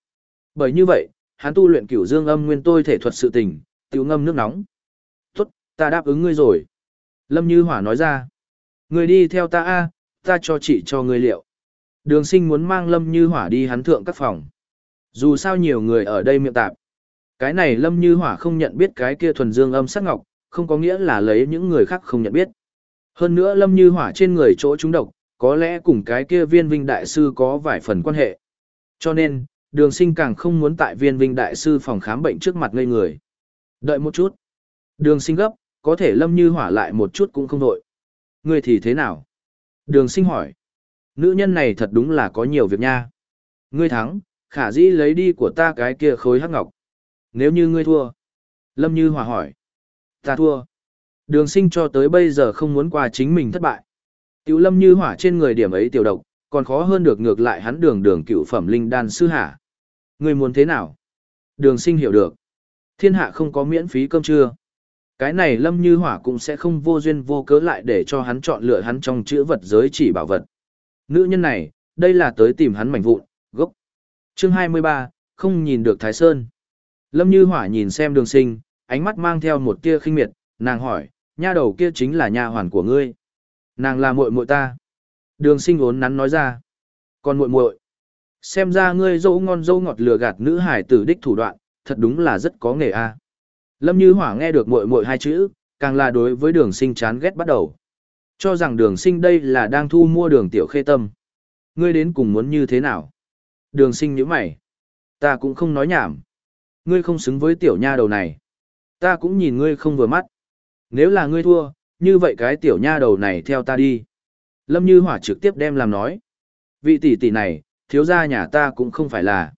Bởi như vậy, hắn tu luyện cửu dương âm nguyên tôi thể thuật sự tình, tiểu ngâm nước nóng. Tốt, ta đáp ứng ngươi rồi. Lâm Như Hỏa nói ra. Ngươi đi theo ta a ta cho chỉ cho ngươi liệu. Đường sinh muốn mang Lâm Như Hỏa đi hắn thượng các phòng. Dù sao nhiều người ở đây miệng tạp. Cái này Lâm Như Hỏa không nhận biết cái kia thuần dương âm sắc ngọc, không có nghĩa là lấy những người khác không nhận biết. Hơn nữa Lâm Như Hỏa trên người chỗ chúng độc, có lẽ cùng cái kia viên vinh đại sư có vài phần quan hệ. Cho nên, đường sinh càng không muốn tại viên vinh đại sư phòng khám bệnh trước mặt ngây người. Đợi một chút. Đường sinh gấp, có thể lâm như hỏa lại một chút cũng không đội. Ngươi thì thế nào? Đường sinh hỏi. Nữ nhân này thật đúng là có nhiều việc nha. Ngươi thắng, khả dĩ lấy đi của ta cái kia khối hắc ngọc. Nếu như ngươi thua. Lâm như hỏa hỏi. Ta thua. Đường sinh cho tới bây giờ không muốn qua chính mình thất bại. Tiểu lâm như hỏa trên người điểm ấy tiểu độc, còn khó hơn được ngược lại hắn đường đường cựu phẩm linh đan sư hả. Ngươi muốn thế nào? Đường sinh hiểu được. Thiên hạ không có miễn phí cơm trưa. Cái này lâm như hỏa cũng sẽ không vô duyên vô cớ lại để cho hắn chọn lựa hắn trong chữ vật giới chỉ bảo vật. Nữ nhân này, đây là tới tìm hắn mảnh vụn, gốc. chương 23, không nhìn được Thái Sơn. Lâm như hỏa nhìn xem đường sinh, ánh mắt mang theo một tia khinh miệt, nàng hỏi, nha đầu kia chính là nha hoàn của ngươi. Nàng là muội muội ta. Đường sinh ốn nắn nói ra. Còn muội muội Xem ra ngươi dâu ngon dâu ngọt lừa gạt nữ hải tử đích thủ đoạn, thật đúng là rất có nghề a. Lâm Như Hỏa nghe được muội muội hai chữ, càng là đối với đường sinh chán ghét bắt đầu. Cho rằng đường sinh đây là đang thu mua đường tiểu khê tâm. Ngươi đến cùng muốn như thế nào? Đường sinh như mày. Ta cũng không nói nhảm. Ngươi không xứng với tiểu nha đầu này. Ta cũng nhìn ngươi không vừa mắt. Nếu là ngươi thua, như vậy cái tiểu nha đầu này theo ta đi. Lâm Như Hỏa trực tiếp đem làm nói. Vị tỷ tỷ này, thiếu gia nhà ta cũng không phải là.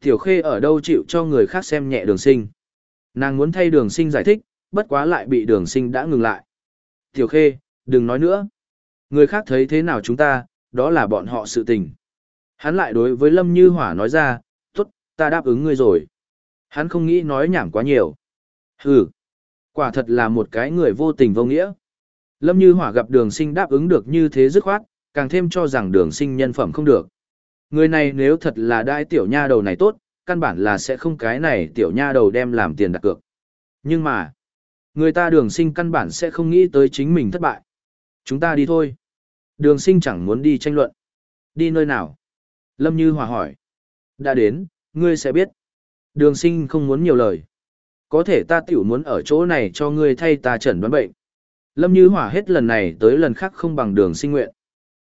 Tiểu Khê ở đâu chịu cho người khác xem nhẹ đường sinh. Nàng muốn thay đường sinh giải thích, bất quá lại bị đường sinh đã ngừng lại. Tiểu Khê, đừng nói nữa. Người khác thấy thế nào chúng ta, đó là bọn họ sự tình. Hắn lại đối với Lâm Như Hỏa nói ra, tốt, ta đáp ứng ngươi rồi. Hắn không nghĩ nói nhảm quá nhiều. Hừ, quả thật là một cái người vô tình vô nghĩa. Lâm Như Hỏa gặp đường sinh đáp ứng được như thế dứt khoát, càng thêm cho rằng đường sinh nhân phẩm không được. Người này nếu thật là đai tiểu nha đầu này tốt, căn bản là sẽ không cái này tiểu nha đầu đem làm tiền đặt cược. Nhưng mà, người ta đường sinh căn bản sẽ không nghĩ tới chính mình thất bại. Chúng ta đi thôi. Đường sinh chẳng muốn đi tranh luận. Đi nơi nào? Lâm Như Hòa hỏi. Đã đến, ngươi sẽ biết. Đường sinh không muốn nhiều lời. Có thể ta tiểu muốn ở chỗ này cho ngươi thay ta chẩn đoán bệnh. Lâm Như Hỏa hết lần này tới lần khác không bằng đường sinh nguyện.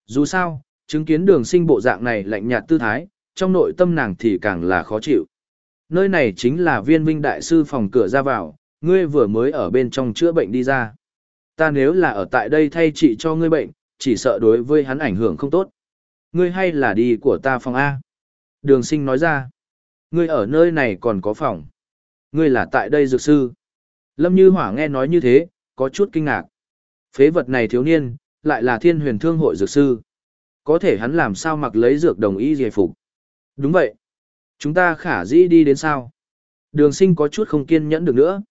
Dù sao, chứng kiến đường sinh bộ dạng này lạnh nhạt tư thái, trong nội tâm nàng thì càng là khó chịu. Nơi này chính là viên vinh đại sư phòng cửa ra vào, ngươi vừa mới ở bên trong chữa bệnh đi ra. Ta nếu là ở tại đây thay trị cho ngươi bệnh, chỉ sợ đối với hắn ảnh hưởng không tốt. Ngươi hay là đi của ta phòng A. Đường sinh nói ra. Ngươi ở nơi này còn có phòng. Ngươi là tại đây dược sư. Lâm Như Hỏa nghe nói như thế, có chút kinh ngạc. Phế vật này thiếu niên, lại là thiên huyền thương hội dược sư. Có thể hắn làm sao mặc lấy dược đồng ý giải phục. Đúng vậy. Chúng ta khả dĩ đi đến sao. Đường sinh có chút không kiên nhẫn được nữa.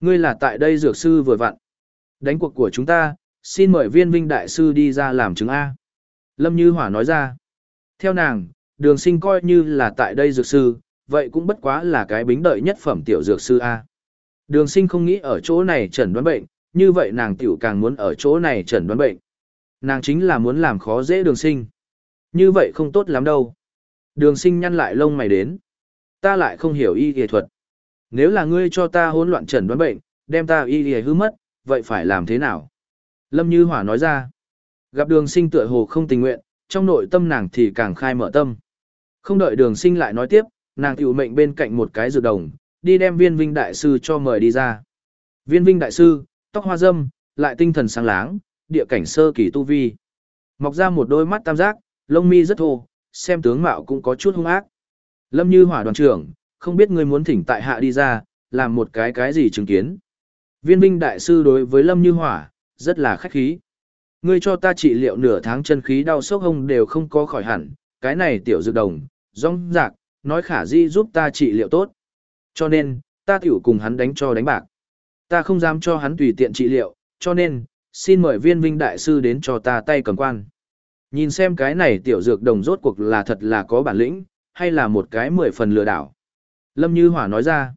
Ngươi là tại đây dược sư vừa vặn. Đánh cuộc của chúng ta, xin mời viên vinh đại sư đi ra làm chứng A. Lâm Như Hỏa nói ra. Theo nàng, đường sinh coi như là tại đây dược sư, vậy cũng bất quá là cái bính đợi nhất phẩm tiểu dược sư A. Đường sinh không nghĩ ở chỗ này chẩn đoán bệnh, như vậy nàng tiểu càng muốn ở chỗ này chẩn đoán bệnh. Nàng chính là muốn làm khó dễ đường sinh. Như vậy không tốt lắm đâu. Đường sinh nhăn lại lông mày đến. Ta lại không hiểu y y thuật. Nếu là ngươi cho ta hỗn loạn chẩn đoán bệnh, đem ta y y hư mất, vậy phải làm thế nào? Lâm Như Hỏa nói ra. Gặp đường sinh tựa hồ không tình nguyện, trong nội tâm nàng thì càng khai mở tâm. Không đợi đường sinh lại nói tiếp, nàng tiểu mệnh bên cạnh một cái dược đồng, đi đem viên vinh đại sư cho mời đi ra. Viên vinh đại sư, tóc hoa dâm, lại tinh thần sáng láng, địa cảnh sơ kỳ tu vi. Mọc ra một đôi mắt tam giác, lông mi rất thô, xem tướng mạo cũng có chút hung ác. Lâm như hỏa đoàn trưởng, không biết ngươi muốn thỉnh tại hạ đi ra, làm một cái cái gì chứng kiến. Viên vinh đại sư đối với Lâm như hỏa, rất là khách khí. Ngươi cho ta trị liệu nửa tháng chân khí đau sốc hông đều không có khỏi hẳn, cái này tiểu dược đồng, rong rạc, nói khả di giúp ta trị liệu tốt. Cho nên, ta tiểu cùng hắn đánh cho đánh bạc. Ta không dám cho hắn tùy tiện trị liệu, cho nên, xin mời viên vinh đại sư đến cho ta tay cầm quan. Nhìn xem cái này tiểu dược đồng rốt cuộc là thật là có bản lĩnh, hay là một cái mười phần lừa đảo. Lâm Như Hỏa nói ra,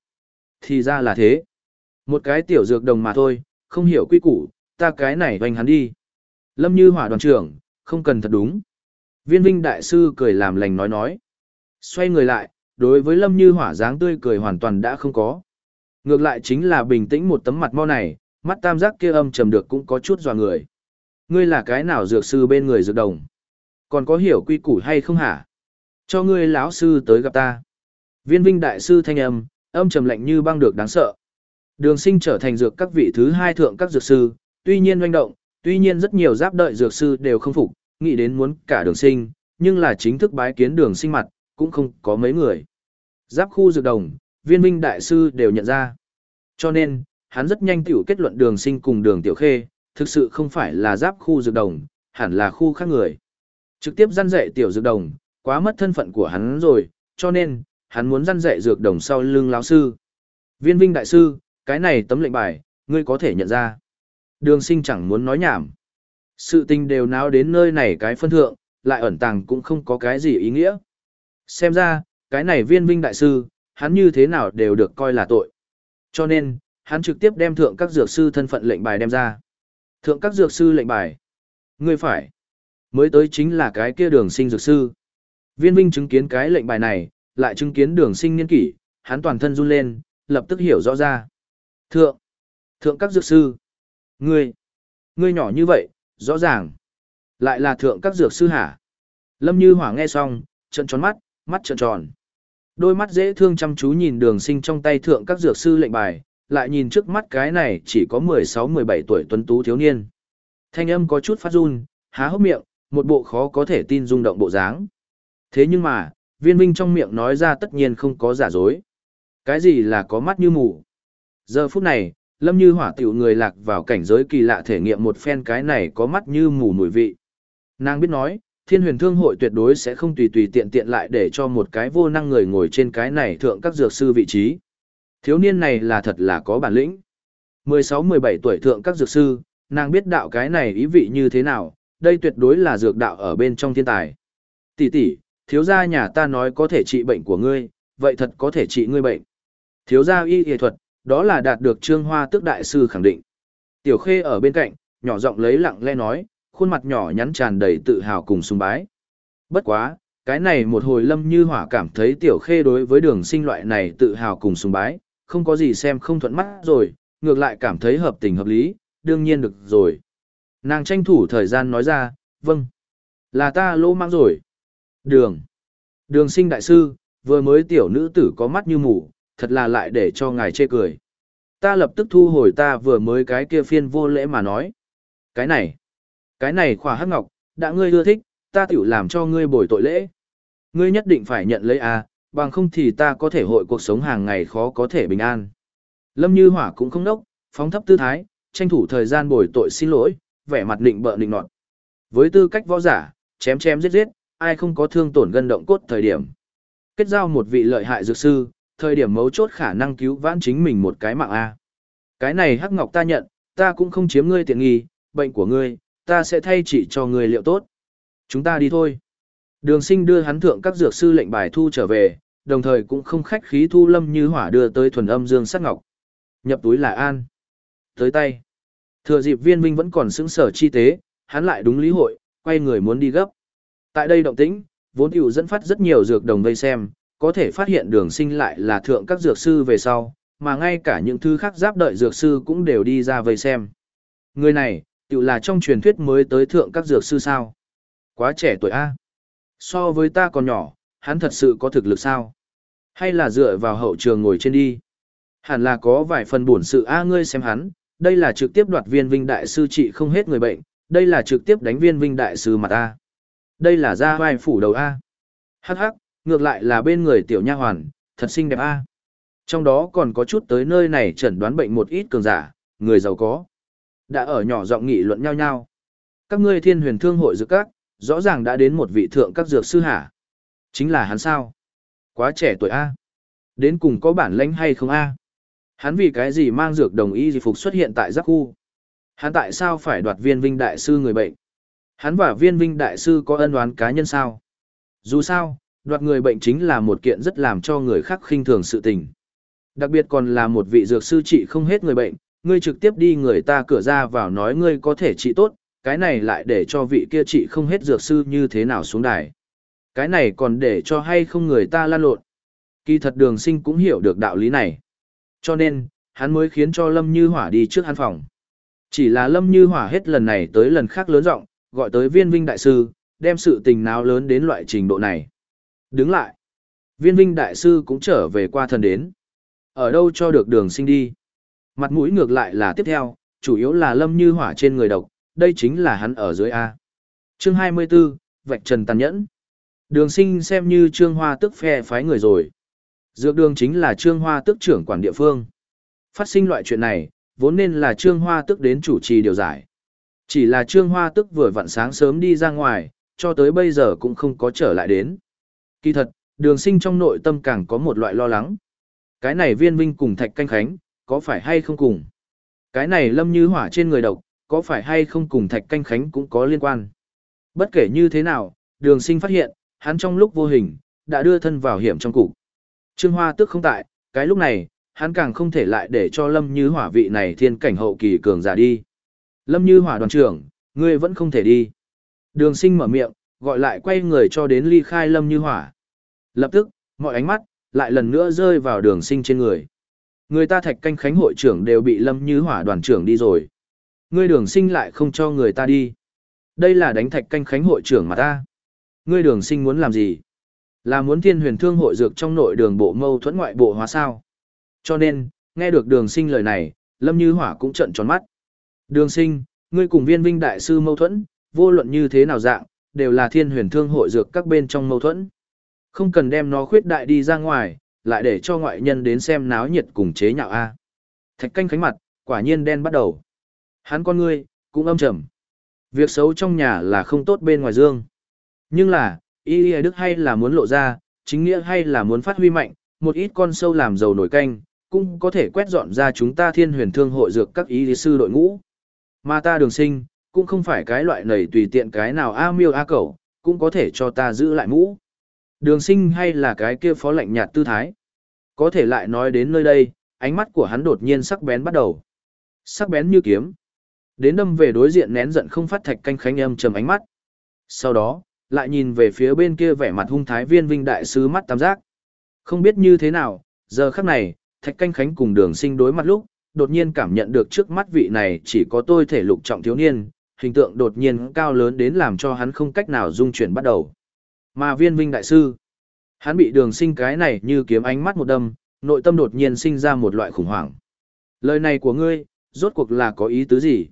thì ra là thế. Một cái tiểu dược đồng mà thôi, không hiểu quy củ, ta cái này hoành hắn đi. Lâm Như Hỏa đoàn trưởng, không cần thật đúng. Viên Vinh Đại Sư cười làm lành nói nói. Xoay người lại, đối với Lâm Như Hỏa dáng tươi cười hoàn toàn đã không có. Ngược lại chính là bình tĩnh một tấm mặt mo này, mắt tam giác kia âm trầm được cũng có chút dò người. Ngươi là cái nào dược sư bên người dược đồng? Còn có hiểu quy củ hay không hả? Cho ngươi lão sư tới gặp ta. Viên Vinh Đại Sư thanh âm, âm trầm lạnh như băng được đáng sợ. Đường sinh trở thành dược các vị thứ hai thượng các dược sư, tuy nhiên doanh động, tuy nhiên rất nhiều giáp đợi dược sư đều không phục, nghĩ đến muốn cả đường sinh, nhưng là chính thức bái kiến đường sinh mặt, cũng không có mấy người. Giáp khu dược đồng, viên minh đại sư đều nhận ra. Cho nên, hắn rất nhanh tiểu kết luận đường sinh cùng đường tiểu khê, thực sự không phải là giáp khu dược đồng, hẳn là khu khác người. Trực tiếp răn dạy tiểu dược đồng, quá mất thân phận của hắn rồi, cho nên, hắn muốn răn dạy dược đồng sau lưng lão sư. Viên vinh đại sư, cái này tấm lệnh bài, ngươi có thể nhận ra. Đường sinh chẳng muốn nói nhảm. Sự tình đều náo đến nơi này cái phân thượng, lại ẩn tàng cũng không có cái gì ý nghĩa. Xem ra, cái này viên vinh đại sư, hắn như thế nào đều được coi là tội. Cho nên, hắn trực tiếp đem thượng các dược sư thân phận lệnh bài đem ra. Thượng các dược sư lệnh bài. Ngươi phải. Mới tới chính là cái kia đường sinh dược sư. Viên vinh chứng kiến cái lệnh bài này, lại chứng kiến đường sinh niên kỷ, hắn toàn thân run lên, lập tức hiểu rõ ra. Thượng. Thượng các dược sư. Ngươi, ngươi nhỏ như vậy, rõ ràng. Lại là thượng các dược sư hả? Lâm Như Hỏa nghe xong, trận tròn mắt, mắt trợn tròn. Đôi mắt dễ thương chăm chú nhìn đường sinh trong tay thượng các dược sư lệnh bài, lại nhìn trước mắt cái này chỉ có 16-17 tuổi tuấn tú thiếu niên. Thanh âm có chút phát run, há hốc miệng, một bộ khó có thể tin rung động bộ dáng. Thế nhưng mà, viên vinh trong miệng nói ra tất nhiên không có giả dối. Cái gì là có mắt như mù? Giờ phút này, lâm như hỏa tiểu người lạc vào cảnh giới kỳ lạ thể nghiệm một phen cái này có mắt như mù mùi vị. Nàng biết nói, thiên huyền thương hội tuyệt đối sẽ không tùy tùy tiện tiện lại để cho một cái vô năng người ngồi trên cái này thượng các dược sư vị trí. Thiếu niên này là thật là có bản lĩnh. 16-17 tuổi thượng các dược sư, nàng biết đạo cái này ý vị như thế nào, đây tuyệt đối là dược đạo ở bên trong thiên tài. Tỷ tỷ, thiếu gia nhà ta nói có thể trị bệnh của ngươi, vậy thật có thể trị ngươi bệnh. Thiếu gia y y thuật, đó là đạt được trương hoa tước đại sư khẳng định. Tiểu khê ở bên cạnh, nhỏ giọng lấy lặng lẽ nói, khuôn mặt nhỏ nhắn tràn đầy tự hào cùng sùng bái. Bất quá, cái này một hồi lâm như hỏa cảm thấy tiểu khê đối với đường sinh loại này tự hào cùng sùng bái, không có gì xem không thuận mắt rồi, ngược lại cảm thấy hợp tình hợp lý, đương nhiên được rồi. Nàng tranh thủ thời gian nói ra, vâng, là ta lỗ mang rồi. Đường, đường sinh đại sư, vừa mới tiểu nữ tử có mắt như mù, thật là lại để cho ngài chê cười. Ta lập tức thu hồi ta vừa mới cái kia phiên vô lễ mà nói. Cái này, cái này khỏa hắc ngọc, đã ngươi ưa thích, ta tiểu làm cho ngươi bồi tội lễ. Ngươi nhất định phải nhận lấy à, bằng không thì ta có thể hội cuộc sống hàng ngày khó có thể bình an. Lâm Như Hỏa cũng không đốc, phóng thấp tư thái, tranh thủ thời gian bồi tội xin lỗi, vẻ mặt định bợ định nọt. Với tư cách võ giả, chém chém giết giết, ai không có thương tổn gân động cốt thời điểm. Kết giao một vị lợi hại dược sư, thời điểm mấu chốt khả năng cứu vãn chính mình một cái mạng A. Cái này hắc ngọc ta nhận, ta cũng không chiếm ngươi tiện nghi, bệnh của ngươi, ta sẽ thay trị cho ngươi liệu tốt. Chúng ta đi thôi. Đường sinh đưa hắn thượng các dược sư lệnh bài thu trở về, đồng thời cũng không khách khí thu lâm như hỏa đưa tới thuần âm dương sắc ngọc. Nhập túi là an. Tới tay. Thừa dịp viên minh vẫn còn xứng sở chi tế, hắn lại đúng lý hội, quay người muốn đi gấp. Tại đây động tĩnh, vốn hữu dẫn phát rất nhiều dược đồng vây xem, có thể phát hiện đường sinh lại là thượng các dược sư về sau, mà ngay cả những thứ khác giáp đợi dược sư cũng đều đi ra vây xem. Người này, tự là trong truyền thuyết mới tới thượng các dược sư sao. Quá trẻ tuổi A. So với ta còn nhỏ, hắn thật sự có thực lực sao? Hay là dựa vào hậu trường ngồi trên đi? Hẳn là có vài phần buồn sự A ngươi xem hắn, đây là trực tiếp đoạt viên vinh đại sư trị không hết người bệnh, đây là trực tiếp đánh viên vinh đại sư mặt A. Đây là ra vai phủ đầu A. Hắc hắc, ngược lại là bên người tiểu nha hoàn, thật xinh đẹp A. Trong đó còn có chút tới nơi này chẩn đoán bệnh một ít cường giả, người giàu có. Đã ở nhỏ giọng nghị luận nhau nhau. Các ngươi thiên huyền thương hội dược các, rõ ràng đã đến một vị thượng các dược sư hả. Chính là hắn sao? Quá trẻ tuổi A. Đến cùng có bản lãnh hay không A? Hắn vì cái gì mang dược đồng y di phục xuất hiện tại giáp khu? Hắn tại sao phải đoạt viên vinh đại sư người bệnh? Hắn và viên vinh đại sư có ân oán cá nhân sao? Dù sao, đoạt người bệnh chính là một kiện rất làm cho người khác khinh thường sự tình. Đặc biệt còn là một vị dược sư trị không hết người bệnh, ngươi trực tiếp đi người ta cửa ra vào nói ngươi có thể trị tốt, cái này lại để cho vị kia trị không hết dược sư như thế nào xuống đài. Cái này còn để cho hay không người ta lan lộn. Kỳ thật đường sinh cũng hiểu được đạo lý này. Cho nên, hắn mới khiến cho Lâm Như Hỏa đi trước hắn phòng. Chỉ là Lâm Như Hỏa hết lần này tới lần khác lớn rộng, gọi tới viên vinh đại sư, đem sự tình nào lớn đến loại trình độ này. Đứng lại. Viên vinh đại sư cũng trở về qua thần đến. Ở đâu cho được đường sinh đi. Mặt mũi ngược lại là tiếp theo, chủ yếu là Lâm Như Hỏa trên người độc, đây chính là hắn ở dưới A. chương 24, Vạch Trần Tàn Nhẫn. Đường sinh xem như Trương Hoa tức phe phái người rồi. Dược đường chính là Trương Hoa tức trưởng quản địa phương. Phát sinh loại chuyện này, vốn nên là Trương Hoa tức đến chủ trì điều giải. Chỉ là Trương Hoa tức vừa vặn sáng sớm đi ra ngoài, cho tới bây giờ cũng không có trở lại đến. Kỳ thật, đường sinh trong nội tâm càng có một loại lo lắng. Cái này viên vinh cùng thạch canh khánh, có phải hay không cùng? Cái này lâm như hỏa trên người độc, có phải hay không cùng thạch canh khánh cũng có liên quan? Bất kể như thế nào, đường sinh phát hiện, hắn trong lúc vô hình, đã đưa thân vào hiểm trong cục. Trương Hoa tức không tại, cái lúc này, hắn càng không thể lại để cho Lâm Như Hỏa vị này thiên cảnh hậu kỳ cường giả đi. Lâm Như Hỏa đoàn trưởng, ngươi vẫn không thể đi. Đường sinh mở miệng, gọi lại quay người cho đến ly khai Lâm Như Hỏa. Lập tức, mọi ánh mắt, lại lần nữa rơi vào đường sinh trên người. Người ta thạch canh khánh hội trưởng đều bị Lâm Như Hỏa đoàn trưởng đi rồi. Ngươi đường sinh lại không cho người ta đi. Đây là đánh thạch canh khánh hội trưởng mà ta. Ngươi đường sinh muốn làm gì? Là muốn thiên huyền thương hội dược trong nội đường bộ mâu thuẫn ngoại bộ hóa sao? Cho nên, nghe được đường sinh lời này, Lâm Như Hỏa cũng trận tròn mắt. Đường sinh, ngươi cùng viên vinh đại sư mâu thuẫn, vô luận như thế nào dạng, đều là thiên huyền thương hội dược các bên trong mâu thuẫn. Không cần đem nó khuyết đại đi ra ngoài, lại để cho ngoại nhân đến xem náo nhiệt cùng chế nhạo A. Thạch canh khánh mặt, quả nhiên đen bắt đầu. Hắn con ngươi, cũng âm trầm. Việc xấu trong nhà là không tốt bên ngoài dương. Nhưng là, y y đức hay là muốn lộ ra, chính nghĩa hay là muốn phát huy mạnh, một ít con sâu làm dầu nổi canh, cũng có thể quét dọn ra chúng ta thiên huyền thương hội dược các ý lý sư đội ngũ. Mà ta đường sinh, cũng không phải cái loại nầy tùy tiện cái nào a miêu a cẩu, cũng có thể cho ta giữ lại mũ. Đường sinh hay là cái kia phó lạnh nhạt tư thái. Có thể lại nói đến nơi đây, ánh mắt của hắn đột nhiên sắc bén bắt đầu. Sắc bén như kiếm. Đến đâm về đối diện nén giận không phát thạch canh khánh âm trầm ánh mắt. Sau đó, lại nhìn về phía bên kia vẻ mặt hung thái viên vinh đại sứ mắt tam giác. Không biết như thế nào, giờ khắc này, thạch canh khánh cùng đường sinh đối mặt lúc, đột nhiên cảm nhận được trước mắt vị này chỉ có tôi thể lục trọng thiếu niên, hình tượng đột nhiên cao lớn đến làm cho hắn không cách nào dung chuyển bắt đầu. Mà viên vinh đại sư, hắn bị đường sinh cái này như kiếm ánh mắt một đâm, nội tâm đột nhiên sinh ra một loại khủng hoảng. Lời này của ngươi, rốt cuộc là có ý tứ gì?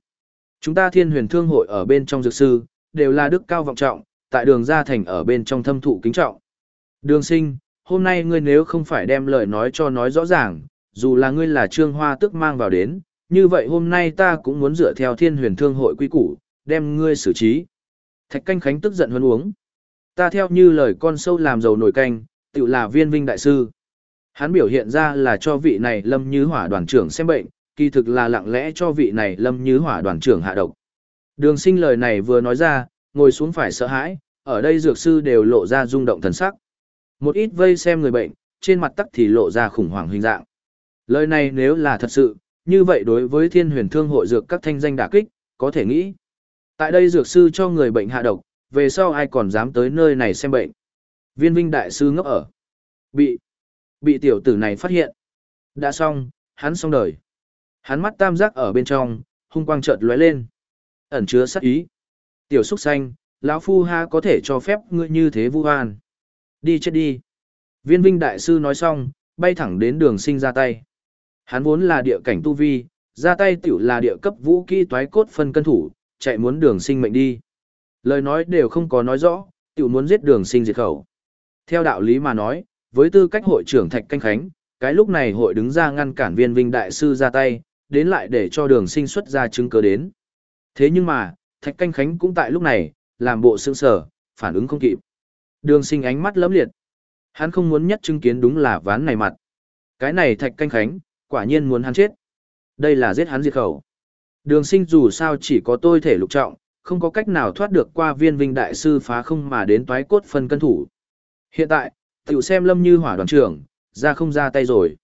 Chúng ta thiên huyền thương hội ở bên trong dược sư, đều là đức cao vọng trọng, tại đường gia thành ở bên trong thâm thụ kính trọng. Đường sinh, hôm nay ngươi nếu không phải đem lời nói cho nói rõ ràng, dù là ngươi là trương hoa tức mang vào đến, như vậy hôm nay ta cũng muốn dựa theo thiên huyền thương hội quy củ, đem ngươi xử trí. Thạch canh khánh tức giận hơn uống. Ta theo như lời con sâu làm dầu nổi canh, tự là viên vinh đại sư. Hắn biểu hiện ra là cho vị này lâm như hỏa đoàn trưởng xem bệnh, kỳ thực là lặng lẽ cho vị này lâm như hỏa đoàn trưởng hạ độc. Đường sinh lời này vừa nói ra, ngồi xuống phải sợ hãi, ở đây dược sư đều lộ ra rung động thần sắc. Một ít vây xem người bệnh, trên mặt tắc thì lộ ra khủng hoảng hình dạng. Lời này nếu là thật sự, như vậy đối với thiên huyền thương hội dược các thanh danh đả kích, có thể nghĩ. Tại đây dược sư cho người bệnh hạ độc, về sau ai còn dám tới nơi này xem bệnh. Viên vinh đại sư ngốc ở. Bị, bị tiểu tử này phát hiện. Đã xong, hắn xong đời. Hắn mắt tam giác ở bên trong, hung quang chợt lóe lên. Ẩn chứa sát ý. Tiểu xúc xanh, lão phu ha có thể cho phép ngươi như thế vu oan. Đi chết đi. Viên vinh đại sư nói xong, bay thẳng đến đường sinh ra tay. Hắn vốn là địa cảnh tu vi, ra tay tiểu là địa cấp vũ kỹ toái cốt phân cân thủ, chạy muốn đường sinh mệnh đi. Lời nói đều không có nói rõ, tiểu muốn giết đường sinh diệt khẩu. Theo đạo lý mà nói, với tư cách hội trưởng Thạch Canh Khánh, cái lúc này hội đứng ra ngăn cản viên vinh đại sư ra tay, đến lại để cho đường sinh xuất ra chứng cứ đến. Thế nhưng mà, Thạch Canh Khánh cũng tại lúc này, làm bộ sương sở, phản ứng không kịp. Đường sinh ánh mắt lấm liệt. Hắn không muốn nhất chứng kiến đúng là ván này mặt. Cái này Thạch Canh Khánh, quả nhiên muốn hắn chết. Đây là giết hắn diệt khẩu. Đường sinh dù sao chỉ có tôi thể lục trọng, không có cách nào thoát được qua viên vinh đại sư phá không mà đến toái cốt phân cân thủ. Hiện tại, tiểu xem Lâm Như Hỏa đoàn trưởng, ra không ra tay rồi.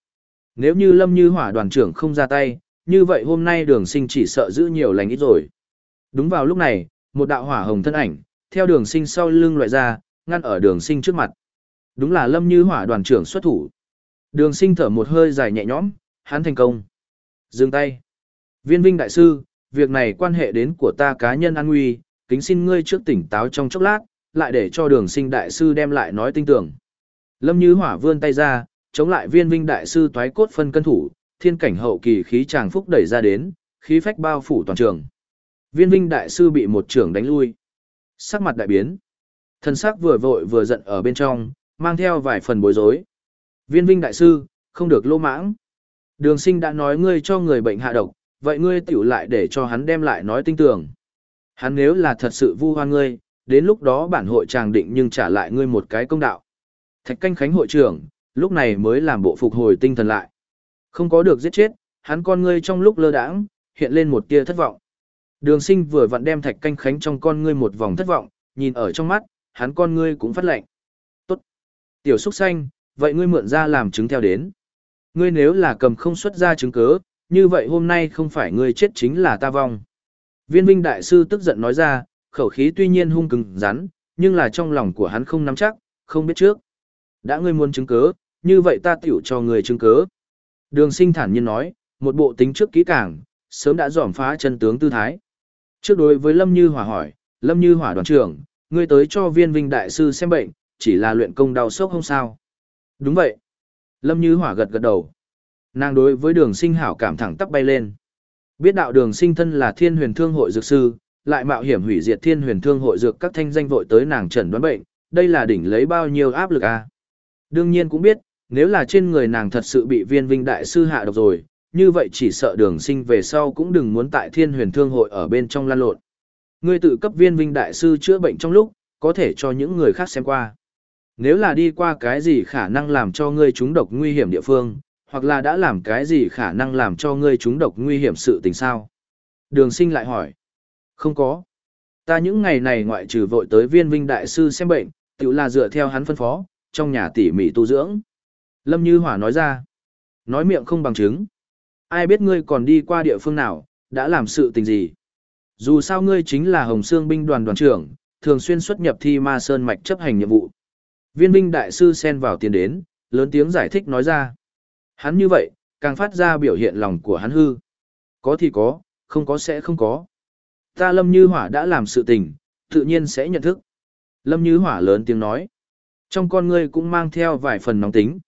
Nếu như Lâm Như Hỏa đoàn trưởng không ra tay, như vậy hôm nay đường sinh chỉ sợ giữ nhiều lành ít rồi. Đúng vào lúc này, một đạo hỏa hồng thân ảnh, theo đường sinh sau lưng loại ra, ngăn ở đường sinh trước mặt. Đúng là Lâm Như Hỏa đoàn trưởng xuất thủ. Đường sinh thở một hơi dài nhẹ nhõm, hắn thành công. Dừng tay. Viên Vinh Đại Sư, việc này quan hệ đến của ta cá nhân an nguy, kính xin ngươi trước tỉnh táo trong chốc lát, lại để cho đường sinh Đại Sư đem lại nói tinh tưởng. Lâm Như Hỏa vươn tay ra, chống lại viên Vinh Đại Sư toái cốt phân cân thủ, thiên cảnh hậu kỳ khí tràng phúc đẩy ra đến, khí phách bao phủ toàn trường. Viên Vinh Đại Sư bị một trưởng đánh lui. Sắc mặt đại biến. Thân sắc vừa vội vừa giận ở bên trong, mang theo vài phần bối rối. Viên Vinh Đại Sư, không được lô mãng. Đường sinh đã nói ngươi cho người bệnh hạ độc, vậy ngươi tiểu lại để cho hắn đem lại nói tinh tưởng. Hắn nếu là thật sự vu hoan ngươi, đến lúc đó bản hội tràng định nhưng trả lại ngươi một cái công đạo. Thạch canh khánh hội trưởng, lúc này mới làm bộ phục hồi tinh thần lại. Không có được giết chết, hắn con ngươi trong lúc lơ đãng hiện lên một tia thất vọng. Đường sinh vừa vặn đem thạch canh khánh trong con ngươi một vòng thất vọng, nhìn ở trong mắt, hắn con ngươi cũng phát lệnh. Tốt. Tiểu xúc xanh, vậy ngươi mượn ra làm chứng theo đến. Ngươi nếu là cầm không xuất ra chứng cứ, như vậy hôm nay không phải ngươi chết chính là ta vong. Viên Vinh Đại Sư tức giận nói ra, khẩu khí tuy nhiên hung cứng rắn, nhưng là trong lòng của hắn không nắm chắc, không biết trước. Đã ngươi muốn chứng cứ, như vậy ta tiểu cho ngươi chứng cứ. Đường sinh thản nhiên nói, một bộ tính trước kỹ càng, sớm đã dòm phá chân tướng tư thái. Trước đối với Lâm Như Hỏa hỏi, Lâm Như Hỏa đoàn trưởng, ngươi tới cho viên vinh đại sư xem bệnh, chỉ là luyện công đau sốc không sao. Đúng vậy. Lâm Như Hỏa gật gật đầu. Nàng đối với đường sinh hảo cảm thẳng tắp bay lên. Biết đạo đường sinh thân là thiên huyền thương hội dược sư, lại mạo hiểm hủy diệt thiên huyền thương hội dược các thanh danh vội tới nàng trần đoán bệnh, đây là đỉnh lấy bao nhiêu áp lực à. Đương nhiên cũng biết, nếu là trên người nàng thật sự bị viên vinh đại sư hạ độc rồi, như vậy chỉ sợ đường sinh về sau cũng đừng muốn tại thiên huyền thương hội ở bên trong lan lộn. Ngươi tự cấp viên vinh đại sư chữa bệnh trong lúc, có thể cho những người khác xem qua. Nếu là đi qua cái gì khả năng làm cho ngươi trúng độc nguy hiểm địa phương, hoặc là đã làm cái gì khả năng làm cho ngươi trúng độc nguy hiểm sự tình sao? Đường sinh lại hỏi. Không có. Ta những ngày này ngoại trừ vội tới viên vinh đại sư xem bệnh, tự là dựa theo hắn phân phó, trong nhà tỉ mỉ tu dưỡng. Lâm Như Hỏa nói ra. Nói miệng không bằng chứng. Ai biết ngươi còn đi qua địa phương nào, đã làm sự tình gì? Dù sao ngươi chính là Hồng Sương binh đoàn đoàn trưởng, thường xuyên xuất nhập thi ma sơn mạch chấp hành nhiệm vụ. Viên Vinh đại sư xen vào tiền đến, lớn tiếng giải thích nói ra. Hắn như vậy, càng phát ra biểu hiện lòng của hắn hư. Có thì có, không có sẽ không có. Ta Lâm Như Hỏa đã làm sự tình, tự nhiên sẽ nhận thức. Lâm Như Hỏa lớn tiếng nói. Trong con ngươi cũng mang theo vài phần nóng tính.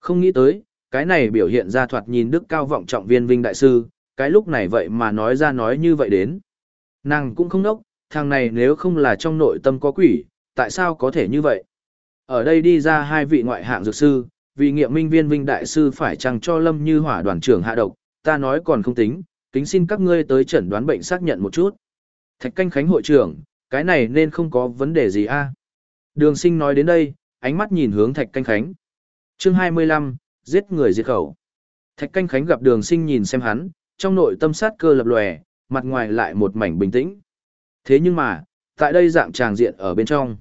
Không nghĩ tới, cái này biểu hiện ra thoạt nhìn đức cao vọng trọng viên vinh đại sư, cái lúc này vậy mà nói ra nói như vậy đến. Nàng cũng không nốc, thằng này nếu không là trong nội tâm có quỷ, tại sao có thể như vậy? Ở đây đi ra hai vị ngoại hạng dược sư, vì nghiệm minh viên vinh đại sư phải chăng cho lâm như hỏa đoàn trưởng hạ độc, ta nói còn không tính, kính xin các ngươi tới chẩn đoán bệnh xác nhận một chút. Thạch canh khánh hội trưởng, cái này nên không có vấn đề gì a Đường sinh nói đến đây, ánh mắt nhìn hướng thạch canh khánh. chương 25, giết người diệt khẩu. Thạch canh khánh gặp đường sinh nhìn xem hắn, trong nội tâm sát cơ lập lòe, mặt ngoài lại một mảnh bình tĩnh. Thế nhưng mà, tại đây dạng tràng diện ở bên trong,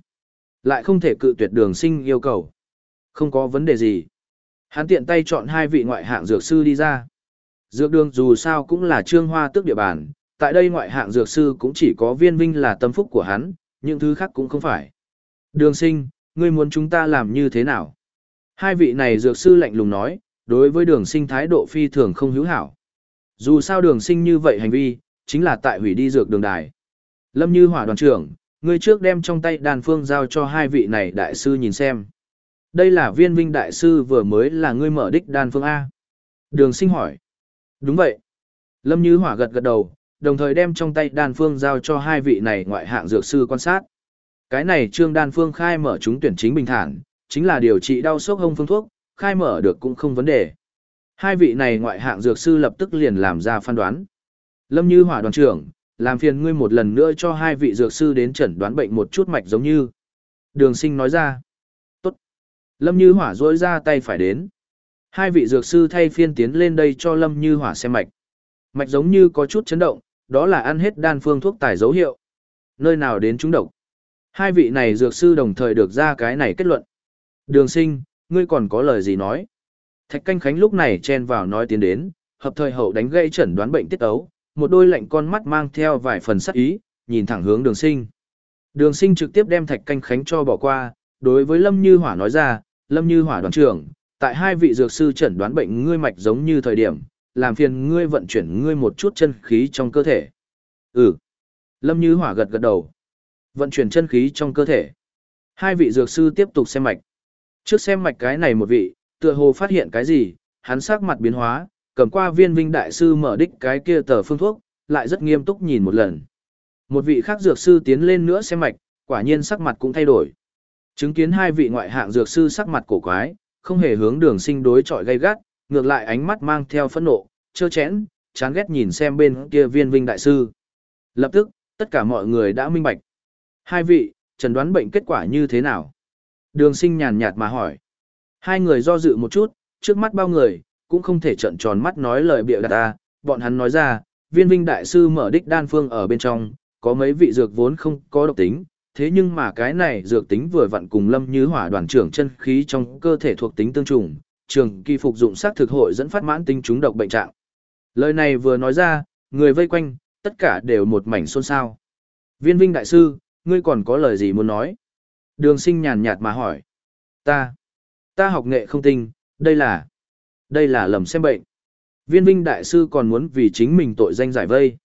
lại không thể cự tuyệt đường sinh yêu cầu. Không có vấn đề gì. Hắn tiện tay chọn hai vị ngoại hạng dược sư đi ra. Dược đường dù sao cũng là trương hoa tước địa bàn, tại đây ngoại hạng dược sư cũng chỉ có viên vinh là tâm phúc của hắn, những thứ khác cũng không phải. Đường sinh, ngươi muốn chúng ta làm như thế nào? Hai vị này dược sư lạnh lùng nói, đối với đường sinh thái độ phi thường không hữu hảo. Dù sao đường sinh như vậy hành vi, chính là tại hủy đi dược đường đài. Lâm như hỏa đoàn trưởng, ngươi trước đem trong tay đàn phương giao cho hai vị này đại sư nhìn xem. Đây là viên vinh đại sư vừa mới là ngươi mở đích đan phương A. Đường sinh hỏi. Đúng vậy. Lâm Như Hỏa gật gật đầu, đồng thời đem trong tay đan phương giao cho hai vị này ngoại hạng dược sư quan sát. Cái này trương đan phương khai mở chúng tuyển chính bình thản, chính là điều trị đau sốc hông phương thuốc, khai mở được cũng không vấn đề. Hai vị này ngoại hạng dược sư lập tức liền làm ra phán đoán. Lâm Như Hỏa đoàn trưởng, làm phiền ngươi một lần nữa cho hai vị dược sư đến chẩn đoán bệnh một chút mạch giống như. Đường sinh nói ra. Tốt. Lâm Như Hỏa rỗi ra tay phải đến. Hai vị dược sư thay phiên tiến lên đây cho Lâm Như Hỏa xem mạch. Mạch giống như có chút chấn động, đó là ăn hết đan phương thuốc tài dấu hiệu. Nơi nào đến chúng độc. Hai vị này dược sư đồng thời được ra cái này kết luận. Đường sinh, ngươi còn có lời gì nói? Thạch canh khánh lúc này chen vào nói tiến đến, hợp thời hậu đánh gây chẩn đoán bệnh tiết ấu, một đôi lạnh con mắt mang theo vài phần sắc ý, nhìn thẳng hướng đường sinh. Đường sinh trực tiếp đem thạch canh khánh cho bỏ qua, đối với Lâm Như Hỏa nói ra, Lâm Như Hỏa đoàn trưởng, tại hai vị dược sư chẩn đoán bệnh ngươi mạch giống như thời điểm, làm phiền ngươi vận chuyển ngươi một chút chân khí trong cơ thể. Ừ. Lâm Như Hỏa gật gật đầu. Vận chuyển chân khí trong cơ thể. Hai vị dược sư tiếp tục xem mạch. Trước xem mạch cái này một vị, tựa hồ phát hiện cái gì, hắn sắc mặt biến hóa, cầm qua viên vinh đại sư mở đích cái kia tờ phương thuốc, lại rất nghiêm túc nhìn một lần. Một vị khác dược sư tiến lên nữa xem mạch, quả nhiên sắc mặt cũng thay đổi. Chứng kiến hai vị ngoại hạng dược sư sắc mặt cổ quái, không hề hướng đường sinh đối chọi gay gắt, ngược lại ánh mắt mang theo phẫn nộ, chơ chẽn, chán ghét nhìn xem bên kia viên vinh đại sư. Lập tức, tất cả mọi người đã minh bạch. Hai vị, trần đoán bệnh kết quả như thế nào? Đường sinh nhàn nhạt mà hỏi. Hai người do dự một chút, trước mắt bao người, cũng không thể trợn tròn mắt nói lời bịa đặt ta, bọn hắn nói ra, viên vinh đại sư mở đích đan phương ở bên trong, có mấy vị dược vốn không có độc tính, thế nhưng mà cái này dược tính vừa vặn cùng lâm như hỏa đoàn trưởng chân khí trong cơ thể thuộc tính tương trùng, trường kỳ phục dụng sát thực hội dẫn phát mãn tính trúng độc bệnh trạng. Lời này vừa nói ra, người vây quanh, tất cả đều một mảnh xôn xao. Viên vinh đại sư, ngươi còn có lời gì muốn nói? Đường sinh nhàn nhạt mà hỏi. Ta, ta học nghệ không tinh, đây là, đây là lầm xem bệnh. Viên vinh đại sư còn muốn vì chính mình tội danh giải vây.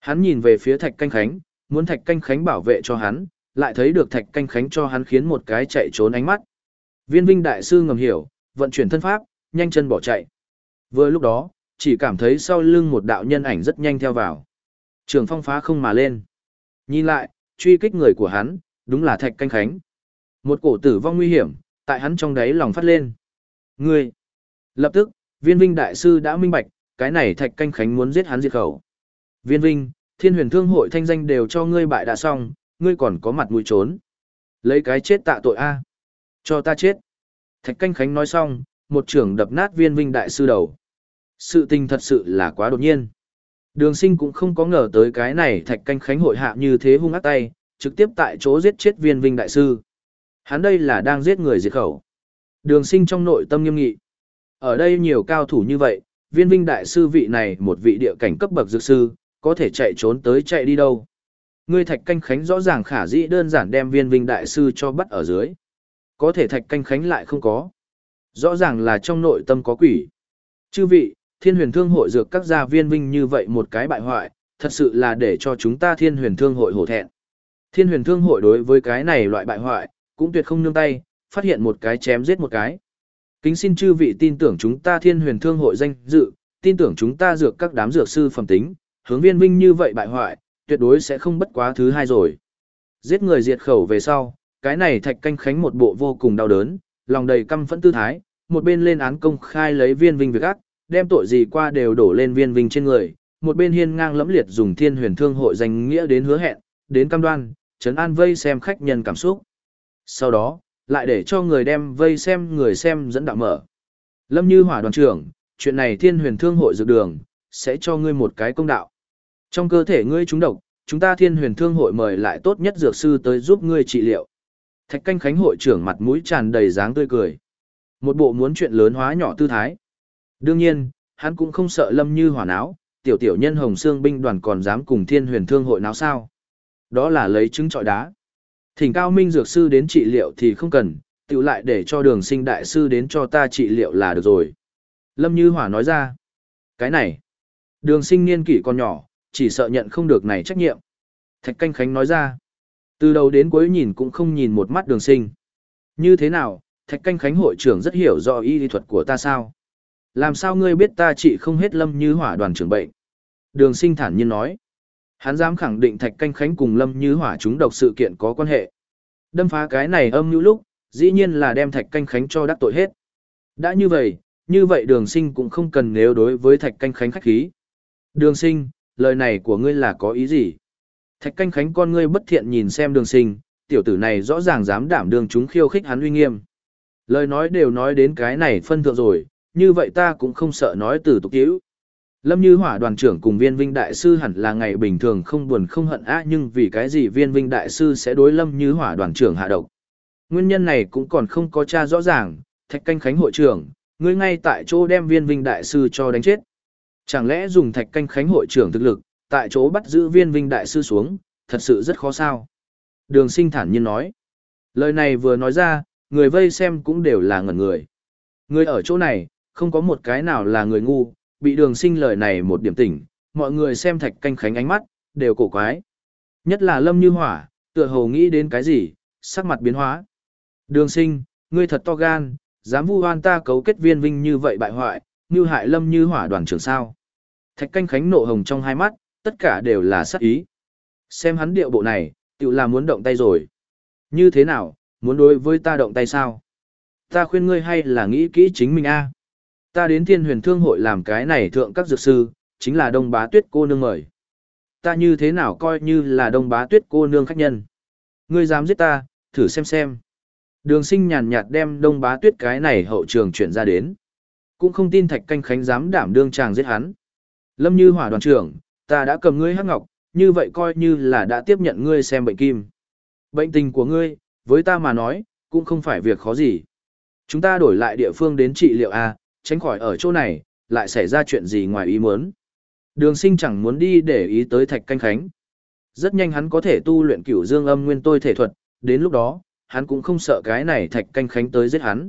Hắn nhìn về phía thạch canh khánh, muốn thạch canh khánh bảo vệ cho hắn, lại thấy được thạch canh khánh cho hắn khiến một cái chạy trốn ánh mắt. Viên vinh đại sư ngầm hiểu, vận chuyển thân pháp, nhanh chân bỏ chạy. Vừa lúc đó, chỉ cảm thấy sau lưng một đạo nhân ảnh rất nhanh theo vào. Trường phong phá không mà lên. Nhìn lại, truy kích người của hắn, đúng là thạch canh khánh. Một cổ tử vong nguy hiểm, tại hắn trong đáy lòng phát lên. Ngươi! Lập tức, viên vinh đại sư đã minh bạch, cái này thạch canh khánh muốn giết hắn diệt khẩu. Viên vinh, thiên huyền thương hội thanh danh đều cho ngươi bại đã xong, ngươi còn có mặt mũi trốn. Lấy cái chết tạ tội A. Cho ta chết. Thạch canh khánh nói xong, một trưởng đập nát viên vinh đại sư đầu. Sự tình thật sự là quá đột nhiên. Đường sinh cũng không có ngờ tới cái này thạch canh khánh hội hạ như thế hung ác tay, trực tiếp tại chỗ giết chết viên vinh đại sư. Hắn đây là đang giết người diệt khẩu. Đường sinh trong nội tâm nghiêm nghị. Ở đây nhiều cao thủ như vậy, viên vinh đại sư vị này một vị địa cảnh cấp bậc dược sư, có thể chạy trốn tới chạy đi đâu. Ngươi thạch canh khánh rõ ràng khả dĩ đơn giản đem viên vinh đại sư cho bắt ở dưới. Có thể thạch canh khánh lại không có. Rõ ràng là trong nội tâm có quỷ. Chư vị, thiên huyền thương hội dược các gia viên vinh như vậy một cái bại hoại, thật sự là để cho chúng ta thiên huyền thương hội hổ thẹn. Thiên huyền thương hội đối với cái này loại bại hoại, cũng tuyệt không nương tay, phát hiện một cái chém giết một cái. Kính xin chư vị tin tưởng chúng ta thiên huyền thương hội danh dự, tin tưởng chúng ta dược các đám dược sư phẩm tính, hướng viên vinh như vậy bại hoại, tuyệt đối sẽ không bất quá thứ hai rồi. Giết người diệt khẩu về sau, cái này thạch canh khánh một bộ vô cùng đau đớn, lòng đầy căm phẫn tư thái, một bên lên án công khai lấy viên vinh việc ác, đem tội gì qua đều đổ lên viên vinh trên người, một bên hiên ngang lẫm liệt dùng thiên huyền thương hội danh nghĩa đến hứa hẹn, đến cam đoan, trấn an vây xem khách nhân cảm xúc. Sau đó, lại để cho người đem vây xem người xem dẫn đạo mở. Lâm Như Hỏa đoàn trưởng, chuyện này thiên huyền thương hội dược đường, sẽ cho ngươi một cái công đạo. Trong cơ thể ngươi trúng độc, chúng ta thiên huyền thương hội mời lại tốt nhất dược sư tới giúp ngươi trị liệu. Thạch canh khánh hội trưởng mặt mũi tràn đầy dáng tươi cười. Một bộ muốn chuyện lớn hóa nhỏ tư thái. Đương nhiên, hắn cũng không sợ lâm như hỏa náo, tiểu tiểu nhân hồng xương binh đoàn còn dám cùng thiên huyền thương hội náo sao. Đó là lấy trứng trọi đá. Thỉnh cao minh dược sư đến trị liệu thì không cần, tự lại để cho đường sinh đại sư đến cho ta trị liệu là được rồi. Lâm Như Hỏa nói ra. Cái này, đường sinh niên kỷ còn nhỏ, chỉ sợ nhận không được này trách nhiệm. Thạch Canh Khánh nói ra. Từ đầu đến cuối nhìn cũng không nhìn một mắt đường sinh. Như thế nào, Thạch Canh Khánh hội trưởng rất hiểu rõ y lý thuật của ta sao? Làm sao ngươi biết ta chỉ không hết Lâm Như Hỏa đoàn trưởng bệnh? Đường sinh thản nhiên nói. Hắn dám khẳng định Thạch Canh Khánh cùng Lâm Như Hỏa chúng độc sự kiện có quan hệ. Đâm phá cái này âm như lúc, dĩ nhiên là đem Thạch Canh Khánh cho đắc tội hết. Đã như vậy, như vậy đường sinh cũng không cần nếu đối với Thạch Canh Khánh khách khí. Đường sinh, lời này của ngươi là có ý gì? Thạch Canh Khánh con ngươi bất thiện nhìn xem đường sinh, tiểu tử này rõ ràng dám đảm đường chúng khiêu khích hắn uy nghiêm. Lời nói đều nói đến cái này phân thượng rồi, như vậy ta cũng không sợ nói từ tục tiễu. Lâm Như Hỏa đoàn trưởng cùng Viên Vinh đại sư hẳn là ngày bình thường không buồn không hận á nhưng vì cái gì Viên Vinh đại sư sẽ đối Lâm Như Hỏa đoàn trưởng hạ độc. Nguyên nhân này cũng còn không có tra rõ ràng, Thạch Canh Khánh hội trưởng, ngươi ngay tại chỗ đem Viên Vinh đại sư cho đánh chết. Chẳng lẽ dùng Thạch Canh Khánh hội trưởng thực lực, tại chỗ bắt giữ Viên Vinh đại sư xuống, thật sự rất khó sao? Đường Sinh thản nhiên nói. Lời này vừa nói ra, người vây xem cũng đều là ngẩn người. Người ở chỗ này, không có một cái nào là người ngu, bị đường sinh lời này một điểm tỉnh, mọi người xem thạch canh khánh ánh mắt, đều cổ quái. Nhất là lâm như hỏa, tựa hồ nghĩ đến cái gì, sắc mặt biến hóa. Đường sinh, ngươi thật to gan, dám vu hoan ta cấu kết viên vinh như vậy bại hoại, như hại lâm như hỏa đoàn trưởng sao. Thạch canh khánh nộ hồng trong hai mắt, tất cả đều là sắc ý. Xem hắn điệu bộ này, tự là muốn động tay rồi. Như thế nào, muốn đối với ta động tay sao? Ta khuyên ngươi hay là nghĩ kỹ chính mình a Ta đến thiên huyền thương hội làm cái này thượng các dược sư, chính là đông bá tuyết cô nương mời. Ta như thế nào coi như là đông bá tuyết cô nương khách nhân. Ngươi dám giết ta, thử xem xem. Đường sinh nhàn nhạt đem đông bá tuyết cái này hậu trường chuyển ra đến. Cũng không tin thạch canh khánh dám đảm đương chàng giết hắn. Lâm như hỏa đoàn trưởng, ta đã cầm ngươi hắc ngọc, như vậy coi như là đã tiếp nhận ngươi xem bệnh kim. Bệnh tình của ngươi, với ta mà nói, cũng không phải việc khó gì. Chúng ta đổi lại địa phương đến trị liệu A, tránh khỏi ở chỗ này, lại xảy ra chuyện gì ngoài ý muốn. Đường sinh chẳng muốn đi để ý tới thạch canh khánh. Rất nhanh hắn có thể tu luyện cửu dương âm nguyên tôi thể thuật, đến lúc đó, hắn cũng không sợ cái này thạch canh khánh tới giết hắn.